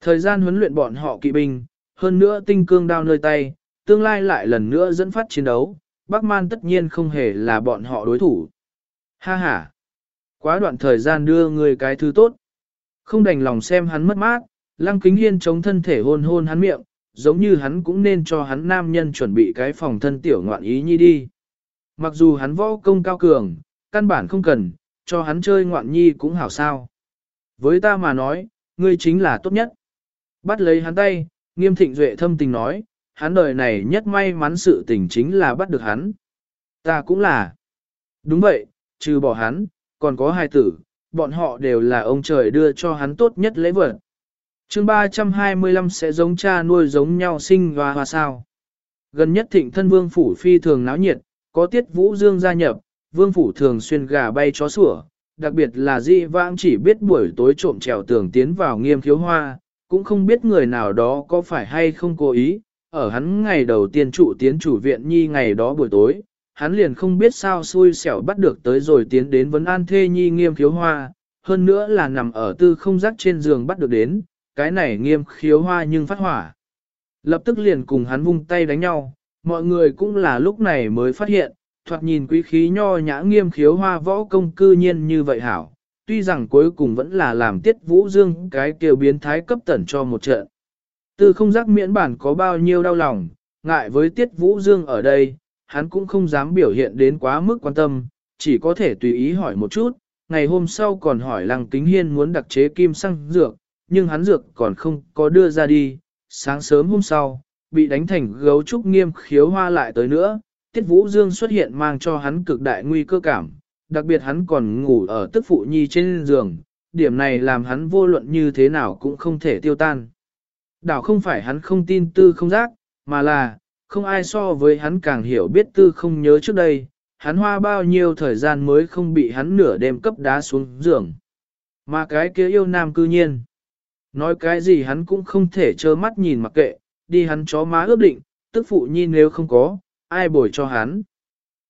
Thời gian huấn luyện bọn họ kỵ binh, hơn nữa tinh cương đao nơi tay, tương lai lại lần nữa dẫn phát chiến đấu, Bắc Man tất nhiên không hề là bọn họ đối thủ. Ha ha! Quá đoạn thời gian đưa người cái thứ tốt. Không đành lòng xem hắn mất mát, Lăng Kính Hiên chống thân thể hôn hôn hắn miệng, giống như hắn cũng nên cho hắn nam nhân chuẩn bị cái phòng thân tiểu ngoạn ý nhi đi. Mặc dù hắn võ công cao cường, căn bản không cần, cho hắn chơi ngoạn nhi cũng hảo sao. Với ta mà nói, ngươi chính là tốt nhất. Bắt lấy hắn tay, nghiêm thịnh duệ thâm tình nói, hắn đời này nhất may mắn sự tình chính là bắt được hắn. Ta cũng là. Đúng vậy, trừ bỏ hắn, còn có hai tử, bọn họ đều là ông trời đưa cho hắn tốt nhất lễ vật. chương 325 sẽ giống cha nuôi giống nhau sinh và hoa sao. Gần nhất thịnh thân vương phủ phi thường náo nhiệt, có tiết vũ dương gia nhập, vương phủ thường xuyên gà bay chó sủa, đặc biệt là di vãng chỉ biết buổi tối trộm trèo tường tiến vào nghiêm khiếu hoa, cũng không biết người nào đó có phải hay không cố ý, ở hắn ngày đầu tiên trụ tiến chủ viện nhi ngày đó buổi tối, hắn liền không biết sao xui xẻo bắt được tới rồi tiến đến vấn an thê nhi nghiêm khiếu hoa, hơn nữa là nằm ở tư không giác trên giường bắt được đến, cái này nghiêm khiếu hoa nhưng phát hỏa. Lập tức liền cùng hắn vung tay đánh nhau, mọi người cũng là lúc này mới phát hiện, thoạt nhìn quý khí nho nhã nghiêm khiếu hoa võ công cư nhiên như vậy hảo, tuy rằng cuối cùng vẫn là làm tiết vũ dương cái kiều biến thái cấp tẩn cho một trận. Tư không giác miễn bản có bao nhiêu đau lòng, ngại với tiết vũ dương ở đây, hắn cũng không dám biểu hiện đến quá mức quan tâm, chỉ có thể tùy ý hỏi một chút, ngày hôm sau còn hỏi lăng kính hiên muốn đặc chế kim xăng dược, nhưng hắn dược còn không có đưa ra đi, sáng sớm hôm sau, bị đánh thành gấu trúc nghiêm khiếu hoa lại tới nữa, tiết vũ dương xuất hiện mang cho hắn cực đại nguy cơ cảm, đặc biệt hắn còn ngủ ở tức phụ nhi trên giường, điểm này làm hắn vô luận như thế nào cũng không thể tiêu tan. Đảo không phải hắn không tin tư không giác, mà là, không ai so với hắn càng hiểu biết tư không nhớ trước đây, hắn hoa bao nhiêu thời gian mới không bị hắn nửa đêm cấp đá xuống giường. Mà cái kia yêu nam cư nhiên. Nói cái gì hắn cũng không thể trơ mắt nhìn mặc kệ, đi hắn chó má ước định, tức phụ nhi nếu không có, ai bồi cho hắn.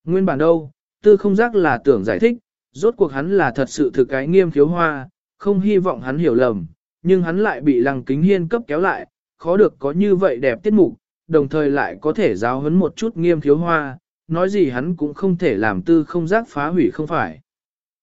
Nguyên bản đâu, tư không giác là tưởng giải thích, rốt cuộc hắn là thật sự thực cái nghiêm khiếu hoa, không hy vọng hắn hiểu lầm, nhưng hắn lại bị lăng kính hiên cấp kéo lại, khó được có như vậy đẹp tiết mục, đồng thời lại có thể giáo huấn một chút nghiêm thiếu hoa, nói gì hắn cũng không thể làm tư không giác phá hủy không phải.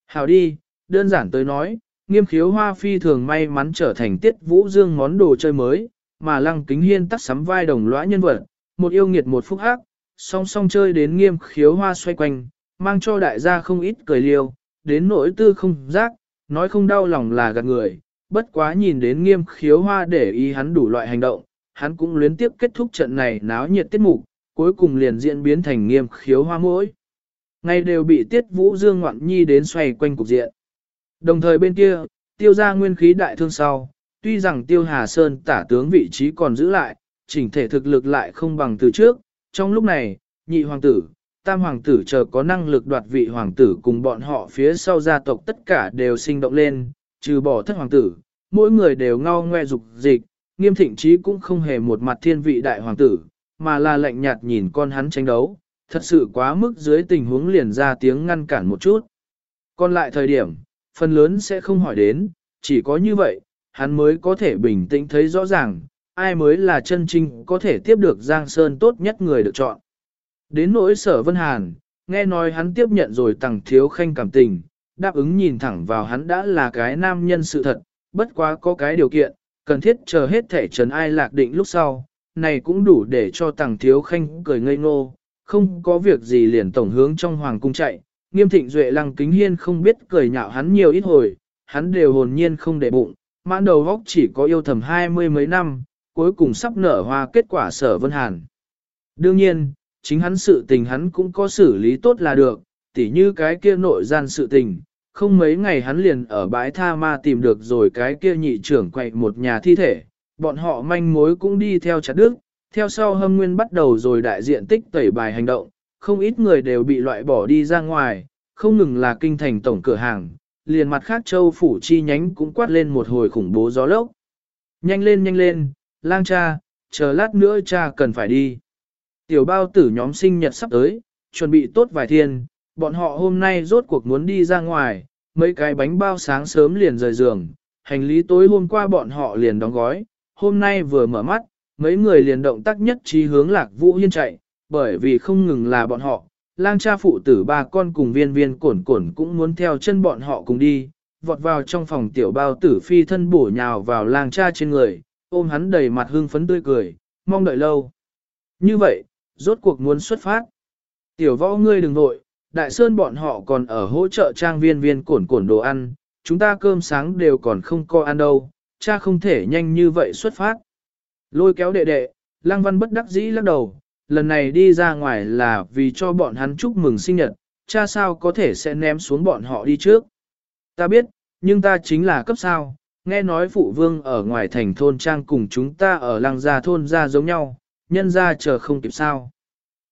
Hào đi, đơn giản tới nói, nghiêm khiếu hoa phi thường may mắn trở thành tiết vũ dương món đồ chơi mới, mà lăng kính hiên tắt sắm vai đồng lõa nhân vật, một yêu nghiệt một phúc ác, song song chơi đến nghiêm khiếu hoa xoay quanh, mang cho đại gia không ít cười liêu, đến nỗi tư không giác, nói không đau lòng là gạt người, bất quá nhìn đến nghiêm khiếu hoa để ý hắn đủ loại hành động, hắn cũng luyến tiếp kết thúc trận này náo nhiệt tiết mục, cuối cùng liền diễn biến thành nghiêm khiếu hoa mỗi. Ngày đều bị tiết vũ dương ngoạn nhi đến xoay quanh cục diện. Đồng thời bên kia, tiêu ra nguyên khí đại thương sau, tuy rằng tiêu hà sơn tả tướng vị trí còn giữ lại, chỉnh thể thực lực lại không bằng từ trước, trong lúc này, nhị hoàng tử, tam hoàng tử chờ có năng lực đoạt vị hoàng tử cùng bọn họ phía sau gia tộc tất cả đều sinh động lên, trừ bỏ thất hoàng tử, mỗi người đều ngao ngoe dục dịch, nghiêm thịnh trí cũng không hề một mặt thiên vị đại hoàng tử, mà là lạnh nhạt nhìn con hắn tranh đấu, thật sự quá mức dưới tình huống liền ra tiếng ngăn cản một chút. Còn lại thời điểm, phần lớn sẽ không hỏi đến, chỉ có như vậy, hắn mới có thể bình tĩnh thấy rõ ràng, ai mới là chân chính có thể tiếp được Giang Sơn tốt nhất người được chọn. Đến nỗi sở Vân Hàn, nghe nói hắn tiếp nhận rồi tặng thiếu khanh cảm tình, đáp ứng nhìn thẳng vào hắn đã là cái nam nhân sự thật, bất quá có cái điều kiện, cần thiết chờ hết thể trần ai lạc định lúc sau, này cũng đủ để cho tàng thiếu khanh cười ngây ngô, không có việc gì liền tổng hướng trong hoàng cung chạy, nghiêm thịnh duệ lăng kính hiên không biết cười nhạo hắn nhiều ít hồi, hắn đều hồn nhiên không để bụng, mãn đầu góc chỉ có yêu thầm hai mươi mấy năm, cuối cùng sắp nở hoa kết quả sở vân hàn. Đương nhiên, chính hắn sự tình hắn cũng có xử lý tốt là được, tỉ như cái kia nội gian sự tình, không mấy ngày hắn liền ở bãi tha ma tìm được rồi cái kia nhị trưởng quậy một nhà thi thể, bọn họ manh mối cũng đi theo chặt đức, theo sau hâm nguyên bắt đầu rồi đại diện tích tẩy bài hành động, không ít người đều bị loại bỏ đi ra ngoài, không ngừng là kinh thành tổng cửa hàng, liền mặt khác châu phủ chi nhánh cũng quát lên một hồi khủng bố gió lốc. Nhanh lên nhanh lên, lang cha, chờ lát nữa cha cần phải đi. Tiểu bao tử nhóm sinh nhật sắp tới, chuẩn bị tốt vài thiên, bọn họ hôm nay rốt cuộc muốn đi ra ngoài, mấy cái bánh bao sáng sớm liền rời giường, hành lý tối hôm qua bọn họ liền đóng gói, hôm nay vừa mở mắt, mấy người liền động tác nhất trí hướng lạc vũ hiên chạy, bởi vì không ngừng là bọn họ, lang cha phụ tử ba con cùng viên viên cổn cổn cũng muốn theo chân bọn họ cùng đi, vọt vào trong phòng tiểu bao tử phi thân bổ nhào vào lang cha trên người, ôm hắn đầy mặt hương phấn tươi cười, mong đợi lâu. Như vậy, rốt cuộc muốn xuất phát. Tiểu võ ngươi đừng nội, đại sơn bọn họ còn ở hỗ trợ trang viên viên cổn cổn đồ ăn, chúng ta cơm sáng đều còn không có ăn đâu, cha không thể nhanh như vậy xuất phát. Lôi kéo đệ đệ, Lăng Văn bất đắc dĩ lắc đầu, lần này đi ra ngoài là vì cho bọn hắn chúc mừng sinh nhật, cha sao có thể sẽ ném xuống bọn họ đi trước. Ta biết, nhưng ta chính là cấp sao, nghe nói phụ vương ở ngoài thành thôn trang cùng chúng ta ở lăng gia thôn ra giống nhau, nhân ra chờ không kịp sao.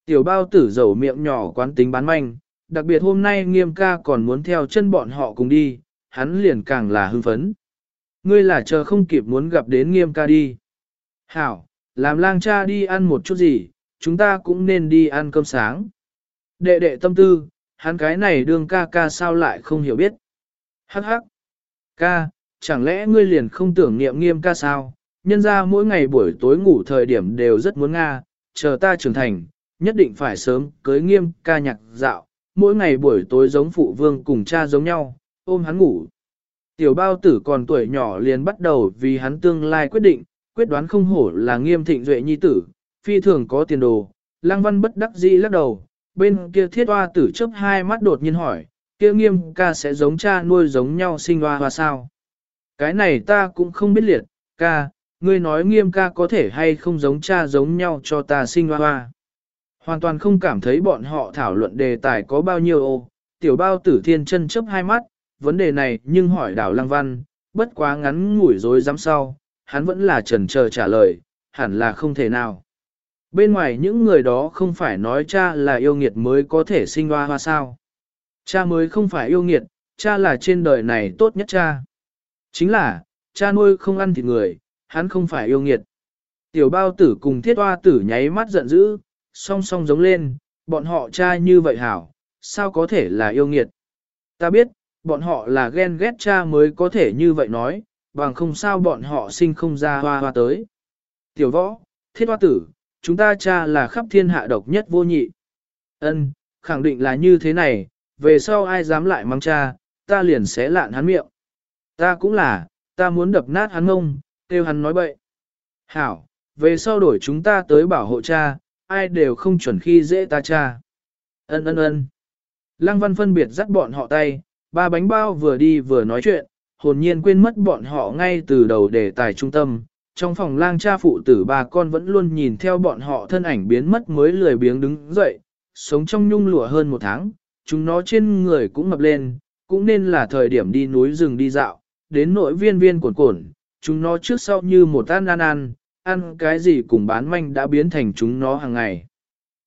Tiểu bao tử dầu miệng nhỏ quán tính bán manh, đặc biệt hôm nay nghiêm ca còn muốn theo chân bọn họ cùng đi, hắn liền càng là hưng phấn. Ngươi là chờ không kịp muốn gặp đến nghiêm ca đi. Hảo, làm lang cha đi ăn một chút gì, chúng ta cũng nên đi ăn cơm sáng. Đệ đệ tâm tư, hắn cái này đương ca ca sao lại không hiểu biết. Hắc hắc. Ca, chẳng lẽ ngươi liền không tưởng niệm nghiêm ca sao? Nhân ra mỗi ngày buổi tối ngủ thời điểm đều rất muốn Nga, chờ ta trưởng thành, nhất định phải sớm cưới nghiêm ca nhạc dạo, mỗi ngày buổi tối giống phụ vương cùng cha giống nhau, ôm hắn ngủ. Tiểu bao tử còn tuổi nhỏ liền bắt đầu vì hắn tương lai quyết định, quyết đoán không hổ là nghiêm thịnh duệ nhi tử, phi thường có tiền đồ. Lăng văn bất đắc dĩ lắc đầu, bên kia thiết hoa tử chớp hai mắt đột nhiên hỏi, kia nghiêm ca sẽ giống cha nuôi giống nhau sinh hoa hoa sao? Cái này ta cũng không biết liệt, ca, ngươi nói nghiêm ca có thể hay không giống cha giống nhau cho ta sinh hoa hoa. Hoàn toàn không cảm thấy bọn họ thảo luận đề tài có bao nhiêu ô, tiểu bao tử thiên chân chấp hai mắt, vấn đề này nhưng hỏi đảo lăng văn, bất quá ngắn ngủi dối dám sau, hắn vẫn là trần chờ trả lời, hẳn là không thể nào. Bên ngoài những người đó không phải nói cha là yêu nghiệt mới có thể sinh hoa hoa sao. Cha mới không phải yêu nghiệt, cha là trên đời này tốt nhất cha. Chính là, cha nuôi không ăn thịt người, hắn không phải yêu nghiệt. Tiểu bao tử cùng thiết hoa tử nháy mắt giận dữ, song song giống lên, bọn họ cha như vậy hảo, sao có thể là yêu nghiệt. Ta biết, bọn họ là ghen ghét cha mới có thể như vậy nói, bằng không sao bọn họ sinh không ra hoa hoa tới. Tiểu võ, thiết hoa tử, chúng ta cha là khắp thiên hạ độc nhất vô nhị. Ân, khẳng định là như thế này, về sau ai dám lại mang cha, ta liền sẽ lạn hắn miệng. Ta cũng là, ta muốn đập nát hắn ngông, kêu hắn nói bậy. Hảo, về sau đổi chúng ta tới bảo hộ cha, ai đều không chuẩn khi dễ ta cha. Ân ân ân. Lăng văn phân biệt dắt bọn họ tay, ba bánh bao vừa đi vừa nói chuyện, hồn nhiên quên mất bọn họ ngay từ đầu đề tài trung tâm. Trong phòng lang cha phụ tử bà con vẫn luôn nhìn theo bọn họ thân ảnh biến mất mới lười biếng đứng dậy, sống trong nhung lụa hơn một tháng, chúng nó trên người cũng ngập lên, cũng nên là thời điểm đi núi rừng đi dạo, đến nội viên viên cuộn cuộn, chúng nó trước sau như một tan ăn ăn, ăn cái gì cùng bán manh đã biến thành chúng nó hàng ngày.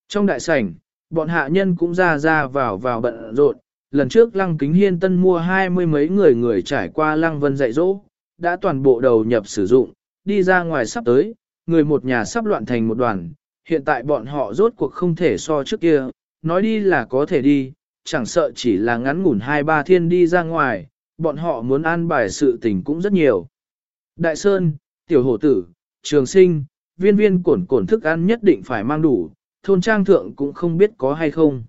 Trong đại sảnh, bọn hạ nhân cũng ra ra vào vào bận rộn, lần trước lăng kính hiên tân mua hai mươi mấy người người trải qua lăng vân dạy dỗ, đã toàn bộ đầu nhập sử dụng, đi ra ngoài sắp tới, người một nhà sắp loạn thành một đoàn, hiện tại bọn họ rốt cuộc không thể so trước kia, nói đi là có thể đi, chẳng sợ chỉ là ngắn ngủn hai ba thiên đi ra ngoài, bọn họ muốn an bài sự tình cũng rất nhiều. Đại Sơn, Tiểu Hổ Tử, Trường Sinh, viên viên cổn cổn thức ăn nhất định phải mang đủ, thôn trang thượng cũng không biết có hay không.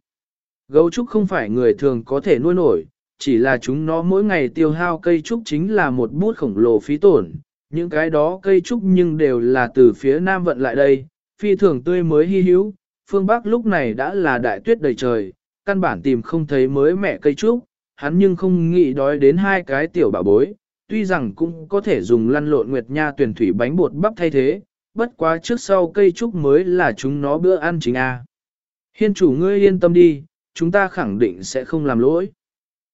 Gấu trúc không phải người thường có thể nuôi nổi, chỉ là chúng nó mỗi ngày tiêu hao cây trúc chính là một bút khổng lồ phí tổn. Những cái đó cây trúc nhưng đều là từ phía nam vận lại đây, phi thường tươi mới hy hữu, phương Bắc lúc này đã là đại tuyết đầy trời, căn bản tìm không thấy mới mẹ cây trúc, hắn nhưng không nghĩ đói đến hai cái tiểu bảo bối, tuy rằng cũng có thể dùng lăn lộn nguyệt nha tuyển thủy bánh bột bắp thay thế, bất quá trước sau cây trúc mới là chúng nó bữa ăn chính a. Hiên chủ ngươi yên tâm đi, chúng ta khẳng định sẽ không làm lỗi.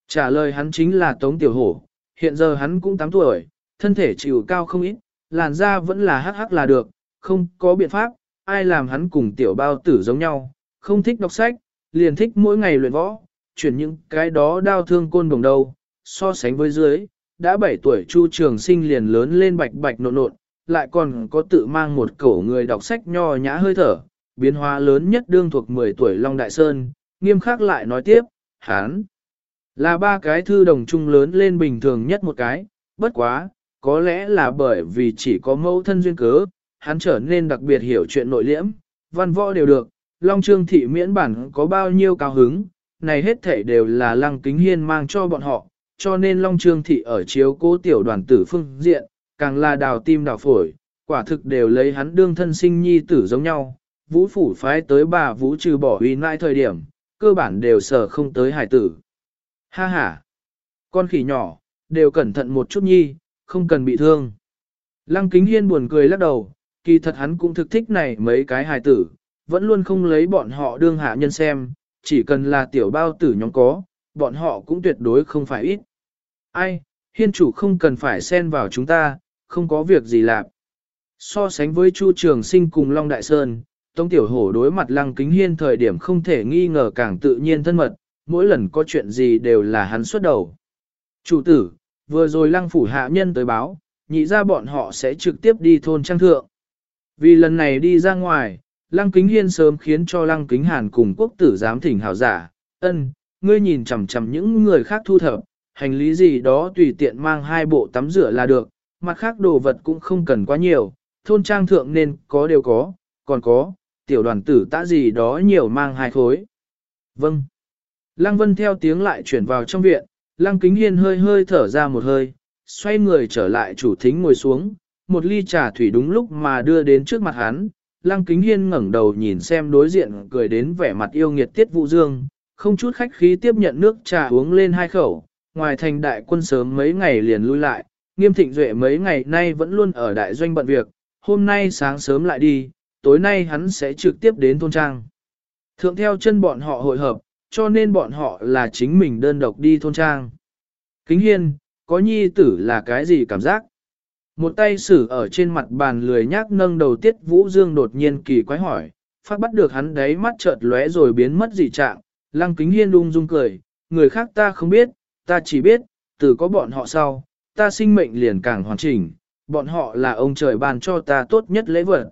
Trả lời hắn chính là Tống Tiểu Hổ, hiện giờ hắn cũng 8 tuổi, thân thể chịu cao không ít, làn da vẫn là hắc hắc là được, không có biện pháp, ai làm hắn cùng tiểu bao tử giống nhau, không thích đọc sách, liền thích mỗi ngày luyện võ, chuyển những cái đó đau thương côn đồng đầu, so sánh với dưới, đã 7 tuổi Chu Trường Sinh liền lớn lên bạch bạch nộn nộn, lại còn có tự mang một cổ người đọc sách nho nhã hơi thở, biến hóa lớn nhất đương thuộc 10 tuổi Long Đại Sơn, nghiêm khắc lại nói tiếp, hán là ba cái thư đồng chung lớn lên bình thường nhất một cái, bất quá, có lẽ là bởi vì chỉ có mẫu thân duyên cớ, hắn trở nên đặc biệt hiểu chuyện nội liễm, văn võ đều được, Long Trương Thị miễn bản có bao nhiêu cao hứng, này hết thể đều là Lăng Kính Hiên mang cho bọn họ, cho nên Long Trương Thị ở chiếu cố tiểu đoàn tử phương diện, càng là đào tim đào phổi, quả thực đều lấy hắn đương thân sinh nhi tử giống nhau, vũ phủ phái tới bà vũ trừ bỏ uy nãi thời điểm, cơ bản đều sở không tới hải tử. Ha ha! Con khỉ nhỏ, đều cẩn thận một chút nhi, không cần bị thương. Lăng kính hiên buồn cười lắc đầu, kỳ thật hắn cũng thực thích này mấy cái hài tử, vẫn luôn không lấy bọn họ đương hạ nhân xem, chỉ cần là tiểu bao tử nhóm có, bọn họ cũng tuyệt đối không phải ít. Ai, hiên chủ không cần phải xen vào chúng ta, không có việc gì làm. So sánh với Chu Trường Sinh cùng Long Đại Sơn, Tống Tiểu Hổ đối mặt Lăng Kính Hiên thời điểm không thể nghi ngờ càng tự nhiên thân mật, mỗi lần có chuyện gì đều là hắn xuất đầu. Chủ tử, vừa rồi Lăng Phủ hạ nhân tới báo, nhị ra bọn họ sẽ trực tiếp đi thôn trang thượng. Vì lần này đi ra ngoài, Lăng Kính Hiên sớm khiến cho Lăng Kính Hàn cùng quốc tử giám thỉnh hảo giả, ân, ngươi nhìn chằm chằm những người khác thu thập, hành lý gì đó tùy tiện mang hai bộ tắm rửa là được, mặt khác đồ vật cũng không cần quá nhiều, thôn trang thượng nên có đều có, còn có, tiểu đoàn tử tã gì đó nhiều mang hai khối. Vâng. Lăng Vân theo tiếng lại chuyển vào trong viện, Lăng Kính Hiên hơi hơi thở ra một hơi, xoay người trở lại chủ thính ngồi xuống, một ly trà thủy đúng lúc mà đưa đến trước mặt hắn. Lăng Kính Hiên ngẩng đầu nhìn xem đối diện cười đến vẻ mặt yêu nghiệt Tiết Vũ Dương, không chút khách khí tiếp nhận nước trà uống lên hai khẩu, ngoài thành đại quân sớm mấy ngày liền lui lại, nghiêm thịnh duệ mấy ngày nay vẫn luôn ở đại doanh bận việc, hôm nay sáng sớm lại đi, tối nay hắn sẽ trực tiếp đến thôn trang. Thượng theo chân bọn họ hội hợp, cho nên bọn họ là chính mình đơn độc đi thôn trang. Kính hiên, có nhi tử là cái gì cảm giác? Một tay sử ở trên mặt bàn lười nhác nâng đầu tiết vũ dương đột nhiên kỳ quái hỏi, phát bắt được hắn đấy mắt chợt lóe rồi biến mất dị trạng, lăng kính hiên lung dung cười, người khác ta không biết, ta chỉ biết, từ có bọn họ sau, ta sinh mệnh liền càng hoàn chỉnh, bọn họ là ông trời ban cho ta tốt nhất lễ vật.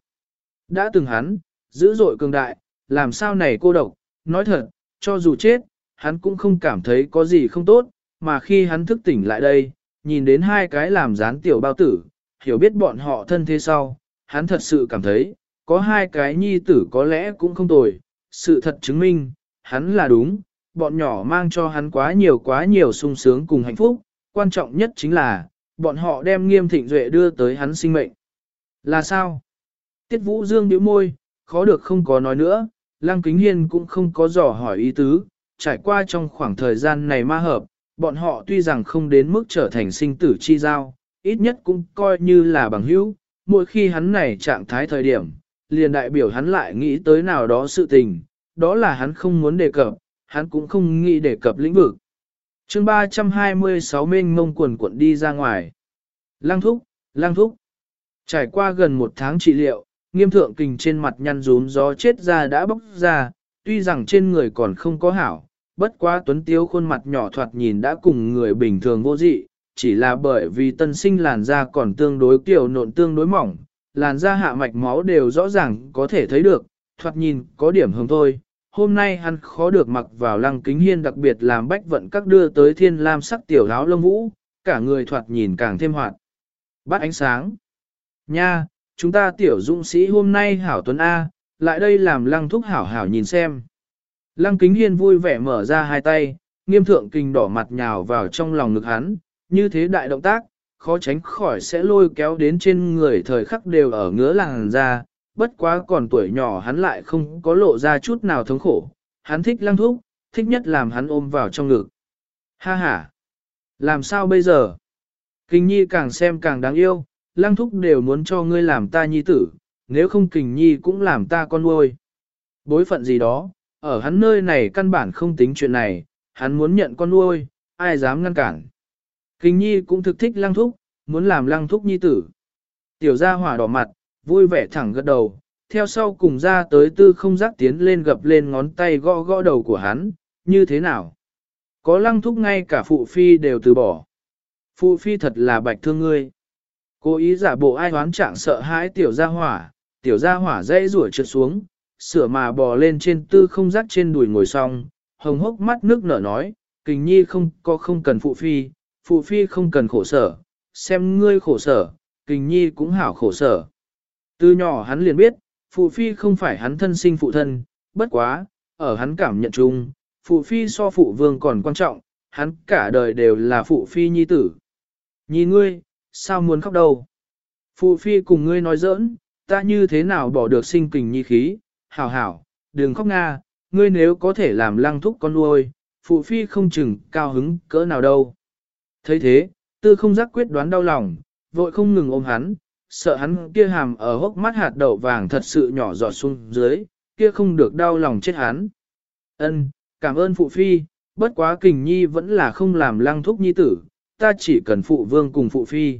Đã từng hắn, dữ dội cường đại, làm sao này cô độc, nói thật, cho dù chết, hắn cũng không cảm thấy có gì không tốt, mà khi hắn thức tỉnh lại đây, nhìn đến hai cái làm gián tiểu bao tử, hiểu biết bọn họ thân thế sau, hắn thật sự cảm thấy, có hai cái nhi tử có lẽ cũng không tồi, sự thật chứng minh, hắn là đúng, bọn nhỏ mang cho hắn quá nhiều quá nhiều sung sướng cùng hạnh phúc, quan trọng nhất chính là, bọn họ đem nghiêm thịnh duệ đưa tới hắn sinh mệnh. Là sao? Tiết Vũ Dương nhíu môi, khó được không có nói nữa, Lăng Kính Hiên cũng không có dò hỏi ý tứ, trải qua trong khoảng thời gian này ma hợp, bọn họ tuy rằng không đến mức trở thành sinh tử chi giao, ít nhất cũng coi như là bằng hữu, mỗi khi hắn này trạng thái thời điểm, liền đại biểu hắn lại nghĩ tới nào đó sự tình, đó là hắn không muốn đề cập, hắn cũng không nghĩ đề cập lĩnh vực. chương 326 mênh mông quần cuộn đi ra ngoài. Lăng thúc, lăng thúc. Trải qua gần một tháng trị liệu, nghiêm thượng kình trên mặt nhăn rúm gió chết ra đã bốc ra, tuy rằng trên người còn không có hảo, bất quá tuấn tiếu khuôn mặt nhỏ thoạt nhìn đã cùng người bình thường vô dị, chỉ là bởi vì tân sinh làn da còn tương đối kiểu nộn tương đối mỏng, làn da hạ mạch máu đều rõ ràng có thể thấy được, thoạt nhìn có điểm hồng thôi. Hôm nay hắn khó được mặc vào lăng kính hiên đặc biệt làm bách vận các đưa tới thiên lam sắc tiểu áo lông vũ, cả người thoạt nhìn càng thêm hoạt. Bắt ánh sáng. Nha, chúng ta tiểu dũng sĩ hôm nay hảo tuấn A, lại đây làm lăng thúc hảo hảo nhìn xem. Lăng kính hiên vui vẻ mở ra hai tay, nghiêm thượng kinh đỏ mặt nhào vào trong lòng ngực hắn, như thế đại động tác, khó tránh khỏi sẽ lôi kéo đến trên người thời khắc đều ở ngứa làng ra, bất quá còn tuổi nhỏ hắn lại không có lộ ra chút nào thống khổ, hắn thích lăng thúc, thích nhất làm hắn ôm vào trong ngực. Ha ha! Làm sao bây giờ? Kinh nhi càng xem càng đáng yêu, lăng thúc đều muốn cho ngươi làm ta nhi tử, nếu không kình nhi cũng làm ta con nuôi. Bối phận gì đó, ở hắn nơi này căn bản không tính chuyện này, hắn muốn nhận con nuôi, ai dám ngăn cản. Kình nhi cũng thực thích lăng thúc, muốn làm lăng thúc nhi tử. Tiểu gia hỏa đỏ mặt, vui vẻ thẳng gật đầu, theo sau cùng ra tới tư không giác tiến lên gập lên ngón tay gõ gõ đầu của hắn, như thế nào? Có lăng thúc ngay cả phụ phi đều từ bỏ. Phụ phi thật là bạch thương ngươi. Cố ý giả bộ ai hoán trạng sợ hãi tiểu gia hỏa, tiểu gia hỏa dây rủa trượt xuống, sửa mà bò lên trên tư không giác trên đùi ngồi xong, hồng hốc mắt nước nở nói, kình nhi không có không cần phụ phi, phụ phi không cần khổ sở, xem ngươi khổ sở, kình nhi cũng hảo khổ sở. Từ nhỏ hắn liền biết, phụ phi không phải hắn thân sinh phụ thân, bất quá, ở hắn cảm nhận chung, phụ phi so phụ vương còn quan trọng, hắn cả đời đều là phụ phi nhi tử. Nhìn ngươi, sao muốn khóc đâu? Phụ phi cùng ngươi nói giỡn, ta như thế nào bỏ được sinh kình nhi khí, hảo hảo, đừng khóc nga, ngươi nếu có thể làm lăng thúc con nuôi, phụ phi không chừng cao hứng cỡ nào đâu. thấy thế, tư không giác quyết đoán đau lòng, vội không ngừng ôm hắn, sợ hắn kia hàm ở hốc mắt hạt đậu vàng thật sự nhỏ giọt xuống dưới, kia không được đau lòng chết hắn. Ân, cảm ơn phụ phi, bất quá kình nhi vẫn là không làm lăng thúc nhi tử, ta chỉ cần phụ vương cùng phụ phi.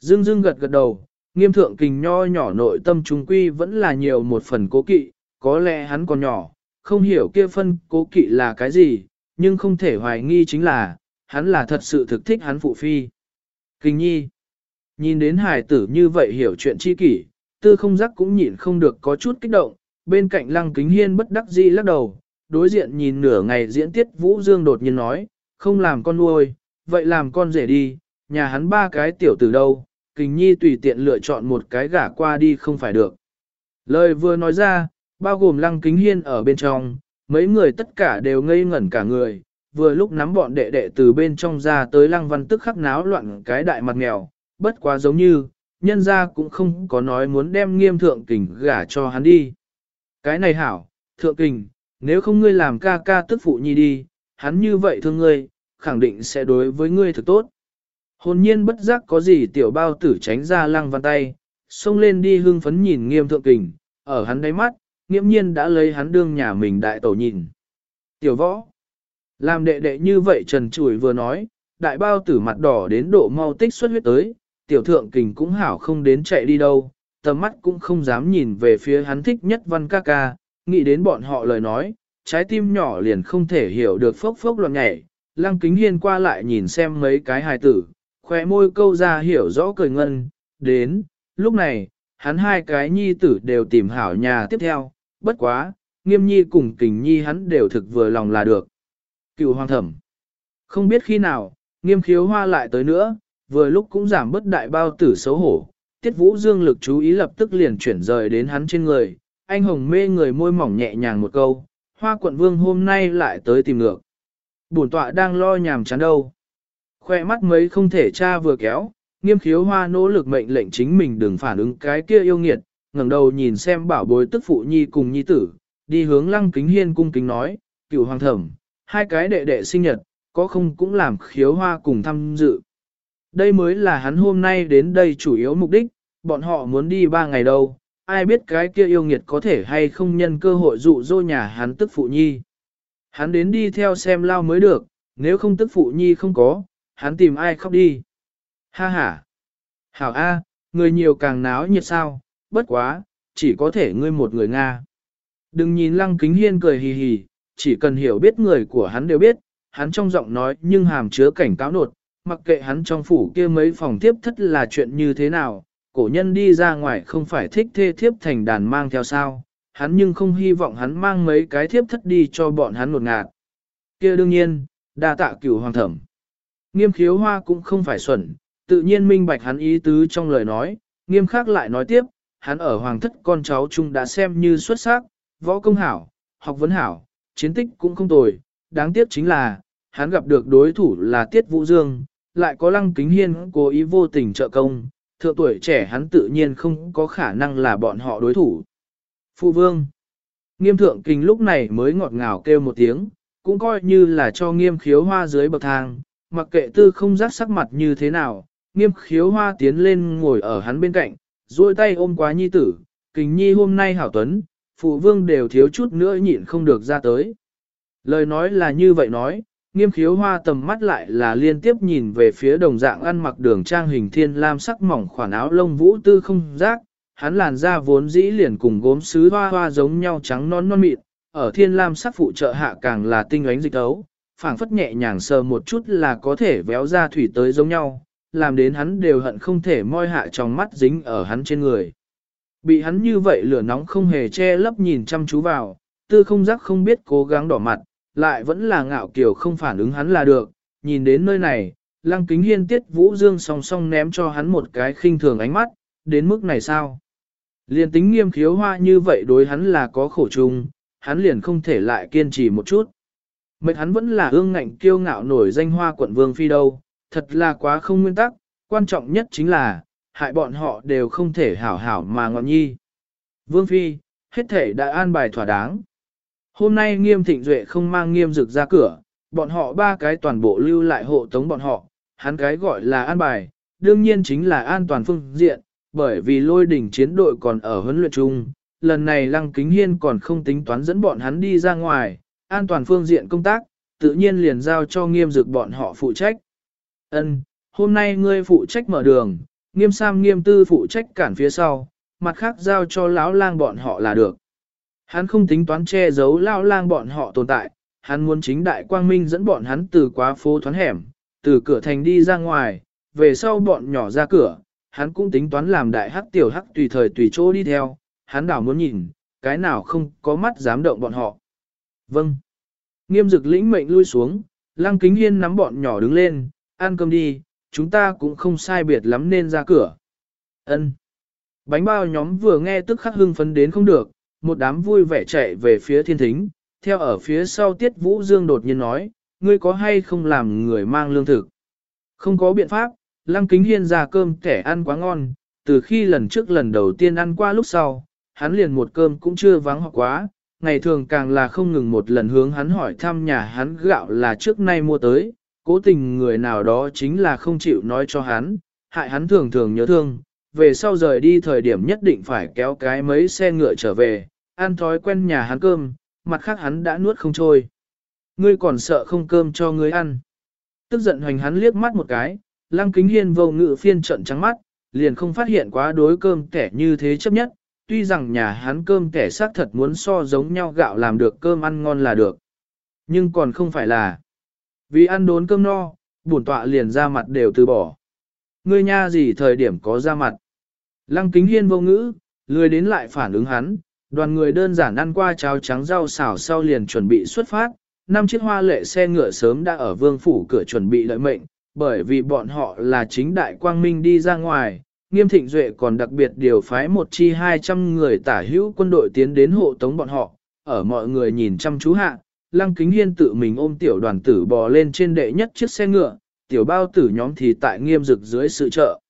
Dương Dương gật gật đầu, nghiêm thượng kình nho nhỏ nội tâm trung quy vẫn là nhiều một phần cố kỵ, có lẽ hắn còn nhỏ, không hiểu kia phân cố kỵ là cái gì, nhưng không thể hoài nghi chính là, hắn là thật sự thực thích hắn phụ phi. Kình nhi, nhìn đến hải tử như vậy hiểu chuyện chi kỷ, tư không giác cũng nhịn không được có chút kích động, bên cạnh lăng kính hiên bất đắc dĩ lắc đầu, đối diện nhìn nửa ngày diễn tiết Vũ Dương đột nhiên nói, không làm con nuôi, vậy làm con rể đi, nhà hắn ba cái tiểu tử đâu, kình nhi tùy tiện lựa chọn một cái gả qua đi không phải được. Lời vừa nói ra, bao gồm lăng kính hiên ở bên trong, mấy người tất cả đều ngây ngẩn cả người, vừa lúc nắm bọn đệ đệ từ bên trong ra tới lăng văn tức khắc náo loạn cái đại mặt nghèo, bất quá giống như, nhân ra cũng không có nói muốn đem nghiêm thượng kình gả cho hắn đi. Cái này hảo, thượng kình, nếu không ngươi làm ca ca tức phụ nhi đi, hắn như vậy thương ngươi, khẳng định sẽ đối với ngươi thực tốt. Hồn nhiên bất giác có gì tiểu bao tử tránh ra lăng văn tay, xông lên đi hưng phấn nhìn nghiêm thượng kình, ở hắn đáy mắt, nghiêm nhiên đã lấy hắn đương nhà mình đại tổ nhìn. Tiểu võ, làm đệ đệ như vậy trần chủi vừa nói, đại bao tử mặt đỏ đến độ mau tích xuất huyết tới, tiểu thượng kình cũng hảo không đến chạy đi đâu, tầm mắt cũng không dám nhìn về phía hắn thích nhất văn ca ca, nghĩ đến bọn họ lời nói, trái tim nhỏ liền không thể hiểu được phốc phốc loạn nhảy, lăng kính hiên qua lại nhìn xem mấy cái hài tử, khóe môi câu ra hiểu rõ cười ngân, đến, lúc này, hắn hai cái nhi tử đều tìm hảo nhà tiếp theo, bất quá, nghiêm nhi cùng kình nhi hắn đều thực vừa lòng là được. Cựu hoàng thẩm, không biết khi nào, nghiêm khiếu hoa lại tới nữa, vừa lúc cũng giảm bất đại bao tử xấu hổ, tiết vũ dương lực chú ý lập tức liền chuyển rời đến hắn trên người, anh hồng mê người môi mỏng nhẹ nhàng một câu, hoa quận vương hôm nay lại tới tìm ngược. Bổn tọa đang lo nhàm chán đâu. Khoe mắt mấy không thể cha vừa kéo, nghiêm khiếu hoa nỗ lực mệnh lệnh chính mình đừng phản ứng cái kia yêu nghiệt, ngẩng đầu nhìn xem bảo bối tức phụ nhi cùng nhi tử, đi hướng lăng kính hiên cung kính nói, cựu hoàng thẩm, hai cái đệ đệ sinh nhật, có không cũng làm khiếu hoa cùng tham dự. Đây mới là hắn hôm nay đến đây chủ yếu mục đích, bọn họ muốn đi ba ngày đâu, ai biết cái kia yêu nghiệt có thể hay không nhân cơ hội dụ dỗ nhà hắn tức phụ nhi. Hắn đến đi theo xem lao mới được, nếu không tức phụ nhi không có, hắn tìm ai khóc đi. Ha ha. Hảo A, người nhiều càng náo nhiệt sao, bất quá, chỉ có thể ngươi một người Nga. Đừng nhìn lăng kính hiên cười hì hì, chỉ cần hiểu biết người của hắn đều biết, hắn trong giọng nói nhưng hàm chứa cảnh cáo nột, mặc kệ hắn trong phủ kia mấy phòng tiếp thất là chuyện như thế nào, cổ nhân đi ra ngoài không phải thích thê thiếp thành đàn mang theo sao, hắn nhưng không hy vọng hắn mang mấy cái thiếp thất đi cho bọn hắn một ngạt. kia đương nhiên, đa tạ cửu hoàng thẩm. Nghiêm khiếu hoa cũng không phải xuẩn, tự nhiên minh bạch hắn ý tứ trong lời nói, nghiêm khắc lại nói tiếp, hắn ở hoàng thất con cháu chung đã xem như xuất sắc, võ công hảo, học vấn hảo, chiến tích cũng không tồi, đáng tiếc chính là, hắn gặp được đối thủ là Tiết Vũ Dương, lại có lăng kính hiên cố ý vô tình trợ công, thượng tuổi trẻ hắn tự nhiên không có khả năng là bọn họ đối thủ. Phụ vương Nghiêm thượng kinh lúc này mới ngọt ngào kêu một tiếng, cũng coi như là cho nghiêm khiếu hoa dưới bậc thang, mặc kệ tư không giác sắc mặt như thế nào, nghiêm khiếu hoa tiến lên ngồi ở hắn bên cạnh, duỗi tay ôm quá nhi tử, kình nhi hôm nay hảo tuấn, phụ vương đều thiếu chút nữa nhịn không được ra tới. Lời nói là như vậy nói, nghiêm khiếu hoa tầm mắt lại là liên tiếp nhìn về phía đồng dạng ăn mặc đường trang hình thiên lam sắc mỏng khoản áo lông vũ tư không giác, hắn làn da vốn dĩ liền cùng gốm sứ hoa hoa giống nhau trắng non non mịn, ở thiên lam sắc phụ trợ hạ càng là tinh ánh dịch ấu, phảng phất nhẹ nhàng sờ một chút là có thể véo ra thủy tới giống nhau, làm đến hắn đều hận không thể moi hạ trong mắt dính ở hắn trên người. Bị hắn như vậy lửa nóng không hề che lấp nhìn chăm chú vào, tư không giác không biết cố gắng đỏ mặt, lại vẫn là ngạo kiểu không phản ứng hắn là được, nhìn đến nơi này, lăng kính hiên tiết vũ dương song song ném cho hắn một cái khinh thường ánh mắt, đến mức này sao? Liền tính nghiêm khiếu hoa như vậy đối hắn là có khổ chung, hắn liền không thể lại kiên trì một chút. Mệt hắn vẫn là ương ngạnh kiêu ngạo nổi danh hoa quận vương phi đâu, thật là quá không nguyên tắc, quan trọng nhất chính là, hại bọn họ đều không thể hảo hảo mà ngọn nhi. Vương Phi, hết thể đã an bài thỏa đáng. Hôm nay nghiêm thịnh duệ không mang nghiêm dực ra cửa, bọn họ ba cái toàn bộ lưu lại hộ tống bọn họ, hắn cái gọi là an bài, đương nhiên chính là an toàn phương diện, bởi vì lôi đỉnh chiến đội còn ở huấn luyện chung, lần này Lăng Kính Hiên còn không tính toán dẫn bọn hắn đi ra ngoài, an toàn phương diện công tác, tự nhiên liền giao cho nghiêm dực bọn họ phụ trách. Ân, hôm nay ngươi phụ trách mở đường, nghiêm sam nghiêm tư phụ trách cản phía sau, mặt khác giao cho lão lang bọn họ là được. Hắn không tính toán che giấu lão lang bọn họ tồn tại, hắn muốn chính đại quang minh dẫn bọn hắn từ quá phố thoán hẻm, từ cửa thành đi ra ngoài, về sau bọn nhỏ ra cửa, hắn cũng tính toán làm đại hắc tiểu hắc tùy thời tùy chỗ đi theo, hắn đảo muốn nhìn, cái nào không có mắt dám động bọn họ. Vâng. Nghiêm dực lĩnh mệnh lui xuống, lăng kính hiên nắm bọn nhỏ đứng lên, ăn cơm đi, chúng ta cũng không sai biệt lắm nên ra cửa. Ân. Bánh bao nhóm vừa nghe tức khắc hưng phấn đến không được, một đám vui vẻ chạy về phía thiên thính, theo ở phía sau tiết vũ dương đột nhiên nói, ngươi có hay không làm người mang lương thực. Không có biện pháp, lăng kính hiên ra cơm kẻ ăn quá ngon, từ khi lần trước lần đầu tiên ăn qua lúc sau, hắn liền một cơm cũng chưa vắng hoặc quá, ngày thường càng là không ngừng một lần hướng hắn hỏi thăm nhà hắn gạo là trước nay mua tới, cố tình người nào đó chính là không chịu nói cho hắn, hại hắn thường thường nhớ thương, về sau rời đi thời điểm nhất định phải kéo cái mấy xe ngựa trở về, ăn thói quen nhà hắn cơm, mặt khác hắn đã nuốt không trôi. Ngươi còn sợ không cơm cho ngươi ăn. Tức giận hoành hắn liếc mắt một cái, lăng kính hiên vô ngự phiên trận trắng mắt, liền không phát hiện quá đối cơm kẻ như thế chấp nhất, tuy rằng nhà hắn cơm kẻ xác thật muốn so giống nhau gạo làm được cơm ăn ngon là được. Nhưng còn không phải là vì ăn đốn cơm no, bổn tọa liền ra mặt đều từ bỏ. Ngươi nha gì thời điểm có ra mặt. Lăng kính hiên vô ngữ, lười đến lại phản ứng hắn, đoàn người đơn giản ăn qua cháo trắng rau xào sau liền chuẩn bị xuất phát, năm chiếc hoa lệ xe ngựa sớm đã ở vương phủ cửa chuẩn bị đợi mệnh, bởi vì bọn họ là chính đại quang minh đi ra ngoài, nghiêm thịnh duệ còn đặc biệt điều phái một chi 200 người tả hữu quân đội tiến đến hộ tống bọn họ, ở mọi người nhìn chăm chú hạ, lăng kính hiên tự mình ôm tiểu đoàn tử bò lên trên đệ nhất chiếc xe ngựa, tiểu bao tử nhóm thì tại nghiêm rực dưới sự trợ.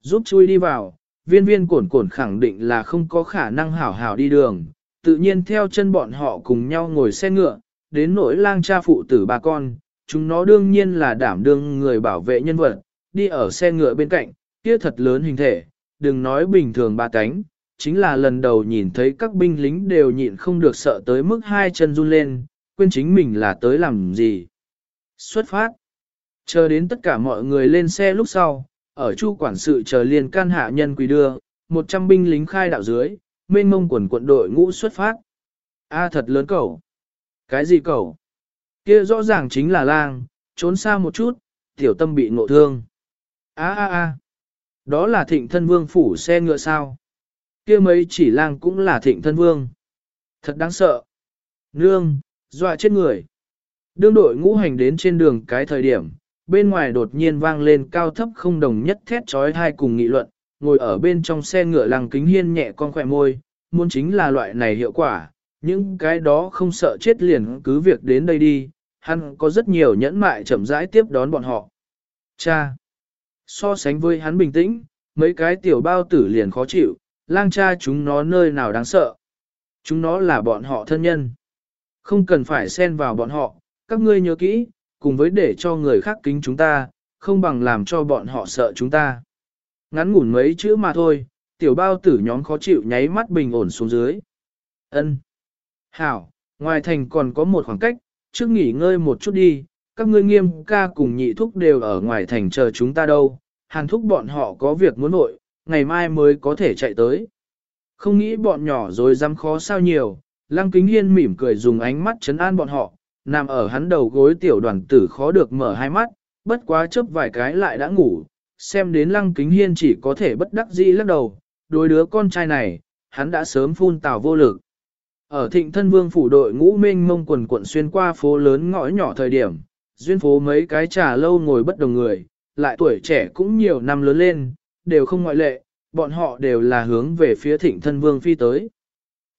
Giúp chui đi vào, viên viên cổn cổn khẳng định là không có khả năng hảo hảo đi đường, tự nhiên theo chân bọn họ cùng nhau ngồi xe ngựa, đến nỗi lang cha phụ tử ba con, chúng nó đương nhiên là đảm đương người bảo vệ nhân vật, đi ở xe ngựa bên cạnh, kia thật lớn hình thể, đừng nói bình thường ba cánh, chính là lần đầu nhìn thấy các binh lính đều nhịn không được sợ tới mức hai chân run lên, quên chính mình là tới làm gì. Xuất phát. Chờ đến tất cả mọi người lên xe lúc sau, ở chu quản sự chờ liền can hạ nhân quỳ đưa, 100 binh lính khai đạo dưới, mênh mông quần quận đội ngũ xuất phát. A thật lớn cẩu. Cái gì cẩu? Kia rõ ràng chính là lang, trốn xa một chút, tiểu tâm bị ngộ thương. A a a. Đó là thịnh thân vương phủ xe ngựa sao. kia mấy chỉ lang cũng là thịnh thân vương. Thật đáng sợ. Nương, dọa chết người. Đương đội ngũ hành đến trên đường cái thời điểm, bên ngoài đột nhiên vang lên cao thấp không đồng nhất thét trói hai cùng nghị luận, ngồi ở bên trong xe ngựa lăng kính hiên nhẹ con khỏe môi, muốn chính là loại này hiệu quả, những cái đó không sợ chết liền cứ việc đến đây đi, hắn có rất nhiều nhẫn mại chậm rãi tiếp đón bọn họ. Cha! So sánh với hắn bình tĩnh, mấy cái tiểu bao tử liền khó chịu, lang cha chúng nó nơi nào đáng sợ. Chúng nó là bọn họ thân nhân. Không cần phải xen vào bọn họ, các ngươi nhớ kỹ, cùng với để cho người khác kính chúng ta, không bằng làm cho bọn họ sợ chúng ta. Ngắn ngủn mấy chữ mà thôi, tiểu bao tử nhóm khó chịu nháy mắt bình ổn xuống dưới. Ân. Hảo, ngoài thành còn có một khoảng cách, trước nghỉ ngơi một chút đi, các ngươi nghiêm ca cùng nhị thúc đều ở ngoài thành chờ chúng ta đâu, hàn thúc bọn họ có việc muốn nội, ngày mai mới có thể chạy tới. Không nghĩ bọn nhỏ rồi dám khó sao nhiều, lăng kính hiên mỉm cười dùng ánh mắt chấn an bọn họ, nằm ở hắn đầu gối tiểu đoàn tử khó được mở hai mắt, bất quá chớp vài cái lại đã ngủ, xem đến lăng kính hiên chỉ có thể bất đắc dĩ lắc đầu, đối đứa con trai này, hắn đã sớm phun tào vô lực. Ở thịnh thân vương phủ đội ngũ minh mông quần quận xuyên qua phố lớn ngõ nhỏ thời điểm, duyên phố mấy cái trà lâu ngồi bất đồng người, lại tuổi trẻ cũng nhiều năm lớn lên, đều không ngoại lệ, bọn họ đều là hướng về phía thịnh thân vương phi tới.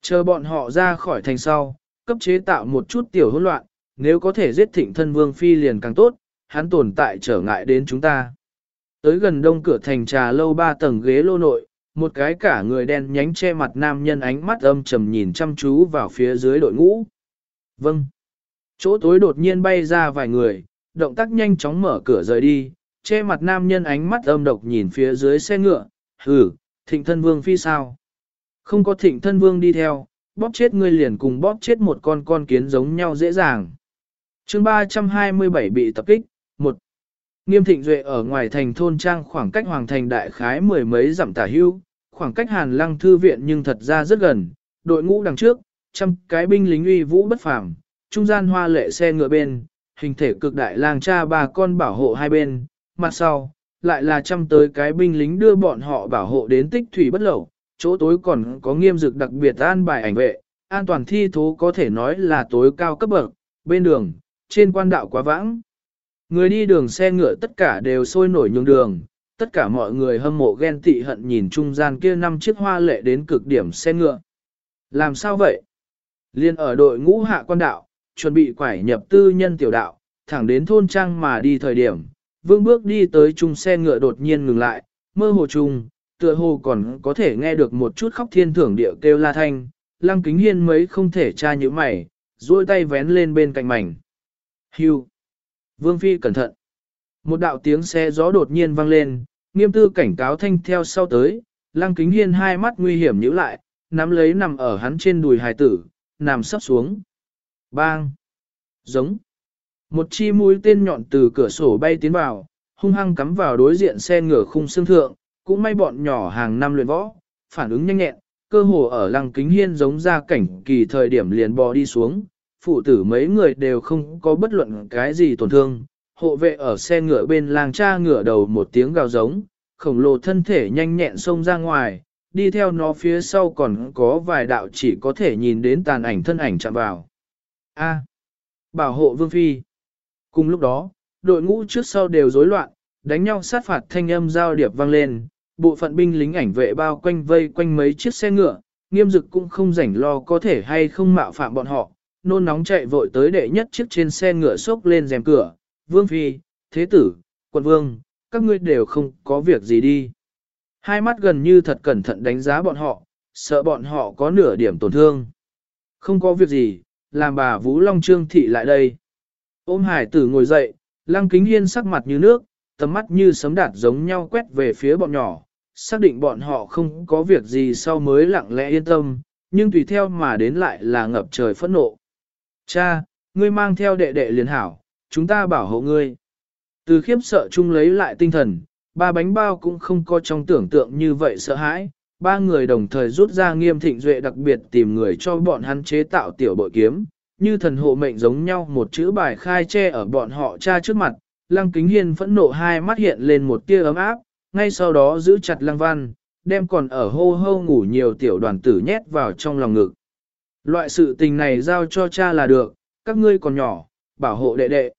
Chờ bọn họ ra khỏi thành sau, cấp chế tạo một chút tiểu hỗn loạn, nếu có thể giết thịnh thân vương phi liền càng tốt, hắn tồn tại trở ngại đến chúng ta. Tới gần đông cửa thành trà lâu ba tầng ghế lô nội, một cái cả người đen nhánh che mặt nam nhân ánh mắt âm trầm nhìn chăm chú vào phía dưới đội ngũ. Vâng. Chỗ tối đột nhiên bay ra vài người, động tác nhanh chóng mở cửa rời đi, che mặt nam nhân ánh mắt âm độc nhìn phía dưới xe ngựa, hừ, thịnh thân vương phi sao. Không có thịnh thân vương đi theo, bóp chết ngươi liền cùng bóp chết một con con kiến giống nhau dễ dàng chương 327 bị tập kích, một. Nghiêm thịnh duệ ở ngoài thành thôn trang khoảng cách hoàng thành đại khái mười mấy dặm tả hưu, khoảng cách hàn lăng thư viện nhưng thật ra rất gần, đội ngũ đằng trước, trăm cái binh lính uy vũ bất phàm, trung gian hoa lệ xe ngựa bên, hình thể cực đại lang cha bà con bảo hộ hai bên, mặt sau, lại là trăm tới cái binh lính đưa bọn họ bảo hộ đến tích thủy bất lẩu, chỗ tối còn có nghiêm dực đặc biệt an bài ảnh vệ, an toàn thi thố có thể nói là tối cao cấp bậc, bên đường, trên quan đạo quá vãng. Người đi đường xe ngựa tất cả đều sôi nổi nhường đường, tất cả mọi người hâm mộ ghen tị hận nhìn trung gian kia năm chiếc hoa lệ đến cực điểm xe ngựa. Làm sao vậy? Liên ở đội ngũ hạ quan đạo, chuẩn bị quải nhập tư nhân tiểu đạo, thẳng đến thôn trang mà đi thời điểm, vương bước đi tới chung xe ngựa đột nhiên ngừng lại, mơ hồ chung, tựa hồ còn có thể nghe được một chút khóc thiên thưởng địa kêu la thanh, lăng kính hiên mấy không thể tra như mày, duỗi tay vén lên bên cạnh mảnh. Hưu! Vương Phi cẩn thận! Một đạo tiếng xe gió đột nhiên vang lên, nghiêm tư cảnh cáo thanh theo sau tới, lăng kính hiên hai mắt nguy hiểm nhíu lại, nắm lấy nằm ở hắn trên đùi hài tử, nằm sắp xuống. Bang! Giống! Một chi mũi tên nhọn từ cửa sổ bay tiến vào, hung hăng cắm vào đối diện xe ngựa khung xương thượng, cũng may bọn nhỏ hàng năm luyện võ, phản ứng nhanh nhẹn, cơ hồ ở lăng kính hiên giống ra cảnh kỳ thời điểm liền bò đi xuống, phụ tử mấy người đều không có bất luận cái gì tổn thương, hộ vệ ở xe ngựa bên làng cha ngựa đầu một tiếng gào giống, khổng lồ thân thể nhanh nhẹn xông ra ngoài, đi theo nó phía sau còn có vài đạo chỉ có thể nhìn đến tàn ảnh thân ảnh chạm vào. A. bảo hộ vương phi. Cùng lúc đó, đội ngũ trước sau đều rối loạn, đánh nhau sát phạt thanh âm giao điệp vang lên, bộ phận binh lính ảnh vệ bao quanh vây quanh mấy chiếc xe ngựa, nghiêm dực cũng không rảnh lo có thể hay không mạo phạm bọn họ, nôn nóng chạy vội tới đệ nhất chiếc trên xe ngựa xốc lên rèm cửa, vương phi, thế tử, quận vương, các ngươi đều không có việc gì đi. Hai mắt gần như thật cẩn thận đánh giá bọn họ, sợ bọn họ có nửa điểm tổn thương. Không có việc gì, làm bà Vũ Long Trương Thị lại đây. Ôm hải tử ngồi dậy, lăng kính hiên sắc mặt như nước, tầm mắt như sấm đạt giống nhau quét về phía bọn nhỏ, xác định bọn họ không có việc gì sau mới lặng lẽ yên tâm, nhưng tùy theo mà đến lại là ngập trời phẫn nộ. Cha, ngươi mang theo đệ đệ liền hảo, chúng ta bảo hộ ngươi. Từ khiếp sợ chung lấy lại tinh thần, ba bánh bao cũng không có trong tưởng tượng như vậy sợ hãi. Ba người đồng thời rút ra nghiêm thịnh duệ đặc biệt tìm người cho bọn hắn chế tạo tiểu bội kiếm, như thần hộ mệnh giống nhau một chữ bài khai che ở bọn họ cha trước mặt. Lăng kính hiên phẫn nộ hai mắt hiện lên một tia ấm áp, ngay sau đó giữ chặt lăng văn, đem còn ở hô hô ngủ nhiều tiểu đoàn tử nhét vào trong lòng ngực. Loại sự tình này giao cho cha là được, các ngươi còn nhỏ, bảo hộ đệ đệ.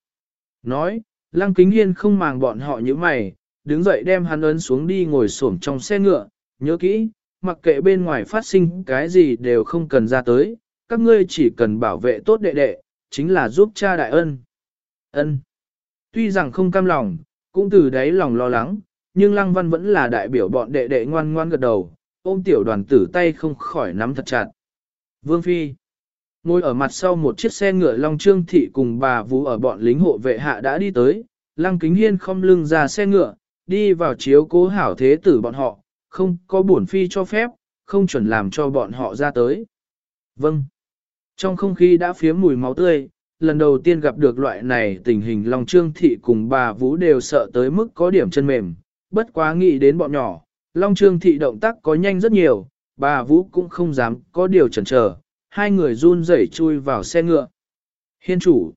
Nói, lăng kính hiên không màng bọn họ như mày, đứng dậy đem hắn ấn xuống đi ngồi xổm trong xe ngựa, nhớ kỹ, mặc kệ bên ngoài phát sinh cái gì đều không cần ra tới, các ngươi chỉ cần bảo vệ tốt đệ đệ, chính là giúp cha đại ân. Ân. Tuy rằng không cam lòng, cũng từ đấy lòng lo lắng, nhưng Lăng Văn vẫn là đại biểu bọn đệ đệ ngoan ngoan gật đầu, ôm tiểu đoàn tử tay không khỏi nắm thật chặt. Vương Phi Ngồi ở mặt sau một chiếc xe ngựa Long Trương Thị cùng bà Vũ ở bọn lính hộ vệ hạ đã đi tới, Lăng Kính Hiên không lưng ra xe ngựa, đi vào chiếu cố hảo thế tử bọn họ, không có bổn Phi cho phép, không chuẩn làm cho bọn họ ra tới. Vâng. Trong không khí đã phiếm mùi máu tươi, lần đầu tiên gặp được loại này tình hình Long Trương Thị cùng bà Vũ đều sợ tới mức có điểm chân mềm, bất quá nghĩ đến bọn nhỏ, Long Trương Thị động tác có nhanh rất nhiều, bà Vũ cũng không dám có điều chần chờ, hai người run rẩy chui vào xe ngựa. Hiên chủ.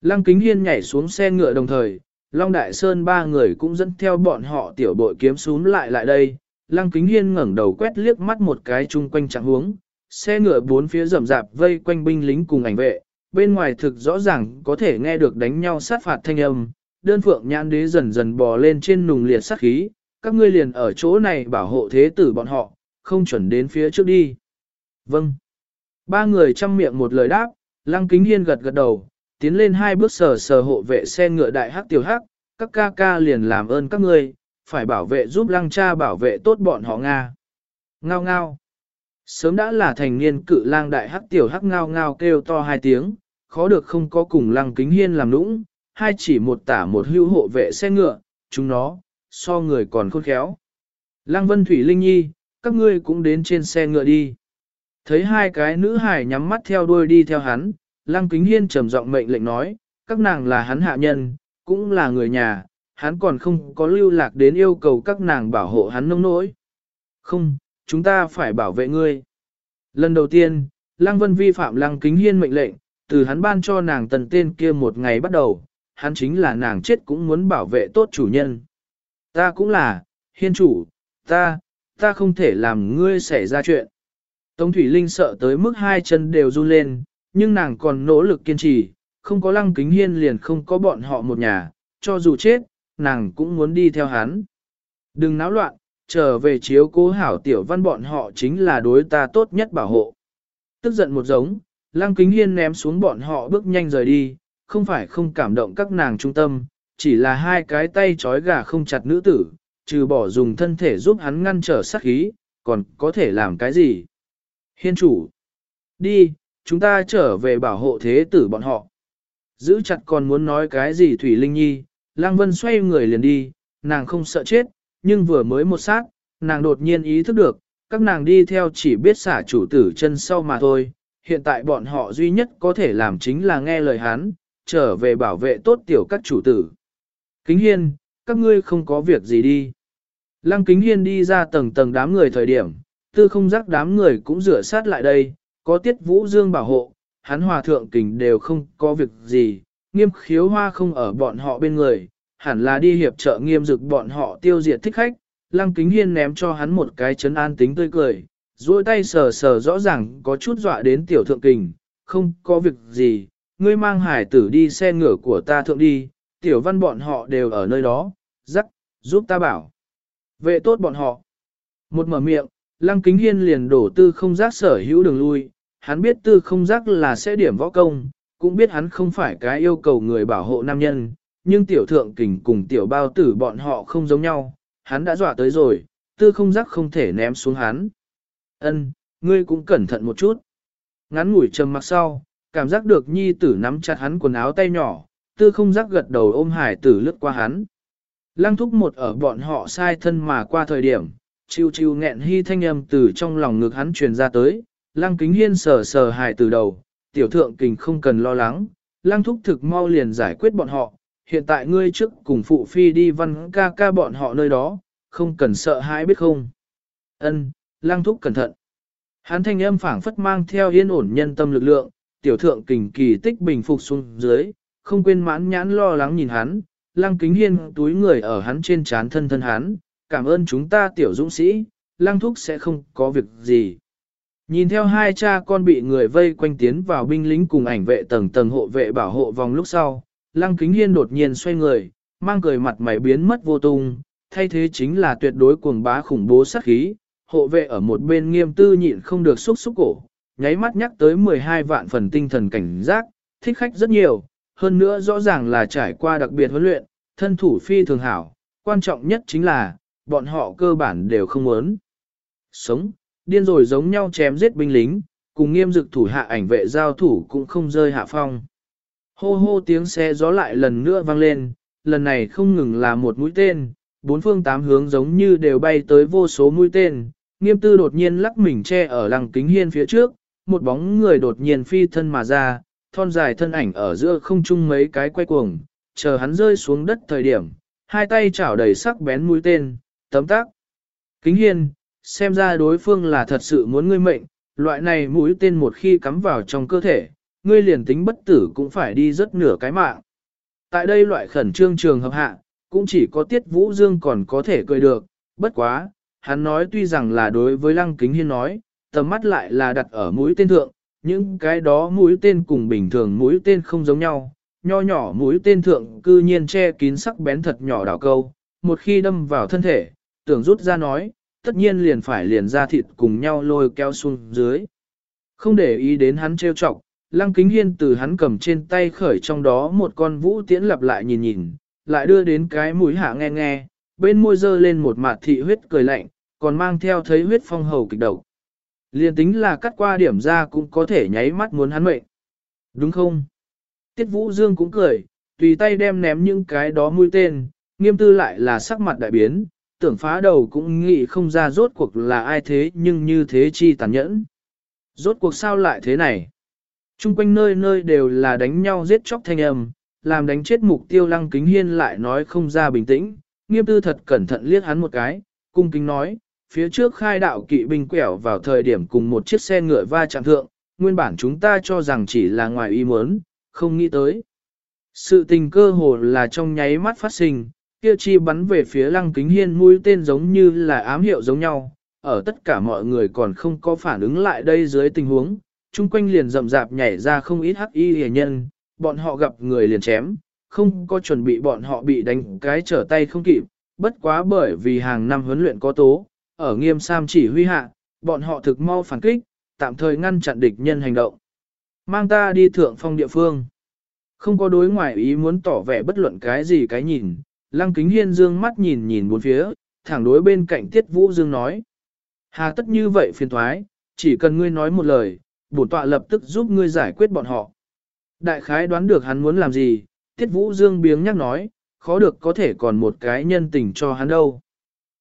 Lăng Kính Hiên nhảy xuống xe ngựa đồng thời, Long Đại Sơn ba người cũng dẫn theo bọn họ tiểu bội kiếm xuống lại lại đây. Lăng Kính Hiên ngẩng đầu quét liếc mắt một cái chung quanh trạng huống, xe ngựa bốn phía rầm rạp vây quanh binh lính cùng ảnh vệ, bên ngoài thực rõ ràng có thể nghe được đánh nhau sát phạt thanh âm, đơn phượng nhãn đế dần dần bò lên trên nùng liệt sát khí, các ngươi liền ở chỗ này bảo hộ thế tử bọn họ, không chuẩn đến phía trước đi. Vâng. Ba người chăm miệng một lời đáp, lăng kính hiên gật gật đầu, tiến lên hai bước sờ sờ hộ vệ xe ngựa đại hắc tiểu hắc, các ca ca liền làm ơn các ngươi, phải bảo vệ giúp lăng cha bảo vệ tốt bọn họ Nga. Ngao ngao. Sớm đã là thành niên cự lang đại hắc tiểu hắc ngao ngao kêu to hai tiếng, khó được không có cùng lăng kính hiên làm nũng, hai chỉ một tả một hưu hộ vệ xe ngựa, chúng nó, so người còn khôn khéo. Lăng Vân Thủy Linh Nhi, các ngươi cũng đến trên xe ngựa đi. Thấy hai cái nữ hải nhắm mắt theo đuôi đi theo hắn, Lăng Kính Hiên trầm giọng mệnh lệnh nói, các nàng là hắn hạ nhân, cũng là người nhà, hắn còn không có lưu lạc đến yêu cầu các nàng bảo hộ hắn nông nỗi. Không, chúng ta phải bảo vệ ngươi. Lần đầu tiên, Lăng Vân vi phạm Lăng Kính Hiên mệnh lệnh, từ hắn ban cho nàng tần tên kia một ngày bắt đầu, hắn chính là nàng chết cũng muốn bảo vệ tốt chủ nhân. Ta cũng là, hiên chủ, ta, ta không thể làm ngươi xảy ra chuyện. Tống Thủy Linh sợ tới mức hai chân đều run lên, nhưng nàng còn nỗ lực kiên trì, không có lăng kính hiên liền không có bọn họ một nhà, cho dù chết, nàng cũng muốn đi theo hắn. Đừng náo loạn, trở về chiếu cố hảo tiểu văn bọn họ chính là đối ta tốt nhất bảo hộ. Tức giận một giống, lăng kính hiên ném xuống bọn họ bước nhanh rời đi, không phải không cảm động các nàng trung tâm, chỉ là hai cái tay trói gà không chặt nữ tử, trừ bỏ dùng thân thể giúp hắn ngăn trở sát khí, còn có thể làm cái gì? Hiên chủ, đi, chúng ta trở về bảo hộ thế tử bọn họ. Giữ chặt còn muốn nói cái gì Thủy Linh Nhi, Lăng Vân xoay người liền đi, nàng không sợ chết, nhưng vừa mới một sát, nàng đột nhiên ý thức được, các nàng đi theo chỉ biết xả chủ tử chân sau mà thôi, hiện tại bọn họ duy nhất có thể làm chính là nghe lời hắn, trở về bảo vệ tốt tiểu các chủ tử. Kính hiên, các ngươi không có việc gì đi. Lăng kính hiên đi ra tầng tầng đám người thời điểm, tư không giác đám người cũng rửa sát lại đây, có tiết vũ dương bảo hộ, hắn hòa thượng kình đều không có việc gì, nghiêm khiếu hoa không ở bọn họ bên người, hẳn là đi hiệp trợ nghiêm dực bọn họ tiêu diệt thích khách, lăng kính hiên ném cho hắn một cái chấn an tính tươi cười, duỗi tay sờ sờ rõ ràng có chút dọa đến tiểu thượng kình, không có việc gì, ngươi mang hải tử đi xe ngựa của ta thượng đi, tiểu văn bọn họ đều ở nơi đó, rắc, giúp ta bảo. Vệ tốt bọn họ. Một mở miệng, lăng kính hiên liền đổ tư không giác sở hữu đường lui, hắn biết tư không giác là sẽ điểm võ công, cũng biết hắn không phải cái yêu cầu người bảo hộ nam nhân, nhưng tiểu thượng kình cùng tiểu bao tử bọn họ không giống nhau, hắn đã dọa tới rồi, tư không giác không thể ném xuống hắn. Ân, ngươi cũng cẩn thận một chút. Ngắn ngủi trầm mặc sau, cảm giác được nhi tử nắm chặt hắn quần áo tay nhỏ, tư không giác gật đầu ôm hải tử lướt qua hắn. Lăng thúc một ở bọn họ sai thân mà qua thời điểm, chiêu chiêu nghẹn hy thanh âm từ trong lòng ngực hắn truyền ra tới, lăng kính hiên sờ sờ hài từ đầu, tiểu thượng kình không cần lo lắng, lăng thúc thực mau liền giải quyết bọn họ, hiện tại ngươi trước cùng phụ phi đi văn ca ca bọn họ nơi đó, không cần sợ hãi biết không. Ân, lăng thúc cẩn thận. Hắn thanh âm phảng phất mang theo yên ổn nhân tâm lực lượng, tiểu thượng kình kỳ tích bình phục xuống dưới, không quên mãn nhãn lo lắng nhìn hắn, lăng kính hiên túi người ở hắn trên chán thân thân hắn, cảm ơn chúng ta tiểu dũng sĩ, lăng thúc sẽ không có việc gì. Nhìn theo hai cha con bị người vây quanh tiến vào binh lính cùng ảnh vệ tầng tầng hộ vệ bảo hộ vòng lúc sau, lăng kính hiên đột nhiên xoay người, mang cười mặt mày biến mất vô tung, thay thế chính là tuyệt đối cuồng bá khủng bố sát khí, hộ vệ ở một bên nghiêm tư nhịn không được xúc xúc cổ, nháy mắt nhắc tới 12 vạn phần tinh thần cảnh giác, thích khách rất nhiều, hơn nữa rõ ràng là trải qua đặc biệt huấn luyện, thân thủ phi thường hảo, quan trọng nhất chính là, bọn họ cơ bản đều không muốn. Sống, điên rồi giống nhau chém giết binh lính, cùng nghiêm dực thủ hạ ảnh vệ giao thủ cũng không rơi hạ phong. Hô hô tiếng xe gió lại lần nữa vang lên, lần này không ngừng là một mũi tên, bốn phương tám hướng giống như đều bay tới vô số mũi tên. Nghiêm tư đột nhiên lắc mình che ở lăng kính hiên phía trước, một bóng người đột nhiên phi thân mà ra, thon dài thân ảnh ở giữa không trung mấy cái quay cuồng, chờ hắn rơi xuống đất thời điểm, hai tay chảo đầy sắc bén mũi tên, tấm tác. Kính hiên, xem ra đối phương là thật sự muốn ngươi mệnh, loại này mũi tên một khi cắm vào trong cơ thể, ngươi liền tính bất tử cũng phải đi rất nửa cái mạng. Tại đây loại khẩn trương trường hợp hạ, cũng chỉ có tiết vũ dương còn có thể cười được, bất quá, hắn nói tuy rằng là đối với lăng kính hiên nói, tầm mắt lại là đặt ở mũi tên thượng, những cái đó mũi tên cùng bình thường mũi tên không giống nhau, nho nhỏ mũi tên thượng cư nhiên che kín sắc bén thật nhỏ đảo câu, một khi đâm vào thân thể, tưởng rút ra nói, tất nhiên liền phải liền ra thịt cùng nhau lôi kéo xuống dưới. Không để ý đến hắn trêu chọc, lăng kính hiên từ hắn cầm trên tay khởi trong đó một con vũ tiễn lặp lại nhìn nhìn, lại đưa đến cái mũi hạ nghe nghe, bên môi dơ lên một mạt thị huyết cười lạnh, còn mang theo thấy huyết phong hầu kịch độc. Liên tính là cắt qua điểm ra cũng có thể nháy mắt muốn hắn mệnh. Đúng không? Tiết Vũ Dương cũng cười, tùy tay đem ném những cái đó mũi tên, nghiêm tư lại là sắc mặt đại biến, tưởng phá đầu cũng nghĩ không ra rốt cuộc là ai thế nhưng như thế chi tàn nhẫn. Rốt cuộc sao lại thế này? Trung quanh nơi nơi đều là đánh nhau giết chóc thanh âm, làm đánh chết mục tiêu lăng kính hiên lại nói không ra bình tĩnh, nghiêm tư thật cẩn thận liếc hắn một cái, cung kính nói, phía trước khai đạo kỵ binh quẹo vào thời điểm cùng một chiếc xe ngựa va chạm thượng, nguyên bản chúng ta cho rằng chỉ là ngoài ý muốn, không nghĩ tới. Sự tình cơ hồ là trong nháy mắt phát sinh, kia chi bắn về phía lăng kính hiên mũi tên giống như là ám hiệu giống nhau, ở tất cả mọi người còn không có phản ứng lại đây dưới tình huống, chung quanh liền rậm rạp nhảy ra không ít hắc y hề nhân, bọn họ gặp người liền chém, không có chuẩn bị bọn họ bị đánh cái trở tay không kịp, bất quá bởi vì hàng năm huấn luyện có tố, ở nghiêm sam chỉ huy hạ, bọn họ thực mau phản kích, tạm thời ngăn chặn địch nhân hành động. Mang ta đi thượng phong địa phương. Không có đối ngoại ý muốn tỏ vẻ bất luận cái gì cái nhìn, lăng kính hiên dương mắt nhìn nhìn bốn phía, thẳng đối bên cạnh tiết vũ dương nói. Hà tất như vậy phiền thoái, chỉ cần ngươi nói một lời, bổn tọa lập tức giúp ngươi giải quyết bọn họ. Đại khái đoán được hắn muốn làm gì, tiết vũ dương biếng nhắc nói, khó được có thể còn một cái nhân tình cho hắn đâu.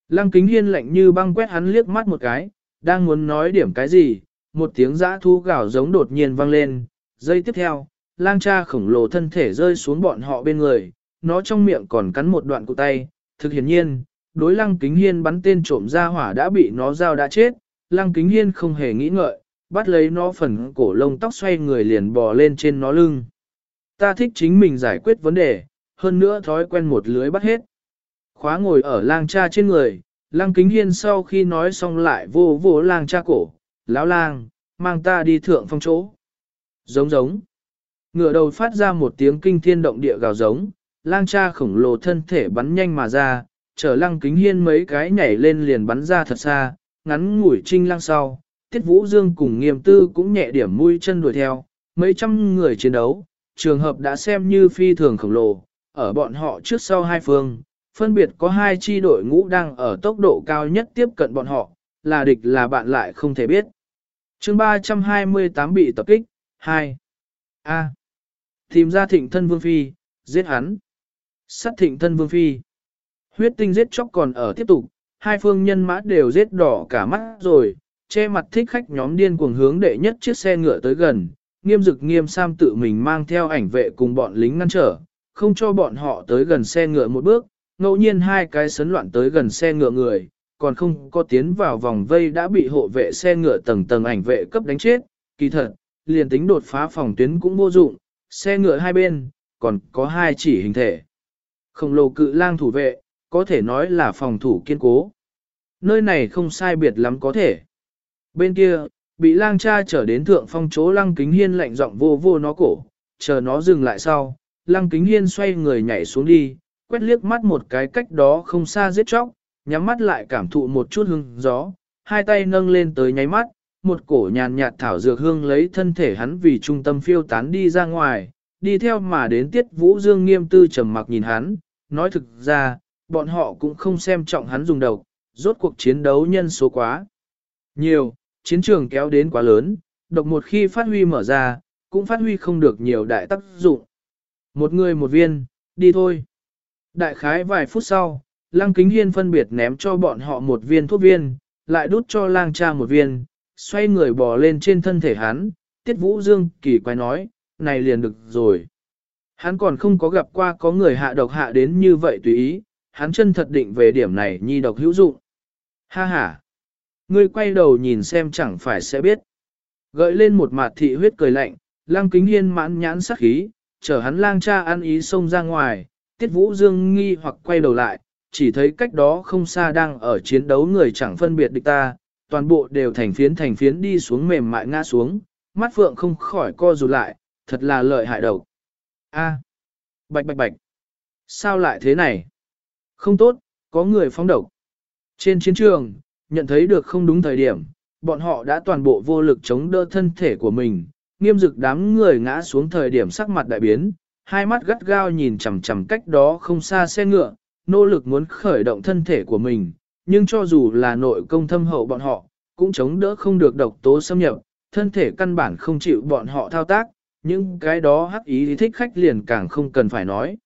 Lăng kính hiên lạnh như băng quét hắn liếc mắt một cái, đang muốn nói điểm cái gì, một tiếng giã thu gào giống đột nhiên vang lên, giây tiếp theo, lang cha khổng lồ thân thể rơi xuống bọn họ bên người, nó trong miệng còn cắn một đoạn cụ tay, thực hiển nhiên, đối lăng kính hiên bắn tên trộm ra hỏa đã bị nó dao đã chết, lăng kính hiên không hề nghĩ ngợi, bắt lấy nó phần cổ lông tóc xoay người liền bò lên trên nó lưng. Ta thích chính mình giải quyết vấn đề, hơn nữa thói quen một lưới bắt hết. Khóa ngồi ở lang cha trên người, lang kính hiên sau khi nói xong lại vô vô lang cha cổ, lão lang, mang ta đi thượng phong chỗ. Giống giống. Ngựa đầu phát ra một tiếng kinh thiên động địa gào giống, lang cha khổng lồ thân thể bắn nhanh mà ra, chở lăng kính hiên mấy cái nhảy lên liền bắn ra thật xa, ngắn ngủi trinh lang sau. Tiết Vũ Dương cùng nghiêm tư cũng nhẹ điểm mũi chân đuổi theo, mấy trăm người chiến đấu, trường hợp đã xem như phi thường khổng lồ, ở bọn họ trước sau hai phương, phân biệt có hai chi đội ngũ đang ở tốc độ cao nhất tiếp cận bọn họ, là địch là bạn lại không thể biết. chương 328 bị tập kích, 2. A. Tìm ra thịnh thân vương phi, giết hắn. Sát thịnh thân vương phi. Huyết tinh giết chóc còn ở tiếp tục, hai phương nhân mã đều giết đỏ cả mắt rồi, che mặt thích khách nhóm điên cuồng hướng đệ nhất chiếc xe ngựa tới gần, nghiêm dực nghiêm sam tự mình mang theo ảnh vệ cùng bọn lính ngăn trở, không cho bọn họ tới gần xe ngựa một bước, ngẫu nhiên hai cái sấn loạn tới gần xe ngựa người, còn không có tiến vào vòng vây đã bị hộ vệ xe ngựa tầng tầng ảnh vệ cấp đánh chết, kỳ thật, liền tính đột phá phòng tuyến cũng vô dụng, xe ngựa hai bên, còn có hai chỉ hình thể. Khổng lồ cự lang thủ vệ, có thể nói là phòng thủ kiên cố. Nơi này không sai biệt lắm có thể. Bên kia, bị lang cha trở đến thượng phong chỗ lăng kính hiên lạnh giọng vô vô nó cổ, chờ nó dừng lại sau, lăng kính hiên xoay người nhảy xuống đi, quét liếc mắt một cái cách đó không xa giết chóc, nhắm mắt lại cảm thụ một chút hương gió, hai tay nâng lên tới nháy mắt, một cổ nhàn nhạt thảo dược hương lấy thân thể hắn vì trung tâm phiêu tán đi ra ngoài, đi theo mà đến tiết vũ dương nghiêm tư trầm mặc nhìn hắn, nói thực ra, bọn họ cũng không xem trọng hắn dùng đầu, rốt cuộc chiến đấu nhân số quá. Nhiều, chiến trường kéo đến quá lớn, độc một khi phát huy mở ra, cũng phát huy không được nhiều đại tác dụng. Một người một viên, đi thôi. Đại khái vài phút sau, Lăng Kính Hiên phân biệt ném cho bọn họ một viên thuốc viên, lại đút cho lang cha một viên, xoay người bò lên trên thân thể hắn, Tiết Vũ Dương kỳ quái nói, này liền được rồi. Hắn còn không có gặp qua có người hạ độc hạ đến như vậy tùy ý, hắn chân thật định về điểm này nhi độc hữu dụng. Ha ha! Ngươi quay đầu nhìn xem chẳng phải sẽ biết. Gợi lên một mặt thị huyết cười lạnh, lăng kính hiên mãn nhãn sắc khí, chở hắn lang cha ăn ý xông ra ngoài, tiết vũ dương nghi hoặc quay đầu lại, chỉ thấy cách đó không xa đang ở chiến đấu người chẳng phân biệt địch ta, toàn bộ đều thành phiến thành phiến đi xuống mềm mại ngã xuống, mắt phượng không khỏi co rụt lại, thật là lợi hại đầu. A, bạch bạch bạch, sao lại thế này? Không tốt, có người phóng độc. Trên chiến trường, nhận thấy được không đúng thời điểm, bọn họ đã toàn bộ vô lực chống đỡ thân thể của mình, nghiêm dực đám người ngã xuống thời điểm sắc mặt đại biến, hai mắt gắt gao nhìn chằm chằm cách đó không xa xe ngựa, nỗ lực muốn khởi động thân thể của mình, nhưng cho dù là nội công thâm hậu bọn họ, cũng chống đỡ không được độc tố xâm nhập, thân thể căn bản không chịu bọn họ thao tác, những cái đó hắc ý thích khách liền càng không cần phải nói.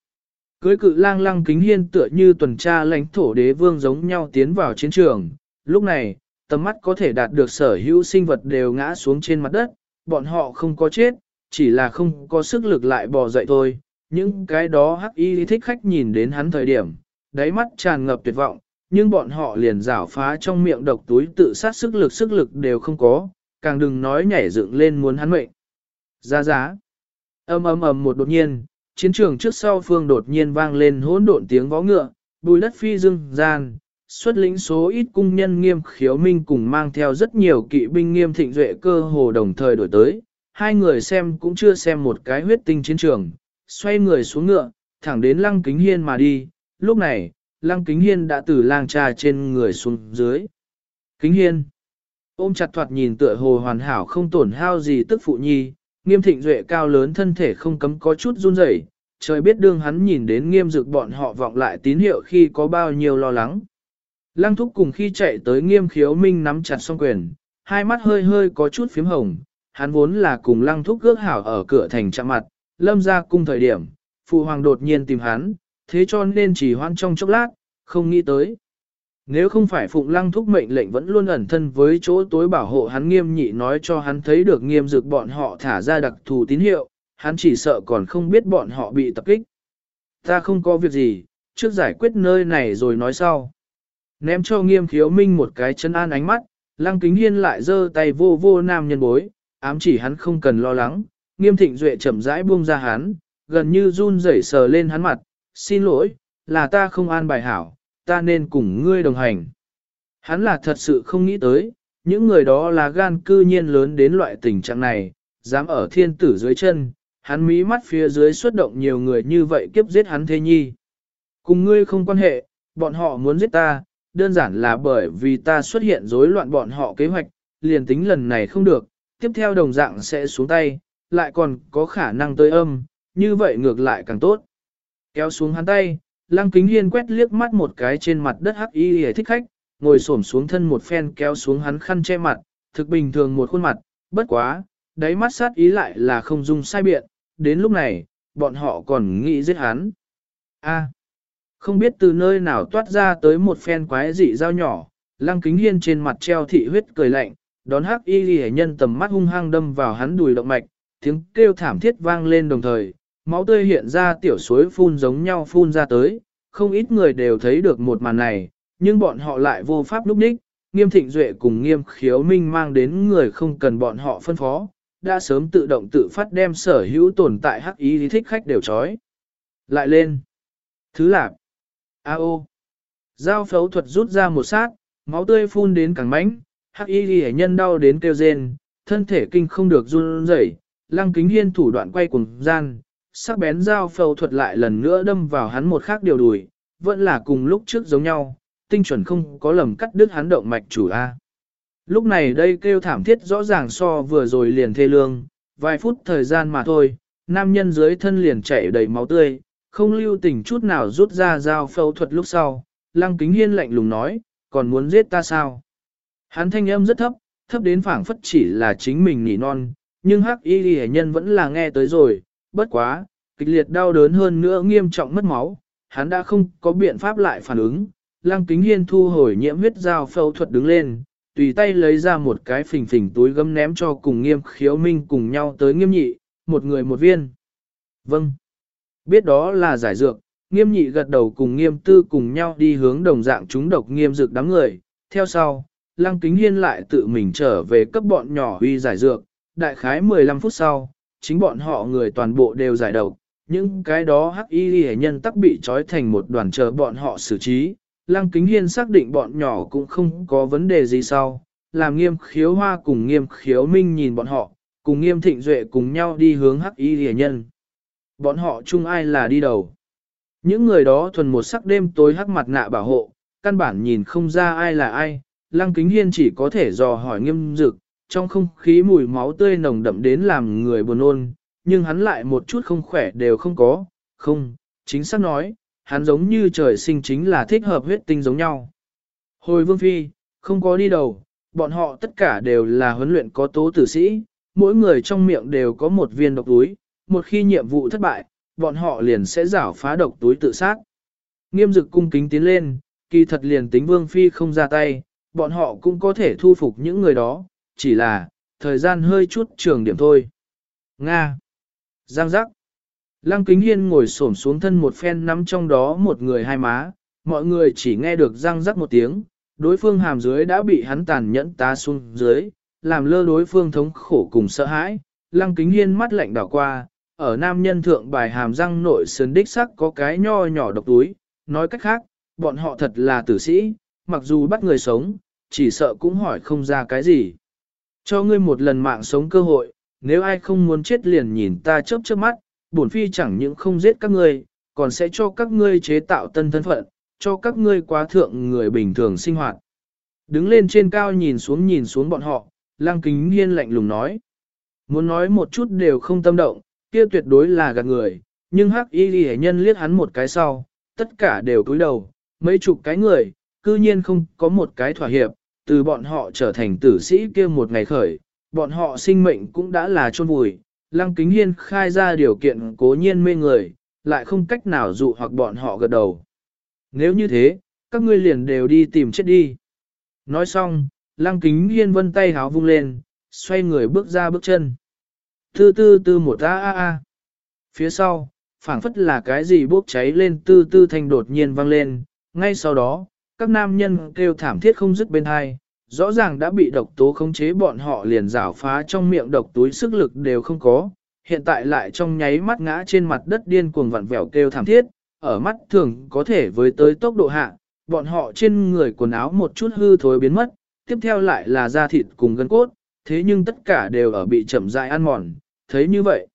Cưới cự lang lăng kính hiên tựa như tuần tra lãnh thổ đế vương giống nhau tiến vào chiến trường, lúc này, tầm mắt có thể đạt được sở hữu sinh vật đều ngã xuống trên mặt đất, bọn họ không có chết, chỉ là không có sức lực lại bò dậy thôi. Những cái đó hắc y thích khách nhìn đến hắn thời điểm, đáy mắt tràn ngập tuyệt vọng, nhưng bọn họ liền rảo phá trong miệng độc túi tự sát sức lực sức lực đều không có, càng đừng nói nhảy dựng lên muốn hắn mệnh. Giá giá. ầm ầm ầm một đột nhiên, chiến trường trước sau phương đột nhiên vang lên hỗn độn tiếng vó ngựa, bùi đất phi dương gian, xuất lĩnh số ít cung nhân nghiêm khiếu minh cùng mang theo rất nhiều kỵ binh nghiêm thịnh duệ cơ hồ đồng thời đổi tới. Hai người xem cũng chưa xem một cái huyết tinh chiến trường, xoay người xuống ngựa, thẳng đến lăng kính hiên mà đi. Lúc này, lăng kính hiên đã từ lang trà trên người xuống dưới. Kính hiên, ôm chặt thoạt nhìn tựa hồ hoàn hảo không tổn hao gì tức phụ nhi, nghiêm thịnh duệ cao lớn thân thể không cấm có chút run rẩy. trời biết đương hắn nhìn đến nghiêm dực bọn họ vọng lại tín hiệu khi có bao nhiêu lo lắng. Lăng thúc cùng khi chạy tới nghiêm khiếu minh nắm chặt song quyền, hai mắt hơi hơi có chút phím hồng, hắn vốn là cùng lăng thúc ước hảo ở cửa thành chạm mặt, lâm ra cung thời điểm, phụ hoàng đột nhiên tìm hắn, thế cho nên chỉ hoan trong chốc lát, không nghĩ tới. Nếu không phải phụng lăng thúc mệnh lệnh vẫn luôn ẩn thân với chỗ tối bảo hộ hắn nghiêm nhị nói cho hắn thấy được nghiêm dực bọn họ thả ra đặc thù tín hiệu, hắn chỉ sợ còn không biết bọn họ bị tập kích. Ta không có việc gì, trước giải quyết nơi này rồi nói sau. Ném cho nghiêm khiếu minh một cái chân an ánh mắt, lăng kính hiên lại giơ tay vô vô nam nhân bối, ám chỉ hắn không cần lo lắng, nghiêm thịnh duệ chậm rãi buông ra hắn, gần như run rẩy sờ lên hắn mặt, xin lỗi, là ta không an bài hảo, ta nên cùng ngươi đồng hành. Hắn là thật sự không nghĩ tới, những người đó là gan cư nhiên lớn đến loại tình trạng này, dám ở thiên tử dưới chân, hắn mí mắt phía dưới xuất động nhiều người như vậy kiếp giết hắn thế nhi. Cùng ngươi không quan hệ, bọn họ muốn giết ta, đơn giản là bởi vì ta xuất hiện rối loạn bọn họ kế hoạch, liền tính lần này không được, tiếp theo đồng dạng sẽ xuống tay, lại còn có khả năng tới âm, như vậy ngược lại càng tốt. Kéo xuống hắn tay, lăng kính hiên quét liếc mắt một cái trên mặt đất hắc y hề thích khách, ngồi xổm xuống thân một phen kéo xuống hắn khăn che mặt, thực bình thường một khuôn mặt, bất quá, đáy mắt sát ý lại là không dung sai biện, đến lúc này, bọn họ còn nghĩ giết hắn. A. Không biết từ nơi nào toát ra tới một phen quái dị dao nhỏ, lăng kính hiên trên mặt treo thị huyết cười lạnh, đón hắc y ghi nhân tầm mắt hung hăng đâm vào hắn đùi động mạch, tiếng kêu thảm thiết vang lên đồng thời, máu tươi hiện ra tiểu suối phun giống nhau phun ra tới, không ít người đều thấy được một màn này, nhưng bọn họ lại vô pháp lúc ních, nghiêm thịnh duệ cùng nghiêm khiếu minh mang đến người không cần bọn họ phân phó, đã sớm tự động tự phát đem sở hữu tồn tại hắc ý lý thích khách đều trói. Lại lên. Thứ lạp. A ô. Giao phẫu thuật rút ra một sát, máu tươi phun đến càng mánh, hắc y ghi nhân đau đến kêu rên, thân thể kinh không được run rẩy, lăng kính hiên thủ đoạn quay cùng gian, sắc bén dao phẫu thuật lại lần nữa đâm vào hắn một khác điều đùi, vẫn là cùng lúc trước giống nhau, tinh chuẩn không có lầm cắt đứt hắn động mạch chủ A. Lúc này đây kêu thảm thiết rõ ràng so vừa rồi liền thê lương, vài phút thời gian mà thôi, nam nhân dưới thân liền chảy đầy máu tươi, không lưu tình chút nào rút ra dao phẫu thuật lúc sau, lăng kính hiên lạnh lùng nói, còn muốn giết ta sao? Hắn thanh âm rất thấp, thấp đến phảng phất chỉ là chính mình nỉ non, nhưng hắc y ghi nhân vẫn là nghe tới rồi, bất quá, kịch liệt đau đớn hơn nữa nghiêm trọng mất máu, hắn đã không có biện pháp lại phản ứng. Lăng kính hiên thu hồi nhiễm huyết dao phẫu thuật đứng lên, tùy tay lấy ra một cái phình phình túi gấm ném cho cùng nghiêm khiếu minh cùng nhau tới nghiêm nhị, một người một viên. Vâng. Biết đó là giải dược, nghiêm nhị gật đầu cùng nghiêm tư cùng nhau đi hướng đồng dạng chúng độc nghiêm dược đám người. Theo sau, lăng kính hiên lại tự mình trở về cấp bọn nhỏ huy giải dược, đại khái 15 phút sau, chính bọn họ người toàn bộ đều giải độc. Những cái đó hắc y hệ nhân tắc bị trói thành một đoàn chờ bọn họ xử trí. Lăng kính hiên xác định bọn nhỏ cũng không có vấn đề gì sau, làm nghiêm khiếu hoa cùng nghiêm khiếu minh nhìn bọn họ, cùng nghiêm thịnh duệ cùng nhau đi hướng hắc y hệ nhân. Bọn họ chung ai là đi đầu. Những người đó thuần một sắc đêm tối hắc mặt nạ bảo hộ, căn bản nhìn không ra ai là ai, lăng kính hiên chỉ có thể dò hỏi nghiêm dực, trong không khí mùi máu tươi nồng đậm đến làm người buồn ôn, nhưng hắn lại một chút không khỏe đều không có, không, chính xác nói, hắn giống như trời sinh chính là thích hợp huyết tinh giống nhau. Hồi vương phi, không có đi đầu, bọn họ tất cả đều là huấn luyện có tố tử sĩ, mỗi người trong miệng đều có một viên độc túi, một khi nhiệm vụ thất bại, bọn họ liền sẽ rảo phá độc túi tự sát. Nghiêm dực cung kính tiến lên, kỳ thật liền tính vương phi không ra tay, bọn họ cũng có thể thu phục những người đó, chỉ là, thời gian hơi chút trường điểm thôi. Nga. Giang giác. Lăng kính hiên ngồi xổm xuống thân một phen nắm trong đó một người hai má, mọi người chỉ nghe được răng rắc một tiếng, đối phương hàm dưới đã bị hắn tàn nhẫn tá xuống dưới, làm lơ đối phương thống khổ cùng sợ hãi. Lăng kính hiên mắt lạnh đảo qua, ở nam nhân thượng bài hàm răng nội sườn đích sắc có cái nho nhỏ độc túi, nói cách khác, bọn họ thật là tử sĩ, mặc dù bắt người sống, chỉ sợ cũng hỏi không ra cái gì. Cho ngươi một lần mạng sống cơ hội, nếu ai không muốn chết liền nhìn ta chớp chớp mắt, bổn phi chẳng những không giết các ngươi, còn sẽ cho các ngươi chế tạo tân thân phận, cho các ngươi quá thượng người bình thường sinh hoạt. Đứng lên trên cao nhìn xuống nhìn xuống bọn họ, lăng kính hiên lạnh lùng nói. Muốn nói một chút đều không tâm động, kia tuyệt đối là gạt người, nhưng hắc y ghi nhân liếc hắn một cái sau, tất cả đều cúi đầu, mấy chục cái người, cư nhiên không có một cái thỏa hiệp, từ bọn họ trở thành tử sĩ kia một ngày khởi, bọn họ sinh mệnh cũng đã là chôn vùi. Lăng Kính Hiên khai ra điều kiện cố nhiên mê người, lại không cách nào dụ hoặc bọn họ gật đầu. Nếu như thế, các ngươi liền đều đi tìm chết đi. Nói xong, Lăng Kính Hiên vân tay háo vung lên, xoay người bước ra bước chân. Tư tư tư một a a a. Phía sau, phảng phất là cái gì bốc cháy lên tư tư thanh đột nhiên vang lên, ngay sau đó, các nam nhân kêu thảm thiết không dứt bên hai, rõ ràng đã bị độc tố khống chế bọn họ liền rảo phá trong miệng độc túi sức lực đều không có, hiện tại lại trong nháy mắt ngã trên mặt đất điên cuồng vặn vẹo kêu thảm thiết, ở mắt thường có thể với tới tốc độ hạ, bọn họ trên người quần áo một chút hư thối biến mất, tiếp theo lại là da thịt cùng gân cốt, thế nhưng tất cả đều ở bị chậm rãi ăn mòn, thấy như vậy.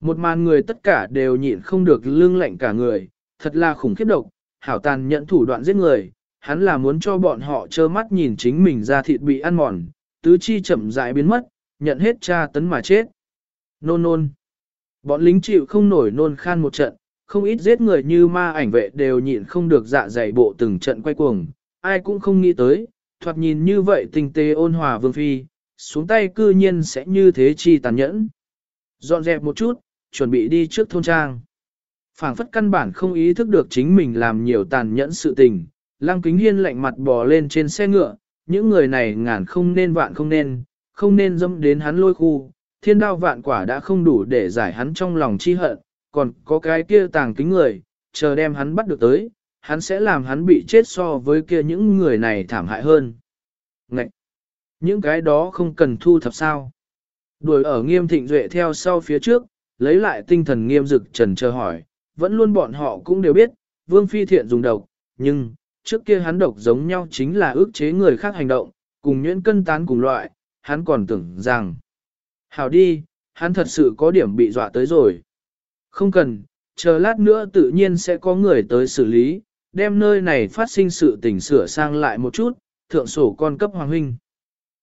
Một màn người tất cả đều nhịn không được lương lạnh cả người, thật là khủng khiếp độc, hảo tàn nhận thủ đoạn giết người, hắn là muốn cho bọn họ trơ mắt nhìn chính mình ra thịt bị ăn mòn, tứ chi chậm rãi biến mất, nhận hết tra tấn mà chết. Nôn nôn. Bọn lính chịu không nổi nôn khan một trận, không ít giết người như ma ảnh vệ đều nhịn không được dạ dày bộ từng trận quay cuồng, ai cũng không nghĩ tới, thoạt nhìn như vậy tình tế ôn hòa vương phi, xuống tay cư nhiên sẽ như thế chi tàn nhẫn. Dọn dẹp một chút, chuẩn bị đi trước thôn trang. phảng phất căn bản không ý thức được chính mình làm nhiều tàn nhẫn sự tình, Lăng kính hiên lạnh mặt bò lên trên xe ngựa, những người này ngàn không nên vạn không nên, không nên dâm đến hắn lôi khu, thiên đao vạn quả đã không đủ để giải hắn trong lòng chi hận, còn có cái kia tàng kính người, chờ đem hắn bắt được tới, hắn sẽ làm hắn bị chết so với kia những người này thảm hại hơn. Ngậy! Những cái đó không cần thu thập sao. Đuổi ở nghiêm thịnh duệ theo sau phía trước, lấy lại tinh thần nghiêm dực trần chờ hỏi, vẫn luôn bọn họ cũng đều biết, vương phi thiện dùng độc, nhưng, trước kia hắn độc giống nhau chính là ước chế người khác hành động, cùng nhuyễn cân tán cùng loại, hắn còn tưởng rằng. Hảo đi, hắn thật sự có điểm bị dọa tới rồi. Không cần, chờ lát nữa tự nhiên sẽ có người tới xử lý, đem nơi này phát sinh sự tình sửa sang lại một chút, thượng sổ con cấp hoàng huynh.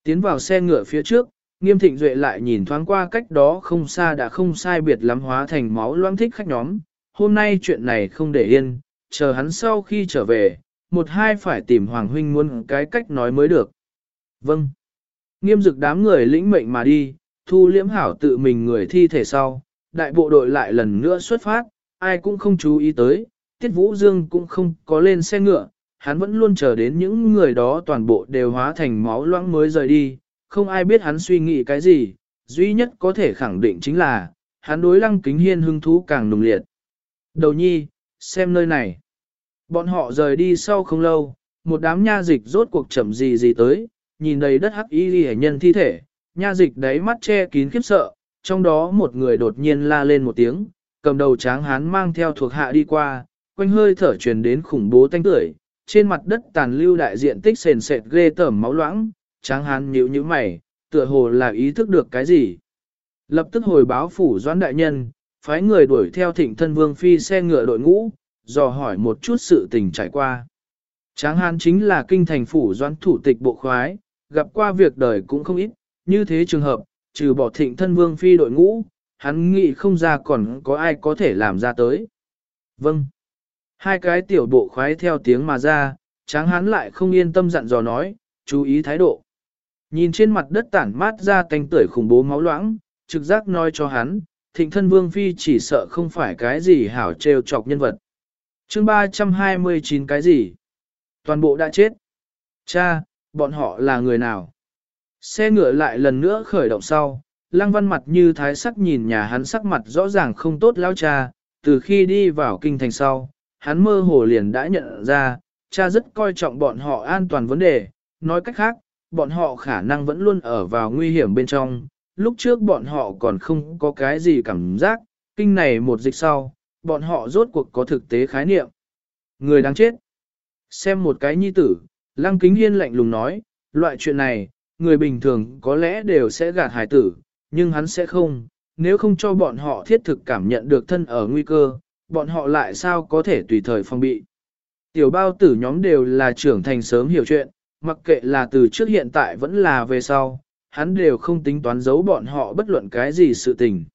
Tiến vào xe ngựa phía trước, nghiêm thịnh duệ lại nhìn thoáng qua cách đó không xa đã không sai biệt lắm hóa thành máu loang thích khách nhóm. Hôm nay chuyện này không để yên, chờ hắn sau khi trở về, một hai phải tìm Hoàng Huynh muốn cái cách nói mới được. Vâng. Nghiêm dực đám người lĩnh mệnh mà đi, thu liễm hảo tự mình người thi thể sau, đại bộ đội lại lần nữa xuất phát, ai cũng không chú ý tới, Tiết Vũ Dương cũng không có lên xe ngựa, hắn vẫn luôn chờ đến những người đó toàn bộ đều hóa thành máu loãng mới rời đi, không ai biết hắn suy nghĩ cái gì, duy nhất có thể khẳng định chính là, hắn đối lăng kính hiên hưng thú càng nùng liệt. Đầu nhi, xem nơi này. Bọn họ rời đi sau không lâu, một đám nha dịch rốt cuộc chậm gì gì tới, nhìn đầy đất hắc y ghi nhân thi thể, nha dịch đáy mắt che kín khiếp sợ, trong đó một người đột nhiên la lên một tiếng, cầm đầu tráng hán mang theo thuộc hạ đi qua, quanh hơi thở truyền đến khủng bố tanh tưởi, trên mặt đất tàn lưu đại diện tích sền sệt ghê tởm máu loãng, tráng hán nhíu nhíu mày, tựa hồ là ý thức được cái gì. Lập tức hồi báo phủ doãn đại nhân, phái người đuổi theo thịnh thân vương phi xe ngựa đội ngũ, dò hỏi một chút sự tình trải qua. Tráng hán chính là kinh thành phủ doãn thủ tịch bộ khoái, gặp qua việc đời cũng không ít, như thế trường hợp, trừ bỏ thịnh thân vương phi đội ngũ, hắn nghĩ không ra còn có ai có thể làm ra tới. Vâng. Hai cái tiểu bộ khoái theo tiếng mà ra, tráng hán lại không yên tâm dặn dò nói, chú ý thái độ. Nhìn trên mặt đất tản mát ra tanh tưởi khủng bố máu loãng, trực giác nói cho hắn, thịnh thân vương phi chỉ sợ không phải cái gì hảo trêu chọc nhân vật chương 329 cái gì? Toàn bộ đã chết. Cha, bọn họ là người nào? Xe ngựa lại lần nữa khởi động sau, lăng văn mặt như thái sắc nhìn nhà hắn sắc mặt rõ ràng không tốt lao cha, từ khi đi vào kinh thành sau, hắn mơ hồ liền đã nhận ra, cha rất coi trọng bọn họ an toàn vấn đề, nói cách khác, bọn họ khả năng vẫn luôn ở vào nguy hiểm bên trong, lúc trước bọn họ còn không có cái gì cảm giác, kinh này một dịch sau, bọn họ rốt cuộc có thực tế khái niệm. Người đáng chết. Xem một cái nhi tử, lăng kính hiên lạnh lùng nói, loại chuyện này, người bình thường có lẽ đều sẽ gạt hải tử, nhưng hắn sẽ không, nếu không cho bọn họ thiết thực cảm nhận được thân ở nguy cơ, bọn họ lại sao có thể tùy thời phong bị. Tiểu bao tử nhóm đều là trưởng thành sớm hiểu chuyện, mặc kệ là từ trước hiện tại vẫn là về sau, hắn đều không tính toán giấu bọn họ bất luận cái gì sự tình.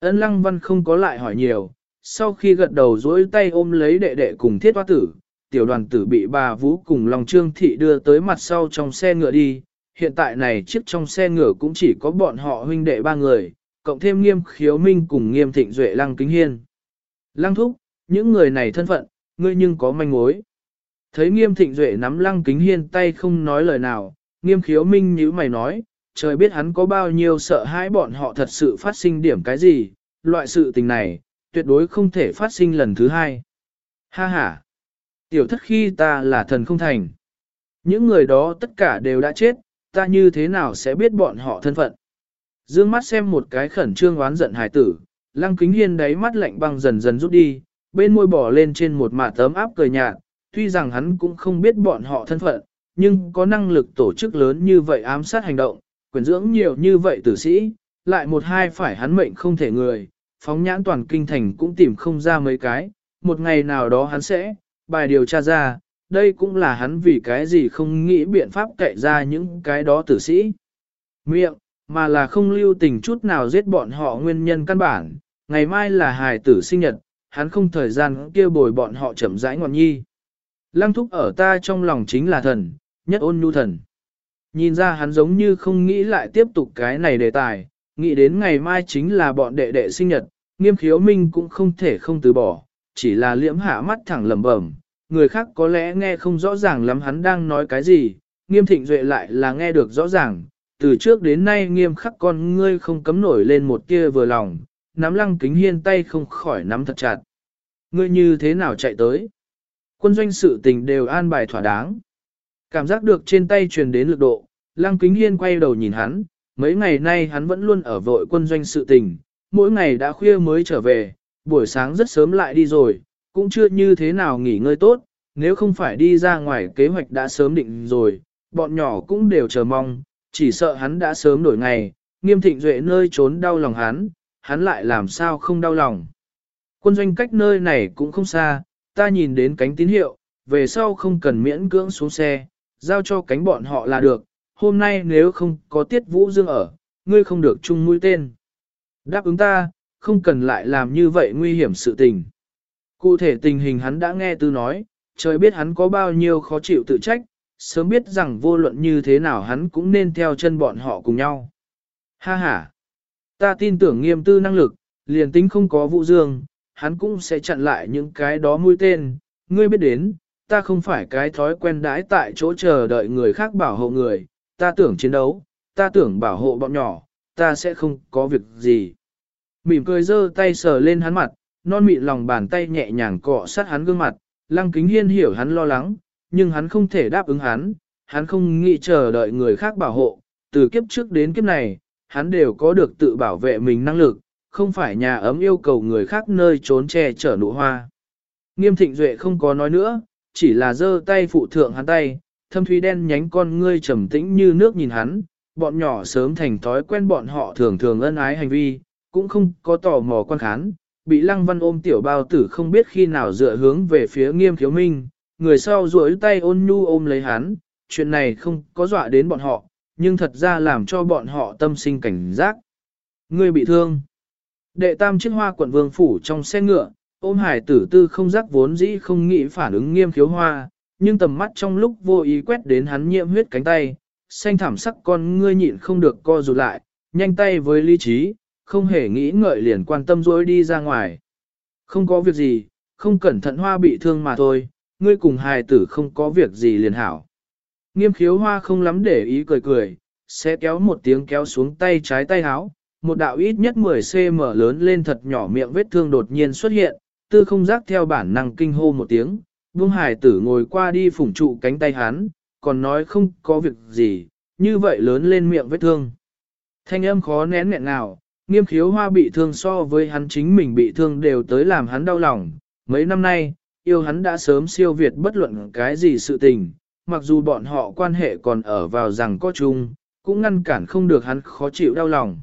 Ân lăng văn không có lại hỏi nhiều, sau khi gật đầu dối tay ôm lấy đệ đệ cùng thiết hoa tử, tiểu đoàn tử bị bà Vũ cùng lòng trương thị đưa tới mặt sau trong xe ngựa đi, hiện tại này chiếc trong xe ngựa cũng chỉ có bọn họ huynh đệ ba người, cộng thêm nghiêm khiếu minh cùng nghiêm thịnh duệ lăng kính hiên. Lăng thúc, những người này thân phận, ngươi nhưng có manh mối. Thấy nghiêm thịnh duệ nắm lăng kính hiên tay không nói lời nào, nghiêm khiếu minh như mày nói, trời biết hắn có bao nhiêu sợ hãi bọn họ thật sự phát sinh điểm cái gì, loại sự tình này, tuyệt đối không thể phát sinh lần thứ hai. Ha ha! Tiểu thất khi ta là thần không thành. Những người đó tất cả đều đã chết, ta như thế nào sẽ biết bọn họ thân phận. Dương mắt xem một cái khẩn trương oán giận hải tử, lăng kính hiên đáy mắt lạnh băng dần dần rút đi, bên môi bỏ lên trên một mạ tấm áp cười nhạt, tuy rằng hắn cũng không biết bọn họ thân phận, nhưng có năng lực tổ chức lớn như vậy ám sát hành động, quyền dưỡng nhiều như vậy tử sĩ, lại một hai phải hắn mệnh không thể người, phóng nhãn toàn kinh thành cũng tìm không ra mấy cái, một ngày nào đó hắn sẽ, bài điều tra ra, đây cũng là hắn vì cái gì không nghĩ biện pháp cậy ra những cái đó tử sĩ. Miệng, mà là không lưu tình chút nào giết bọn họ nguyên nhân căn bản, ngày mai là hài tử sinh nhật, hắn không thời gian kia bồi bọn họ chậm rãi ngọn nhi. Lăng thúc ở ta trong lòng chính là thần, nhất ôn nhu thần. Nhìn ra hắn giống như không nghĩ lại tiếp tục cái này đề tài, nghĩ đến ngày mai chính là bọn đệ đệ sinh nhật, nghiêm khiếu minh cũng không thể không từ bỏ, chỉ là liễm hạ mắt thẳng lẩm bẩm, người khác có lẽ nghe không rõ ràng lắm hắn đang nói cái gì, nghiêm thịnh duệ lại là nghe được rõ ràng, từ trước đến nay nghiêm khắc con ngươi không cấm nổi lên một tia vừa lòng, nắm lăng kính hiên tay không khỏi nắm thật chặt. Ngươi như thế nào chạy tới? Quân doanh sự tình đều an bài thỏa đáng. Cảm giác được trên tay truyền đến lực độ, lăng kính hiên quay đầu nhìn hắn, mấy ngày nay hắn vẫn luôn ở vội quân doanh sự tình, mỗi ngày đã khuya mới trở về, buổi sáng rất sớm lại đi rồi, cũng chưa như thế nào nghỉ ngơi tốt, nếu không phải đi ra ngoài kế hoạch đã sớm định rồi, bọn nhỏ cũng đều chờ mong, chỉ sợ hắn đã sớm đổi ngày, nghiêm thịnh duệ nơi trốn đau lòng hắn, hắn lại làm sao không đau lòng. Quân doanh cách nơi này cũng không xa, ta nhìn đến cánh tín hiệu, về sau không cần miễn cưỡng xuống xe, giao cho cánh bọn họ là được, hôm nay nếu không có tiết vũ dương ở, ngươi không được chung mũi tên. Đáp ứng ta, không cần lại làm như vậy nguy hiểm sự tình. Cụ thể tình hình hắn đã nghe tư nói, trời biết hắn có bao nhiêu khó chịu tự trách, sớm biết rằng vô luận như thế nào hắn cũng nên theo chân bọn họ cùng nhau. Ha ha! Ta tin tưởng nghiêm tư năng lực, liền tính không có vụ dương, hắn cũng sẽ chặn lại những cái đó mũi tên. Ngươi biết đến, ta không phải cái thói quen đãi tại chỗ chờ đợi người khác bảo hộ người, ta tưởng chiến đấu, ta tưởng bảo hộ bọn nhỏ, ta sẽ không có việc gì. Mỉm cười giơ tay sờ lên hắn mặt, non mịn lòng bàn tay nhẹ nhàng cọ sát hắn gương mặt, lăng kính hiên hiểu hắn lo lắng, nhưng hắn không thể đáp ứng hắn, hắn không nghĩ chờ đợi người khác bảo hộ, từ kiếp trước đến kiếp này, hắn đều có được tự bảo vệ mình năng lực, không phải nhà ấm yêu cầu người khác nơi trốn che chở nụ hoa. Nghiêm thịnh duệ không có nói nữa, chỉ là giơ tay phụ thượng hắn tay, thâm thúy đen nhánh con ngươi trầm tĩnh như nước nhìn hắn, bọn nhỏ sớm thành thói quen bọn họ thường thường ân ái hành vi, cũng không có tò mò quan khán, bị lăng văn ôm tiểu bao tử không biết khi nào dựa hướng về phía nghiêm khiếu minh, người sau duỗi tay ôn nhu ôm lấy hắn, chuyện này không có dọa đến bọn họ, nhưng thật ra làm cho bọn họ tâm sinh cảnh giác. Người bị thương. Đệ tam chiếc hoa quận vương phủ trong xe ngựa, Ôm hải tử tư không giác vốn dĩ không nghĩ phản ứng nghiêm khiếu hoa, nhưng tầm mắt trong lúc vô ý quét đến hắn nhiễm huyết cánh tay, xanh thảm sắc con ngươi nhịn không được co rụt lại, nhanh tay với lý trí, không hề nghĩ ngợi liền quan tâm dối đi ra ngoài. Không có việc gì, không cẩn thận hoa bị thương mà thôi, ngươi cùng hài tử không có việc gì liền hảo. Nghiêm khiếu hoa không lắm để ý cười cười, sẽ kéo một tiếng kéo xuống tay trái tay háo, một đạo ít nhất 10cm lớn lên thật nhỏ miệng vết thương đột nhiên xuất hiện, tư không giác theo bản năng kinh hô một tiếng, vương hài tử ngồi qua đi phủng trụ cánh tay hắn, còn nói không có việc gì, như vậy lớn lên miệng vết thương. Thanh âm khó nén nghẹn nào, nghiêm khiếu hoa bị thương so với hắn chính mình bị thương đều tới làm hắn đau lòng. Mấy năm nay, yêu hắn đã sớm siêu việt bất luận cái gì sự tình, mặc dù bọn họ quan hệ còn ở vào rằng có chung, cũng ngăn cản không được hắn khó chịu đau lòng.